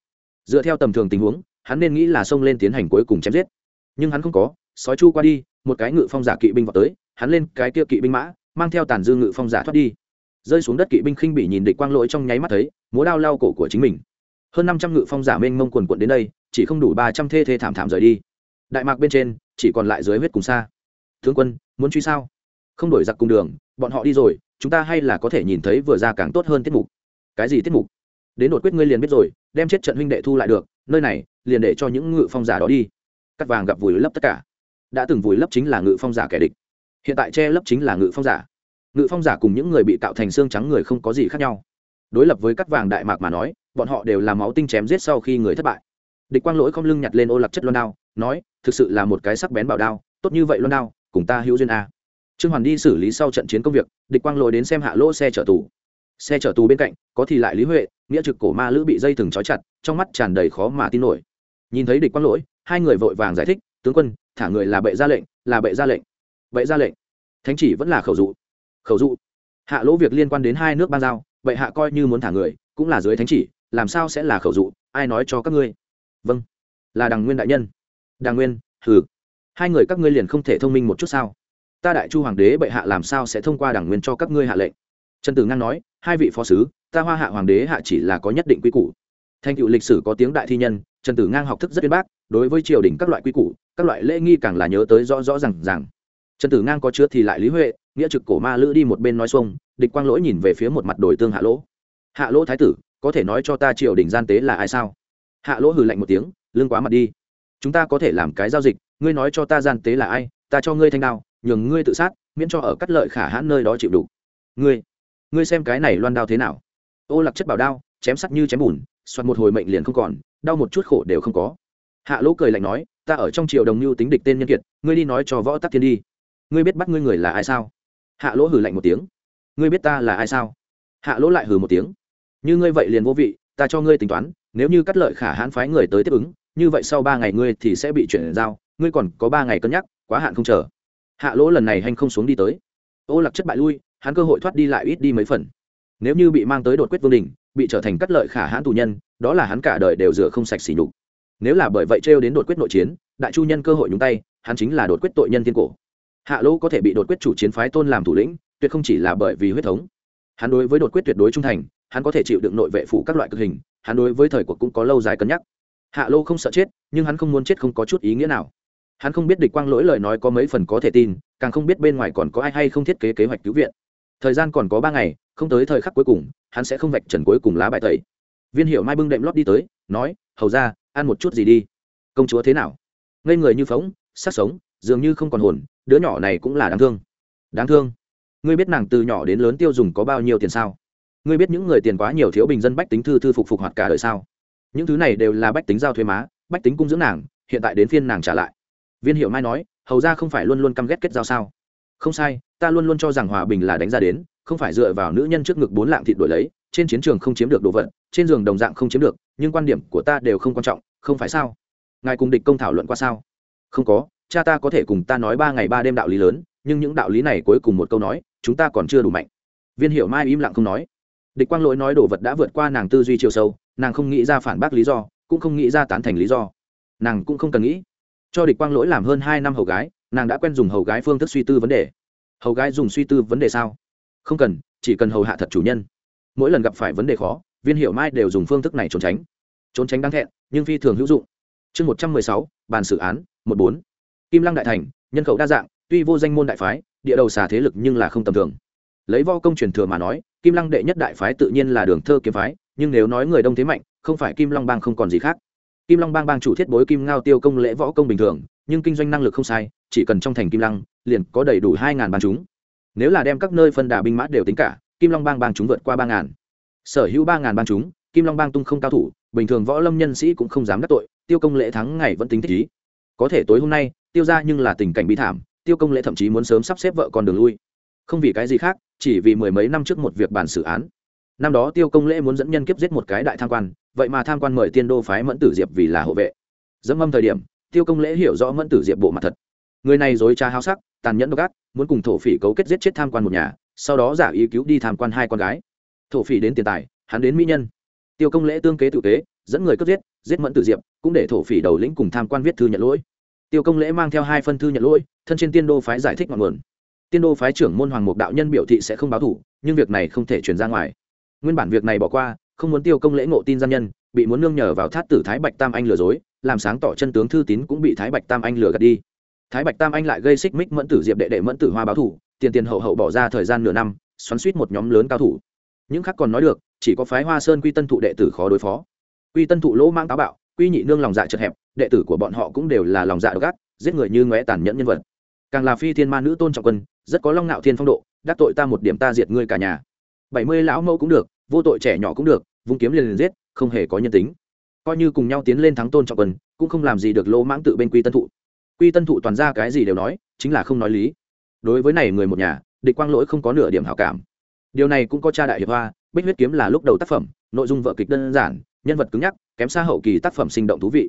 dựa theo tầm thường tình huống, hắn nên nghĩ là xông lên tiến hành cuối cùng chém giết nhưng hắn không có, sói chu qua đi, một cái ngự phong giả kỵ binh vào tới, hắn lên cái kia kỵ binh mã, mang theo tàn dư ngự phong giả thoát đi. Rơi xuống đất kỵ binh khinh bị nhìn địch quang lỗi trong nháy mắt thấy, múa đao lao cổ của chính mình. Hơn năm trăm ngự phong giả mênh mông quần quận đến đây, chỉ không đủ ba trăm thê thê thảm thảm rời đi. Đại mạc bên trên, chỉ còn lại dưới huyết cùng xa. Tướng quân, muốn truy sao? Không đổi giặc cùng đường, bọn họ đi rồi, chúng ta hay là có thể nhìn thấy vừa ra càng tốt hơn tiết mục. Cái gì tiết mục? Đến đột quyết ngươi liền biết rồi, đem chết trận huynh đệ thu lại được, nơi này, liền để cho những ngự phong giả đó đi cắt vàng gặp vùi lấp tất cả. Đã từng vùi lấp chính là ngự phong giả kẻ địch. Hiện tại che lấp chính là ngự phong giả. Ngự phong giả cùng những người bị tạo thành xương trắng người không có gì khác nhau. Đối lập với cắt vàng đại mạc mà nói, bọn họ đều là máu tinh chém giết sau khi người thất bại. Địch quang lỗi không lưng nhặt lên ô lạc chất loan đao, nói, thực sự là một cái sắc bén bảo đao, tốt như vậy loan đao, cùng ta hữu duyên a. Trương hoàn đi xử lý sau trận chiến công việc, địch quang lỗi đến xem hạ lỗ xe chở tù. Xe chở tù bên cạnh, có thì lại lý huệ, nghĩa trực cổ ma lữ bị dây thừng trói chặt, trong mắt tràn đầy khó mà tin nổi. Nhìn thấy địch quang lỗi hai người vội vàng giải thích, tướng quân, thả người là bệ ra lệnh, là bệ ra lệnh, bệ ra lệnh. Thánh chỉ vẫn là khẩu dụ khẩu dụ. Hạ lỗ việc liên quan đến hai nước ban giao, bệ hạ coi như muốn thả người, cũng là dưới thánh chỉ, làm sao sẽ là khẩu dụ, ai nói cho các ngươi? Vâng là đằng nguyên đại nhân. Đằng nguyên, hừ. Hai người các ngươi liền không thể thông minh một chút sao? Ta đại chu hoàng đế bệ hạ làm sao sẽ thông qua đằng nguyên cho các ngươi hạ lệnh? Trần tử ngang nói, hai vị phó sứ, ta hoa hạ hoàng đế hạ chỉ là có nhất định quy củ. Thành tựu lịch sử có tiếng đại thi nhân, trần tử ngang học thức rất viên bác đối với triều đình các loại quy củ, các loại lễ nghi càng là nhớ tới rõ rõ r à n g rằng trần tử ngang có chứa thì lại lý huệ, nghĩa trực cổ ma lữ đi một bên nói xuông, địch quang lỗi nhìn về phía một mặt đổi tương hạ lỗ. Hạ lỗ thái tử, có thể nói cho ta triều đình gian tế là ai sao? Hạ lỗ hừ lạnh một tiếng lương quá mặt đi. Chúng ta có thể làm cái giao dịch, ngươi nói cho ta gian tế là ai, ta cho ngươi thanh đao, nhường ngươi tự sát, miễn cho ở cắt lợi khả hãn nơi đó chịu đủ. Ngươi ngươi xem cái này loan đao thế nào? Ô lạc chất bảo đao, chém sắt như chém bùn, soạt một hồi mệnh liền không còn, đau một chút khổ đều không có hạ lỗ cười lạnh nói, ta ở trong triều đồng mưu tính địch tên nhân kiệt, ngươi đi nói cho võ tắc thiên đi. Ngươi biết bắt ngươi người là ai sao? Hạ lỗ hử lạnh một tiếng. Ngươi biết ta là ai sao? Hạ lỗ lại hử một tiếng. Như ngươi vậy liền vô vị, ta cho ngươi tính toán, nếu như cắt lợi khả hãn phái người tới tiếp ứng, như vậy sau ba ngày ngươi thì sẽ bị chuyển giao, ngươi còn có ba ngày cân nhắc, quá hạn không chờ. Hạ lỗ lần này hành không xuống đi tới. Ô lạc chất bại lui, hắn cơ hội thoát đi lại ít đi mấy phần. Nếu như bị mang tới đột quyết vương đình bị trở thành cắt lợi khả hãn tù nhân, đó là hắn cả đời đều rửa không sạch xỉ nhục nếu là bởi vậy trêu đến đột quyết nội chiến, đại chu nhân cơ hội nhúng tay, hắn chính là đột quyết tội nhân thiên cổ. Hạ lỗ có thể bị đột quyết chủ chiến phái tôn làm thủ lĩnh, tuyệt không chỉ là bởi vì huyết thống. Hắn đối với đột quyết tuyệt đối trung thành, hắn có thể chịu đựng nội vệ phủ các loại cực hình, hắn đối với thời cuộc cũng có lâu dài cân nhắc. Hạ lô không sợ chết, nhưng hắn không muốn chết không có chút ý nghĩa nào. Hắn không biết địch quang lỗi lời nói có mấy phần có thể tin, càng không biết bên ngoài còn có ai hay không thiết kế kế hoạch cứu viện. Thời gian còn có ba ngày, không tới thời khắc cuối cùng, hắn sẽ không vạch trần cuối cùng lá bài tẩy. Viên hiểu mai bưng đệm lót đi tới, nói, hầu ra ăn một chút gì đi. Công chúa thế nào? Ngây người như phóng sát sống, dường như không còn hồn, đứa nhỏ này cũng là đáng thương. Đáng thương? Ngươi biết nàng từ nhỏ đến lớn tiêu dùng có bao nhiêu tiền sao? Ngươi biết những người tiền quá nhiều thiếu bình dân bách tính thư thư phục phục hoạt cả đời sao? Những thứ này đều là bách tính giao thuế má, bách tính cung dưỡng nàng, hiện tại đến phiên nàng trả lại. Viên hiệu mai nói, hầu ra không phải luôn luôn căm ghét kết giao sao? Không sai, ta luôn luôn cho rằng hòa bình là đánh ra đến, không phải dựa vào nữ nhân trước ngực bốn lạng thịt đổi lấy trên chiến trường không chiếm được đồ vật, trên giường đồng dạng không chiếm được, nhưng quan điểm của ta đều không quan trọng, không phải sao? Ngài cùng địch công thảo luận qua sao? Không có, cha ta có thể cùng ta nói ba ngày ba đêm đạo lý lớn, nhưng những đạo lý này cuối cùng một câu nói, chúng ta còn chưa đủ mạnh. Viên hiệu mai im lặng không nói. Địch quang lỗi nói đồ vật đã vượt qua nàng tư duy chiều sâu, nàng không nghĩ ra phản bác lý do, cũng không nghĩ ra tán thành lý do. Nàng cũng không cần nghĩ. Cho địch quang lỗi làm hơn hai năm hầu gái, nàng đã quen dùng hầu gái phương thức suy tư vấn đề. Hầu gái dùng suy tư vấn đề sao? Không cần, chỉ cần hầu hạ thật chủ nhân mỗi lần gặp phải vấn đề khó, viên hiệu mai đều dùng phương thức này trốn tránh. Trốn tránh đáng thẹn, nhưng phi thường hữu dụng. Chương một trăm mười sáu, bàn xử án, một bốn. Kim lăng đại thành, nhân khẩu đa dạng, tuy vô danh môn đại phái, địa đầu xà thế lực nhưng là không tầm thường. Lấy vo công truyền thừa mà nói, kim lăng đệ nhất đại phái tự nhiên là đường thơ kiếm phái, nhưng nếu nói người đông thế mạnh, không phải kim long bang không còn gì khác. Kim long bang bang chủ thiết bối kim ngao tiêu công lễ võ công bình thường, nhưng kinh doanh năng lực không sai, chỉ cần trong thành kim lăng, liền có đầy đủ hai ngàn bàn chúng. Nếu là đem các nơi phân đà binh mã đều tính cả kim long bang bang chúng vượt qua ba ngàn. Sở hữu ba ngàn bang chúng, kim long bang tung không cao thủ, bình thường võ lâm nhân sĩ cũng không dám đắc tội, tiêu công lễ thắng ngày vẫn tính thích ý. Có thể tối hôm nay, tiêu ra nhưng là tình cảnh bi thảm, tiêu công lễ thậm chí muốn sớm sắp xếp vợ con đường lui. Không vì cái gì khác, chỉ vì mười mấy năm trước một việc bàn xử án. Năm đó tiêu công lễ muốn dẫn nhân kiếp giết một cái đại tham quan, vậy mà tham quan mời tiên đô phái mẫn tử diệp vì là hộ vệ. Dẫm âm thời điểm, tiêu công lễ hiểu rõ mẫn tử diệp bộ mặt thật. Người này dối trá háo sắc, tàn nhẫn độc ác, muốn cùng thổ phỉ cấu kết giết chết tham quan một nhà sau đó giả ý cứu đi tham quan hai con gái. Thổ phỉ đến tiền tài, hắn đến mỹ nhân. Tiêu công lễ tương kế tự kế, dẫn người cướp giết giết mẫn tử diệp, cũng để thổ phỉ đầu lĩnh cùng tham quan viết thư nhận lỗi. Tiêu công lễ mang theo hai phân thư nhận lỗi, thân trên tiên đô phái giải thích ngọn nguồn. Tiên đô phái trưởng môn hoàng mục đạo nhân biểu thị sẽ không báo thủ, nhưng việc này không thể truyền ra ngoài. Nguyên bản việc này bỏ qua, không muốn tiêu công lễ ngộ tin gian nhân, bị muốn nương nhờ vào thát tử thái bạch tam anh lừa dối, làm sáng tỏ chân tướng thư tín cũng bị thái bạch tam anh lừa gạt đi. Thái bạch tam anh lại gây xích mích mẫn tử diệp đệ đệ mẫn tử hoa báo thủ tiền tiền hậu hậu bỏ ra thời gian nửa năm, xoắn suýt một nhóm lớn cao thủ. Những khác còn nói được, chỉ có phái hoa sơn quy tân thụ đệ tử khó đối phó. Quy tân thụ lỗ mang táo bạo, quy nhị nương lòng dạ chật hẹp, đệ tử của bọn họ cũng đều là lòng dạ độc ác, giết người như ngóe tàn nhẫn nhân vật. Càng là phi thiên ma nữ tôn trọng quân, rất có long nạo thiên phong độ, đắc tội ta một điểm ta diệt ngươi cả nhà. Bảy mươi lão mẫu cũng được, vô tội trẻ nhỏ cũng được, vung kiếm liền liền giết, không hề có nhân tính. Coi như cùng nhau tiến lên thắng tôn trọng quân, cũng không làm gì được lỗ mãng tự bên quy tân thụ. Quy tân thụ toàn ra cái gì đều nói, chính là không nói lý đối với này người một nhà, địch quang lỗi không có nửa điểm hảo cảm. Điều này cũng có cha đại hiệp hoa, bích huyết kiếm là lúc đầu tác phẩm, nội dung vợ kịch đơn giản, nhân vật cứng nhắc, kém xa hậu kỳ tác phẩm sinh động thú vị.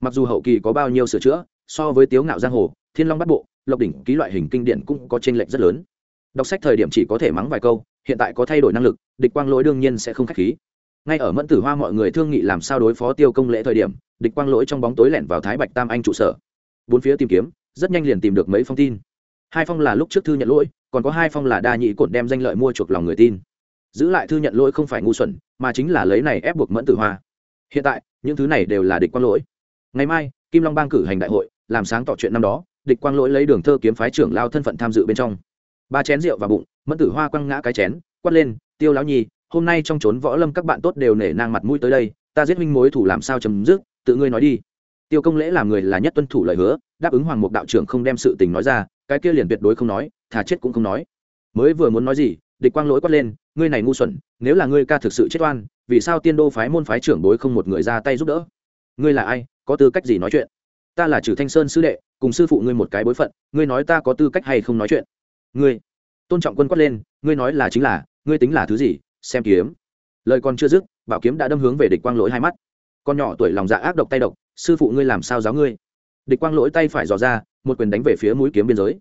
Mặc dù hậu kỳ có bao nhiêu sửa chữa, so với tiếu ngạo giang hồ, thiên long bắt bộ, lộc đỉnh ký loại hình kinh điển cũng có tranh lệch rất lớn. Đọc sách thời điểm chỉ có thể mắng vài câu, hiện tại có thay đổi năng lực, địch quang lỗi đương nhiên sẽ không k h á c h khí. Ngay ở mẫn tử hoa mọi người thương nghị làm sao đối phó tiêu công lễ thời điểm, địch quang lỗi trong bóng tối lẻn vào thái bạch tam anh trụ sở. Bốn phía tìm kiếm, rất nhanh liền tìm được mấy phong tin hai phong là lúc trước thư nhận lỗi, còn có hai phong là đa nhị cột đem danh lợi mua chuộc lòng người tin. Giữ lại thư nhận lỗi không phải ngu xuẩn, mà chính là lấy này ép buộc mẫn tử hoa. Hiện tại, những thứ này đều là địch quang lỗi. Ngày mai, kim long bang cử hành đại hội, làm sáng tỏ chuyện năm đó, địch quang lỗi lấy đường thơ kiếm phái trưởng lao thân phận tham dự bên trong. Ba chén rượu và bụng, mẫn tử hoa quăng ngã cái chén, quát lên, tiêu lão nhi, hôm nay trong trốn võ lâm các bạn tốt đều nể nang mặt mũi tới đây, ta giết minh mối thủ làm sao chấm dứt, tự ngươi nói đi. Tiêu công lễ làm người là nhất tuân thủ lời hứa, đáp ứng hoàng mục đạo trưởng không đem sự tình nói ra cái kia liền tuyệt đối không nói, thà chết cũng không nói. Mới vừa muốn nói gì, địch quang lỗi quát lên, ngươi này ngu xuẩn, nếu là ngươi ca thực sự chết oan, vì sao tiên đô phái môn phái trưởng bối không một người ra tay giúp đỡ? Ngươi là ai, có tư cách gì nói chuyện? Ta là trừ thanh sơn sư đệ, cùng sư phụ ngươi một cái bối phận, ngươi nói ta có tư cách hay không nói chuyện? Ngươi. Tôn trọng quân quát lên, ngươi nói là chính là, ngươi tính là thứ gì, xem kiếm. Lời còn chưa dứt, bảo kiếm đã đâm hướng về địch quang lỗi hai mắt. Con nhỏ tuổi lòng dạ ác độc tay độc, sư phụ ngươi làm sao giáo ngươi? Địch quang lỗi tay phải dò ra, một quyền đánh về phía mũi kiếm biên giới.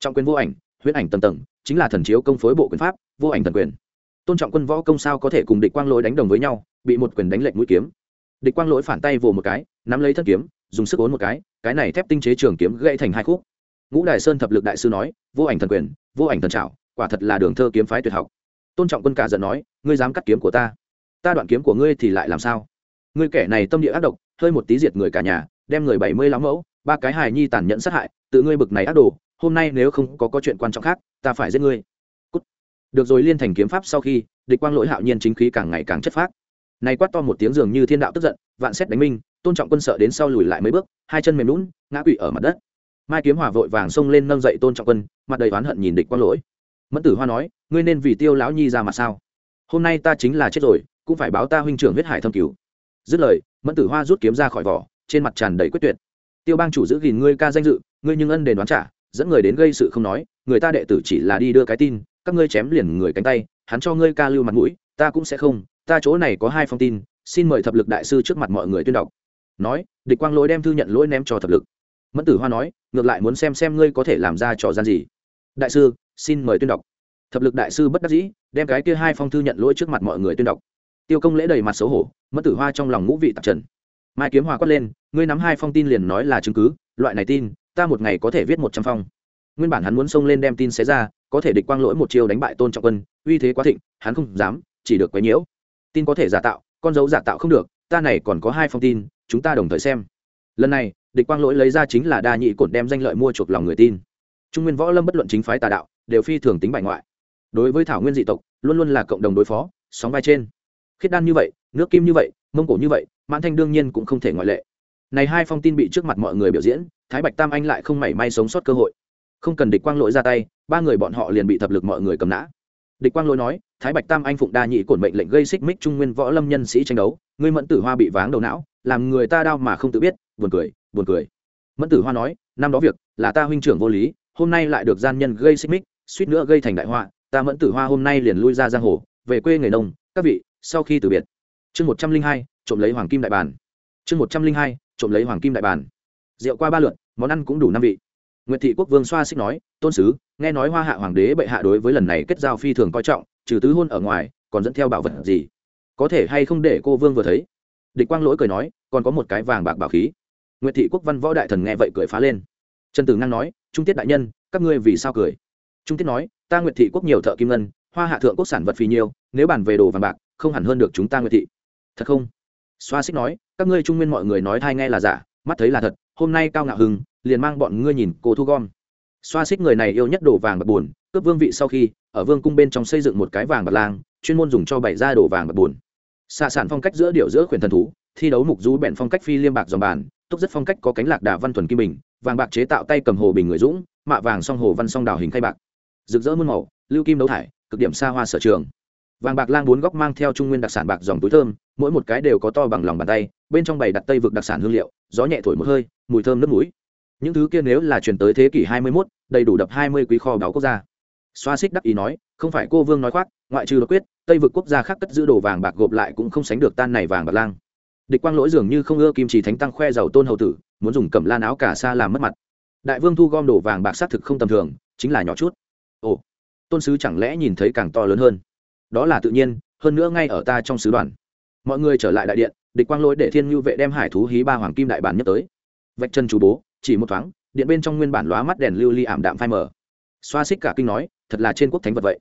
Trọng quyền vô ảnh huyết ảnh tầng tầng, chính là thần chiếu công phối bộ quyền pháp, vô ảnh thần quyền. Tôn trọng quân võ công sao có thể cùng địch quang lỗi đánh đồng với nhau, bị một quyền đánh lệnh mũi kiếm. Địch quang lỗi phản tay vồ một cái, nắm lấy thân kiếm, dùng sức ốn một cái cái này thép tinh chế trường kiếm gãy thành hai khúc. Ngũ đại sơn thập lực đại sư nói, vô ảnh thần quyền, vô ảnh thần trảo, quả thật là đường thơ kiếm phái tuyệt học. Tôn trọng quân cả giận nói, ngươi dám cắt kiếm của ta? Ta đoạn kiếm của ngươi thì lại làm sao? Ngươi kẻ này tâm địa ác độc, hơi một tí diệt người cả nhà đem người bảy mươi lắm mẫu, ba cái hài nhi tàn nhẫn sát hại, tự ngươi bực này ác đồ, hôm nay nếu không có có chuyện quan trọng khác, ta phải giết ngươi. Cút. được rồi, liên thành kiếm pháp sau khi, địch quang lỗi hạo nhiên chính khí càng ngày càng chất phác. Này quát to một tiếng dường như thiên đạo tức giận, vạn xét đánh minh, tôn trọng quân sợ đến sau lùi lại mấy bước, hai chân mềm lún ngã quỵ ở mặt đất. Mai kiếm hòa vội vàng xông lên nâng dậy tôn trọng quân, mặt đầy oán hận nhìn địch quang lỗi. Mẫn tử hoa nói, ngươi nên vì tiêu lão nhi ra mặt sao? Hôm nay ta chính là chết rồi, cũng phải báo ta huynh trưởng huyết hải thâm cứu. Dứt lời, mẫn tử hoa rút kiếm ra khỏi vỏ trên mặt tràn đầy quyết tuyệt. Tiêu bang chủ giữ gìn ngươi ca danh dự, ngươi nhưng ân đền đoán trả, dẫn người đến gây sự không nói, người ta đệ tử chỉ là đi đưa cái tin, các ngươi chém liền người cánh tay, hắn cho ngươi ca lưu mặt mũi, ta cũng sẽ không, ta chỗ này có hai phong tin, xin mời thập lực đại sư trước mặt mọi người tuyên đọc. Nói, địch quang lỗi đem thư nhận lỗi ném cho thập lực. Mẫn tử hoa nói, ngược lại muốn xem xem ngươi có thể làm ra trò gian gì. Đại sư, xin mời tuyên đọc. Thập lực đại sư bất đắc dĩ, đem cái kia hai phong thư nhận lỗi trước mặt mọi người tuyên đọc. Tiêu công lễ đầy mặt xấu hổ mất tử hoa trong lòng ngũ vị tạp trần mai kiếm hòa quát lên, ngươi nắm hai phong tin liền nói là chứng cứ, loại này tin, ta một ngày có thể viết một trăm phong. Nguyên bản hắn muốn xông lên đem tin xé ra, có thể địch quang lỗi một chiêu đánh bại tôn trọng quân, uy thế quá thịnh, hắn không dám, chỉ được quấy nhiễu. Tin có thể giả tạo, con dấu giả tạo không được, ta này còn có hai phong tin, chúng ta đồng thời xem. Lần này, địch quang lỗi lấy ra chính là đa nhị cổn đem danh lợi mua chuộc lòng người tin. Trung nguyên võ lâm bất luận chính phái tà đạo, đều phi thường tính bại ngoại. Đối với thảo nguyên dị tộc, luôn luôn là cộng đồng đối phó, sóng vai trên. Khiết đan như vậy, nước kim như vậy, mông cổ như vậy mãn thanh đương nhiên cũng không thể ngoại lệ. Này hai phong tin bị trước mặt mọi người biểu diễn, thái bạch tam anh lại không mảy may sống sót cơ hội. Không cần địch quang lỗi ra tay, ba người bọn họ liền bị thập lực mọi người cầm nã. Địch quang lỗi nói, thái bạch tam anh phụng đa nhị cổn mệnh lệnh gây xích mích trung nguyên võ lâm nhân sĩ tranh đấu ngươi mẫn tử hoa bị váng đầu não, làm người ta đau mà không tự biết, buồn cười buồn cười. Mẫn tử hoa nói, năm đó việc, là ta huynh trưởng vô lý, hôm nay lại được gian nhân gây xích mích, suýt nữa gây thành đại họa, ta mẫn tử hoa hôm nay liền lui ra giang hồ, về quê người nông, các vị, sau khi từ biệt. Chương một trăm linh hai trộm lấy hoàng kim đại bàn. Chương một trăm linh hai, trộm lấy hoàng kim đại bàn. Rượu qua ba lượn món ăn cũng đủ năm vị. Nguyệt thị quốc vương xoa xích nói, tôn sứ, nghe nói hoa hạ hoàng đế bệ hạ đối với lần này kết giao phi thường coi trọng, trừ tứ hôn ở ngoài, còn dẫn theo bảo vật gì? Có thể hay không để cô vương vừa thấy? Địch quang lỗi cười nói, còn có một cái vàng bạc bảo khí. Nguyệt thị quốc văn võ đại thần nghe vậy cười phá lên. Trần tử ngang nói, trung tiết đại nhân, các ngươi vì sao cười? Trung tiết nói, ta nguyệt thị quốc nhiều thợ kim ngân, hoa hạ thượng quốc sản vật phi nhiều, nếu bàn về đồ vàng bạc, không hẳn hơn được chúng ta nguyệt thị. Thật không? Xoa xích nói, các ngươi trung nguyên mọi người nói thai nghe là giả, mắt thấy là thật, hôm nay cao ngạo hưng, liền mang bọn ngươi nhìn cô thu gom. Xoa xích người này yêu nhất đồ vàng bạc buồn, cướp vương vị sau khi, ở vương cung bên trong xây dựng một cái vàng bạc lang, chuyên môn dùng cho bày ra đồ vàng bạc buồn. Xạ sản phong cách giữa điệu giữa khuyển thần thú, thi đấu mục du bẹn phong cách phi liêm bạc dòng bàn, túc rất phong cách có cánh lạc đà văn thuần kim bình, vàng bạc chế tạo tay cầm hồ bình người dũng, mạ vàng song hồ văn song đào hình khay bạc. Rực rỡ muôn màu, lưu kim đấu thải, cực điểm xa hoa sở trường vàng bạc lang bốn góc mang theo trung nguyên đặc sản bạc dòng túi thơm mỗi một cái đều có to bằng lòng bàn tay bên trong bày đặt tây vực đặc sản hương liệu gió nhẹ thổi một hơi mùi thơm nước mũi. Những thứ kia nếu là chuyển tới thế kỷ hai mươi 21, đầy đủ đập hai mươi quý kho báu quốc gia. Xoa xích đắc ý nói không phải cô vương nói khoác ngoại trừ đột quyết tây vực quốc gia khác cất giữ đồ vàng bạc gộp lại cũng không sánh được tan này vàng bạc lang. Địch quang lỗi dường như không ưa kim chỉ thánh tăng khoe giàu tôn hầu tử muốn dùng cẩm lan áo cả xa làm mất mặt. Đại vương thu gom đồ vàng bạc xác thực không tầm thường chính là nhỏ chút. Ồ tôn sứ chẳng lẽ nhìn thấy càng to lớn hơn? Đó là tự nhiên hơn nữa ngay ở ta trong sứ đoàn. Mọi người trở lại đại điện địch quang lỗi để thiên nhu vệ đem hải thú hí ba hoàng kim đại bản nhất tới. Vạch chân chú bố chỉ một thoáng điện bên trong nguyên bản lóa mắt đèn lưu ly ảm đạm phai mờ. Xoa xích cả kinh nói thật là trên quốc thánh vật vậy.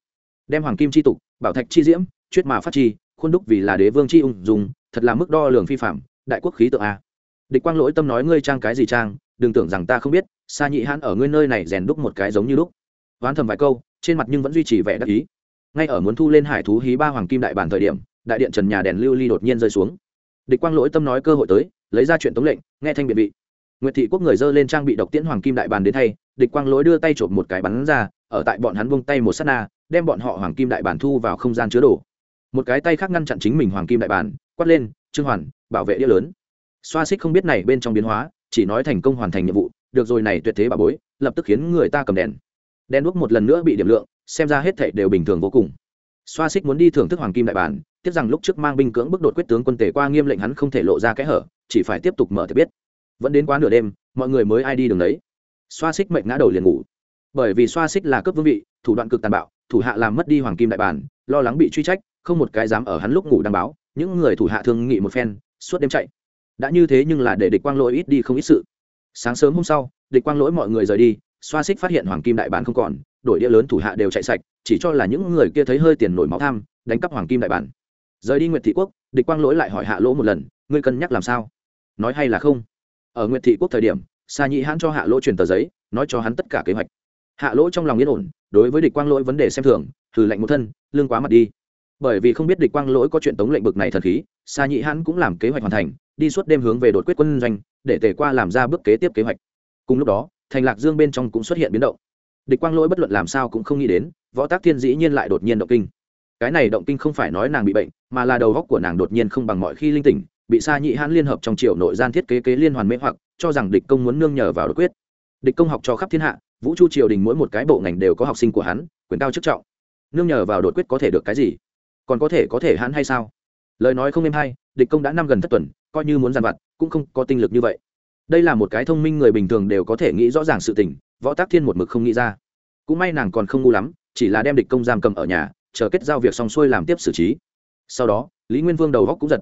Đem hoàng kim chi tục bảo thạch chi diễm chuyết mà phát chi khuôn đúc vì là đế vương chi ung dùng thật là mức đo lường phi phạm đại quốc khí tượng a. Địch quang lỗi tâm nói ngươi trang cái gì trang đừng tưởng rằng ta không biết xa nhị hãn ở ngươi nơi này rèn đúc một cái giống như đúc, oán thầm vài câu trên mặt nhưng vẫn duy trì vẻ đắc ý ngay ở muốn thu lên hải thú hí ba hoàng kim đại bản thời điểm, đại điện trần nhà đèn lưu ly đột nhiên rơi xuống. Địch quang lỗi tâm nói cơ hội tới, lấy ra chuyện tống lệnh, nghe thanh biện vị. Nguyệt thị quốc người dơ lên trang bị độc tiễn hoàng kim đại bản đến thay, địch quang lỗi đưa tay chộp một cái bắn ra, ở tại bọn hắn vung tay một s á t na, đem bọn họ hoàng kim đại bản thu vào không gian chứa đồ. Một cái tay khác ngăn chặn chính mình hoàng kim đại bản, quát lên, trương hoàn, bảo vệ đĩa lớn. Xoa xích không biết này bên trong biến hóa, chỉ nói thành công hoàn thành nhiệm vụ, được rồi này tuyệt thế bà bối, lập tức khiến người ta cầm đèn. Đèn đuốc một lần nữa bị điểm lượng xem ra hết thảy đều bình thường vô cùng. Xoa xích muốn đi thưởng thức hoàng kim đại bản, tiếc rằng lúc trước mang binh cưỡng bức đột quyết tướng quân tể qua nghiêm lệnh hắn không thể lộ ra kẽ hở, chỉ phải tiếp tục mở thì biết. Vẫn đến quá nửa đêm, mọi người mới ai đi đường đấy. Xoa xích mệnh ngã đầu liền ngủ. Bởi vì xoa xích là cấp vương vị, thủ đoạn cực tàn bạo, thủ hạ làm mất đi hoàng kim đại bản, lo lắng bị truy trách, không một cái dám ở hắn lúc ngủ đăng báo, những người thủ hạ thương nghị một phen, suốt đêm chạy. Đã như thế nhưng là để địch quang lỗi ít đi không ít sự. Sáng sớm hôm sau, địch quang lỗi mọi người rời đi xoa xích phát hiện hoàng kim đại bản không còn đội đĩa lớn thủ hạ đều chạy sạch, chỉ cho là những người kia thấy hơi tiền nổi máu tham, đánh cắp hoàng kim đại bản. Rời đi nguyệt thị quốc, địch quang lỗi lại hỏi hạ lỗ một lần, ngươi cân nhắc làm sao? Nói hay là không? Ở nguyệt thị quốc thời điểm, sa nhị hãn cho hạ lỗ truyền tờ giấy, nói cho hắn tất cả kế hoạch. Hạ lỗ trong lòng yên ổn, đối với địch quang lỗi vấn đề xem thường thử lệnh một thân, lương quá mặt đi. Bởi vì không biết địch quang lỗi có chuyện tống lệnh bực này thần khí, sa nhị hãn cũng làm kế hoạch hoàn thành, đi suốt đêm hướng về đột quyết quân doanh, để tề qua làm ra bước kế tiếp kế hoạch. Cùng lúc đó thành lạc dương bên trong cũng xuất hiện biến động. Địch quang lỗi bất luận làm sao cũng không nghĩ đến, võ tác thiên dĩ nhiên lại đột nhiên động kinh. Cái này động kinh không phải nói nàng bị bệnh, mà là đầu góc của nàng đột nhiên không bằng mọi khi linh tỉnh, bị sa nhị hãn liên hợp trong triều nội gian thiết kế kế liên hoàn mê hoặc, cho rằng địch công muốn nương nhờ vào đột quyết. Địch công học cho khắp thiên hạ, vũ chu triều đình mỗi một cái bộ ngành đều có học sinh của hắn, quyền cao chức trọng. Nương nhờ vào đột quyết có thể được cái gì? Còn có thể có thể hắn hay sao? Lời nói không êm hay, địch công đã năm gần thất tuần, coi như muốn giàn vặt, cũng không có tinh lực như vậy đây là một cái thông minh người bình thường đều có thể nghĩ rõ ràng sự tình, võ tác thiên một mực không nghĩ ra. Cũng may nàng còn không ngu lắm, chỉ là đem địch công giam cầm ở nhà, chờ kết giao việc xong xuôi làm tiếp xử trí. Sau đó, lý nguyên vương đầu góc cũng giật.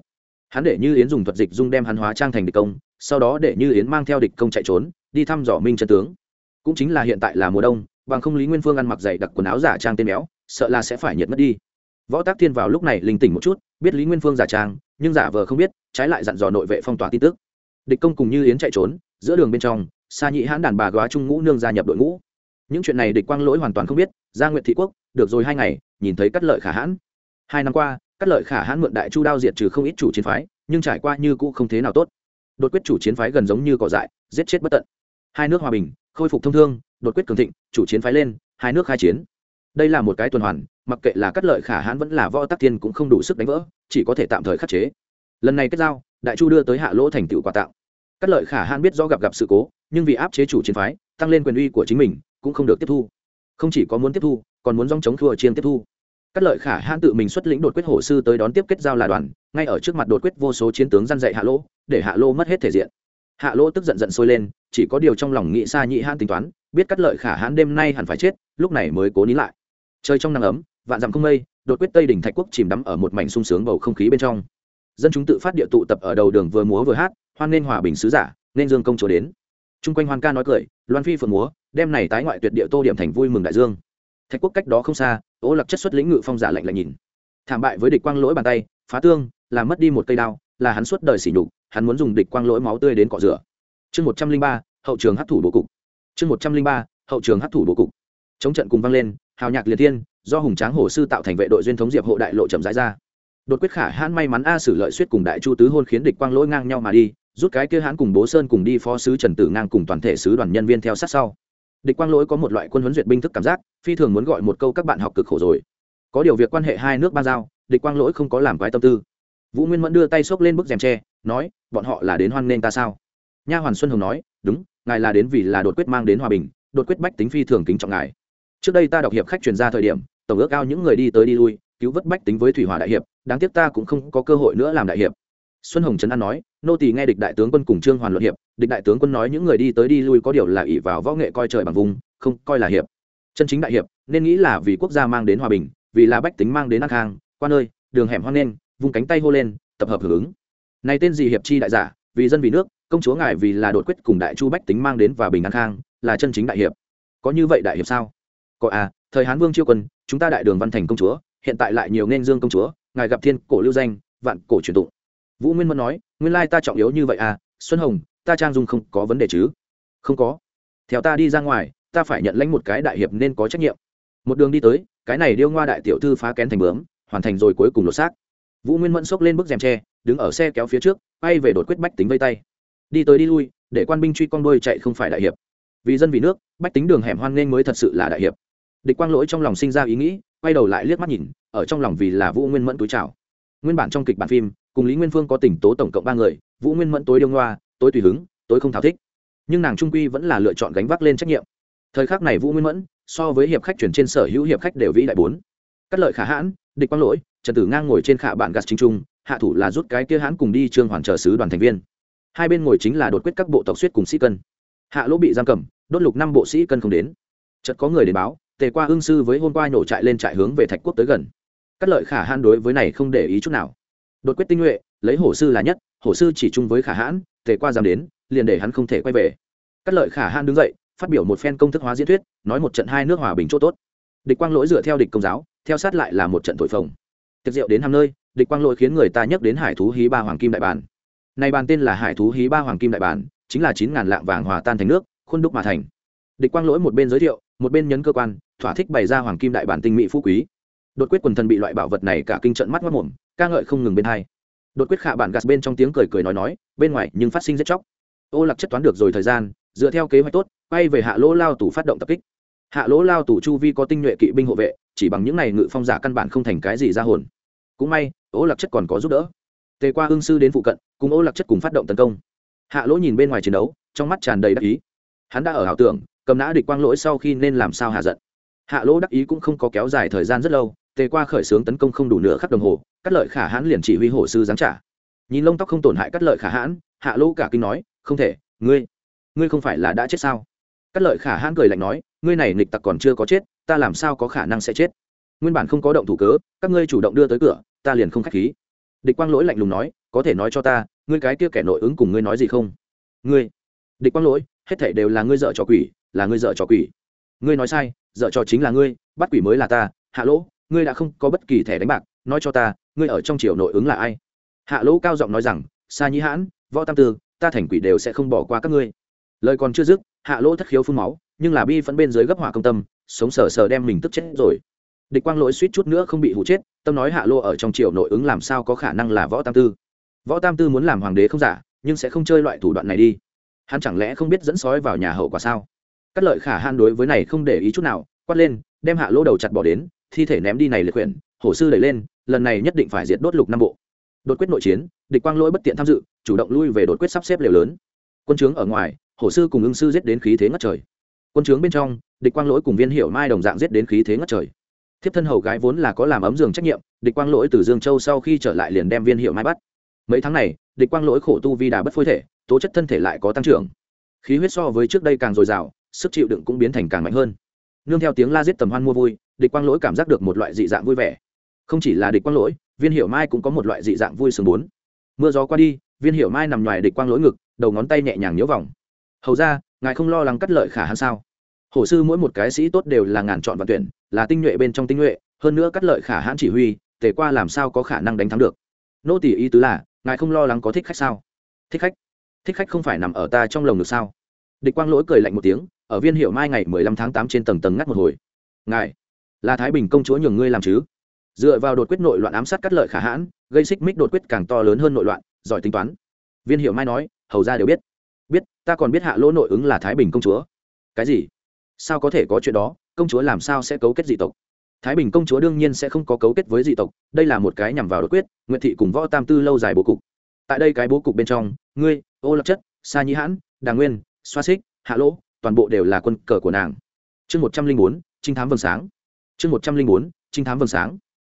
Hắn để như yến dùng thuật dịch dung đem hắn hóa trang thành địch công, sau đó để như yến mang theo địch công chạy trốn, đi thăm dò minh chân tướng. Cũng chính là hiện tại là mùa đông, bằng không lý nguyên phương ăn mặc dày đặc quần áo giả trang tên béo, sợ là sẽ phải nhiệt mất đi. Võ tác thiên vào lúc này linh tỉnh một chút, biết lý nguyên phương giả trang, nhưng giả vờ không biết, trái lại dặn dò nội vệ phong tỏa tin tức địch công cùng như yến chạy trốn, giữa đường bên trong, Sa nhị hãn đàn bà góa trung ngũ nương gia nhập đội ngũ. Những chuyện này địch quang lỗi hoàn toàn không biết, gia nguyện thị quốc, được rồi hai ngày, nhìn thấy cắt lợi khả hãn. Hai năm qua, cắt lợi khả hãn mượn đại chu đao diệt trừ không ít chủ chiến phái, nhưng trải qua như cũ không thế nào tốt. Đột quyết chủ chiến phái gần giống như cỏ dại, giết chết bất tận. Hai nước hòa bình, khôi phục thông thương, đột quyết cường thịnh, chủ chiến phái lên, hai nước khai chiến. Đây là một cái tuần hoàn, mặc kệ là cắt lợi khả hãn vẫn là võ tắc thiên cũng không đủ sức đánh vỡ, chỉ có thể tạm thời khắc chế. Lần này kết giao, đại chu đưa tới hạ lỗ thành tựu quà tặng cắt lợi khả hãn biết do gặp gặp sự cố, nhưng vì áp chế chủ chiến phái, tăng lên quyền uy của chính mình, cũng không được tiếp thu. Không chỉ có muốn tiếp thu, còn muốn dòng chống thua chiên tiếp thu. Cắt lợi khả hãn tự mình xuất lĩnh đột quyết hổ sư tới đón tiếp kết giao là đoàn, ngay ở trước mặt đột quyết vô số chiến tướng răn dạy hạ lỗ để hạ lỗ mất hết thể diện. Hạ lỗ tức giận giận sôi lên, chỉ có điều trong lòng nghĩ xa nhị hãn tính toán, biết cắt lợi khả hãn đêm nay hẳn phải chết, lúc này mới cố nín lại. Chơi trong nắng ấm, vạn dặm không mây, đột quyết tây đỉnh thạch quốc chìm đắm ở một mảnh sung sướng bầu không khí bên trong. Dân chúng tự phát địa tụ tập ở đầu đường vừa múa vừa hát hoan nên hòa bình sứ giả, nên dương công chúa đến. Chung quanh hoan ca nói cười, loan phi phượng múa, đem này tái ngoại tuyệt địa tô điểm thành vui mừng đại dương. Thạch quốc cách đó không xa, ô lập chất xuất lĩnh ngự phong giả lạnh lạnh nhìn. Thảm bại với địch quang lỗi bàn tay, phá tương làm mất đi một cây đao, là hắn suốt đời sỉ nhục, hắn muốn dùng địch quang lỗi máu tươi đến cọ rửa. Chương một trăm linh ba, hậu trường hấp thủ bố cục. Chương một trăm linh ba, hậu trường hấp thủ bố cục. Chống trận cùng vang lên, hào nhạc liệt thiên, do hùng tráng hồ sư tạo thành vệ đội duyên thống diệp hộ đại lộ chậm rãi ra. Đột quyết khả hãn may mắn a sử lợi suýt cùng đại chu tứ hôn khiến địch quang lỗi ngang nhau mà đi rút cái kia hãn cùng bố sơn cùng đi phó sứ trần tử ngang cùng toàn thể sứ đoàn nhân viên theo sát sau. Địch quang lỗi có một loại quân huấn duyệt binh thức cảm giác, phi thường muốn gọi một câu các bạn học cực khổ rồi. Có điều việc quan hệ hai nước ba giao, địch quang lỗi không có làm quái tâm tư. Vũ nguyên mẫn đưa tay xốc lên bức rèm tre, nói, bọn họ là đến hoan nghênh ta sao? Nha hoàn xuân hồng nói, đúng, ngài là đến vì là đột quyết mang đến hòa bình, đột quyết bách tính phi thường kính trọng ngài. Trước đây ta đọc hiệp khách truyền ra thời điểm, tổng ước cao những người đi tới đi lui, cứu vớt bách tính với thủy hòa đại hiệp, đáng tiếc ta cũng không có cơ hội nữa làm đại hiệp. Xuân hồng trấn an nói nô tỳ nghe địch đại tướng quân cùng trương hoàn luận hiệp, địch đại tướng quân nói những người đi tới đi lui có điều là ỷ vào võ nghệ coi trời bằng vùng, không coi là hiệp. Chân chính đại hiệp, nên nghĩ là vì quốc gia mang đến hòa bình, vì là bách tính mang đến an khang, quan ơi, đường hẻm hoang nên, vung cánh tay hô lên, tập hợp hưởng ứng. Này tên gì hiệp chi đại giả, vì dân vì nước, công chúa ngài vì là đột quyết cùng đại chu bách tính mang đến và bình an khang, là chân chính đại hiệp. Có như vậy đại hiệp sao? Có à thời hán vương chiêu quân, chúng ta đại đường văn thành công chúa, hiện tại lại nhiều nên dương công chúa, ngài gặp thiên cổ lưu danh, vạn cổ truyền tụng vũ nguyên mẫn nói, nguyên lai ta trọng yếu như vậy à? Xuân hồng, ta trang dung không có vấn đề chứ? Không có. Theo ta đi ra ngoài, ta phải nhận lãnh một cái đại hiệp nên có trách nhiệm. Một đường đi tới, cái này điêu ngoa đại tiểu thư phá kén thành bướm, hoàn thành rồi cuối cùng lột xác. Vũ nguyên mẫn xốc lên bức rèm tre, đứng ở xe kéo phía trước bay về đột quyết bách tính vây tay. Đi tới đi lui, để quan binh truy con đôi chạy không phải đại hiệp. Vì dân vì nước, bách tính đường hẻm hoan nghênh mới thật sự là đại hiệp. Địch quang lỗi trong lòng sinh ra ý nghĩ, quay đầu lại liếc mắt nhìn, ở trong lòng vì là vũ nguyên mẫn túi trào nguyên bản trong kịch bản phim cùng lý nguyên phương có tình tố tổng cộng ba người, vũ nguyên mẫn tối điêu ngoa, tối tùy hứng, tối không tháo thích. Nhưng nàng trung quy vẫn là lựa chọn gánh vác lên trách nhiệm. Thời khắc này vũ nguyên mẫn, so với hiệp khách chuyển trên sở hữu hiệp khách đều vĩ đại bốn. Cắt lợi khả hãn, địch quang lỗi, trần tử ngang ngồi trên khả bản gạt chính trung, hạ thủ là rút cái kia hãn cùng đi trương hoàn trợ sứ đoàn thành viên. Hai bên ngồi chính là đột quyết các bộ tộc suýt cùng sĩ cân. Hạ lỗ bị giam cầm, đốt lục năm bộ sĩ cân không đến. Chợt có người đến báo, tề qua hương sư với hôm qua nổ trại lên trại hướng về thạch quốc tới gần. Cắt lợi khả hãn đối với này không để ý chút nào đột quyết tinh nhuệ, lấy hổ sư là nhất, hổ sư chỉ chung với khả hãn, tề qua dám đến, liền để hắn không thể quay về. Cắt lợi khả hãn đứng dậy, phát biểu một phen công thức hóa diễn thuyết, nói một trận hai nước hòa bình chỗ tốt. Địch quang lỗi dựa theo địch công giáo, theo sát lại là một trận thổi phồng. Tiệc rượu đến hàm nơi, địch quang lỗi khiến người ta nhắc đến hải thú hí ba hoàng kim đại bản. Này bàn tên là hải thú hí ba hoàng kim đại bản, chính là chín ngàn lạng vàng hòa tan thành nước, khuôn đúc mà thành. Địch quang lỗi một bên giới thiệu, một bên nhấn cơ quan, thỏa thích bày ra hoàng kim đại bản tinh mỹ phú quý đột quyết quần thần bị loại bảo vật này cả kinh trận mắt mất mồm, ca ngợi không ngừng bên hai. Đột quyết khạ bản gạt bên trong tiếng cười cười nói nói, bên ngoài nhưng phát sinh rất chóc. Ô lạc chất toán được rồi thời gian, dựa theo kế hoạch tốt, quay về hạ lỗ lao tù phát động tập kích. Hạ lỗ lao tù chu vi có tinh nhuệ kỵ binh hộ vệ, chỉ bằng những này ngự phong giả căn bản không thành cái gì ra hồn. Cũng may, ô lạc chất còn có giúp đỡ. Tề qua hương sư đến phụ cận, cùng ô lạc chất cùng phát động tấn công. Hạ lỗ nhìn bên ngoài chiến đấu, trong mắt tràn đầy đắc ý. Hắn đã ở ảo tưởng, cầm nã địch quang lỗi sau khi nên làm sao hạ giận. Hạ lỗ đắc ý cũng không có kéo dài thời gian rất lâu tề qua khởi xướng tấn công không đủ nửa khắc đồng hồ cắt lợi khả hãn liền chỉ huy hổ sư giáng trả. Nhìn lông tóc không tổn hại cắt lợi khả hãn, hạ lỗ cả kinh nói, không thể, ngươi ngươi không phải là đã chết sao? Cắt lợi khả hãn cười lạnh nói, ngươi này nghịch tặc còn chưa có chết, ta làm sao có khả năng sẽ chết? Nguyên bản không có động thủ cớ, các ngươi chủ động đưa tới cửa, ta liền không k h á c h khí. Địch quang lỗi lạnh lùng nói, có thể nói cho ta, ngươi cái kia kẻ nội ứng cùng ngươi nói gì không? Ngươi, địch quang lỗi, hết thể đều là ngươi dợ trò quỷ, là ngươi dợ trò quỷ. Ngươi nói sai, dợ trò chính là ngươi, bắt quỷ mới là ta, hạ lỗ ngươi đã không có bất kỳ thẻ đánh bạc, nói cho ta, ngươi ở trong triều nội ứng là ai? Hạ lỗ cao giọng nói rằng, sa nhĩ hãn, võ tam tư, ta thành quỷ đều sẽ không bỏ qua các ngươi. Lời còn chưa dứt, hạ lỗ thất khiếu phun máu, nhưng là bi phẫn bên dưới gấp hỏa công tâm, sống sờ sờ đem mình tức chết rồi. Địch quang lỗi suýt chút nữa không bị hụ chết, tâm nói hạ Lỗ ở trong triều nội ứng làm sao có khả năng là võ tam tư? Võ tam tư muốn làm hoàng đế không giả, nhưng sẽ không chơi loại thủ đoạn này đi. Hắn chẳng lẽ không biết dẫn sói vào nhà hậu quả sao? Cắt lợi khả han đối với này không để ý chút nào, quát lên, đem hạ Lỗ đầu chặt bỏ đến thi thể ném đi này liệt quyển, hổ sư đẩy lên, lần này nhất định phải diệt đốt lục năm bộ. Đột quyết nội chiến, địch quang lỗi bất tiện tham dự, chủ động lui về đột quyết sắp xếp liều lớn. Quân trướng ở ngoài, hổ sư cùng ưng sư giết đến khí thế ngất trời. Quân trướng bên trong, địch quang lỗi cùng viên Hiểu mai đồng dạng giết đến khí thế ngất trời. Thiếp thân hầu gái vốn là có làm ấm giường trách nhiệm, địch quang lỗi từ dương châu sau khi trở lại liền đem viên hiệu mai bắt. Mấy tháng này, địch quang lỗi khổ tu vi đà bất phôi thể, tố chất thân thể lại có tăng trưởng. Khí huyết so với trước đây càng dồi dào, sức chịu đựng cũng biến thành càng mạnh hơn nương theo tiếng la giết tầm hoan mua vui, địch quang lỗi cảm giác được một loại dị dạng vui vẻ. Không chỉ là địch quang lỗi, viên hiệu mai cũng có một loại dị dạng vui sướng bốn. Mưa gió qua đi, viên hiệu mai nằm ngoài địch quang lỗi ngực, đầu ngón tay nhẹ nhàng nhớ vòng. Hầu ra ngài không lo lắng cắt lợi khả hãn sao? Hồ sư mỗi một cái sĩ tốt đều là ngàn chọn và tuyển, là tinh nhuệ bên trong tinh nhuệ, hơn nữa cắt lợi khả hãn chỉ huy, tề qua làm sao có khả năng đánh thắng được? Nô tỷ ý tứ là, ngài không lo lắng có thích khách sao? Thích khách? Thích khách không phải nằm ở ta trong lồng được sao? Địch quang lỗi cười lạnh một tiếng ở viên hiệu mai ngày mười lăm tháng tám trên tầng tầng ngắt một hồi. Ngài, là thái bình công chúa nhường ngươi làm chứ? Dựa vào đột quyết nội loạn ám sát cắt lợi khả hãn, gây xích mích đột quyết càng to lớn hơn nội loạn, giỏi tính toán. Viên hiệu mai nói, hầu ra đều biết. Biết, ta còn biết hạ lỗ nội ứng là thái bình công chúa. Cái gì? Sao có thể có chuyện đó? Công chúa làm sao sẽ cấu kết dị tộc? Thái bình công chúa đương nhiên sẽ không có cấu kết với dị tộc. Đây là một cái nhằm vào đột quyết nguyện thị cùng võ tam tư lâu dài bố cục. Tại đây cái bố cục bên trong, ngươi, ô lập chất, sa nhĩ hãn, đà nguyên, xoa xích, hạ lỗ toàn bộ đều là quân cờ của nàng. Chương một trăm linh bốn, trinh thám vầng sáng. Chương một trăm linh bốn, trinh thám vầng sáng.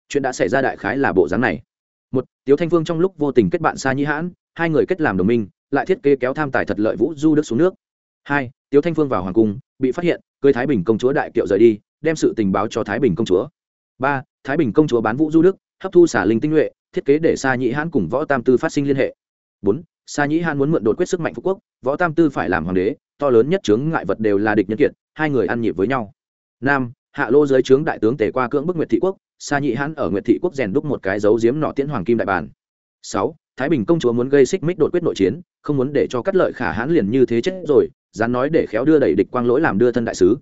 Chuyện đã xảy ra đại khái là bộ dáng này. Một, tiếu thanh vương trong lúc vô tình kết bạn xa nhĩ hãn, hai người kết làm đồng minh, lại thiết kế kéo tham tài thật lợi vũ du đức xuống nước. Hai, tiếu thanh vương vào hoàng cung, bị phát hiện, cưới thái bình công chúa đại kiệu rời đi, đem sự tình báo cho thái bình công chúa. Ba, thái bình công chúa bán vũ du đức, hấp thu xả linh tinh nhuệ, thiết kế để xa nhĩ hãn cùng võ tam tư phát sinh liên hệ. Bốn sa nhĩ hãn muốn mượn đột quyết sức mạnh phú quốc võ tam tư phải làm hoàng đế to lớn nhất chướng ngại vật đều là địch nhân kiệt hai người ăn nhịp với nhau. Nam, hạ lô dưới trướng đại tướng tề qua cưỡng bức nguyệt thị quốc sa nhĩ hãn ở nguyệt thị quốc rèn đúc một cái dấu diếm nọ tiễn hoàng kim đại bản. Sáu thái bình công chúa muốn gây xích mích đột quyết nội chiến không muốn để cho cắt lợi khả hãn liền như thế chết rồi dán nói để khéo đưa đẩy địch quang lỗi làm đưa thân đại sứ.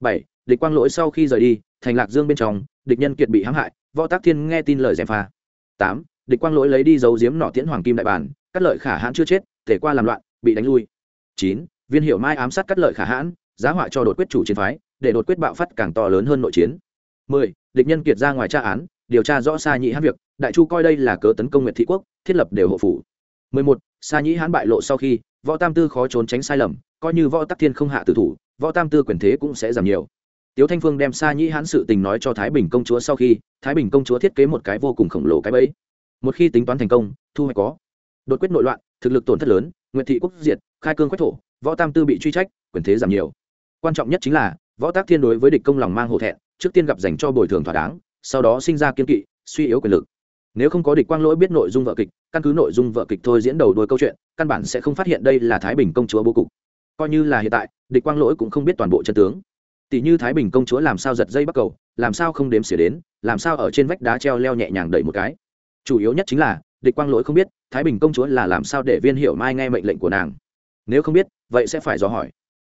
Bảy địch quang lỗi sau khi rời đi thành lạc dương bên trong địch nhân kiệt bị hãm hại võ tác thiên nghe tin lời gièm pha. Tám địch quang lỗi lấy đi dấu diếm nọ tiễn hoàng kim đại bản cắt lợi khả hãn chưa chết thể qua làm loạn bị đánh lui chín viên hiệu mai ám sát cắt lợi khả hãn giá họa cho đột quyết chủ chiến phái để đột quyết bạo phát càng to lớn hơn nội chiến mười địch nhân kiệt ra ngoài tra án điều tra rõ xa nhị hãn việc đại chu coi đây là cớ tấn công nguyệt thị quốc thiết lập đều hộ phủ 11. Sa Nhĩ hãn bại lộ sau khi, Võ Tam Tư khó trốn tránh sai lầm, coi như Võ Tắc Thiên không hạ tử thủ, Võ Tam Tư quyền thế cũng sẽ giảm nhiều. Tiếu Thanh Phương đem Sa Nhĩ hãn sự tình nói cho Thái Bình công chúa sau khi, Thái Bình công chúa thiết kế một cái vô cùng khổng lồ cái bẫy. Một khi tính toán thành công, thu hoạch có. Đột quyết nội loạn, thực lực tổn thất lớn, Nguyệt thị quốc diệt, khai cương quách thổ, Võ Tam Tư bị truy trách, quyền thế giảm nhiều. Quan trọng nhất chính là, Võ tác Thiên đối với địch công lòng mang hổ thẹn, trước tiên gặp dành cho bồi thường thỏa đáng, sau đó sinh ra kiên kỵ, suy yếu quyền lực. Nếu không có địch quang lỗi biết nội dung vợ kịch căn cứ nội dung vợ kịch thôi diễn đầu đuôi câu chuyện căn bản sẽ không phát hiện đây là thái bình công chúa bố cục. Coi như là hiện tại địch quang lỗi cũng không biết toàn bộ chân tướng. Tỷ như thái bình công chúa làm sao giật dây bắt cầu làm sao không đếm xỉa đến làm sao ở trên vách đá treo leo nhẹ nhàng đẩy một cái. Chủ yếu nhất chính là địch quang lỗi không biết thái bình công chúa là làm sao để viên hiệu mai nghe mệnh lệnh của nàng? Nếu không biết, vậy sẽ phải dò hỏi.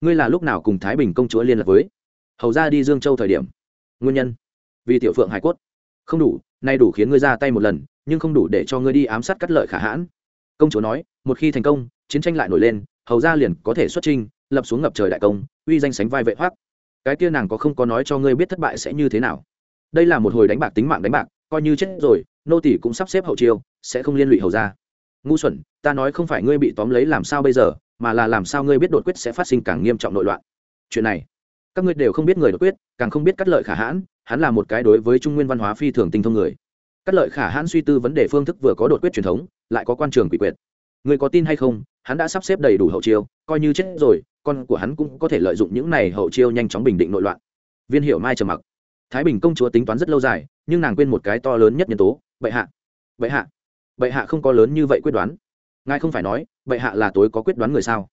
Ngươi là lúc nào cùng thái bình công chúa liên lạc với? Hầu ra đi dương châu thời điểm. Nguyên nhân? Vì tiểu phượng hải cốt. Không đủ, nay đủ khiến ngươi ra tay một lần, nhưng không đủ để cho ngươi đi ám sát cắt lợi khả hãn. Công chúa nói, một khi thành công, chiến tranh lại nổi lên, hầu ra liền có thể xuất trinh lập xuống ngập trời đại công, uy danh sánh vai vệ hoác cái kia nàng có không có nói cho ngươi biết thất bại sẽ như thế nào? Đây là một hồi đánh bạc tính mạng đánh bạc, coi như chết rồi nô tỷ cũng sắp xếp hậu chiêu, sẽ không liên lụy hầu ra ngu xuẩn, ta nói không phải ngươi bị tóm lấy làm sao bây giờ, mà là làm sao ngươi biết đột quyết sẽ phát sinh càng nghiêm trọng nội loạn. Chuyện này, các ngươi đều không biết người đột quyết, càng không biết cắt lợi khả hãn, hắn là một cái đối với trung nguyên văn hóa phi thường tinh thông người. Cắt lợi khả hãn suy tư vấn đề phương thức vừa có đột quyết truyền thống, lại có quan trường quỷ quyệt. Người có tin hay không, hắn đã sắp xếp đầy đủ hậu chiêu, coi như chết rồi, con của hắn cũng có thể lợi dụng những này hậu chiêu nhanh chóng bình định nội loạn. Viên hiệu mai trầm mặc thái bình công chúa tính toán rất lâu dài, nhưng nàng quên một cái to lớn nhất nhân tố, bệ hạ. Bệ hạ. Bệ hạ không có lớn như vậy quyết đoán. Ngài không phải nói, bệ hạ là tối có quyết đoán người sao?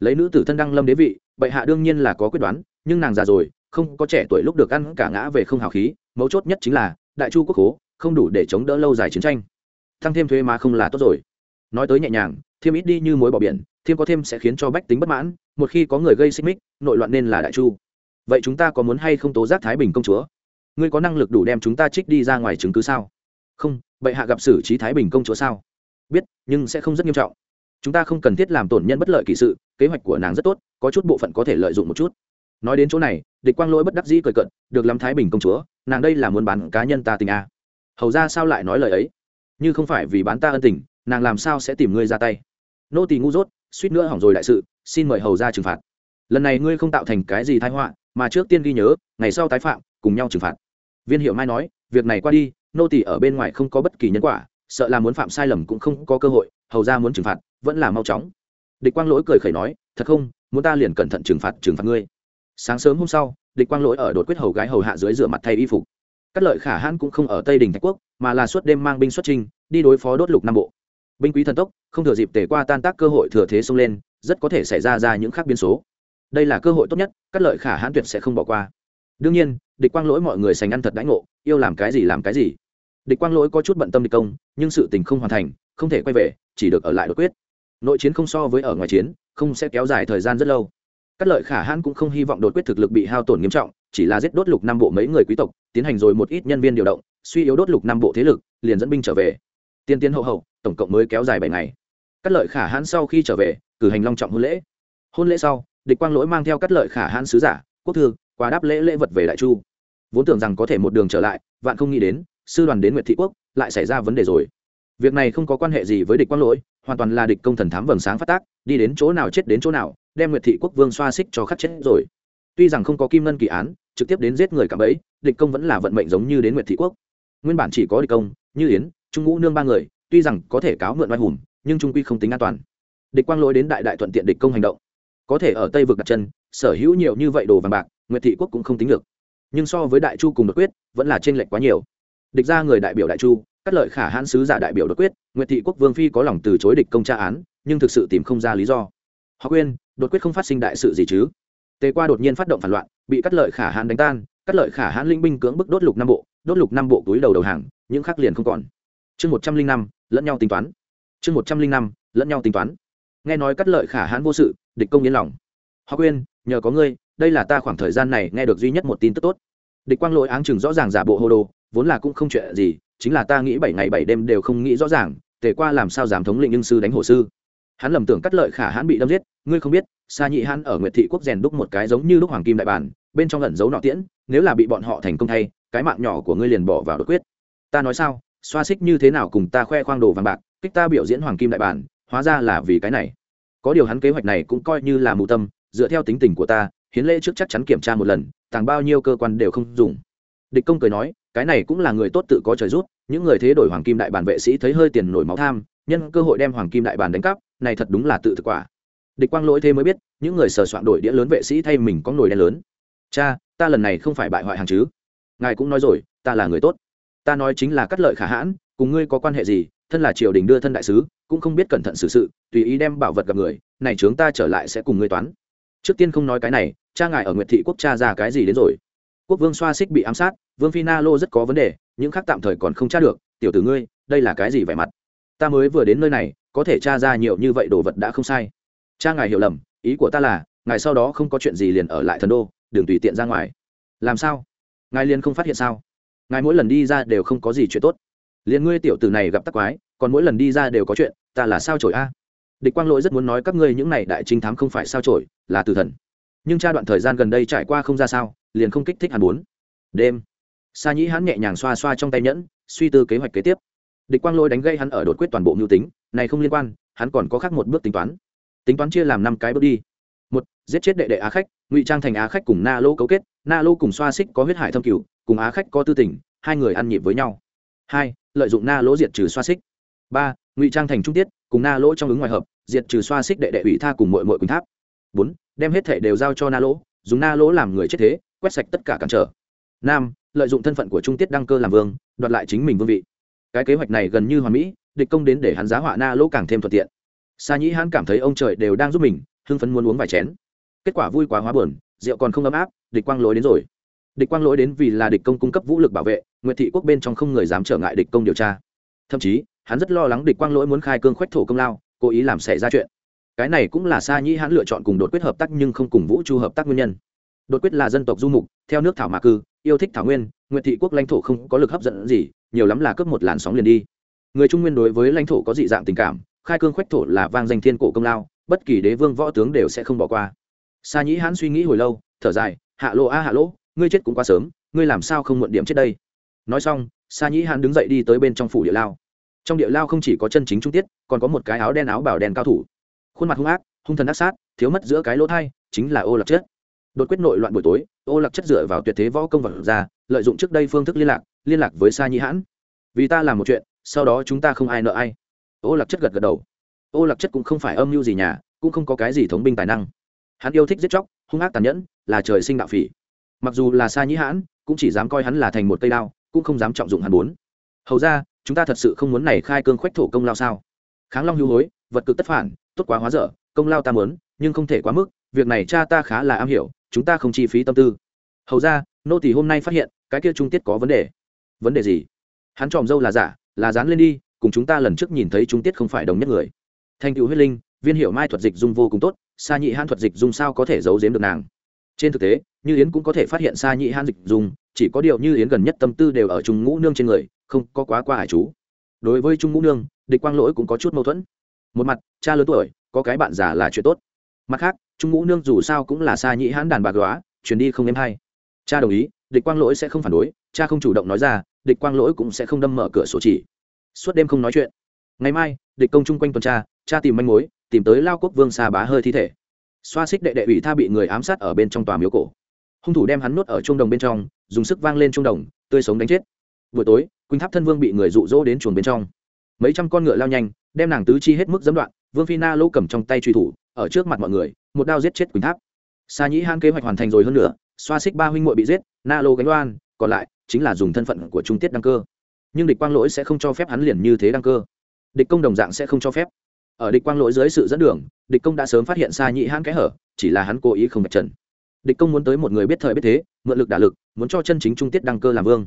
Lấy nữ tử thân đăng lâm đế vị, bệ hạ đương nhiên là có quyết đoán, nhưng nàng già rồi, không có trẻ tuổi lúc được ăn cả ngã về không hào khí, mấu chốt nhất chính là, đại chu quốc hố không đủ để chống đỡ lâu dài chiến tranh. Tăng thêm thuế mà không là tốt rồi. Nói tới nhẹ nhàng, thêm ít đi như mối bỏ biển, thêm có thêm sẽ khiến cho bách tính bất mãn, một khi có người gây xích mích, nội loạn nên là đại chu. Vậy chúng ta có muốn hay không tố giác thái bình công chúa? Ngươi có năng lực đủ đem chúng ta trích đi ra ngoài chứng cứ sao? Không, bệ hạ gặp xử trí thái bình công chúa sao? Biết, nhưng sẽ không rất nghiêm trọng. Chúng ta không cần thiết làm tổn nhân bất lợi kỳ sự, kế hoạch của nàng rất tốt, có chút bộ phận có thể lợi dụng một chút. Nói đến chỗ này, địch quang lỗi bất đắc dĩ cười cận được lắm thái bình công chúa, nàng đây là muốn bán cá nhân ta tình a à. hầu ra sao lại nói lời ấy? Như không phải vì bán ta ân tình, nàng làm sao sẽ tìm ngươi ra tay? Nô tỳ ngu dốt, suýt nữa hỏng rồi đại sự, xin mời hầu ra trừng phạt. Lần này ngươi không tạo thành cái gì thái họa, mà trước tiên ghi nhớ, ngày sau tái phạm, cùng nhau trừng phạt viên hiệu mai nói, việc này qua đi, nô tỳ ở bên ngoài không có bất kỳ nhân quả, sợ là muốn phạm sai lầm cũng không có cơ hội, hầu ra muốn trừng phạt, vẫn là mau chóng. Địch quang lỗi cười khẩy nói, thật không, muốn ta liền cẩn thận trừng phạt trừng phạt ngươi. Sáng sớm hôm sau, địch quang lỗi ở đột quyết hầu gái hầu hạ dưới rửa mặt thay y phục. Các lợi khả hãn cũng không ở tây đình thạch quốc, mà là suốt đêm mang binh xuất trinh đi đối phó đốt lục nam bộ. Binh quý thần tốc, không thừa dịp tể qua tan tác cơ hội thừa thế xông lên, rất có thể xảy ra ra những khác biến số. Đây là cơ hội tốt nhất các lợi khả hãn tuyệt sẽ không bỏ qua đương nhiên, địch quang lỗi mọi người sành ăn thật đãi ngộ, yêu làm cái gì làm cái gì. Địch quang lỗi có chút bận tâm địch công, nhưng sự tình không hoàn thành, không thể quay về, chỉ được ở lại đột quyết. Nội chiến không so với ở ngoài chiến, không sẽ kéo dài thời gian rất lâu. Các lợi khả hãn cũng không hy vọng đột quyết thực lực bị hao tổn nghiêm trọng, chỉ là giết đốt lục năm bộ mấy người quý tộc, tiến hành rồi một ít nhân viên điều động, suy yếu đốt lục năm bộ thế lực, liền dẫn binh trở về. Tiên tiến hậu hậu, tổng cộng mới kéo dài bảy ngày. Các lợi khả hãn sau khi trở về, cử hành long trọng hôn lễ. Hôn lễ sau, địch quang lỗi mang theo các lợi khả hãn sứ giả, quốc thư qua đáp lễ lễ vật về đại chu. Vốn tưởng rằng có thể một đường trở lại, vạn không nghĩ đến, sư đoàn đến nguyệt thị quốc, lại xảy ra vấn đề rồi. Việc này không có quan hệ gì với địch quang lỗi, hoàn toàn là địch công thần thám vầng sáng phát tác, đi đến chỗ nào chết đến chỗ nào, đem nguyệt thị quốc vương xoa xích cho khắc chết rồi. Tuy rằng không có kim ngân kỳ án, trực tiếp đến giết người cả bấy địch công vẫn là vận mệnh giống như đến nguyệt thị quốc. Nguyên bản chỉ có địch công, như yến, trung ngũ nương ba người, tuy rằng có thể cáo mượn oai hùng, nhưng trung quy không tính an toàn. Địch quang lỗi đến đại đại thuận tiện địch công hành động. Có thể ở tây vực đặt chân sở hữu nhiều như vậy đồ vàng bạc, nguyệt thị quốc cũng không tính được. Nhưng so với đại chu cùng đột quyết, vẫn là t r ê n lệch quá nhiều. Địch ra người đại biểu đại chu, cắt lợi khả hãn sứ giả đại biểu đột quyết, nguyệt thị quốc vương phi có lòng từ chối địch công tra án, nhưng thực sự tìm không ra lý do. Họ quên, đột quyết không phát sinh đại sự gì chứ? Tề qua đột nhiên phát động phản loạn, bị cắt lợi khả hãn đánh tan, cắt lợi khả hãn linh binh cưỡng bức đốt lục năm bộ, đốt lục năm bộ túi đầu đầu hàng, những khắc liền không còn. Chương một trăm linh năm, lẫn nhau tính toán. Chương một trăm linh năm, lẫn nhau tính toán. Nghe nói cắt lợi khả hãn vô sự, địch công yên lòng. Họ quên nhờ có ngươi, đây là ta khoảng thời gian này nghe được duy nhất một tin tức tốt. Địch quang lỗi áng chừng rõ ràng giả bộ hô đồ, vốn là cũng không chuyện gì, chính là ta nghĩ bảy ngày bảy đêm đều không nghĩ rõ ràng, tề qua làm sao dám thống lĩnh nhưng sư đánh hồ sư. Hắn lầm tưởng cắt lợi khả hãn bị đâm giết, ngươi không biết xa nhị hãn ở nguyệt thị quốc rèn đúc một cái giống như lúc hoàng kim đại bản, bên trong lẩn giấu nọ tiễn, nếu là bị bọn họ thành công thay, cái mạng nhỏ của ngươi liền bỏ vào đột quyết. Ta nói sao, xoa xích như thế nào cùng ta khoe khoang đồ vàng bạc, kích ta biểu diễn hoàng kim đại bản, hóa ra là vì cái này. Có điều hắn kế hoạch này cũng coi như là mù tâm dựa theo tính tình của ta, hiến lễ trước chắc chắn kiểm tra một lần, tàng bao nhiêu cơ quan đều không dùng. Địch công cười nói, cái này cũng là người tốt tự có trời rút những người thế đổi hoàng kim đại bản vệ sĩ thấy hơi tiền nổi máu tham, nhân cơ hội đem hoàng kim đại bản đánh cắp, này thật đúng là tự thực quả. Địch quang lỗi thế mới biết, những người sờ soạn đổi đĩa lớn vệ sĩ thay mình có nổi đen lớn. Cha, ta lần này không phải bại hoại hàng chứ? Ngài cũng nói rồi, ta là người tốt. Ta nói chính là cắt lợi khả hãn, cùng ngươi có quan hệ gì, thân là triều đình đưa thân đại sứ, cũng không biết cẩn thận xử sự, tùy ý đem bảo vật gặp người, này chướng ta trở lại sẽ cùng ngươi toán trước tiên không nói cái này, cha ngài ở nguyệt thị quốc cha ra cái gì đến rồi? Quốc vương xoa xích bị ám sát, vương phi na lô rất có vấn đề, những khác tạm thời còn không tra được. Tiểu tử ngươi, đây là cái gì vẻ mặt? Ta mới vừa đến nơi này, có thể tra ra nhiều như vậy đồ vật đã không sai. Cha ngài hiểu lầm, ý của ta là, ngài sau đó không có chuyện gì liền ở lại thần đô, đừng tùy tiện ra ngoài. Làm sao? Ngài liền không phát hiện sao? Ngài mỗi lần đi ra đều không có gì chuyện tốt. Liền ngươi tiểu tử này gặp tắc quái, còn mỗi lần đi ra đều có chuyện, ta là sao trổi a? Địch quang lỗi rất muốn nói các ngươi những này đại trinh thám không phải sao trổi là tử thần. Nhưng tra đoạn thời gian gần đây trải qua không ra sao, liền không kích thích hắn bốn đêm, sa nhĩ hắn nhẹ nhàng xoa xoa trong tay nhẫn, suy tư kế hoạch kế tiếp. Địch quang lỗi đánh gây hắn ở đột quyết toàn bộ mưu tính, này không liên quan, hắn còn có khác một bước tính toán. Tính toán chia làm năm cái bước đi. Một, giết chết đệ đệ á khách, ngụy trang thành á khách cùng na lô cấu kết, na lô cùng xoa xích có huyết hải thâm cửu, cùng á khách có tư tình, hai người ăn nhịp với nhau. Hai, lợi dụng na lỗ diệt trừ xoa xích. Ba, ngụy trang thành trung tiết, cùng na lỗ trong ứng ngoài hợp diệt trừ xoa xích đệ đệ ủy tha cùng mội mội quỳnh tháp. Bốn, đem hết thể đều giao cho na lỗ, dùng na lỗ làm người chết thế, quét sạch tất cả cản trở. Năm, lợi dụng thân phận của trung tiết đăng cơ làm vương, đoạt lại chính mình vương vị. Cái kế hoạch này gần như hoàn mỹ, địch công đến để hắn giá họa na lỗ càng thêm thuận tiện. Sa nhĩ hắn cảm thấy ông trời đều đang giúp mình, hưng phấn muốn uống vài chén. Kết quả vui quá hóa buồn, rượu còn không ấm áp, địch quang lỗi đến rồi. Địch quang lỗi đến vì là địch công cung cấp vũ lực bảo vệ, nguyệt thị quốc bên trong không người dám trở ngại địch công điều tra. Thậm chí, hắn rất lo lắng địch quang lỗi muốn khai cương khoách thổ công lao cố ý làm xảy ra chuyện. Cái này cũng là sa nhĩ hãn lựa chọn cùng đột quyết hợp tác nhưng không cùng vũ chu hợp tác nguyên nhân. Đột quyết là dân tộc du mục, theo nước thảo mạc cư, yêu thích thảo nguyên, nguyệt thị quốc lãnh thổ không có lực hấp dẫn gì, nhiều lắm là cướp một làn sóng liền đi. Người trung nguyên đối với lãnh thổ có dị dạng tình cảm, khai cương khoách thổ là vang danh thiên cổ công lao, bất kỳ đế vương võ tướng đều sẽ không bỏ qua. Sa nhĩ hãn suy nghĩ hồi lâu, thở dài, hạ lỗ a, hạ lỗ ngươi chết cũng quá sớm, ngươi làm sao không muộn điểm chết đây? Nói xong, sa nhĩ hãn đứng dậy đi tới bên trong phủ địa lao trong địa lao không chỉ có chân chính trung tiết, còn có một cái áo đen áo bảo đen cao thủ. Khuôn mặt hung ác, hung thần ác sát, thiếu mất giữa cái lỗ thai, chính là ô lạc chất. Đột quyết nội loạn buổi tối, ô lạc chất dựa vào tuyệt thế võ công vật ra, lợi dụng trước đây phương thức liên lạc liên lạc với sa nhĩ hãn. Vì ta làm một chuyện, sau đó chúng ta không ai nợ ai. Ô lạc chất gật gật đầu. Ô lạc chất cũng không phải âm mưu gì nhà, cũng không có cái gì thống binh tài năng. Hắn yêu thích giết chóc, hung ác tàn nhẫn, là trời sinh đạo phỉ. Mặc dù là sa nhĩ hãn, cũng chỉ dám coi hắn là thành một cây đao, cũng không dám trọng dụng hắn bốn. Hầu ra chúng ta thật sự không muốn này khai cương khoách thổ công lao sao? Kháng long hưu hối, vật cực tất phản, tốt quá hóa dở, công lao ta muốn, nhưng không thể quá mức, việc này cha ta khá là am hiểu, chúng ta không chi phí tâm tư. Hầu ra, nô tỳ hôm nay phát hiện, cái kia trung tiết có vấn đề. Vấn đề gì? Hắn tròm dâu là giả, là dán lên đi, cùng chúng ta lần trước nhìn thấy trung tiết không phải đồng nhất người. Thành cựu huyết linh, viên hiệu mai thuật dịch dung vô cùng tốt, sa nhị han thuật dịch dung sao có thể giấu giếm được nàng? Trên thực tế, như yến cũng có thể phát hiện sa nhị han dịch dung, chỉ có điều như yến gần nhất tâm tư đều ở trung ngũ nương trên người không có quá qua hải chú. Đối với trung ngũ nương, địch quang lỗi cũng có chút mâu thuẫn. Một mặt, cha lớn tuổi, có cái bạn già là chuyện tốt. Mặt khác, trung ngũ nương dù sao cũng là xa nhĩ hãn đàn bạc góa chuyển đi không em hay. Cha đồng ý, địch quang lỗi sẽ không phản đối, cha không chủ động nói ra, địch quang lỗi cũng sẽ không đâm mở cửa sổ chỉ. Suốt đêm không nói chuyện. Ngày mai, địch công chung quanh tuần tra, cha tìm manh mối, tìm tới lao quốc vương xa bá hơi thi thể. Xoa xích đệ đệ ủy tha bị người ám sát ở bên trong tòa miếu cổ. Hung thủ đem hắn nuốt ở trung đồng bên trong, dùng sức vang lên trung đồng, tươi sống đánh chết. Buổi tối quỳnh tháp thân vương bị người rụ rỗ đến chuồng bên trong. Mấy trăm con ngựa lao nhanh, đem nàng tứ chi hết mức dẫm đoạn, vương phi na lỗ cầm trong tay truy thủ, ở trước mặt mọi người, một đao giết chết quỳnh tháp. Sa nhĩ han kế hoạch hoàn thành rồi hơn nữa xoa xích ba huynh muội bị giết, na lô gánh đoan còn lại chính là dùng thân phận của trung tiết đăng cơ. Nhưng địch quang lỗi sẽ không cho phép hắn liền như thế đăng cơ. Địch công đồng dạng sẽ không cho phép. Ở địch quang lỗi dưới sự dẫn đường, địch công đã sớm phát hiện xa nhị hãn kẽ hở, chỉ là hắn cố ý không vạch trần. Địch công muốn tới một người biết thời biết thế, mượn lực đả lực, muốn cho chân chính trung tiết đăng cơ làm vương.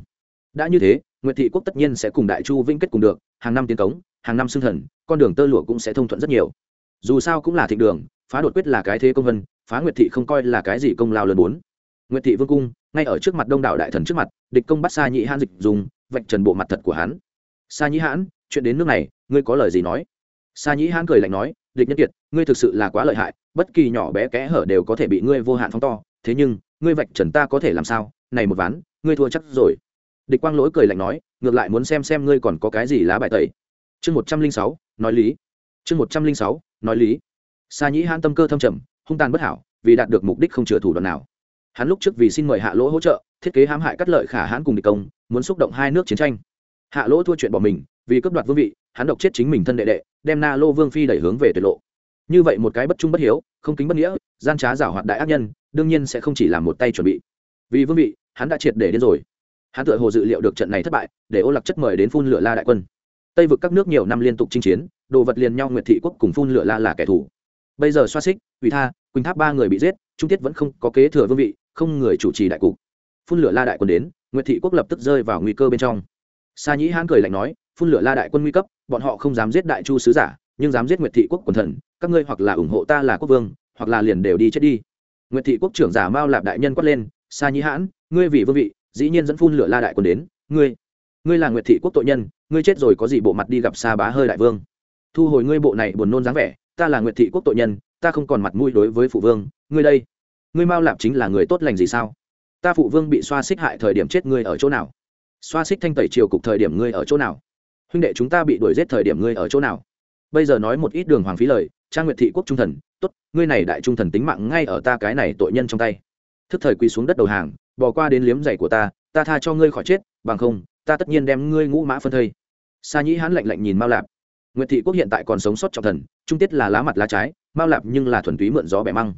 Đã như thế Nguyệt thị quốc tất nhiên sẽ cùng đại chu vĩnh kết cùng được, hàng năm tiến cống, hàng năm xưng thần, con đường tơ lụa cũng sẽ thông thuận rất nhiều. Dù sao cũng là thịnh đường, phá đột quyết là cái thế công vân, phá nguyệt thị không coi là cái gì công lao lớn bốn nguyệt thị vương cung, ngay ở trước mặt đông đảo đại thần trước mặt, địch công bắt Sa nhị hãn dịch dùng, vạch trần bộ mặt thật của hắn. Sa nhĩ hãn, chuyện đến nước này, ngươi có lời gì nói? Sa nhĩ hãn cười lạnh nói, địch nhân kiệt, ngươi thực sự là quá lợi hại, bất kỳ nhỏ bé kẽ hở đều có thể bị ngươi vô hạn phóng to, thế nhưng, ngươi vạch trần ta có thể làm sao? Này một ván, ngươi thua chắc rồi địch quang lỗi cười lạnh nói, ngược lại muốn xem xem ngươi còn có cái gì lá bài tẩy. Chương một trăm linh sáu, nói lý. Chương một trăm linh sáu, nói lý. Sa nhĩ hãn tâm cơ thâm trầm, hung tàn bất hảo, vì đạt được mục đích không chừa thủ đoạn nào. Hắn lúc trước vì xin mời hạ lỗ hỗ trợ, thiết kế hãm hại cắt lợi khả hãn cùng địch công, muốn xúc động hai nước chiến tranh. Hạ lỗ thua chuyện bỏ mình, vì cướp đoạt vương vị, hắn độc chết chính mình thân đệ đệ, đem na lô vương phi đẩy hướng về tuyệt lộ. Như vậy một cái bất trung bất hiếu, không kính bất nghĩa, gian trá giảo hoạt đại ác nhân, đương nhiên sẽ không chỉ làm một tay chuẩn bị. Vì vương vị, hắn đã triệt để đến rồi hắn tựa hồ dự liệu được trận này thất bại, để ô lạc chất mời đến phun lửa la đại quân. Tây vực các nước nhiều năm liên tục chinh chiến, đồ vật liền nhau nguyệt thị quốc cùng phun lửa la là kẻ thù. Bây giờ xoa xích ủy tha, quỳnh tháp ba người bị giết, trung tiết vẫn không có kế thừa vương vị, không người chủ trì đại cục. Phun lửa la đại quân đến, nguyệt thị quốc lập tức rơi vào nguy cơ bên trong. Sa nhĩ hãn cười lạnh nói, phun lửa la đại quân nguy cấp, bọn họ không dám giết đại chu sứ giả, nhưng dám giết nguyệt thị quốc quần thần, các ngươi hoặc là ủng hộ ta là quốc vương, hoặc là liền đều đi chết đi. Nguyệt thị quốc trưởng giả mao lạp đại nhân quát lên, sa nhĩ hãn, ngươi vì vương vị dĩ nhiên dẫn phun lửa la đại quân đến. Ngươi ngươi là nguyệt thị quốc tội nhân, ngươi chết rồi có gì bộ mặt đi gặp xa bá hơi đại vương? Thu hồi ngươi bộ này buồn nôn dáng vẻ, ta là nguyệt thị quốc tội nhân, ta không còn mặt mũi đối với phụ vương. Ngươi đây, ngươi mao lạp chính là người tốt lành gì sao? Ta phụ vương bị xoa xích hại thời điểm chết ngươi ở chỗ nào? Xoa xích thanh tẩy triều cục thời điểm ngươi ở chỗ nào? Huynh đệ chúng ta bị đuổi giết thời điểm ngươi ở chỗ nào? Bây giờ nói một ít đường hoàng phí lời trang nguyệt thị quốc trung thần, tốt, ngươi này đại trung thần tính mạng ngay ở ta cái này tội nhân trong tay. Thức thời quỳ xuống đất đầu hàng bỏ qua đến liếm giày của ta ta tha cho ngươi khỏi chết, bằng không, ta tất nhiên đem ngươi ngũ mã phân thây. Sa nhĩ hãn lạnh lạnh nhìn mao lạp. Nguyệt thị quốc hiện tại còn sống sót trọng thần trung tiết là lá mặt lá trái, mao lạp nhưng là thuần túy mượn gió bẻ măng.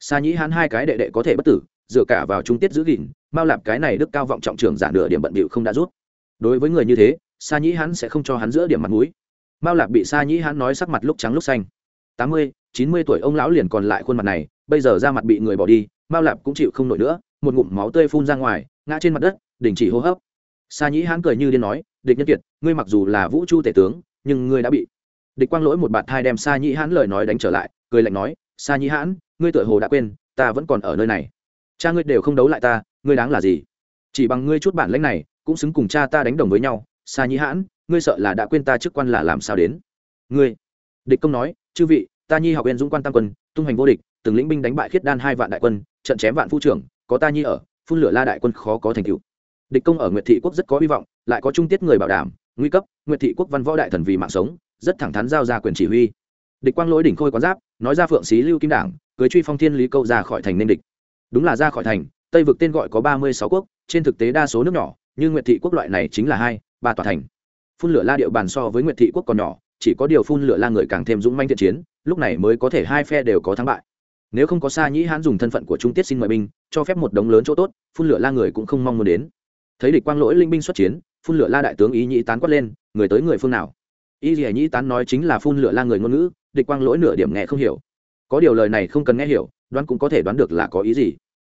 Sa nhĩ hãn hai cái đệ đệ có thể bất tử, dựa cả vào trung tiết giữ gìn, mao lạp cái này đức cao vọng trọng trưởng giả nửa điểm bận bịu không đã rút. Đối với người như thế, sa nhĩ hãn sẽ không cho hắn giữa điểm mặt mũi. Mao lạp bị sa nhĩ hãn nói sắc mặt lúc trắng lúc xanh. Tám mươi, chín mươi tuổi ông lão liền còn lại khuôn mặt này, bây giờ ra mặt bị người bỏ đi, mao lạp cũng chịu không nổi nữa một ngụm máu tươi phun ra ngoài, ngã trên mặt đất, đình chỉ hô hấp. Sa nhĩ Hán cười như điên nói, địch nhân kiệt, ngươi mặc dù là vũ chu tể tướng, nhưng ngươi đã bị địch quang lỗi một bạt thai đem sa nhĩ hãn lời nói đánh trở lại, cười lạnh nói, sa nhĩ hãn, ngươi tựa hồ đã quên, ta vẫn còn ở nơi này. Cha ngươi đều không đấu lại ta, ngươi đáng là gì? Chỉ bằng ngươi chút bản lãnh này, cũng xứng cùng cha ta đánh đồng với nhau. Sa nhĩ hãn, ngươi sợ là đã quên ta chức quan là làm sao đến? Ngươi? Địch công nói, chư vị, ta nhi học viên dũng quan tam quân, tung hành vô địch, từng lĩnh binh đánh bại khiết đan hai vạn đại quân, trận chém vạn phu trưởng có ta nhi ở, phun lửa la đại quân khó có thành tựu. Địch công ở nguyệt thị quốc rất có hy vọng, lại có trung tiết người bảo đảm, nguy cấp, nguyệt thị quốc văn võ đại thần vì mạng sống, rất thẳng thắn giao ra quyền chỉ huy. Địch quang lỗi đỉnh khôi quán giáp, nói ra phượng xí lưu kim đảng, cưới truy phong thiên lý câu ra khỏi thành nên địch. Đúng là ra khỏi thành, tây vực tên gọi có ba mươi sáu quốc, trên thực tế đa số nước nhỏ, nhưng nguyệt thị quốc loại này chính là hai, ba tòa thành. Phun lửa la điệu bàn so với nguyệt thị quốc còn nhỏ, chỉ có điều phun lửa la người càng thêm dũng manh thiện chiến, lúc này mới có thể hai phe đều có thắng bại nếu không có xa nhĩ hãn dùng thân phận của trung tiết xin mời binh, cho phép một đống lớn chỗ tốt, phun lửa la người cũng không mong muốn đến. Thấy địch quang lỗi linh binh xuất chiến, phun lửa la đại tướng ý nhĩ tán quát lên, người tới người phương nào? Ý gì nhĩ tán nói chính là phun lửa la người ngôn ngữ, địch quang lỗi nửa điểm nghe không hiểu. Có điều lời này không cần nghe hiểu, đoán cũng có thể đoán được là có ý gì.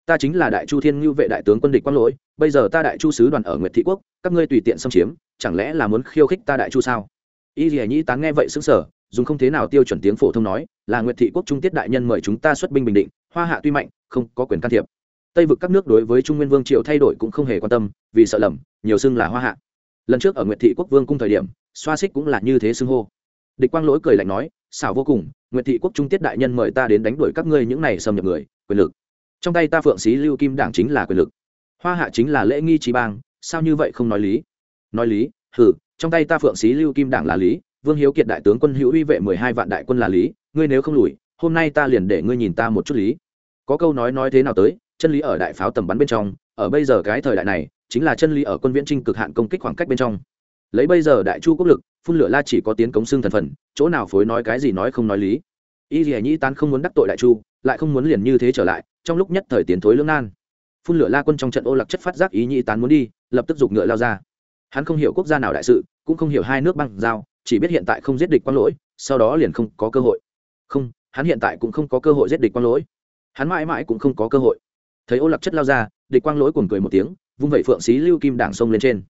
Ta chính là đại chu thiên ngưu vệ đại tướng quân địch quang lỗi, bây giờ ta đại chu sứ đoàn ở nguyệt thị quốc, các ngươi tùy tiện xâm chiếm, chẳng lẽ là muốn khiêu khích ta đại chu sao? Y dì nhĩ tán nghe vậy xứng sở dùng không thế nào tiêu chuẩn tiếng phổ thông nói, là nguyệt thị quốc trung tiết đại nhân mời chúng ta xuất binh bình định, hoa hạ tuy mạnh, không có quyền can thiệp. Tây vực các nước đối với trung nguyên vương triều thay đổi cũng không hề quan tâm, vì sợ lầm, nhiều xưng là hoa hạ. Lần trước ở nguyệt thị quốc vương cung thời điểm, xoa xích cũng là như thế xưng hô. Địch quang lỗi cười lạnh nói, xảo vô cùng, nguyệt thị quốc trung tiết đại nhân mời ta đến đánh đuổi các ngươi những này xâm nhập người, quyền lực. Trong tay ta phượng xí lưu kim đảng chính là quyền lực. Hoa hạ chính là lễ nghi trí bang, sao như vậy không nói lý? Nói lý? Hừ, trong tay ta phượng xí lưu kim đảng là lý vương hiếu kiệt đại tướng quân hữu uy vệ mười hai vạn đại quân là lý, ngươi nếu không lùi, hôm nay ta liền để ngươi nhìn ta một chút lý. Có câu nói nói thế nào tới, chân lý ở đại pháo tầm bắn bên trong, ở bây giờ cái thời đại này, chính là chân lý ở quân viễn trinh cực hạn công kích khoảng cách bên trong. Lấy bây giờ đại chu quốc lực, phun lửa la chỉ có tiến cống xương thần phần, chỗ nào phối nói cái gì nói không nói lý. Y dì nhĩ tán không muốn đắc tội đại chu, lại không muốn liền như thế trở lại, trong lúc nhất thời tiến thối lưỡng nan. Phun lửa la quân trong trận ô lạc chất phát giác ý nhĩ tán muốn đi, lập tức giục ngựa lao ra. Hắn không hiểu quốc gia nào đại sự, cũng không hiểu hai nước băng giao chỉ biết hiện tại không giết địch quang lỗi, sau đó liền không có cơ hội. Không, hắn hiện tại cũng không có cơ hội giết địch quang lỗi. Hắn mãi mãi cũng không có cơ hội. Thấy ô lạc chất lao ra, địch quang lỗi cuồng cười một tiếng, vung vẩy phượng xí lưu kim đảng sông lên trên.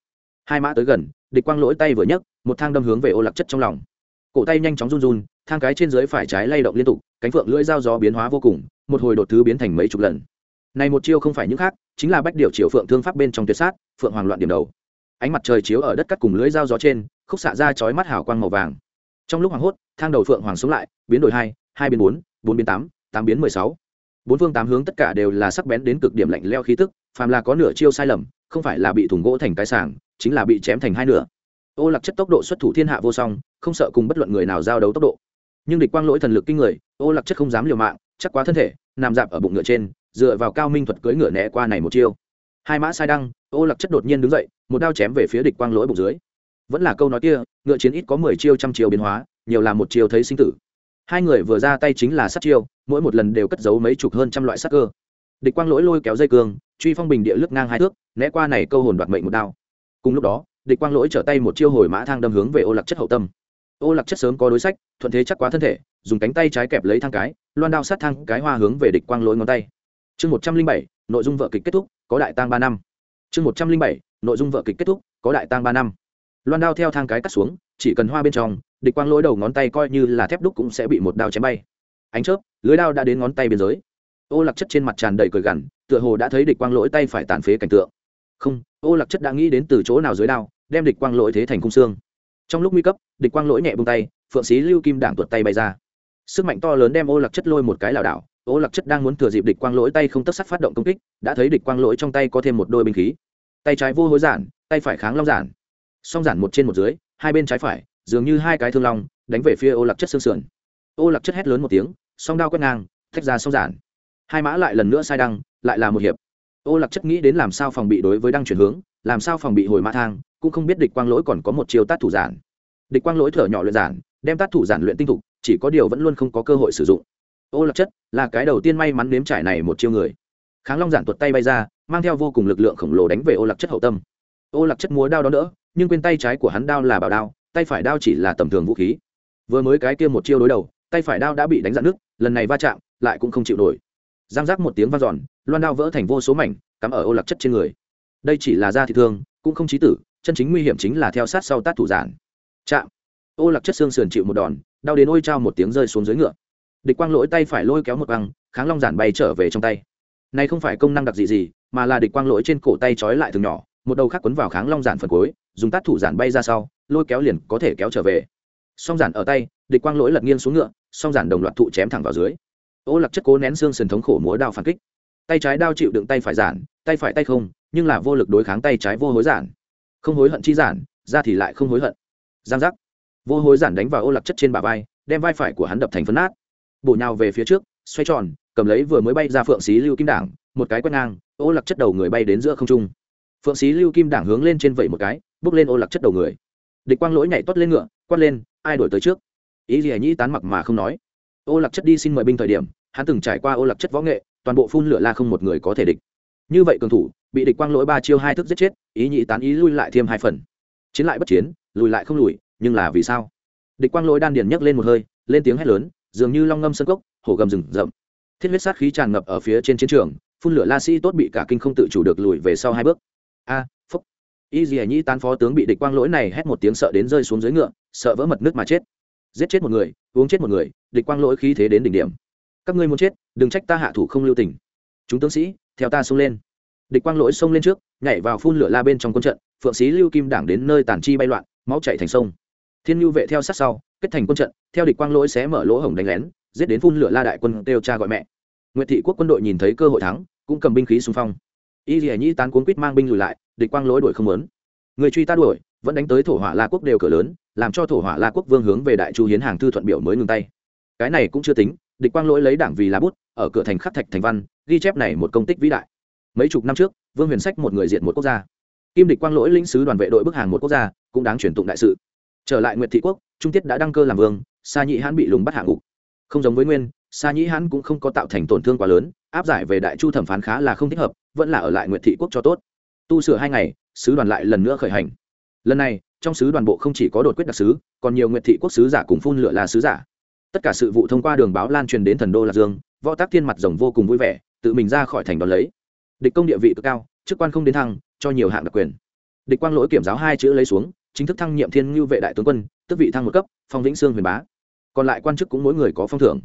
Hai mã tới gần, địch quang lỗi tay vừa nhấc, một thang đâm hướng về ô lạc chất trong lòng. Cổ tay nhanh chóng run run, thang cái trên dưới phải trái lay động liên tục, cánh phượng lưỡi dao gió biến hóa vô cùng, một hồi đột thứ biến thành mấy chục lần. Này một chiêu không phải những khác, chính là bách điều triều phượng thương pháp bên trong tuyệt sát, phượng hoàng loạn điểm đầu. Ánh mặt trời chiếu ở đất cắt cùng lưỡi dao gió trên khúc xạ ra chói mắt hào quang màu vàng. Trong lúc hoàng hốt, thang đầu phượng hoàng xuống lại, biến đổi hai hai biến bốn bốn biến tám tám biến mười sáu. Bốn phương tám hướng tất cả đều là sắc bén đến cực điểm lạnh leo khí tức, phàm là có nửa chiêu sai lầm, không phải là bị thủng gỗ thành cái sàng chính là bị chém thành hai nửa. Ô lạc chất tốc độ xuất thủ thiên hạ vô song, không sợ cùng bất luận người nào giao đấu tốc độ. Nhưng địch quang lỗi thần lực kinh người, ô lạc chất không dám liều mạng, chắc quá thân thể, nằm dạp ở bụng ngựa trên, dựa vào cao minh thuật cưỡi ngựa né qua này một chiêu. Hai mã sai đăng, ô lạc chất đột nhiên đứng dậy, một đao chém về phía địch quang lỗi bụng dưới vẫn là câu nói kia, ngựa chiến ít có mười chiêu trăm chiêu biến hóa, nhiều là một chiêu thấy sinh tử. Hai người vừa ra tay chính là sát chiêu, mỗi một lần đều cất giấu mấy chục hơn trăm loại sát cơ. Địch quang lỗi lôi kéo dây cương, truy phong bình địa lướt ngang hai thước, né qua này câu hồn đoạt mệnh một đao. Cùng lúc đó, địch quang lỗi trở tay một chiêu hồi mã thang đâm hướng về ô lạc chất hậu tâm. Ô lạc chất sớm có đối sách, thuận thế chắc quá thân thể, dùng cánh tay trái kẹp lấy thang cái, loan đao sát thang cái hoa hướng về địch quang lỗi ngón tay. Chương một trăm linh bảy, nội dung vợ kịch kết thúc, có đại tang ba năm. Chương một trăm linh bảy, nội dung vợ kịch kết thúc, có đại tang ba năm loan đao theo thang cái cắt xuống, chỉ cần hoa bên trong, địch quang lỗi đầu ngón tay coi như là thép đúc cũng sẽ bị một đao chém bay. Ánh chớp, lưới đao đã đến ngón tay biên giới. Ô lạc chất trên mặt tràn đầy cười gằn, tựa hồ đã thấy địch quang lỗi tay phải tàn phế cảnh tượng. Không, ô lạc chất đã nghĩ đến từ chỗ nào dưới đao, đem địch quang lỗi thế thành cung xương. Trong lúc nguy cấp, địch quang lỗi nhẹ bông tay, phượng sĩ lưu kim đảng tuột tay bay ra. Sức mạnh to lớn đem ô lạc chất lôi một cái lảo đảo, ô lạc chất đang muốn thừa dịp địch quang lỗi tay không tất sắc phát động công kích, đã thấy địch quang lỗi trong tay có thêm một đôi binh khí. Tay trái vô hối giản, tay phải kháng long giản song giản một trên một dưới, hai bên trái phải, dường như hai cái thương long, đánh về phía ô lạc chất xương sườn. Ô lạc chất hét lớn một tiếng, song đao quét ngang thách ra song giản. Hai mã lại lần nữa sai đăng, lại là một hiệp. Ô lạc chất nghĩ đến làm sao phòng bị đối với đăng chuyển hướng, làm sao phòng bị hồi mã thang, cũng không biết địch quang lỗi còn có một chiêu tát thủ giản. Địch quang lỗi thở nhỏ luyện giản, đem tát thủ giản luyện tinh thục, chỉ có điều vẫn luôn không có cơ hội sử dụng. Ô lạc chất là cái đầu tiên may mắn nếm trải này một chiêu người. Kháng long giản tuột tay bay ra, mang theo vô cùng lực lượng khổng lồ đánh về ô lạc chất hậu tâm. Ô lạc chất múa đao đó nữa nhưng quên tay trái của hắn đao là bảo đao, tay phải đao chỉ là tầm thường vũ khí. Vừa mới cái kia một chiêu đối đầu, tay phải đao đã bị đánh dạn nước lần này va chạm lại cũng không chịu nổi. Giang giác một tiếng vang giòn loan đao vỡ thành vô số mảnh, cắm ở ô lạc chất trên người. Đây chỉ là da thị thương, cũng không chí tử, chân chính nguy hiểm chính là theo sát sau tát thủ giản. Chạm. Ô lạc chất xương sườn chịu một đòn, đau đến ôi trao một tiếng rơi xuống dưới ngựa. Địch quang lỗi tay phải lôi kéo một băng kháng long giản bay trở về trong tay. Này không phải công năng đặc dị gì, mà là địch quang lỗi trên cổ tay trói lại thường nhỏ, một đầu khác quấn vào kháng long giản phần cuối dùng tát thủ giản bay ra sau, lôi kéo liền có thể kéo trở về. Song giản ở tay, địch quang lỗi lật nghiêng xuống ngựa, song giản đồng loạt thụ chém thẳng vào dưới. Ô lạc chất cố nén xương sườn thống khổ múa đao phản kích. Tay trái đao chịu đựng tay phải giản, tay phải tay không, nhưng là vô lực đối kháng tay trái vô hối giản. Không hối hận chi giản, ra thì lại không hối hận. Giang giác. Vô hối giản đánh vào ô lạc chất trên bả vai, đem vai phải của hắn đập thành phấn nát. Bổ nhào về phía trước, xoay tròn, cầm lấy vừa mới bay ra phượng xí lưu kim đảng, một cái quét ngang, ô lạc chất đầu người bay đến giữa không trung. Phượng xí lưu kim đảng hướng lên trên vẩy một cái bước lên ô lạc chất đầu người. Địch quang lỗi nhảy toát lên ngựa, quát lên, ai đổi tới trước? Ý gì nhĩ tán mặc mà không nói. Ô lạc chất đi xin mời binh thời điểm, hắn từng trải qua ô lạc chất võ nghệ, toàn bộ phun lửa la không một người có thể địch. Như vậy cường thủ, bị địch quang lỗi ba chiêu hai thức giết chết, ý nhị tán ý lui lại thêm hai phần. Chiến lại bất chiến, lùi lại không lùi, nhưng là vì sao? Địch quang lỗi đan điền nhấc lên một hơi, lên tiếng hét lớn, dường như long ngâm sân cốc, hổ gầm rừng rậm. Thiết huyết sát khí tràn ngập ở phía trên chiến trường, phun lửa la sĩ tốt bị cả kinh không tự chủ được lùi về sau hai bước. A y dì nhĩ tán phó tướng bị địch quang lỗi này hét một tiếng sợ đến rơi xuống dưới ngựa, sợ vỡ mật nước mà chết. Giết chết một người, uống chết một người, địch quang lỗi khí thế đến đỉnh điểm. Các ngươi muốn chết, đừng trách ta hạ thủ không lưu tình. Chúng tướng sĩ, theo ta xông lên. Địch quang lỗi xông lên trước, nhảy vào phun lửa la bên trong quân trận, phượng sĩ lưu kim đảng đến nơi tàn chi bay loạn, máu chạy thành sông. Thiên nhu vệ theo sát sau, kết thành quân trận, theo địch quang lỗi xé mở lỗ hổng đánh lén, giết đến phun lửa la đại quân kêu cha gọi mẹ. Nguyệt thị quốc quân đội nhìn thấy cơ hội thắng, cũng cầm binh khí xung phong y dì nhĩ tán cuốn quýt mang binh lùi lại, địch quang lỗi đuổi không lớn người truy ta đuổi, vẫn đánh tới thổ hỏa la quốc đều cửa lớn, làm cho thổ hỏa la quốc vương hướng về đại chu hiến hàng thư thuận biểu mới ngừng tay. Cái này cũng chưa tính, địch quang lỗi lấy đảng vì lá bút, ở cửa thành khắc thạch thành văn, ghi chép này một công tích vĩ đại. Mấy chục năm trước, vương huyền sách một người diện một quốc gia. Kim địch quang lỗi lĩnh sứ đoàn vệ đội bức hàng một quốc gia, cũng đáng truyền tụng đại sự. Trở lại nguyệt thị quốc, trung tiết đã đăng cơ làm vương, sa nhị hãn bị lùng bắt hạ ngục. Không giống với nguyên sa nhĩ hãn cũng không có tạo thành tổn thương quá lớn, áp giải về đại chu thẩm phán khá là không thích hợp, vẫn là ở lại nguyệt thị quốc cho tốt. Tu sửa hai ngày, sứ đoàn lại lần nữa khởi hành. Lần này, trong sứ đoàn bộ không chỉ có đột quyết đặc sứ, còn nhiều nguyệt thị quốc sứ giả cùng phun lửa là sứ giả. Tất cả sự vụ thông qua đường báo lan truyền đến thần đô lạc dương, võ tác thiên mặt rồng vô cùng vui vẻ, tự mình ra khỏi thành đón lấy. Địch công địa vị cực cao, chức quan không đến thăng, cho nhiều hạng đặc quyền. Địch quang lỗi kiểm giáo hai chữ lấy xuống, chính thức thăng nhiệm thiên ngưu vệ đại tướng quân tức vị thăng một cấp, phong vĩnh sương huyền bá. Còn lại quan chức cũng mỗi người có phong thưởng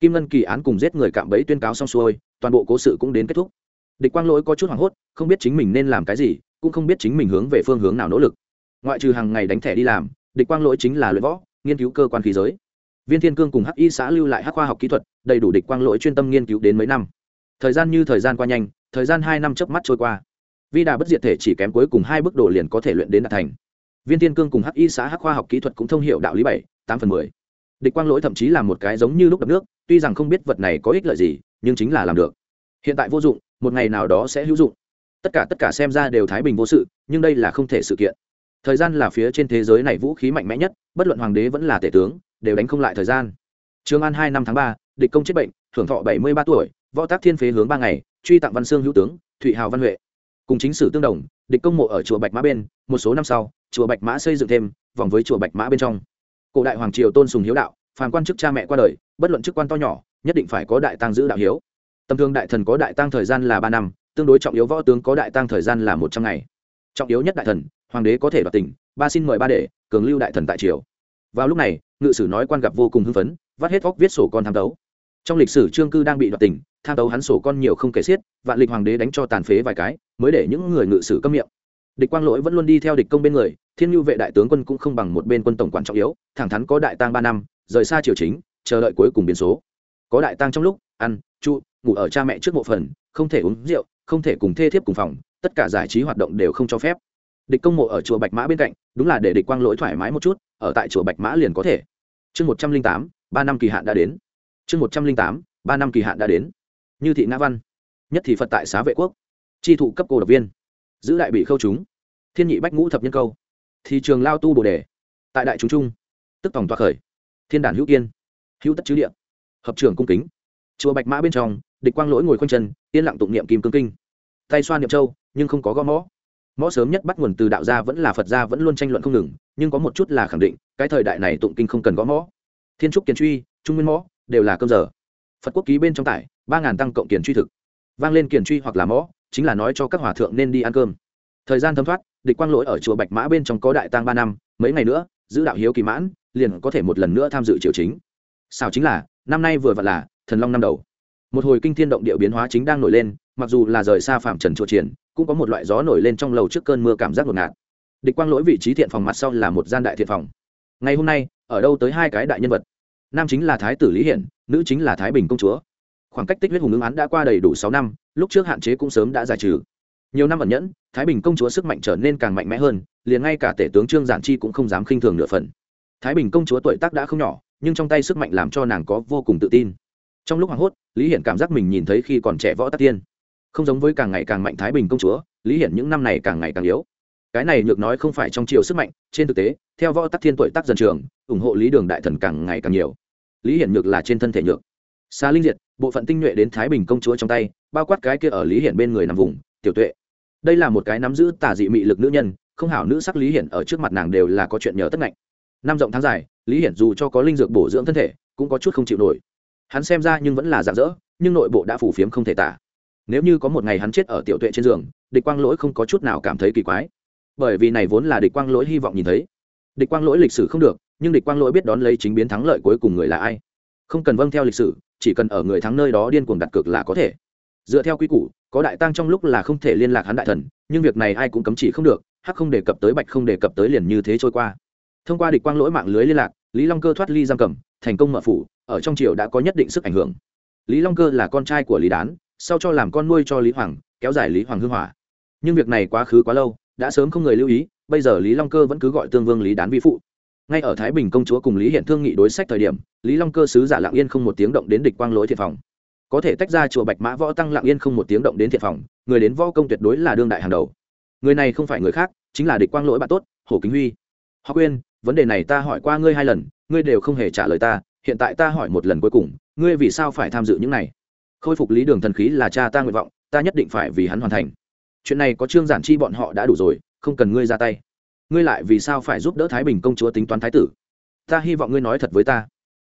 kim ngân kỳ án cùng giết người cạm bẫy tuyên cáo xong xuôi, toàn bộ cố sự cũng đến kết thúc. Địch quang lỗi có chút hoảng hốt, không biết chính mình nên làm cái gì, cũng không biết chính mình hướng về phương hướng nào nỗ lực. Ngoại trừ hàng ngày đánh thẻ đi làm, địch quang lỗi chính là luyện võ, nghiên cứu cơ quan khí giới. Viên thiên cương cùng hắc y xã lưu lại hắc khoa học kỹ thuật, đầy đủ địch quang lỗi chuyên tâm nghiên cứu đến mấy năm. Thời gian như thời gian qua nhanh, thời gian hai năm chớp mắt trôi qua. Vi đà bất diệt thể chỉ kém cuối cùng hai bước đồ liền có thể luyện đến đạt thành. Viên thiên cương cùng hắc y xã hắc khoa học kỹ thuật cũng thông hiệu đạo lý bảy, tám phần mười địch quang lỗi thậm chí là một cái giống như lúc đập nước, tuy rằng không biết vật này có ích lợi gì, nhưng chính là làm được. Hiện tại vô dụng, một ngày nào đó sẽ hữu dụng. Tất cả tất cả xem ra đều thái bình vô sự, nhưng đây là không thể sự kiện. Thời gian là phía trên thế giới này vũ khí mạnh mẽ nhất, bất luận hoàng đế vẫn là tể tướng, đều đánh không lại thời gian. Trường an hai năm tháng ba, địch công chết bệnh, thưởng thọ bảy mươi ba tuổi, võ tác thiên phế hướng ba ngày, truy tặng văn xương hữu tướng, thụy hào văn huệ. Cùng chính sử tương đồng, địch công mộ ở chùa bạch mã bên, một số năm sau, chùa bạch mã xây dựng thêm, vòng với chùa bạch mã bên trong cổ đại hoàng triều tôn sùng hiếu đạo, phàm quan chức cha mẹ qua đời, bất luận chức quan to nhỏ, nhất định phải có đại tăng giữ đạo hiếu. Tầm thường đại thần có đại tăng thời gian là ba năm, tương đối trọng yếu võ tướng có đại tăng thời gian là một trăm ngày. Trọng yếu nhất đại thần, hoàng đế có thể đoạt tỉnh ba xin mời ba để cường lưu đại thần tại triều. Vào lúc này, ngự sử nói quan gặp vô cùng hưng phấn, vắt hết óc viết sổ con tham đấu. Trong lịch sử trương cư đang bị đoạt tỉnh tham đấu hắn sổ con nhiều không kể xiết, vạn lịch hoàng đế đánh cho tàn phế vài cái, mới để những người ngự sử câm miệng. Địch quang lỗi vẫn luôn đi theo địch công bên người thiên nhu vệ đại tướng quân cũng không bằng một bên quân tổng quản trọng yếu, thẳng thắn có đại tăng ba năm, rời xa triều chính, chờ đợi cuối cùng biến số. Có đại tăng trong lúc, ăn, trụ, ngủ ở cha mẹ trước mộ phần, không thể uống rượu, không thể cùng thê thiếp cùng phòng, tất cả giải trí hoạt động đều không cho phép. Địch công mộ ở chùa bạch mã bên cạnh, đúng là để địch quang lỗi thoải mái một chút, ở tại chùa bạch mã liền có thể. Chương một trăm linh tám, ba năm kỳ hạn đã đến. Chương một trăm linh tám, ba năm kỳ hạn đã đến. Như thị ngã văn, nhất thì phật tại xá vệ quốc. Tri thụ cấp cô độc viên. Giữ đại bị khâu chúng. Thiên nhị bách ngũ thập nhân câu thì trường lao tu bồ đề, tại đại chúng trung, tức tổng toa khởi, thiên đản hữu kiên, hữu tất chứ địa, hợp trường cung kính. Chùa bạch mã bên trong, địch quang lỗi ngồi khoanh chân, yên lặng tụng niệm kim cương kinh. Tay xoa niệm châu, nhưng không có gõ mõ. Mõ sớm nhất bắt nguồn từ đạo gia vẫn là phật gia vẫn luôn tranh luận không ngừng, nhưng có một chút là khẳng định, cái thời đại này tụng kinh không cần gõ mõ. Thiên trúc kiền truy, trung nguyên mõ, đều là cơm giờ. Phật quốc ký bên trong tải, ba ngàn tăng cộng kiền truy thực. Vang lên kiền truy hoặc là mõ, chính là nói cho các hòa thượng nên đi ăn cơm. Thời gian thấm thoát địch quang lỗi ở chùa bạch mã bên trong có đại tang ba năm, mấy ngày nữa, giữ đạo hiếu kỳ mãn, liền có thể một lần nữa tham dự triều chính. Sao chính là, năm nay vừa vặn là, thần long năm đầu. Một hồi kinh thiên động địa biến hóa chính đang nổi lên, mặc dù là rời xa phạm trần chùa triển, cũng có một loại gió nổi lên trong lầu trước cơn mưa cảm giác ngột ngạt. Địch quang lỗi vị trí thiện phòng mặt sau là một gian đại thiện phòng. Ngày hôm nay, ở đâu tới hai cái đại nhân vật? Nam chính là thái tử lý hiển, nữ chính là thái bình công chúa. Khoảng cách tích huyết hùng ứng án đã qua đầy đủ sáu năm, lúc trước hạn chế cũng sớm đã giải trừ nhiều năm ẩn nhẫn, thái bình công chúa sức mạnh trở nên càng mạnh mẽ hơn, liền ngay cả tể tướng trương giản chi cũng không dám khinh thường nửa phần. Thái bình công chúa tuổi tác đã không nhỏ, nhưng trong tay sức mạnh làm cho nàng có vô cùng tự tin. Trong lúc hoảng hốt, lý hiển cảm giác mình nhìn thấy khi còn trẻ võ tắc tiên. Không giống với càng ngày càng mạnh thái bình công chúa, lý hiển những năm này càng ngày càng yếu. Cái này nhược nói không phải trong chiều sức mạnh, trên thực tế, theo võ tắc thiên tuổi tác dần trường, ủng hộ lý đường đại thần càng ngày càng nhiều. Lý hiển nhược là trên thân thể nhược. Xa linh diệt, bộ phận tinh nhuệ đến thái bình công chúa trong tay, bao quát cái kia ở lý hiển bên người nằm vùng, tiểu tuệ đây là một cái nắm giữ tà dị mị lực nữ nhân, không hảo nữ sắc lý hiển ở trước mặt nàng đều là có chuyện nhờ tất ngạnh. Năm rộng tháng dài, lý hiển dù cho có linh dược bổ dưỡng thân thể, cũng có chút không chịu nổi. Hắn xem ra nhưng vẫn là dạng dỡ, nhưng nội bộ đã phủ phiếm không thể tả. Nếu như có một ngày hắn chết ở tiểu tuệ trên giường, địch quang lỗi không có chút nào cảm thấy kỳ quái. Bởi vì này vốn là địch quang lỗi hy vọng nhìn thấy. Địch quang lỗi lịch sử không được, nhưng địch quang lỗi biết đón lấy chính biến thắng lợi cuối cùng người là ai. Không cần vâng theo lịch sử, chỉ cần ở người thắng nơi đó điên cuồng đặt cược là có thể. Dựa theo quy củ có đại tăng trong lúc là không thể liên lạc hắn đại thần, nhưng việc này ai cũng cấm chỉ không được, hắc không đề cập tới bạch không đề cập tới liền như thế trôi qua. Thông qua địch quang lỗi mạng lưới liên lạc, lý long cơ thoát ly giam cầm, thành công mở phủ, ở trong triều đã có nhất định sức ảnh hưởng. Lý long cơ là con trai của lý đán, sau cho làm con nuôi cho lý hoàng, kéo dài lý hoàng hưng hỏa. Nhưng việc này quá khứ quá lâu, đã sớm không người lưu ý, bây giờ lý long cơ vẫn cứ gọi tương vương lý đán vi phụ. Ngay ở thái bình công chúa cùng lý hiện thương nghị đối sách thời điểm, lý long cơ sứ giả lạng yên không một tiếng động đến địch quang lỗi thiệt phòng có thể tách ra chùa bạch mã võ tăng lặng yên không một tiếng động đến thiệt phòng, người đến võ công tuyệt đối là đương đại hàng đầu. Người này không phải người khác, chính là địch quang lỗi bạn tốt, hồ kính huy. Họ quên vấn đề này ta hỏi qua ngươi hai lần, ngươi đều không hề trả lời ta, hiện tại ta hỏi một lần cuối cùng, ngươi vì sao phải tham dự những này? Khôi phục lý đường thần khí là cha ta nguyện vọng, ta nhất định phải vì hắn hoàn thành. Chuyện này có trương giản chi bọn họ đã đủ rồi, không cần ngươi ra tay. Ngươi lại vì sao phải giúp đỡ thái bình công chúa tính toán thái tử? Ta hy vọng ngươi nói thật với ta.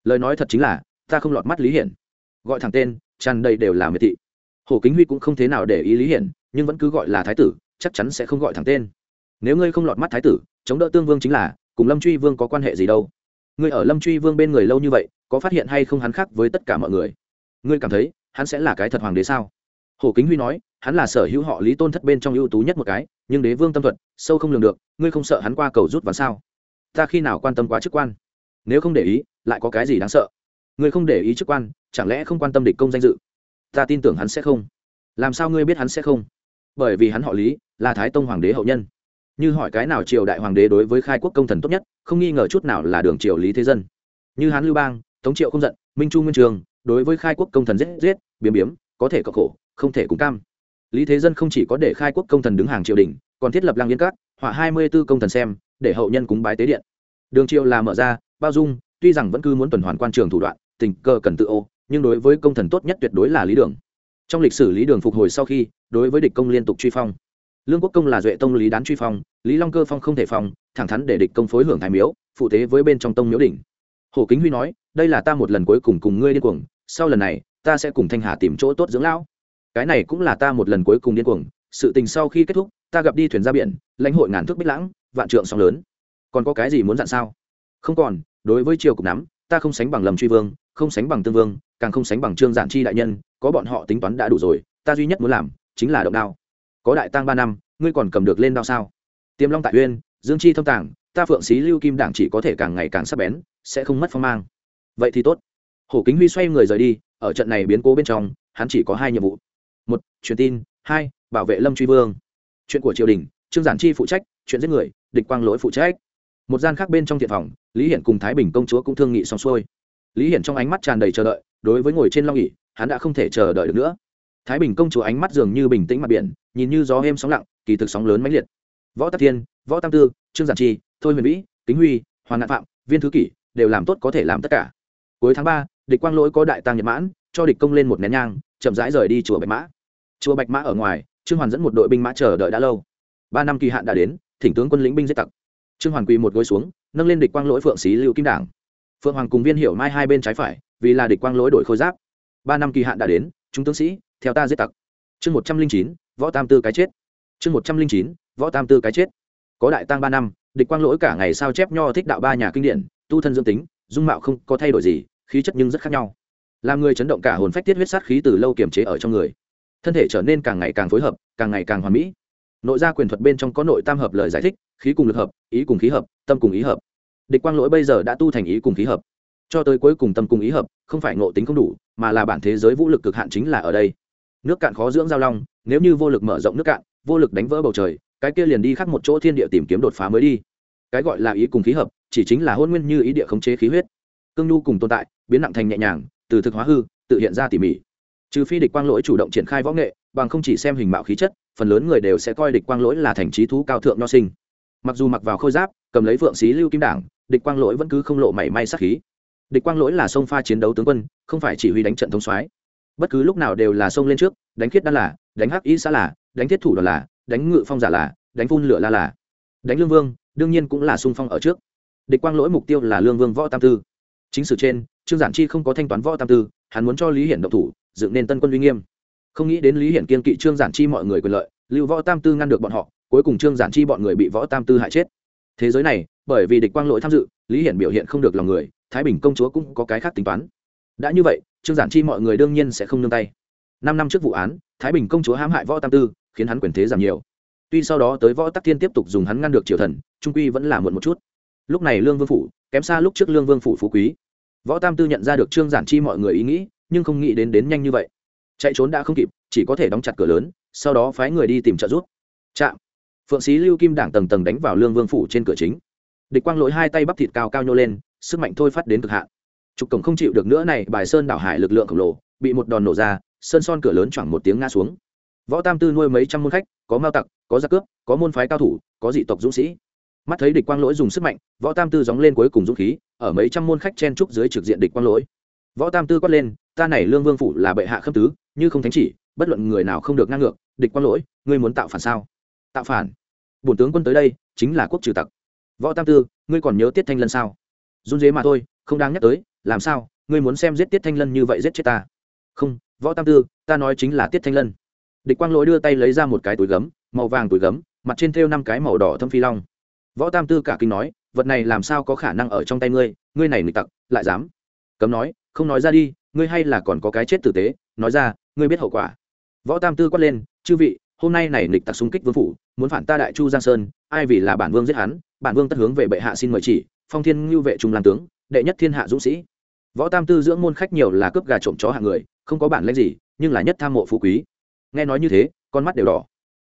Lời nói thật chính là, ta không lọt mắt lý hiển gọi thẳng tên, tràn đầy đều là miệt thị. Hồ kính huy cũng không thế nào để ý lý hiển, nhưng vẫn cứ gọi là thái tử, chắc chắn sẽ không gọi thẳng tên. Nếu ngươi không lọt mắt thái tử, chống đỡ tương vương chính là, cùng lâm truy vương có quan hệ gì đâu? Ngươi ở lâm truy vương bên người lâu như vậy, có phát hiện hay không hắn khác với tất cả mọi người? Ngươi cảm thấy, hắn sẽ là cái thật hoàng đế sao? Hồ kính huy nói, hắn là sở hữu họ lý tôn thất bên trong ưu tú nhất một cái, nhưng đế vương tâm thuật, sâu không lường được, ngươi không sợ hắn qua cầu rút vào sao? Ta khi nào quan tâm quá chức quan? Nếu không để ý, lại có cái gì đáng sợ? Ngươi không để ý chức quan, chẳng lẽ không quan tâm địch công danh dự? Ta tin tưởng hắn sẽ không. Làm sao ngươi biết hắn sẽ không? Bởi vì hắn họ lý, là thái tông hoàng đế hậu nhân. Như hỏi cái nào triều đại hoàng đế đối với khai quốc công thần tốt nhất, không nghi ngờ chút nào là đường triều lý thế dân. Như hán lưu bang, tống triệu không giận, minh chu nguyên trường, đối với khai quốc công thần giết giết, biếm biếm, có thể có khổ, không thể cùng cam. Lý thế dân không chỉ có để khai quốc công thần đứng hàng triều đình, còn thiết lập lăng yên cát họa hai mươi b ố công thần xem, để hậu nhân cúng bái tế điện. Đường triều là mở ra, bao dung, tuy rằng vẫn cứ muốn tuần hoàn quan trường thủ đoạn tình cơ cần tự ô, nhưng đối với công thần tốt nhất tuyệt đối là lý đường. Trong lịch sử lý đường phục hồi sau khi, đối với địch công liên tục truy phong. Lương quốc công là duệ tông lý đán truy phong, lý long cơ phong không thể phong, thẳng thắn để địch công phối hưởng thái miếu, phụ tế với bên trong tông miếu đỉnh. Hồ kính huy nói, đây là ta một lần cuối cùng cùng ngươi điên cuồng, sau lần này, ta sẽ cùng thanh hà tìm chỗ tốt dưỡng lão. Cái này cũng là ta một lần cuối cùng điên cuồng, sự tình sau khi kết thúc, ta gặp đi thuyền ra biển, lãnh hội ngàn thước bích lãng, vạn trượng sóng lớn. Còn có cái gì muốn dặn sao? Không còn, đối với triều cục nắm, ta không sánh bằng lầm truy vương không sánh bằng tương vương, càng không sánh bằng trương giản chi đại nhân, có bọn họ tính toán đã đủ rồi, ta duy nhất muốn làm, chính là động đao. Có đại tăng ba năm, ngươi còn cầm được lên đao sao? Tiềm long tại uyên, dương chi thông tàng, ta phượng xí lưu kim đảng chỉ có thể càng ngày càng sắp bén, sẽ không mất phong mang. Vậy thì tốt. Hổ kính huy xoay người rời đi, ở trận này biến cố bên trong, hắn chỉ có hai nhiệm vụ. Một, truyền tin, hai, bảo vệ lâm truy vương. Chuyện của triều đình, trương giản chi phụ trách, chuyện giết người, địch quang lỗi phụ trách. Một gian khác bên trong thiện phòng, lý hiển cùng thái bình công chúa cũng thương nghị xong xuôi lý hiển trong ánh mắt tràn đầy chờ đợi, đối với ngồi trên long ỉ hắn đã không thể chờ đợi được nữa. Thái bình công chúa ánh mắt dường như bình tĩnh mặt biển, nhìn như gió êm sóng lặng, kỳ thực sóng lớn mãnh liệt. Võ tắc thiên, võ tam tư, trương giản chi thôi huyền vĩ, kính huy, hoàng ngạn phạm, viên thứ kỷ đều làm tốt có thể làm tất cả. Cuối tháng ba, địch quang lỗi có đại tăng nhật mãn, cho địch công lên một nén nhang, chậm rãi rời đi chùa bạch mã. Chùa bạch mã ở ngoài, trương hoàn dẫn một đội binh mã chờ đợi đã lâu. Ba năm kỳ hạn đã đến, thỉnh tướng quân lĩnh binh giết tặc. Trương hoàn quỳ một gối xuống, nâng lên địch quang lỗi phượng xí lưu kim đảng phượng hoàng cùng viên hiểu mai hai bên trái phải, vì là địch quang lỗi đổi khôi giáp. Ba năm kỳ hạn đã đến, chúng tướng sĩ, theo ta giết tặc. Chương một trăm linh chín, võ tam tư cái chết. Chương một trăm linh chín, võ tam tư cái chết. Có đại tăng ba năm, địch quang lỗi cả ngày sao chép nho thích đạo ba nhà kinh điển, tu thân dương tính, dung mạo không có thay đổi gì, khí chất nhưng rất khác nhau. Làm người chấn động cả hồn phách tiết huyết sát khí từ lâu kiềm chế ở trong người. Thân thể trở nên càng ngày càng phối hợp, càng ngày càng hoàn mỹ. Nội gia quyền thuật bên trong có nội tam hợp lời giải thích, khí cùng lực hợp, ý cùng khí hợp, tâm cùng ý hợp địch quang lỗi bây giờ đã tu thành ý cùng khí hợp. Cho tới cuối cùng tâm cùng ý hợp, không phải ngộ tính không đủ, mà là bản thế giới vũ lực cực hạn chính là ở đây. Nước cạn khó dưỡng giao long, nếu như vô lực mở rộng nước cạn, vô lực đánh vỡ bầu trời, cái kia liền đi khắc một chỗ thiên địa tìm kiếm đột phá mới đi. Cái gọi là ý cùng khí hợp, chỉ chính là hôn nguyên như ý địa khống chế khí huyết. Cương nhu cùng tồn tại, biến nặng thành nhẹ nhàng, từ thực hóa hư, tự hiện ra tỉ mỉ. Trừ phi địch quang lỗi chủ động triển khai võ nghệ, bằng không chỉ xem hình mạo khí chất, phần lớn người đều sẽ coi địch quang lỗi là thành trí thú cao thượng nho sinh. Mặc dù mặc vào khôi giáp cầm lấy vượng xí lưu kim đảng, địch quang lỗi vẫn cứ không lộ mảy may sắc khí. Địch quang lỗi là sông pha chiến đấu tướng quân, không phải chỉ huy đánh trận thống soái. Bất cứ lúc nào đều là sông lên trước, đánh khiết đan là, đánh hắc ý xã là, đánh thiết thủ đoàn là, đánh ngự phong giả là, đánh phun lửa la là. Đánh lương vương, đương nhiên cũng là sung phong ở trước. Địch quang lỗi mục tiêu là lương vương võ tam tư. Chính sử trên, trương giản chi không có thanh toán võ tam tư, hắn muốn cho lý hiển động thủ, dựng nên tân quân uy nghiêm. Không nghĩ đến lý hiển kiên kỵ trương giản chi mọi người quyền lợi, lưu võ tam tư ngăn được bọn họ, cuối cùng trương giản chi bọn người bị võ tam tư hại chết thế giới này, bởi vì địch quang lỗi tham dự, lý hiển biểu hiện không được lòng người, thái bình công chúa cũng có cái khác tính toán. Đã như vậy, trương giản chi mọi người đương nhiên sẽ không nương tay. Năm năm trước vụ án, thái bình công chúa hãm hại võ tam tư, khiến hắn quyền thế giảm nhiều. Tuy sau đó tới võ tắc thiên tiếp tục dùng hắn ngăn được triều thần, trung quy vẫn là muộn một chút. Lúc này lương vương phủ, kém xa lúc trước lương vương phủ phú quý. Võ tam tư nhận ra được trương giản chi mọi người ý nghĩ, nhưng không nghĩ đến đến nhanh như vậy. Chạy trốn đã không kịp, chỉ có thể đóng chặt cửa lớn, sau đó phái người đi tìm trợ giúp. Chạm phượng sĩ lưu kim đảng tầng tầng đánh vào lương vương phủ trên cửa chính. Địch quang lỗi hai tay bắp thịt cao cao nhô lên, sức mạnh thôi phát đến cực hạn. Trục cổng không chịu được nữa này, bài sơn đảo hải lực lượng khổng lồ, bị một đòn nổ ra, sơn son cửa lớn choảng một tiếng ngã xuống. Võ tam tư nuôi mấy trăm môn khách, có mao tặc, có gia cướp, có môn phái cao thủ, có dị tộc dũng sĩ. Mắt thấy địch quang lỗi dùng sức mạnh, võ tam tư dóng lên cuối cùng dũng khí, ở mấy trăm môn khách chen trúc dưới trực diện địch quang lỗi. Võ tam tư quát lên, ta này lương vương phủ là bệ hạ khâm tứ, như không thánh chỉ, bất luận người nào không được ngang ngược, địch quang lỗi, ngươi muốn tạo phản sao? Tạo phản. Bổn tướng quân tới đây chính là quốc trừ tặc. Võ tam tư, ngươi còn nhớ tiết thanh lân sao? Run dế mà thôi, không đáng nhắc tới, làm sao? Ngươi muốn xem giết tiết thanh lân như vậy giết chết ta? Không, võ tam tư, ta nói chính là tiết thanh lân. Địch quang lỗi đưa tay lấy ra một cái túi gấm, màu vàng túi gấm, mặt trên thêu năm cái màu đỏ thâm phi long. Võ tam tư cả kinh nói, vật này làm sao có khả năng ở trong tay ngươi? Ngươi này nghịch tặc, lại dám. Cấm nói, không nói ra đi, ngươi hay là còn có cái chết tử tế? Nói ra, ngươi biết hậu quả. Võ tam tư quát lên, chư vị hôm nay này nghịch tặc xung kích vương phủ, muốn phản ta đại chu giang sơn, ai vì là bản vương giết hắn, bản vương tất hướng về bệ hạ xin mời chỉ, phong thiên ngưu vệ trung làm tướng, đệ nhất thiên hạ dũng sĩ. Võ tam tư dưỡng môn khách nhiều là cướp gà trộm chó hạng người, không có bản lãnh gì, nhưng là nhất tham mộ phú quý. Nghe nói như thế, con mắt đều đỏ.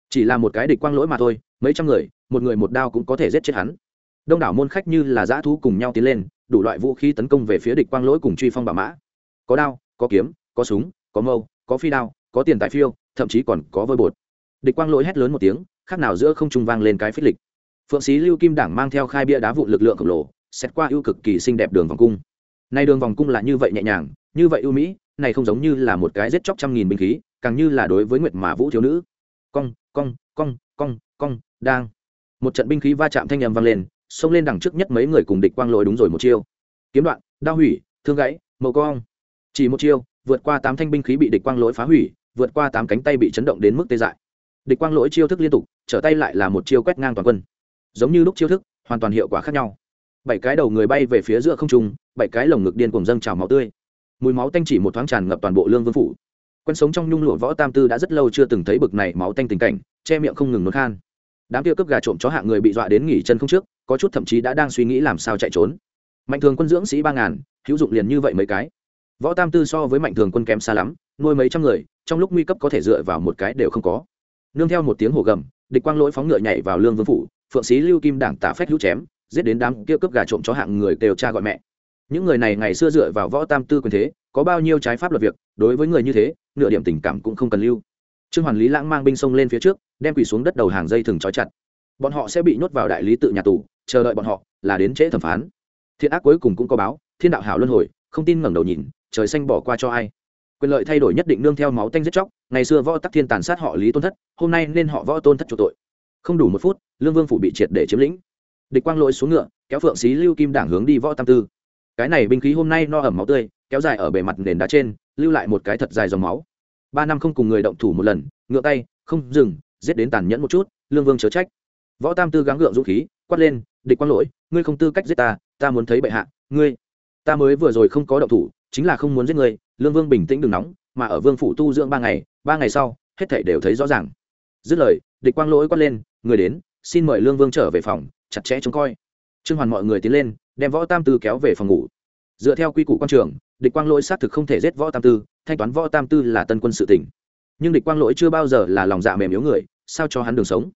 Chỉ là một cái địch quang lỗi mà thôi, mấy trăm người, một người một đao cũng có thể giết chết hắn. Đông đảo môn khách như là dã thú cùng nhau tiến lên, đủ loại vũ khí tấn công về phía địch quang lỗi cùng truy phong bảo mã. Có đao, có kiếm, có súng, có mâu, có phi đao, có tiền tài phiêu, thậm chí còn có vôi bột địch quang lỗi hét lớn một tiếng, khác nào giữa không trung vang lên cái phích lịch. Phượng sĩ lưu kim đảng mang theo khai bia đá vụ lực lượng khổng lồ, xét qua ưu cực kỳ xinh đẹp đường vòng cung. Nay đường vòng cung là như vậy nhẹ nhàng, như vậy ưu mỹ, này không giống như là một cái giết chóc trăm nghìn binh khí, càng như là đối với nguyệt mà vũ thiếu nữ. Cong cong cong cong cong, đang. Một trận binh khí va chạm thanh â m vang lên, xông lên đằng trước nhất mấy người cùng địch quang lỗi đúng rồi một chiêu. Kiếm đoạn, đao hủy, thương gãy, mậu cong. Chỉ một chiêu, vượt qua tám thanh binh khí bị địch quang lỗi phá hủy, vượt qua tám cánh tay bị chấn động đến mức tê dại địch quang lỗi chiêu thức liên tục, trở tay lại là một chiêu quét ngang toàn quân. Giống như lúc chiêu thức, hoàn toàn hiệu quả khác nhau. Bảy cái đầu người bay về phía giữa không trung, bảy cái lồng ngực điên cùng dâng trào máu tươi. Mùi máu tanh chỉ một thoáng tràn ngập toàn bộ lương vương phủ. Quen sống trong nhung lụa võ tam tư đã rất lâu chưa từng thấy bực này máu tanh tình cảnh, che miệng không ngừng nôn khan. Đám kia cướp gà trộm chó hạng người bị dọa đến nghỉ chân không trước, có chút thậm chí đã đang suy nghĩ làm sao chạy trốn. Mạnh thường quân dưỡng sĩ ba ngàn, hữu dụng liền như vậy mấy cái. Võ tam tư so với mạnh thường quân kém xa lắm, nuôi mấy trăm người, trong lúc nguy cấp có thể dựa vào một cái đều không có nương theo một tiếng hổ gầm, địch quang lỗi phóng ngựa nhảy vào lương vương phủ, phượng sĩ lưu kim đảng tả phách hữu chém, giết đến đám kia cướp gà trộm cho hạng người đều cha gọi mẹ. Những người này ngày xưa dựa vào võ tam tư quyền thế, có bao nhiêu trái pháp luật việc, đối với người như thế, nửa điểm tình cảm cũng không cần lưu. Trương hoàn lý lãng mang binh sông lên phía trước, đem quỳ xuống đất đầu hàng dây thừng trói chặt. Bọn họ sẽ bị nhốt vào đại lý tự nhà tù, chờ đợi bọn họ, là đến trễ thẩm phán. Thiện ác cuối cùng cũng có báo, thiên đạo hảo luân hồi, không tin ngẩng đầu nhìn, trời xanh bỏ qua cho ai quyền lợi thay đổi nhất định nương theo máu tanh giết chóc, ngày xưa võ tắc thiên tàn sát họ lý tôn thất, hôm nay nên họ võ tôn thất chủ tội. Không đủ một phút, lương vương phủ bị triệt để chiếm lĩnh. Địch quang lỗi xuống ngựa, kéo phượng xí lưu kim đảng hướng đi võ tam tư. Cái này binh khí hôm nay no ẩm máu tươi, kéo dài ở bề mặt nền đá trên, lưu lại một cái thật dài dòng máu. Ba năm không cùng người động thủ một lần, ngựa tay, không dừng, giết đến tàn nhẫn một chút, lương vương chớ trách. Võ tam tư gắng gượng dũng khí, quát lên, địch quang lỗi, ngươi không tư cách giết ta ta muốn thấy bệ hạ, ngươi. Ta mới vừa rồi không có động thủ, chính là không muốn giết ngươi lương vương bình tĩnh đừng nóng, mà ở vương phủ tu dưỡng ba ngày ba ngày sau, hết thảy đều thấy rõ ràng. Dứt lời, địch quang lỗi quát lên, người đến, xin mời lương vương trở về phòng, chặt chẽ trông coi. Trương hoàn mọi người tiến lên, đem võ tam tư kéo về phòng ngủ. Dựa theo quy củ quan trường, địch quang lỗi xác thực không thể giết võ tam tư, thanh toán võ tam tư là tân quân sự tỉnh. Nhưng địch quang lỗi chưa bao giờ là lòng dạ mềm yếu người, sao cho hắn đường sống?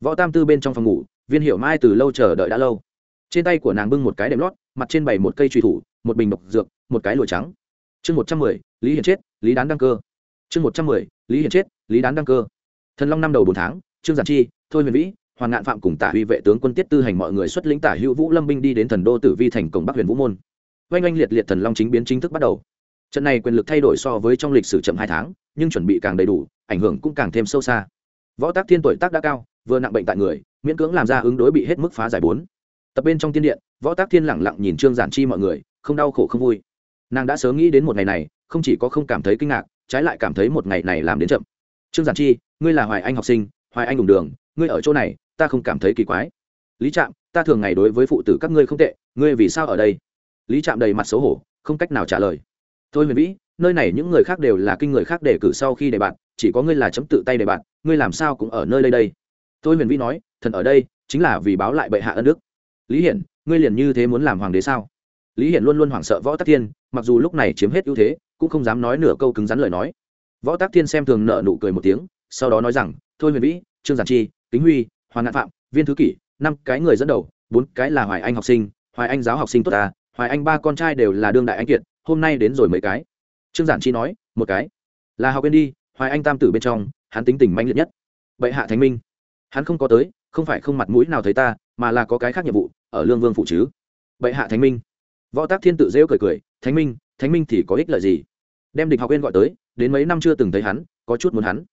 Võ tam tư bên trong phòng ngủ, viên hiệu mai từ lâu chờ đợi đã lâu. Trên tay của nàng bưng một cái đệm lót, mặt trên bày một cây truy thủ, một bình độc dược, một cái lụa trắng chương một trăm mười, lý hiển chết, lý đán đăng cơ. Chương một trăm mười, lý hiển chết, lý đán đăng cơ. Thần long năm đầu bốn tháng, trương giản chi, thôi huyền vĩ, hoàng ngạn phạm cùng tả huy vệ tướng quân tiết tư hành mọi người xuất lĩnh tả hữu vũ lâm binh đi đến thần đô tử vi thành cổng bắc huyền vũ môn. Oanh oanh liệt liệt thần long chính biến chính thức bắt đầu. Trận này quyền lực thay đổi so với trong lịch sử chậm hai tháng, nhưng chuẩn bị càng đầy đủ, ảnh hưởng cũng càng thêm sâu xa. Võ tác thiên tuổi tác đã cao, vừa nặng bệnh tại người, miễn cưỡng làm ra ứng đối bị hết mức phá giải bốn. Tập bên trong tiên điện, võ tác thiên lẳng lặng nhìn trương giản chi mọi người, không đau khổ không vui nàng đã sớm nghĩ đến một ngày này, không chỉ có không cảm thấy kinh ngạc, trái lại cảm thấy một ngày này làm đến chậm. Trương giản chi, ngươi là hoài anh học sinh, hoài anh đùng đường, ngươi ở chỗ này, ta không cảm thấy kỳ quái. Lý trạm, ta thường ngày đối với phụ tử các ngươi không tệ, ngươi vì sao ở đây? Lý trạm đầy mặt xấu hổ, không cách nào trả lời. Thôi huyền vĩ, nơi này những người khác đều là kinh người khác đề cử sau khi đề bạn chỉ có ngươi là chấm tự tay đề bạn ngươi làm sao cũng ở nơi đây đây. Thôi huyền vĩ nói, thần ở đây, chính là vì báo lại bệ hạ ân đức. Lý hiển, ngươi liền như thế muốn làm hoàng đế sao? Lý hiển luôn luôn hoảng sợ võ tắc thiên, mặc dù lúc này chiếm hết ưu thế, cũng không dám nói nửa câu cứng rắn lời nói. Võ tắc thiên xem thường nợ nụ cười một tiếng, sau đó nói rằng, thôi huyền vĩ, trương giản chi, kính huy, hoàng ngạn phạm, viên thứ kỷ, năm cái người dẫn đầu, bốn cái là hoài anh học sinh, hoài anh giáo học sinh tốt ta, hoài anh ba con trai đều là đương đại anh kiệt, hôm nay đến rồi mấy cái. Trương giản chi nói, một cái. Là học viên đi, hoài anh tam tử bên trong, hắn tính tình manh liệt nhất. Bệ hạ thánh minh. Hắn không có tới, không phải không mặt mũi nào thấy ta, mà là có cái khác nhiệm vụ, ở lương vương phụ chứ. Bệ hạ thánh minh võ tác thiên tự rêu cười cười, thánh minh thánh minh thì có ích lợi gì? Đem địch học viên gọi tới, đến mấy năm chưa từng thấy hắn, có chút muốn hắn.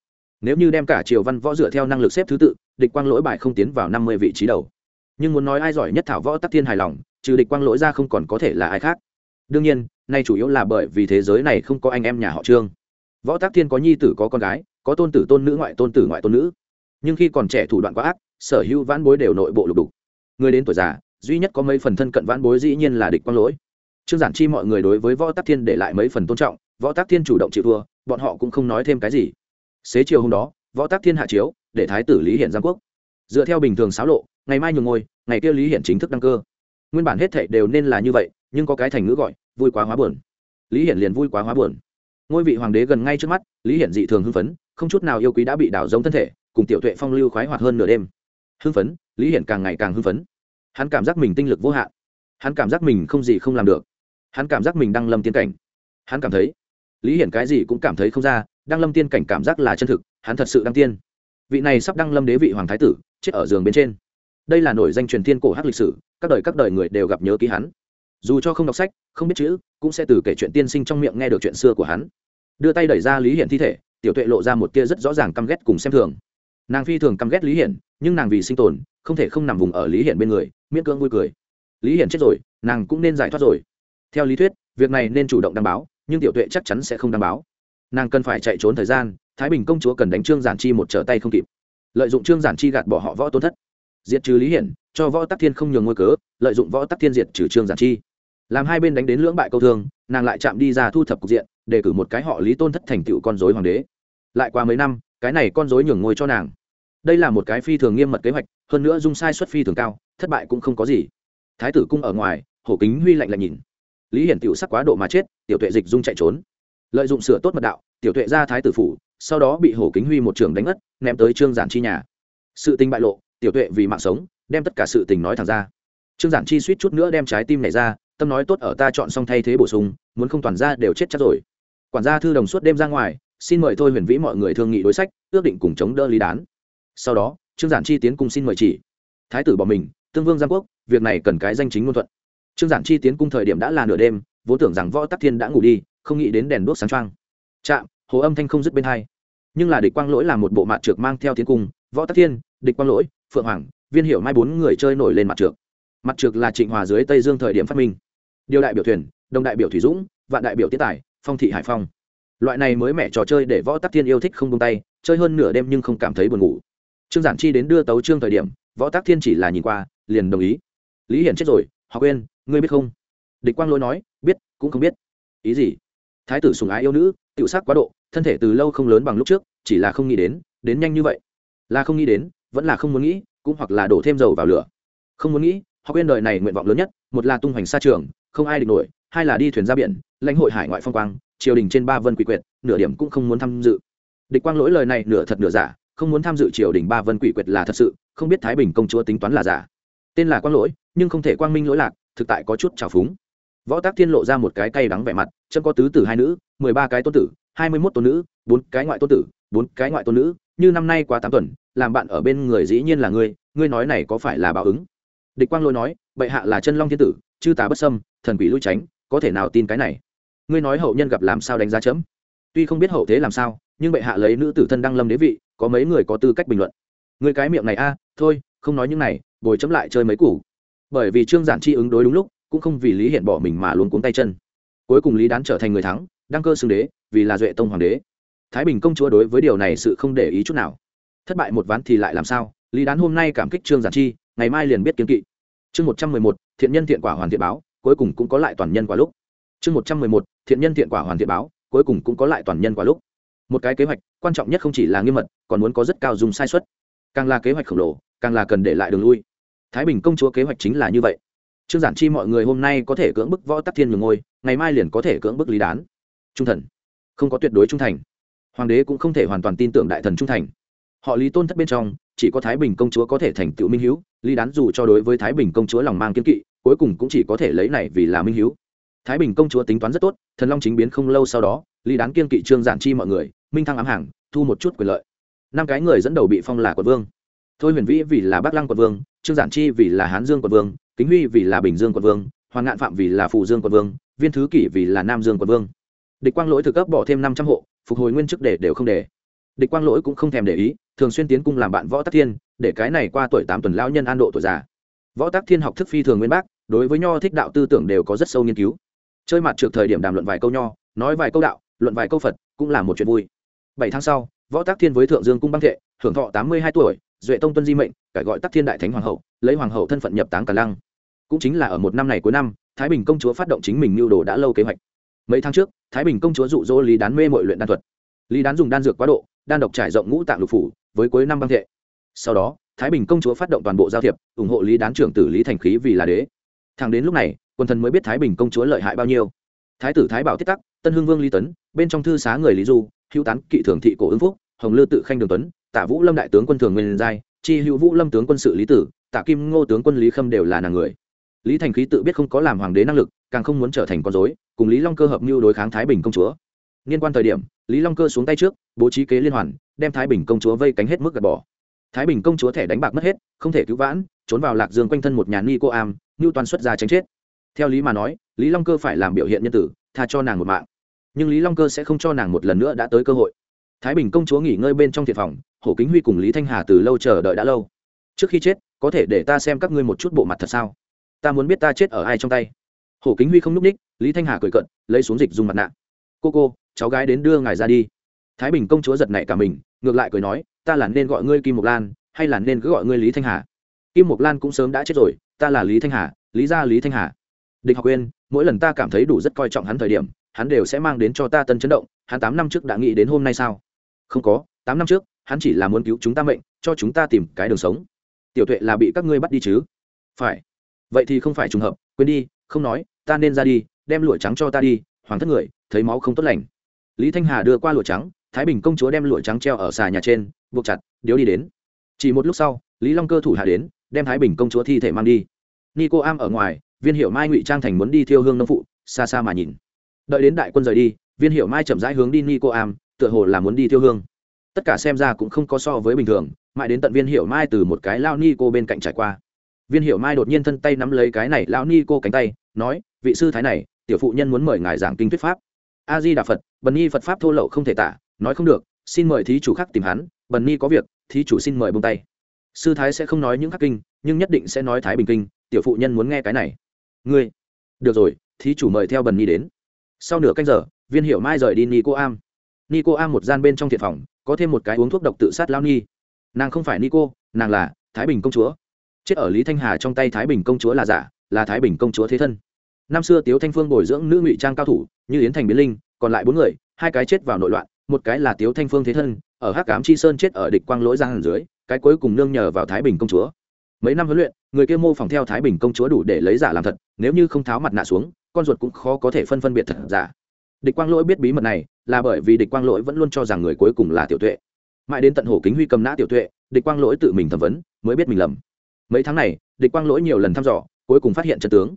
Nếu như đem cả triều văn võ dựa theo năng lực xếp thứ tự, địch quang lỗi bài không tiến vào năm mươi vị trí đầu. Nhưng muốn nói ai giỏi nhất thảo võ tắc thiên hài lòng, trừ địch quang lỗi ra không còn có thể là ai khác. Đương nhiên, nay chủ yếu là bởi vì thế giới này không có anh em nhà họ trương. Võ tắc thiên có nhi tử có con gái, có tôn tử tôn nữ ngoại tôn tử ngoại tôn nữ. Nhưng khi còn trẻ thủ đoạn quá ác, sở hữu vãn bối đều nội bộ lục đục. Người đến tuổi già duy nhất có mấy phần thân cận vãn bối dĩ nhiên là địch quang lỗi. Trương giản chi mọi người đối với võ tắc thiên để lại mấy phần tôn trọng, võ tắc thiên chủ động chịu thua, bọn họ cũng không nói thêm cái gì. Xế chiều hôm đó, võ tắc thiên hạ chiếu, để thái tử lý hiển giang quốc. Dựa theo bình thường xáo lộ, ngày mai nhường ngôi, ngày kia lý hiển chính thức đăng cơ. Nguyên bản hết thệ đều nên là như vậy, nhưng có cái thành ngữ gọi, vui quá hóa buồn. Lý hiển liền vui quá hóa buồn. Ngôi vị hoàng đế gần ngay trước mắt, lý hiển dị thường hưng phấn, không chút nào yêu quý đã bị đảo giống thân thể, cùng tiểu tuệ phong lưu khoái hoạt hơn nửa đêm. Hưng phấn, lý hiển càng ngày càng hưng phấn hắn cảm giác mình tinh lực vô hạn. Hắn cảm giác mình không gì không làm được. Hắn cảm giác mình đang lâm tiên cảnh. Hắn cảm thấy, lý hiển cái gì cũng cảm thấy không ra, đang lâm tiên cảnh cảm giác là chân thực, hắn thật sự đăng tiên. Vị này sắp đăng lâm đế vị hoàng thái tử, chết ở giường bên trên. Đây là nổi danh truyền thiên cổ hát lịch sử, các đời các đời người đều gặp nhớ ký hắn. Dù cho không đọc sách, không biết chữ, cũng sẽ từ kể chuyện tiên sinh trong miệng nghe được chuyện xưa của hắn. Đưa tay đẩy ra lý hiển thi thể, tiểu tuệ lộ ra một tia rất rõ ràng căm ghét cùng xem thường. Nàng phi thường căm ghét lý hiển, nhưng nàng vì sinh tồn không thể không nằm vùng ở lý hiển bên người, miễn cưỡng vui cười. Lý hiển chết rồi, nàng cũng nên giải thoát rồi. Theo lý thuyết, việc này nên chủ động đăng báo, nhưng tiểu tuệ chắc chắn sẽ không đăng báo. Nàng cần phải chạy trốn thời gian, thái bình công chúa cần đánh trương giản chi một trở tay không kịp. Lợi dụng trương giản chi gạt bỏ họ võ tôn thất. Diệt trừ lý hiển, cho võ tắc thiên không nhường ngôi cớ, lợi dụng võ tắc thiên diệt trừ trương giản chi. Làm hai bên đánh đến lưỡng bại câu thương, nàng lại chạm đi ra thu thập cục diện, để cử một cái họ lý tôn thất thành tựu con dối hoàng đế. Lại qua mấy năm, cái này con dối nhường ngôi cho nàng. Đây là một cái phi thường nghiêm mật kế hoạch hơn nữa dung sai xuất phi thường cao, thất bại cũng không có gì. Thái tử cung ở ngoài, hổ kính huy lạnh lạnh nhìn. Lý hiển tiểu sắc quá độ mà chết, tiểu tuệ dịch dung chạy trốn. Lợi dụng sửa tốt mật đạo, tiểu tuệ ra thái tử phủ, sau đó bị hổ kính huy một trường đánh ngất, ném tới trương giản chi nhà. Sự tình bại lộ, tiểu tuệ vì mạng sống, đem tất cả sự tình nói thẳng ra. Trương giản chi suýt chút nữa đem trái tim này ra, tâm nói tốt ở ta chọn xong thay thế bổ sung, muốn không toàn ra đều chết chắc rồi. Quản gia thư đồng suốt đêm ra ngoài, xin mời thôi huyền vĩ mọi người thương nghị đối sách, ước định cùng chống đỡ lý đán. Sau đó trương giản chi tiến cung xin mời chỉ. Thái tử bỏ mình, tương vương giang quốc, việc này cần cái danh chính ngôn thuận. Trương giản chi tiến cung thời điểm đã là nửa đêm, vốn tưởng rằng võ tắc thiên đã ngủ đi, không nghĩ đến đèn đuốc sáng trăng chạm, hồ âm thanh không dứt bên hai. Nhưng là địch quang lỗi là một bộ mặt trược mang theo tiến cung, võ tắc thiên, địch quang lỗi, phượng hoàng, viên hiệu mai bốn người chơi nổi lên mặt trược. Mặt trược là trịnh hòa dưới tây dương thời điểm phát minh. Điều đại biểu thuyền, đồng đại biểu thủy dũng, vạn đại biểu tiết tài, phong thị hải phong. Loại này mới mẻ trò chơi để võ tắc thiên yêu thích không tung tay, chơi hơn nửa đêm nhưng không cảm thấy buồn ngủ trương giản chi đến đưa tấu trương thời điểm, võ tác thiên chỉ là nhìn qua, liền đồng ý. Lý hiển chết rồi họ quên ngươi biết không? Địch quang lỗi nói, biết, cũng không biết. Ý gì? Thái tử sùng ái yêu nữ tự sắc quá độ, thân thể từ lâu không lớn bằng lúc trước, chỉ là không nghĩ đến đến nhanh như vậy. Là không nghĩ đến, vẫn là không muốn nghĩ, cũng hoặc là đổ thêm dầu vào lửa. Không muốn nghĩ họ quên đời này nguyện vọng lớn nhất, một là tung hoành xa trường, không ai địch nổi, hai là đi thuyền ra biển, lãnh hội hải ngoại phong quang, triều đình trên ba vân quỷ quyệt, nửa điểm cũng không muốn tham dự. Địch quang lỗi lời này nửa thật nửa giả không muốn tham dự triều đình ba vân quỷ quyệt là thật sự, không biết thái bình công chúa tính toán là giả. Tên là quang lỗi, nhưng không thể quang minh lỗi lạc, thực tại có chút trào phúng. Võ tác thiên lộ ra một cái cay đắng vẻ mặt chân có tứ tử hai nữ, mười ba cái tôn tử, hai mươi mốt tôn nữ, bốn cái ngoại tôn tử, bốn cái ngoại tôn nữ, như năm nay qua tám tuần, làm bạn ở bên người dĩ nhiên là ngươi ngươi nói này có phải là báo ứng? Địch quang lỗi nói, bệ hạ là chân long thiên tử, chư tà bất sâm thần quỷ lui tránh, có thể nào tin cái này? Ngươi nói hậu nhân gặp làm sao đánh giá chấm? Tuy không biết hậu thế làm sao, nhưng bệ hạ lấy nữ tử thân đăng lâm đế vị có mấy người có tư cách bình luận. Người cái miệng này a, thôi, không nói những này, bồi chấm lại chơi mấy củ. Bởi vì trương giản chi ứng đối đúng lúc, cũng không vì lý hiện bỏ mình mà luôn cuống tay chân. Cuối cùng lý đán trở thành người thắng, đăng cơ xưng đế, vì là duệ tông hoàng đế. Thái bình công chúa đối với điều này sự không để ý chút nào. Thất bại một ván thì lại làm sao? Lý đán hôm nay cảm kích trương giản chi, ngày mai liền biết kiến kỵ. Chương một trăm mười một, thiện nhân thiện quả hoàn thiện báo, cuối cùng cũng có lại toàn nhân quả lúc. Chương một trăm mười một, thiện nhân thiện quả hoàn thiện báo, cuối cùng cũng có lại toàn nhân quả lúc một cái kế hoạch, quan trọng nhất không chỉ là nghiêm mật, còn muốn có rất cao dùng sai suất. Càng là kế hoạch khổng lồ, càng là cần để lại đường lui. Thái bình công chúa kế hoạch chính là như vậy. Trương giản chi mọi người hôm nay có thể cưỡng bức võ tắc thiên nhường ngôi, ngày mai liền có thể cưỡng bức lý đán. Trung thần. Không có tuyệt đối trung thành. Hoàng đế cũng không thể hoàn toàn tin tưởng đại thần trung thành. Họ lý tôn thất bên trong, chỉ có thái bình công chúa có thể thành tựu minh hữu lý đán dù cho đối với thái bình công chúa lòng mang kiên kỵ, cuối cùng cũng chỉ có thể lấy này vì là minh hữu thái bình công chúa tính toán rất tốt, thần long chính biến không lâu sau đó lý đán kiên kỵ trương giản chi mọi người, minh thăng ám hàng, thu một chút quyền lợi. Năm cái người dẫn đầu bị phong là quận vương. Thôi huyền vĩ vì là bắc lăng quận vương, trương giản chi vì là hán dương quận vương, kính huy vì là bình dương quận vương, hoàng ngạn phạm vì là phù dương quận vương, viên thứ kỷ vì là nam dương quận vương. Địch quang lỗi thực cấp bỏ thêm năm trăm hộ, phục hồi nguyên chức để đều không để. Địch quang lỗi cũng không thèm để ý, thường xuyên tiến cung làm bạn võ tắc thiên, để cái này qua tuổi tám tuần lão nhân an độ tuổi già. Võ tắc thiên học thức phi thường nguyên bác, đối với nho thích đạo tư tưởng đều có rất sâu nghiên cứu. Chơi mặt trượt thời điểm đàm luận vài câu nho, nói vài câu đạo luận vài câu phật, cũng là một chuyện vui. Bảy tháng sau, võ tác thiên với thượng dương cung băng thệ, hưởng thọ tám mươi hai tuổi, duệ tông tuân di mệnh, cải gọi tác thiên đại thánh hoàng hậu, lấy hoàng hậu thân phận nhập táng cả lăng. Cũng chính là ở một năm này cuối năm, thái bình công chúa phát động chính mình mưu đồ đã lâu kế hoạch. Mấy tháng trước, thái bình công chúa dụ dỗ lý đán mê mọi luyện đan thuật. Lý đán dùng đan dược quá độ, đan độc trải rộng ngũ tạng lục phủ, với cuối năm băng thệ. Sau đó, thái bình công chúa phát động toàn bộ giao thiệp, ủng hộ lý đán trưởng tử lý thành khí vì là đế. Thẳng đến lúc này, quần thần mới biết thái bình công chúa lợi hại bao nhiêu thái tử thái bảo tiết tắc, tân hương vương lý tấn, bên trong thư xá người lý du, hữu tán, kỵ thường thị cổ ứng phúc, hồng lư tự khanh đường tuấn tả vũ lâm đại tướng quân thường nguyên giai, chi hữu vũ lâm tướng quân sự lý tử, tạ kim ngô tướng quân lý khâm đều là nàng người. Lý thành khí tự biết không có làm hoàng đế năng lực, càng không muốn trở thành con dối cùng lý long cơ hợp mưu đối kháng thái bình công chúa. Liên quan thời điểm, lý long cơ xuống tay trước, bố trí kế liên hoàn, đem thái bình công chúa vây cánh hết mức gạt bỏ. Thái bình công chúa thẻ đánh bạc mất hết, không thể cứu vãn, trốn vào lạc dương quanh thân một nhà ni cô am ngưu toàn xuất ra tránh chết. Theo lý mà nói lý long cơ phải làm biểu hiện nhân tử, tha cho nàng một mạng. Nhưng lý long cơ sẽ không cho nàng một lần nữa đã tới cơ hội. Thái bình công chúa nghỉ ngơi bên trong thiệt phòng, hổ kính huy cùng lý thanh hà từ lâu chờ đợi đã lâu. Trước khi chết, có thể để ta xem các ngươi một chút bộ mặt thật sao? Ta muốn biết ta chết ở ai trong tay. Hổ kính huy không n ú c ních, lý thanh hà cười cận lấy xuống dịch dùng mặt nạ. Cô cô, cháu gái đến đưa ngài ra đi. Thái bình công chúa giật nảy cả mình, ngược lại cười nói, ta là nên gọi ngươi kim mộc lan, hay là nên cứ gọi ngươi lý thanh hà? Kim mộc lan cũng sớm đã chết rồi, ta là lý thanh hà, lý gia lý thanh hà địch học quên mỗi lần ta cảm thấy đủ rất coi trọng hắn thời điểm, hắn đều sẽ mang đến cho ta tân chấn động, hắn tám năm trước đã nghĩ đến hôm nay sao? Không có, tám năm trước, hắn chỉ là muốn cứu chúng ta mệnh, cho chúng ta tìm cái đường sống. Tiểu tuệ là bị các ngươi bắt đi chứ? Phải. Vậy thì không phải trùng hợp, quên đi, không nói, ta nên ra đi, đem lụa trắng cho ta đi, hoàng thất người, thấy máu không tốt lành. Lý thanh hà đưa qua lụa trắng, thái bình công chúa đem lụa trắng treo ở xà nhà trên, buộc chặt, điếu đi đến. Chỉ một lúc sau, lý long cơ thủ hạ đến, đem thái bình công chúa thi thể mang đi. Nico am ở ngoài viên hiệu mai ngụy trang thành muốn đi thiêu hương nông phụ, xa xa mà nhìn. Đợi đến đại quân rời đi, viên hiệu mai chậm rãi hướng đi ni cô am tựa hồ là muốn đi thiêu hương. Tất cả xem ra cũng không có so với bình thường, mãi đến tận viên hiệu mai từ một cái lao ni cô bên cạnh trải qua. Viên hiệu mai đột nhiên thân tay nắm lấy cái này lao ni cô cánh tay, nói, vị sư thái này, tiểu phụ nhân muốn mời ngài giảng kinh thuyết pháp. A di đà phật, bần nhi phật pháp thô lậu không thể tả, nói không được, xin mời thí chủ khác tìm hắn, bần nhi có việc, thí chủ xin mời bông tay. Sư thái sẽ không nói những khắc kinh, nhưng nhất định sẽ nói thái bình kinh, tiểu phụ nhân muốn nghe cái này ngươi. Được rồi, thí chủ mời theo bần nhi đến. Sau nửa canh giờ, viên hiệu mai rời đi ni cô am ni cô am một gian bên trong thiện phòng, có thêm một cái uống thuốc độc tự sát lao Nhi. nàng không phải ni cô nàng là thái bình công chúa. Chết ở lý thanh hà trong tay thái bình công chúa là giả, là thái bình công chúa thế thân. Năm xưa tiếu thanh phương bồi dưỡng nữ ngụy trang cao thủ, như yến thành biến linh, còn lại bốn người, hai cái chết vào nội loạn, một cái là tiếu thanh phương thế thân, ở hắc cám chi sơn chết ở địch quang lỗi giang hàn dưới, cái cuối cùng nương nhờ vào thái bình công chúa mấy năm huấn luyện, người kia mô phỏng theo thái bình công chúa đủ để lấy giả làm thật, nếu như không tháo mặt nạ xuống, con ruột cũng khó có thể phân phân biệt thật giả. Địch quang lỗi biết bí mật này, là bởi vì địch quang lỗi vẫn luôn cho rằng người cuối cùng là tiểu tuệ. Mãi đến tận hổ kính huy cầm nã tiểu tuệ, địch quang lỗi tự mình thẩm vấn, mới biết mình lầm. Mấy tháng này, địch quang lỗi nhiều lần thăm dò, cuối cùng phát hiện chân tướng.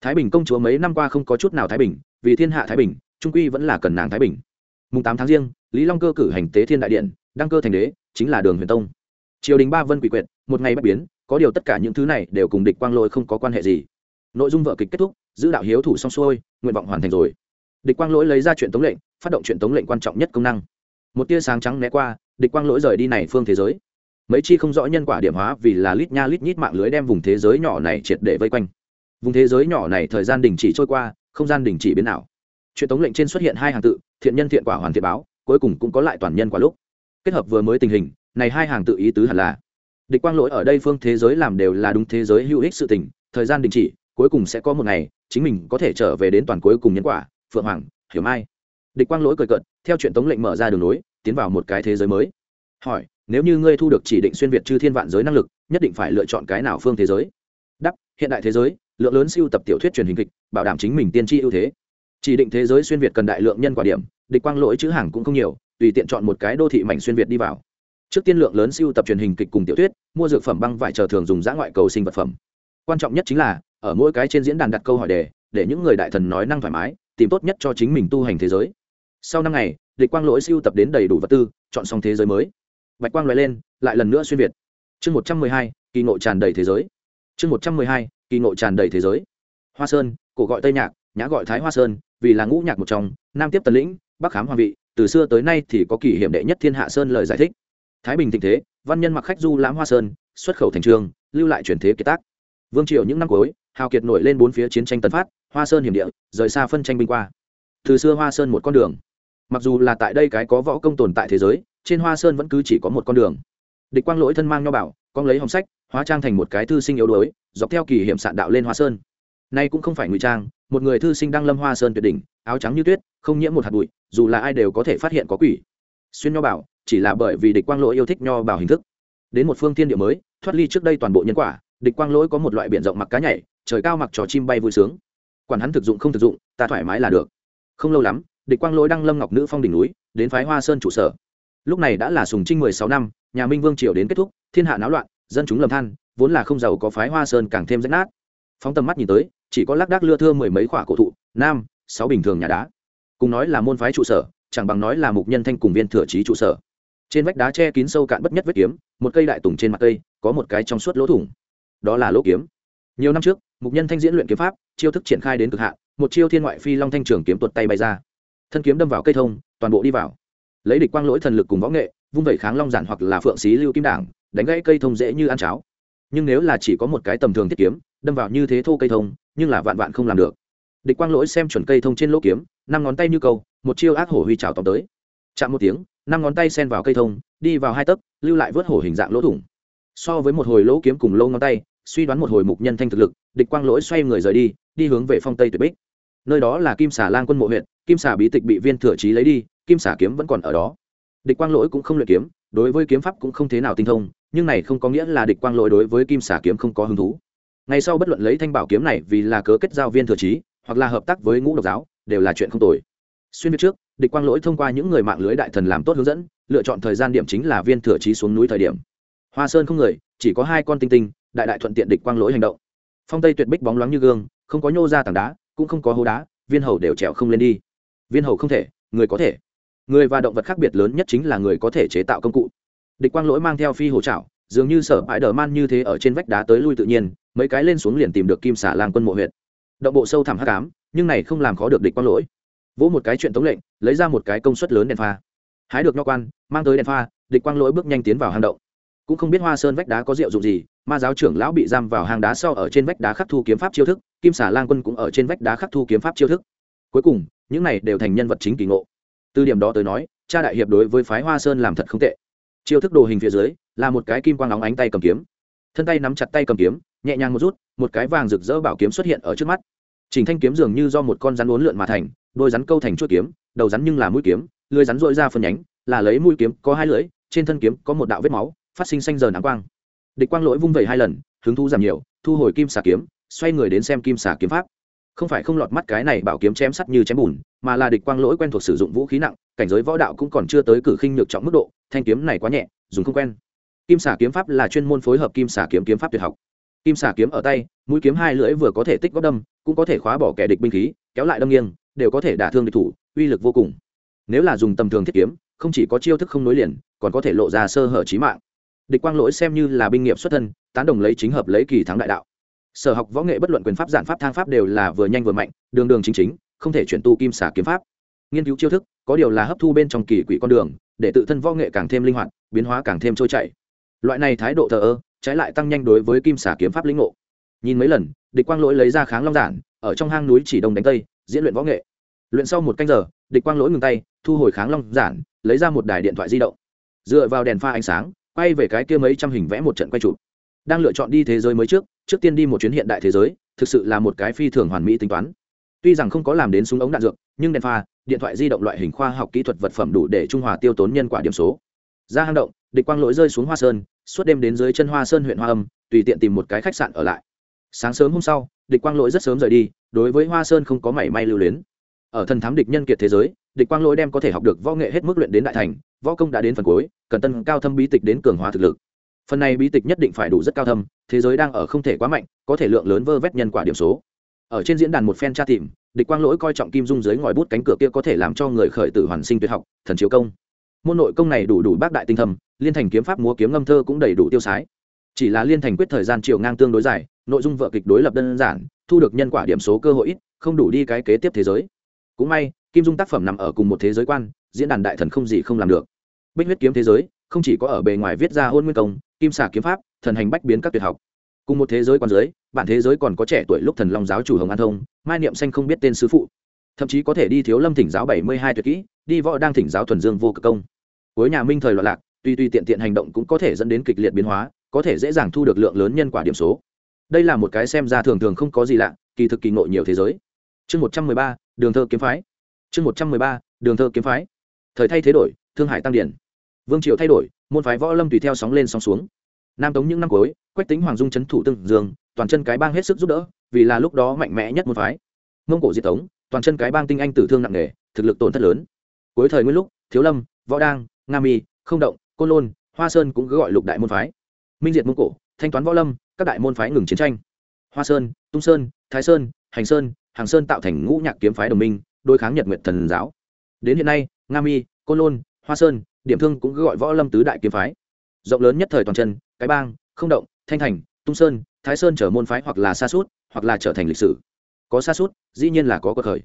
Thái bình công chúa mấy năm qua không có chút nào thái bình, vì thiên hạ thái bình, trung quy vẫn là cần nàng thái bình. Mùng tám tháng riêng, lý long cơ cử hành tế thiên đại điện, đăng cơ thành đế, chính là đường huyền tông. Triều đình ba vân quỷ quyệt, một ngày bất biến có điều tất cả những thứ này đều cùng địch quang lôi không có quan hệ gì. Nội dung vợ kịch kết thúc, giữ đạo hiếu thủ xong xuôi, nguyện vọng hoàn thành rồi. Địch quang lỗi lấy ra chuyện tống lệnh, phát động chuyện tống lệnh quan trọng nhất công năng. Một tia sáng trắng né qua, địch quang lỗi rời đi này phương thế giới. Mấy chi không rõ nhân quả điểm hóa vì là lít nha lít nhít mạng lưới đem vùng thế giới nhỏ này triệt để vây quanh. Vùng thế giới nhỏ này thời gian đình chỉ trôi qua, không gian đình chỉ biến ảo. Chuyện tống lệnh trên xuất hiện hai hàng tự, thiện nhân thiện quả hoàn thiện báo, cuối cùng cũng có lại toàn nhân quả lúc. Kết hợp vừa mới tình hình, này hai hàng tự ý tứ hẳn là địch quang lỗi ở đây phương thế giới làm đều là đúng thế giới hữu ích sự tình, thời gian đình chỉ, cuối cùng sẽ có một ngày, chính mình có thể trở về đến toàn cuối cùng nhân quả, phượng hoàng, hiểu mai. Địch quang lỗi cười cợt, theo chuyện tống lệnh mở ra đường nối, tiến vào một cái thế giới mới. Hỏi, nếu như ngươi thu được chỉ định xuyên việt chư thiên vạn giới năng lực, nhất định phải lựa chọn cái nào phương thế giới? Đắp hiện đại thế giới, lượng lớn siêu tập tiểu thuyết truyền hình kịch, bảo đảm chính mình tiên tri ưu thế. Chỉ định thế giới xuyên việt cần đại lượng nhân quả điểm, địch quang lỗi chữ hàng cũng không nhiều, tùy tiện chọn một cái đô thị mảnh xuyên việt đi vào trước tiên lượng lớn siêu tập truyền hình kịch cùng tiểu thuyết, mua dược phẩm băng vải chờ thường dùng giã ngoại cầu sinh vật phẩm. Quan trọng nhất chính là, ở mỗi cái trên diễn đàn đặt câu hỏi đề, để những người đại thần nói năng thoải mái, tìm tốt nhất cho chính mình tu hành thế giới. Sau năm ngày, địch quang lỗi siêu tập đến đầy đủ vật tư, chọn xong thế giới mới. Bạch quang loại lên, lại lần nữa xuyên việt. Chương một trăm mười hai, kỳ ngộ tràn đầy thế giới. Chương một trăm mười hai, kỳ ngộ tràn đầy thế giới. Hoa sơn, cổ gọi tây nhạc, nhã gọi thái hoa sơn, vì là ngũ nhạc một trong, nam tiếp tần lĩnh, bắc khám hoàng vị, từ xưa tới nay thì có kỷ hiểm đệ nhất thiên hạ sơn lời giải thích thái bình thịnh thế, văn nhân mặc khách du lãm hoa sơn, xuất khẩu thành trường, lưu lại truyền thế kiệt tác. Vương triều những năm cuối, hào kiệt nổi lên bốn phía chiến tranh tấn phát, hoa sơn hiểm địa, rời xa phân tranh binh qua. Từ xưa hoa sơn một con đường. Mặc dù là tại đây cái có võ công tồn tại thế giới, trên hoa sơn vẫn cứ chỉ có một con đường. Địch quang lỗi thân mang nho bảo, con lấy hồng sách, hóa trang thành một cái thư sinh yếu đuối, dọc theo kỳ hiểm sạn đạo lên hoa sơn. Nay cũng không phải ngụy trang, một người thư sinh đang lâm hoa sơn tuyệt đỉnh, áo trắng như tuyết, không nhiễm một hạt bụi, dù là ai đều có thể phát hiện có quỷ. Xuyên nho bảo chỉ là bởi vì địch quang lỗi yêu thích nho bảo hình thức. Đến một phương thiên địa mới, thoát ly trước đây toàn bộ nhân quả, địch quang lỗi có một loại biển rộng mặc cá nhảy, trời cao mặc trò chim bay vui sướng. Quản hắn thực dụng không thực dụng, ta thoải mái là được. Không lâu lắm, địch quang lỗi đăng lâm ngọc nữ phong đỉnh núi, đến phái hoa sơn trụ sở. Lúc này đã là sùng trinh mười sáu năm, nhà minh vương triều đến kết thúc, thiên hạ náo loạn, dân chúng lầm than, vốn là không giàu có phái hoa sơn càng thêm rách nát. Phóng tầm mắt nhìn tới, chỉ có lác đác lưa thưa mười mấy khoả cổ thụ, nam, sáu bình thường nhà đá. Cùng nói là môn phái trụ sở, chẳng bằng nói là mục nhân thanh cùng viên thừa trí trụ sở trên vách đá che kín sâu cạn bất nhất vết kiếm, một cây đại tùng trên mặt cây, có một cái trong suốt lỗ thủng. Đó là lỗ kiếm. Nhiều năm trước, mục nhân thanh diễn luyện kiếm pháp, chiêu thức triển khai đến cực hạn, một chiêu thiên ngoại phi long thanh trường kiếm tuột tay bay ra. Thân kiếm đâm vào cây thông, toàn bộ đi vào. Lấy địch quang lỗi thần lực cùng võ nghệ, vung vẩy kháng long giản hoặc là phượng xí lưu kim đảng, đánh gãy cây thông dễ như ăn cháo. Nhưng nếu là chỉ có một cái tầm thường thiết kiếm, đâm vào như thế thô cây thông, nhưng là vạn vạn không làm được. Địch quang lỗi xem chuẩn cây thông trên lỗ kiếm, năm ngón tay như câu, một chiêu ác hổ huy trào tóm tới. Chạm một tiếng năm ngón tay sen vào cây thông, đi vào hai tấc, lưu lại vớt hổ hình dạng lỗ thủng. So với một hồi lỗ kiếm cùng lỗ ngón tay, suy đoán một hồi mục nhân thanh thực lực, địch quang lỗi xoay người rời đi đi hướng về phong tây tuyệt bích. Nơi đó là kim xà lan quân mộ huyện, kim xà bí tịch bị viên thừa trí lấy đi, kim xà kiếm vẫn còn ở đó. Địch quang lỗi cũng không luyện kiếm, đối với kiếm pháp cũng không thế nào tinh thông, nhưng này không có nghĩa là địch quang lỗi đối với kim xà kiếm không có hứng thú. Ngay sau bất luận lấy thanh bảo kiếm này vì là cớ kết giao viên thừa trí hoặc là hợp tác với ngũ độc giáo, đều là chuyện không tồi. Xuyên biết trước địch quang lỗi thông qua những người mạng lưới đại thần làm tốt hướng dẫn, lựa chọn thời gian điểm chính là viên thừa trí xuống núi thời điểm. Hoa sơn không người, chỉ có hai con tinh tinh, đại đại thuận tiện địch quang lỗi hành động. Phong tây tuyệt bích bóng loáng như gương, không có nhô ra tảng đá, cũng không có hố đá, viên hầu đều trèo không lên đi. Viên hầu không thể, người có thể. Người và động vật khác biệt lớn nhất chính là người có thể chế tạo công cụ. Địch quang lỗi mang theo phi hồ trảo dường như sở bãi đờ man như thế ở trên vách đá tới lui tự nhiên, mấy cái lên xuống liền tìm được kim xả lang quân mộ huyện động bộ sâu thẳm hắc ám, nhưng này không làm khó được địch quang lỗi vỗ một cái chuyện tống lệnh, lấy ra một cái công suất lớn đèn pha. Hái được nho quan, mang tới đèn pha, địch quang lỗi bước nhanh tiến vào hang động. Cũng không biết hoa sơn vách đá có rượu dụng gì, ma giáo trưởng lão bị giam vào hang đá sau ở trên vách đá khắc thu kiếm pháp chiêu thức, kim xà lang quân cũng ở trên vách đá khắc thu kiếm pháp chiêu thức. Cuối cùng, những này đều thành nhân vật chính kỳ ngộ. Từ điểm đó tới nói, cha đại hiệp đối với phái hoa sơn làm thật không tệ. Chiêu thức đồ hình phía dưới, là một cái kim quang óng ánh tay cầm kiếm. Thân tay nắm chặt tay cầm kiếm, nhẹ nhàng một rút, một cái vàng rực rỡ bảo kiếm xuất hiện ở trước mắt chỉnh thanh kiếm dường như do một con rắn uốn lượn mà thành, đôi rắn câu thành chuôi kiếm, đầu rắn nhưng là mũi kiếm lưỡi rắn rỗi ra phần nhánh, là lấy mũi kiếm có hai lưỡi, trên thân kiếm có một đạo vết máu, phát sinh xanh giờ nắng quang. Địch quang lỗi vung vẩy hai lần, hứng thú giảm nhiều, thu hồi kim xà kiếm, xoay người đến xem kim xà kiếm pháp. Không phải không lọt mắt cái này bảo kiếm chém sắt như chém bùn, mà là địch quang lỗi quen thuộc sử dụng vũ khí nặng, cảnh giới võ đạo cũng còn chưa tới cử khinh nhược trọng mức độ, thanh kiếm này quá nhẹ, dùng không quen. Kim xà kiếm pháp là chuyên môn phối hợp kim xà kiếm kiếm pháp tuyệt học kim xà kiếm ở tay, mũi kiếm hai lưỡi vừa có thể tích góp đâm, cũng có thể khóa bỏ kẻ địch binh khí, kéo lại đâm nghiêng, đều có thể đả thương địch thủ, uy lực vô cùng. Nếu là dùng tầm thường thiết kiếm, không chỉ có chiêu thức không nối liền, còn có thể lộ ra sơ hở trí mạng. Địch quang lỗi xem như là binh nghiệp xuất thân, tán đồng lấy chính hợp lấy kỳ thắng đại đạo. Sở học võ nghệ bất luận quyền pháp giản pháp thang pháp đều là vừa nhanh vừa mạnh, đường đường chính chính, không thể chuyển tu kim xà kiếm pháp. Nghiên cứu chiêu thức, có điều là hấp thu bên trong kỳ quỷ con đường, để tự thân võ nghệ càng thêm linh hoạt, biến hóa càng thêm trôi chảy. Loại này thái độ thờ ơ trái lại tăng nhanh đối với kim xà kiếm pháp lĩnh ngộ. Nhìn mấy lần, địch quang lỗi lấy ra kháng long giản, ở trong hang núi chỉ đông đánh tây, diễn luyện võ nghệ. Luyện sau một canh giờ, địch quang lỗi ngừng tay, thu hồi kháng long giản, lấy ra một đài điện thoại di động. Dựa vào đèn pha ánh sáng, quay về cái kia mấy trăm hình vẽ một trận quay chụp. Đang lựa chọn đi thế giới mới trước trước tiên đi một chuyến hiện đại thế giới, thực sự là một cái phi thường hoàn mỹ tính toán. Tuy rằng không có làm đến súng ống đạn dược, nhưng đèn pha, điện thoại di động loại hình khoa học kỹ thuật vật phẩm đủ để trung hòa tiêu tốn nhân quả điểm số ra hang động, địch quang lỗi rơi xuống hoa sơn, suốt đêm đến dưới chân hoa sơn huyện hoa âm, tùy tiện tìm một cái khách sạn ở lại. Sáng sớm hôm sau, địch quang lỗi rất sớm rời đi, đối với hoa sơn không có mảy may lưu luyến. Ở thần thám địch nhân kiệt thế giới, địch quang lỗi đem có thể học được võ nghệ hết mức luyện đến đại thành, võ công đã đến phần cuối, cần tân cao thâm bí tịch đến cường hóa thực lực. Phần này bí tịch nhất định phải đủ rất cao thâm, thế giới đang ở không thể quá mạnh, có thể lượng lớn vơ vét nhân quả điểm số. Ở trên diễn đàn một phen tra tìm, địch quang lỗi coi trọng kim dung dưới ngòi bút cánh cửa kia có thể làm cho người khởi tử hoàn sinh tuyệt học, thần chiếu công môn nội công này đủ đủ bác đại tinh thầm liên thành kiếm pháp múa kiếm ngâm thơ cũng đầy đủ tiêu sái. Chỉ là liên thành quyết thời gian chiều ngang tương đối dài, nội dung vợ kịch đối lập đơn giản, thu được nhân quả điểm số cơ hội ít, không đủ đi cái kế tiếp thế giới. Cũng may, kim dung tác phẩm nằm ở cùng một thế giới quan, diễn đàn đại thần không gì không làm được. Bích huyết kiếm thế giới, không chỉ có ở bề ngoài viết ra hôn nguyên công, kim xà kiếm pháp, thần hành bách biến các tuyệt học. Cùng một thế giới quan giới, bản thế giới còn có trẻ tuổi lúc thần long giáo chủ hồng an thông, mai niệm xanh không biết tên sứ phụ. Thậm chí có thể đi thiếu lâm thỉnh giáo bảy mươi hai tuyệt kỹ đi võ đang thỉnh giáo thuần dương vô cực công. Cuối nhà minh thời loạn lạc, tuy tuy tiện tiện hành động cũng có thể dẫn đến kịch liệt biến hóa, có thể dễ dàng thu được lượng lớn nhân quả điểm số. Đây là một cái xem ra thường thường không có gì lạ, kỳ thực kỳ ngộ nhiều thế giới. Chương một trăm mười ba, đường thơ kiếm phái. Chương một trăm mười ba, đường thơ kiếm phái. Thời thay thế đổi, thương hải tăng điển. Vương triều thay đổi, môn phái võ lâm tùy theo sóng lên sóng xuống. Nam tống những năm cuối, quách tính hoàng dung c h ấ n thủ tương dương, toàn chân cái bang hết sức giúp đỡ, vì là lúc đó mạnh mẽ nhất môn phái. Mông cổ diệt tống, toàn chân cái bang tinh anh tử thương nặng nề, thực lực tổn thất lớn cuối thời nguyên lúc, thiếu lâm, võ đang, nga mi, không động, côn lôn, hoa sơn cũng cứ gọi lục đại môn phái. Minh diệt mông cổ, thanh toán võ lâm, các đại môn phái ngừng chiến tranh. Hoa sơn, tung sơn, thái sơn, hành sơn, hàng sơn tạo thành ngũ nhạc kiếm phái đồng minh đôi kháng nhật nguyện thần giáo. Đến hiện nay, nga mi, côn lôn, hoa sơn, điểm thương cũng cứ gọi võ lâm tứ đại kiếm phái. Rộng lớn nhất thời toàn chân, cái bang, không động, thanh thành, tung sơn, thái sơn trở môn phái hoặc là xa suốt, hoặc là trở thành lịch sử. Có xa suốt, dĩ nhiên là có cơ khởi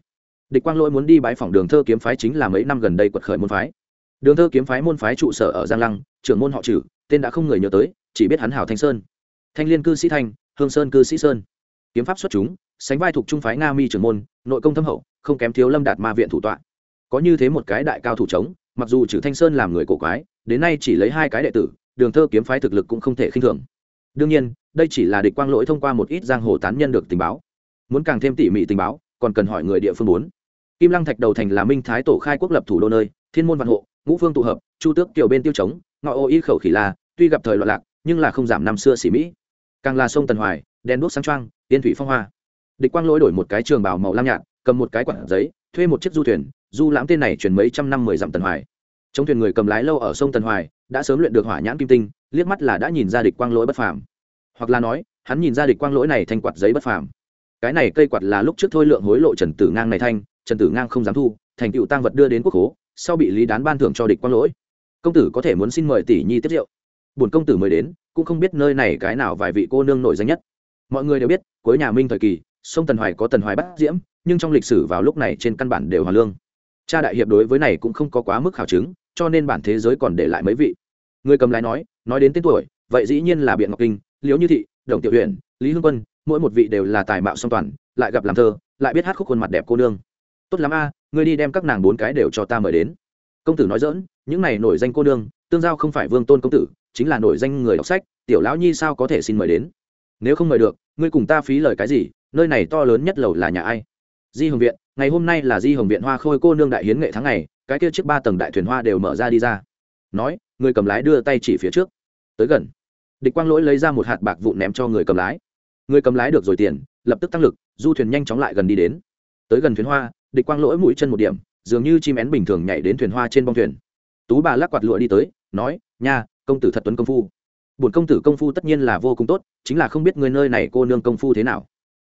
địch quang lỗi muốn đi bãi phòng đường thơ kiếm phái chính là mấy năm gần đây quật khởi môn phái. Đường thơ kiếm phái môn phái trụ sở ở giang lăng, trưởng môn họ trừ tên đã không người nhớ tới, chỉ biết hắn hảo thanh sơn. Thanh liên cư sĩ thanh, hương sơn cư sĩ sơn. Kiếm pháp xuất chúng, sánh vai thuộc trung phái nga mi trưởng môn, nội công thâm hậu, không kém thiếu lâm đạt ma viện thủ tọa. Có như thế một cái đại cao thủ chống, mặc dù trừ thanh sơn làm người cổ quái, đến nay chỉ lấy hai cái đệ tử, đường thơ kiếm phái thực lực cũng không thể khinh thường. Đương nhiên, đây chỉ là địch quang lỗi thông qua một ít giang hồ tán nhân được tình báo. Muốn càng thêm tỉ mỉ tình báo, còn cần hỏi người địa phương bốn kim lăng thạch đầu thành là minh thái tổ khai quốc lập thủ đô nơi thiên môn văn hộ ngũ phương tụ hợp chu tước kiều bên tiêu chống ngọ ô y khẩu khỉ là, tuy gặp thời loạn lạc nhưng là không giảm năm xưa xỉ mỹ. Càng là sông tần hoài đèn đuốc sáng trăng tiên thủy phong hoa. Địch quang lỗi đổi một cái trường bảo màu lam nhạt cầm một cái quạt giấy thuê một chiếc du thuyền du lãm tên này chuyển mấy trăm năm mười dặm tần hoài. Trong thuyền người cầm lái lâu ở sông tần hoài đã sớm luyện được hỏa nhãn kim tinh liếc mắt là đã nhìn ra địch quang lỗi bất phàm. Hoặc là nói hắn nhìn ra địch quang lỗi này thành quạt giấy bất phàm. Cái này cây quạt là lúc trước thôi lượng hối lộ trần tử ngang này thanh trần tử ngang không dám thu, thành tựu tăng vật đưa đến quốc hố sau bị lý đán ban thưởng cho địch quang lỗi. Công tử có thể muốn xin mời tỷ nhi tiếp rượu. Bổn công tử mới đến, cũng không biết nơi này cái nào vài vị cô nương nổi danh nhất. Mọi người đều biết, cuối nhà minh thời kỳ, sông tần hoài có tần hoài bắt diễm, nhưng trong lịch sử vào lúc này trên căn bản đều hòa lương. Cha đại hiệp đối với này cũng không có quá mức khảo chứng, cho nên bản thế giới còn để lại mấy vị. Người cầm lái nói nói đến tên tuổi, vậy dĩ nhiên là biện ngọc kinh, liễu như thị, đồng tiểu huyện lý hương quân, mỗi một vị đều là tài mạo song toàn, lại gặp làm thơ, lại biết hát khúc khuôn mặt đẹp cô nương tốt lắm a, ngươi đi đem các nàng bốn cái đều cho ta mời đến. Công tử nói dỡn những này nổi danh cô nương, tương giao không phải vương tôn công tử, chính là nổi danh người đọc sách, tiểu lão nhi sao có thể xin mời đến? Nếu không mời được, ngươi cùng ta phí lời cái gì, nơi này to lớn nhất lầu là nhà ai? Di hồng viện, ngày hôm nay là di hồng viện hoa khôi cô nương đại hiến nghệ tháng ngày, cái kia chiếc ba tầng đại thuyền hoa đều mở ra đi ra. Nói, người cầm lái đưa tay chỉ phía trước. Tới gần. Địch quang lỗi lấy ra một hạt bạc vụ ném cho người cầm lái. Người cầm lái được rồi tiền, lập tức tăng lực, du thuyền nhanh chóng lại gần đi đến. Tới gần thuyền hoa địch quang lỗi mũi chân một điểm, dường như chim én bình thường nhảy đến thuyền hoa trên bông thuyền. Tú bà lắc quạt lụa đi tới, nói, nha, công tử thật tuấn công phu. Bổn công tử công phu tất nhiên là vô cùng tốt, chính là không biết người nơi này cô nương công phu thế nào.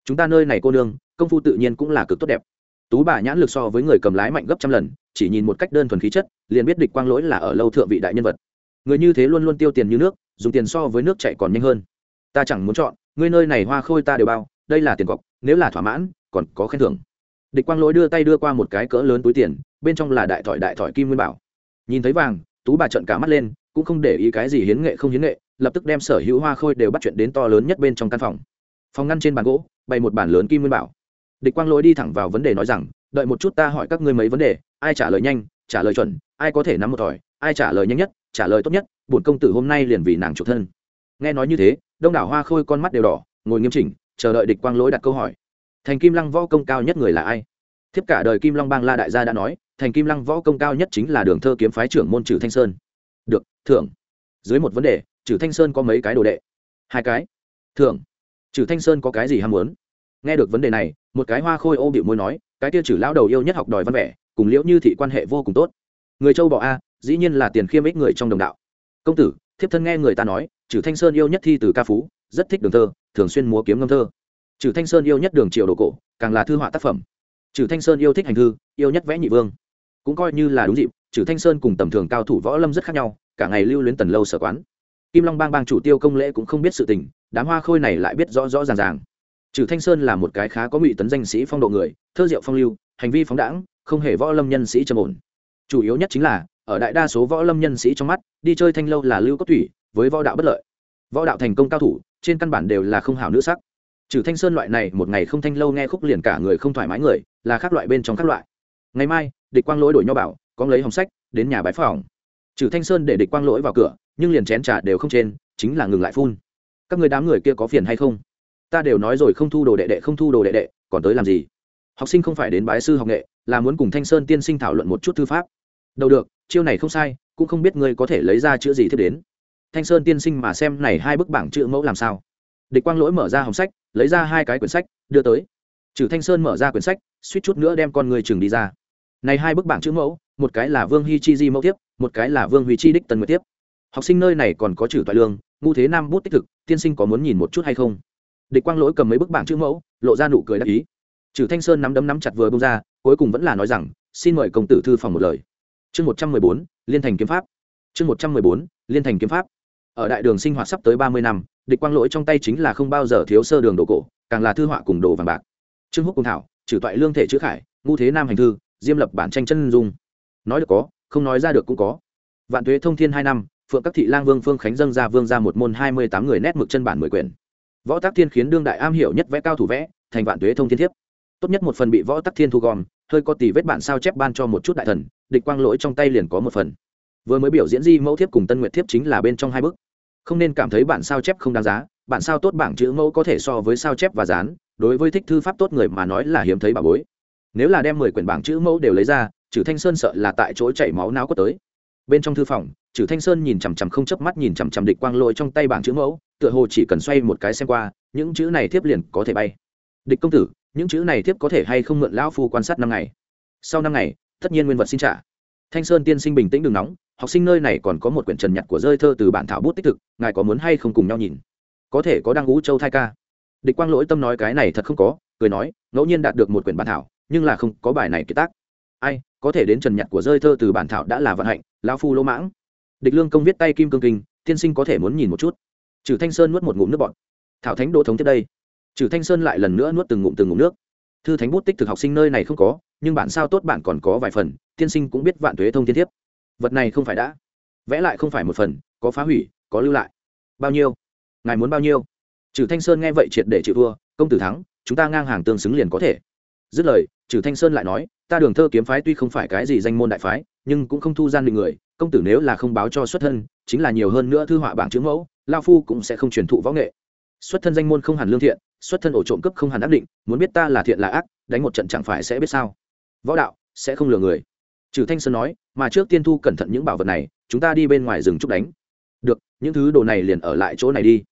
Chúng ta nơi này cô nương, công phu tự nhiên cũng là cực tốt đẹp. Tú bà nhãn lực so với người cầm lái mạnh gấp trăm lần, chỉ nhìn một cách đơn thuần khí chất, liền biết địch quang lỗi là ở lâu thượng vị đại nhân vật. Người như thế luôn luôn tiêu tiền như nước, dùng tiền so với nước chạy còn nhanh hơn. Ta chẳng muốn chọn ngươi nơi này hoa khôi ta đều bao, đây là tiền cọc, nếu là thỏa mãn, còn có khen thưởng địch quang lỗi đưa tay đưa qua một cái cỡ lớn túi tiền, bên trong là đại thỏi đại thỏi kim nguyên bảo. Nhìn thấy vàng, tú bà trận cả mắt lên, cũng không để ý cái gì hiến nghệ không hiến nghệ, lập tức đem sở hữu hoa khôi đều bắt chuyện đến to lớn nhất bên trong căn phòng. Phòng ngăn trên bàn gỗ, bày một bản lớn kim nguyên bảo. Địch quang lỗi đi thẳng vào vấn đề nói rằng, đợi một chút ta hỏi các ngươi mấy vấn đề, ai trả lời nhanh, trả lời chuẩn, ai có thể nắm một thỏi, ai trả lời nhanh nhất, trả lời tốt nhất, bổn công tử hôm nay liền vì nàng chủ thân. Nghe nói như thế, đông đảo hoa khôi con mắt đều đỏ, ngồi nghiêm chỉnh, chờ đợi địch quang lỗi đặt câu hỏi thành kim lăng võ công cao nhất người là ai? Thiếp cả đời kim long bang la đại gia đã nói, thành kim lăng võ công cao nhất chính là đường thơ kiếm phái trưởng môn trừ thanh sơn. Được, thưởng. Dưới một vấn đề trừ thanh sơn có mấy cái đồ đệ? Hai cái. Thưởng. Trừ thanh sơn có cái gì ham muốn? Nghe được vấn đề này, một cái hoa khôi ô bịu môi nói, cái kia trừ lão đầu yêu nhất học đòi văn vẻ, cùng liễu như thị quan hệ vô cùng tốt. Người châu bỏ a, dĩ nhiên là tiền khiêm ích người trong đồng đạo. Công tử, thiếp thân nghe người ta nói trừ thanh sơn yêu nhất thi từ ca phú, rất thích đường thơ, thường xuyên múa kiếm ngâm thơ trừ thanh sơn yêu nhất đường triều đồ cổ, càng là thư họa tác phẩm. Trừ thanh sơn yêu thích hành thư, yêu nhất vẽ nhị vương. Cũng coi như là đúng dịp, trừ thanh sơn cùng tầm thường cao thủ võ lâm rất khác nhau, cả ngày lưu luyến tần lâu sở quán. Kim long bang bang chủ tiêu công lễ cũng không biết sự tình, đám hoa khôi này lại biết rõ rõ ràng ràng. Trừ thanh sơn là một cái khá có ngụy tấn danh sĩ phong độ người, thơ diệu phong lưu, hành vi phóng đãng, không hề võ lâm nhân sĩ trầm ổn. Chủ yếu nhất chính là, ở đại đa số võ lâm nhân sĩ trong mắt, đi chơi thanh lâu là lưu cốt thủy với võ đạo bất lợi. Võ đạo thành công cao thủ, trên căn bản đều là không hảo nữ sắc trừ thanh sơn loại này, một ngày không thanh lâu nghe khúc liền cả người không thoải mái người, là khác loại bên trong các loại. Ngày mai, địch quang lỗi đổi nho bảo, có lấy hồng sách, đến nhà bãi phòng. Trừ thanh sơn để địch quang lỗi vào cửa, nhưng liền chén trà đều không trên, chính là ngừng lại phun. Các người đám người kia có phiền hay không? Ta đều nói rồi không thu đồ đệ đệ, không thu đồ đệ đệ, còn tới làm gì? Học sinh không phải đến bái sư học nghệ, là muốn cùng thanh sơn tiên sinh thảo luận một chút thư pháp. Đầu được, chiêu này không sai, cũng không biết ngươi có thể lấy ra chữ gì thiết đến. Thanh sơn tiên sinh mà xem này hai bức bảng chữ mẫu làm sao? Địch quang lỗi mở ra hồng sách lấy ra hai cái quyển sách, đưa tới. Trừ thanh sơn mở ra quyển sách, suýt chút nữa đem con người chừng đi ra. Này hai bức bảng chữ mẫu, một cái là vương hy chi di mẫu tiếp một cái là vương huy chi đích tần nguyệt tiếp học sinh nơi này còn có trừ toại lương, ngu thế nam bút tích thực, tiên sinh có muốn nhìn một chút hay không? Địch quang lỗi cầm mấy bức bảng chữ mẫu, lộ ra nụ cười đắc ý. Trừ thanh sơn nắm đấm nắm chặt vừa bông ra, cuối cùng vẫn là nói rằng, xin mời công tử thư phòng một lời. Chương một trăm mười bốn, liên thành kiếm pháp. Chương một trăm mười bốn, liên thành kiếm pháp. Ở đại đường sinh hoạt sắp tới ba mươi năm địch quang lỗi trong tay chính là không bao giờ thiếu sơ đường đồ cổ, càng là thư họa cùng đồ vàng bạc. Trương húc cùng thảo, trừ toại lương thể chữ khải, ngu thế nam hành thư, diêm lập bản tranh chân dung. Nói được có, không nói ra được cũng có. Vạn thuế thông thiên hai năm, phượng các thị lang vương phương khánh dân ra vương ra một môn hai mươi tám người nét mực chân bản mười quyển. Võ tác thiên khiến đương đại am hiểu nhất vẽ cao thủ vẽ, thành vạn thuế thông thiên thiếp. Tốt nhất một phần bị võ tắc thiên thu gom, hơi có tỷ vết bản sao chép ban cho một chút đại thần, địch quang lỗi trong tay liền có một phần. Vừa mới biểu diễn di mẫu thiếp cùng tân nguyệt thiếp chính là bên trong hai bức không nên cảm thấy bản sao chép không đáng giá, bản sao tốt bảng chữ mẫu có thể so với sao chép và dán, đối với thích thư pháp tốt người mà nói là hiếm thấy bà bối. Nếu là đem mười quyển bảng chữ mẫu đều lấy ra trừ thanh sơn sợ là tại chỗ chảy máu não có tới. Bên trong thư phòng trừ thanh sơn nhìn chằm chằm không chớp mắt nhìn chằm chằm địch quang lỗi trong tay bảng chữ mẫu, tựa hồ chỉ cần xoay một cái xem qua, những chữ này tiếp liền có thể bay. Địch công tử, những chữ này tiếp có thể hay không mượn lão phu quan sát năm ngày? Sau năm ngày, tất nhiên nguyên vật xin trả thanh sơn tiên sinh bình tĩnh đừng nóng, học sinh nơi này còn có một quyển trần nhặt của rơi thơ từ bản thảo bút tích thực, ngài có muốn hay không cùng nhau nhìn? Có thể có đăng ngũ châu thai ca. Địch quang lỗi tâm nói cái này thật không có, cười nói, ngẫu nhiên đạt được một quyển bản thảo, nhưng là không có bài này kiệt tác. Ai, có thể đến trần nhặt của rơi thơ từ bản thảo đã là vận hạnh, lão phu lỗ mãng. Địch lương công viết tay kim cương kinh, tiên sinh có thể muốn nhìn một chút. Trừ thanh sơn nuốt một ngụm nước bọt. Thảo thánh đỗ thống tiếp đây. Trừ thanh sơn lại lần nữa nuốt từng ngụm từng ngụm nước. Thư thánh bút tích thực học sinh nơi này không có nhưng bản sao tốt bản còn có vài phần, tiên sinh cũng biết vạn tuế thông thiên thiếp. Vật này không phải đã. Vẽ lại không phải một phần, có phá hủy, có lưu lại. Bao nhiêu? Ngài muốn bao nhiêu? Trừ thanh sơn nghe vậy triệt để chịu thua, công tử thắng, chúng ta ngang hàng tương xứng liền có thể. Dứt lời, trừ thanh sơn lại nói, ta đường thơ kiếm phái tuy không phải cái gì danh môn đại phái, nhưng cũng không thu gian định người, công tử nếu là không báo cho xuất thân, chính là nhiều hơn nữa thư họa bảng chữ mẫu, lao phu cũng sẽ không truyền thụ võ nghệ. Xuất thân danh môn không hẳn lương thiện, xuất thân ổ trộm cướp không hẳn ác định, muốn biết ta là thiện là ác, đánh một trận chẳng phải sẽ biết sao võ đạo sẽ không lừa người. Trừ thanh sơn nói, mà trước tiên thu cẩn thận những bảo vật này, chúng ta đi bên ngoài rừng trúc đánh. Được, những thứ đồ này liền ở lại chỗ này đi.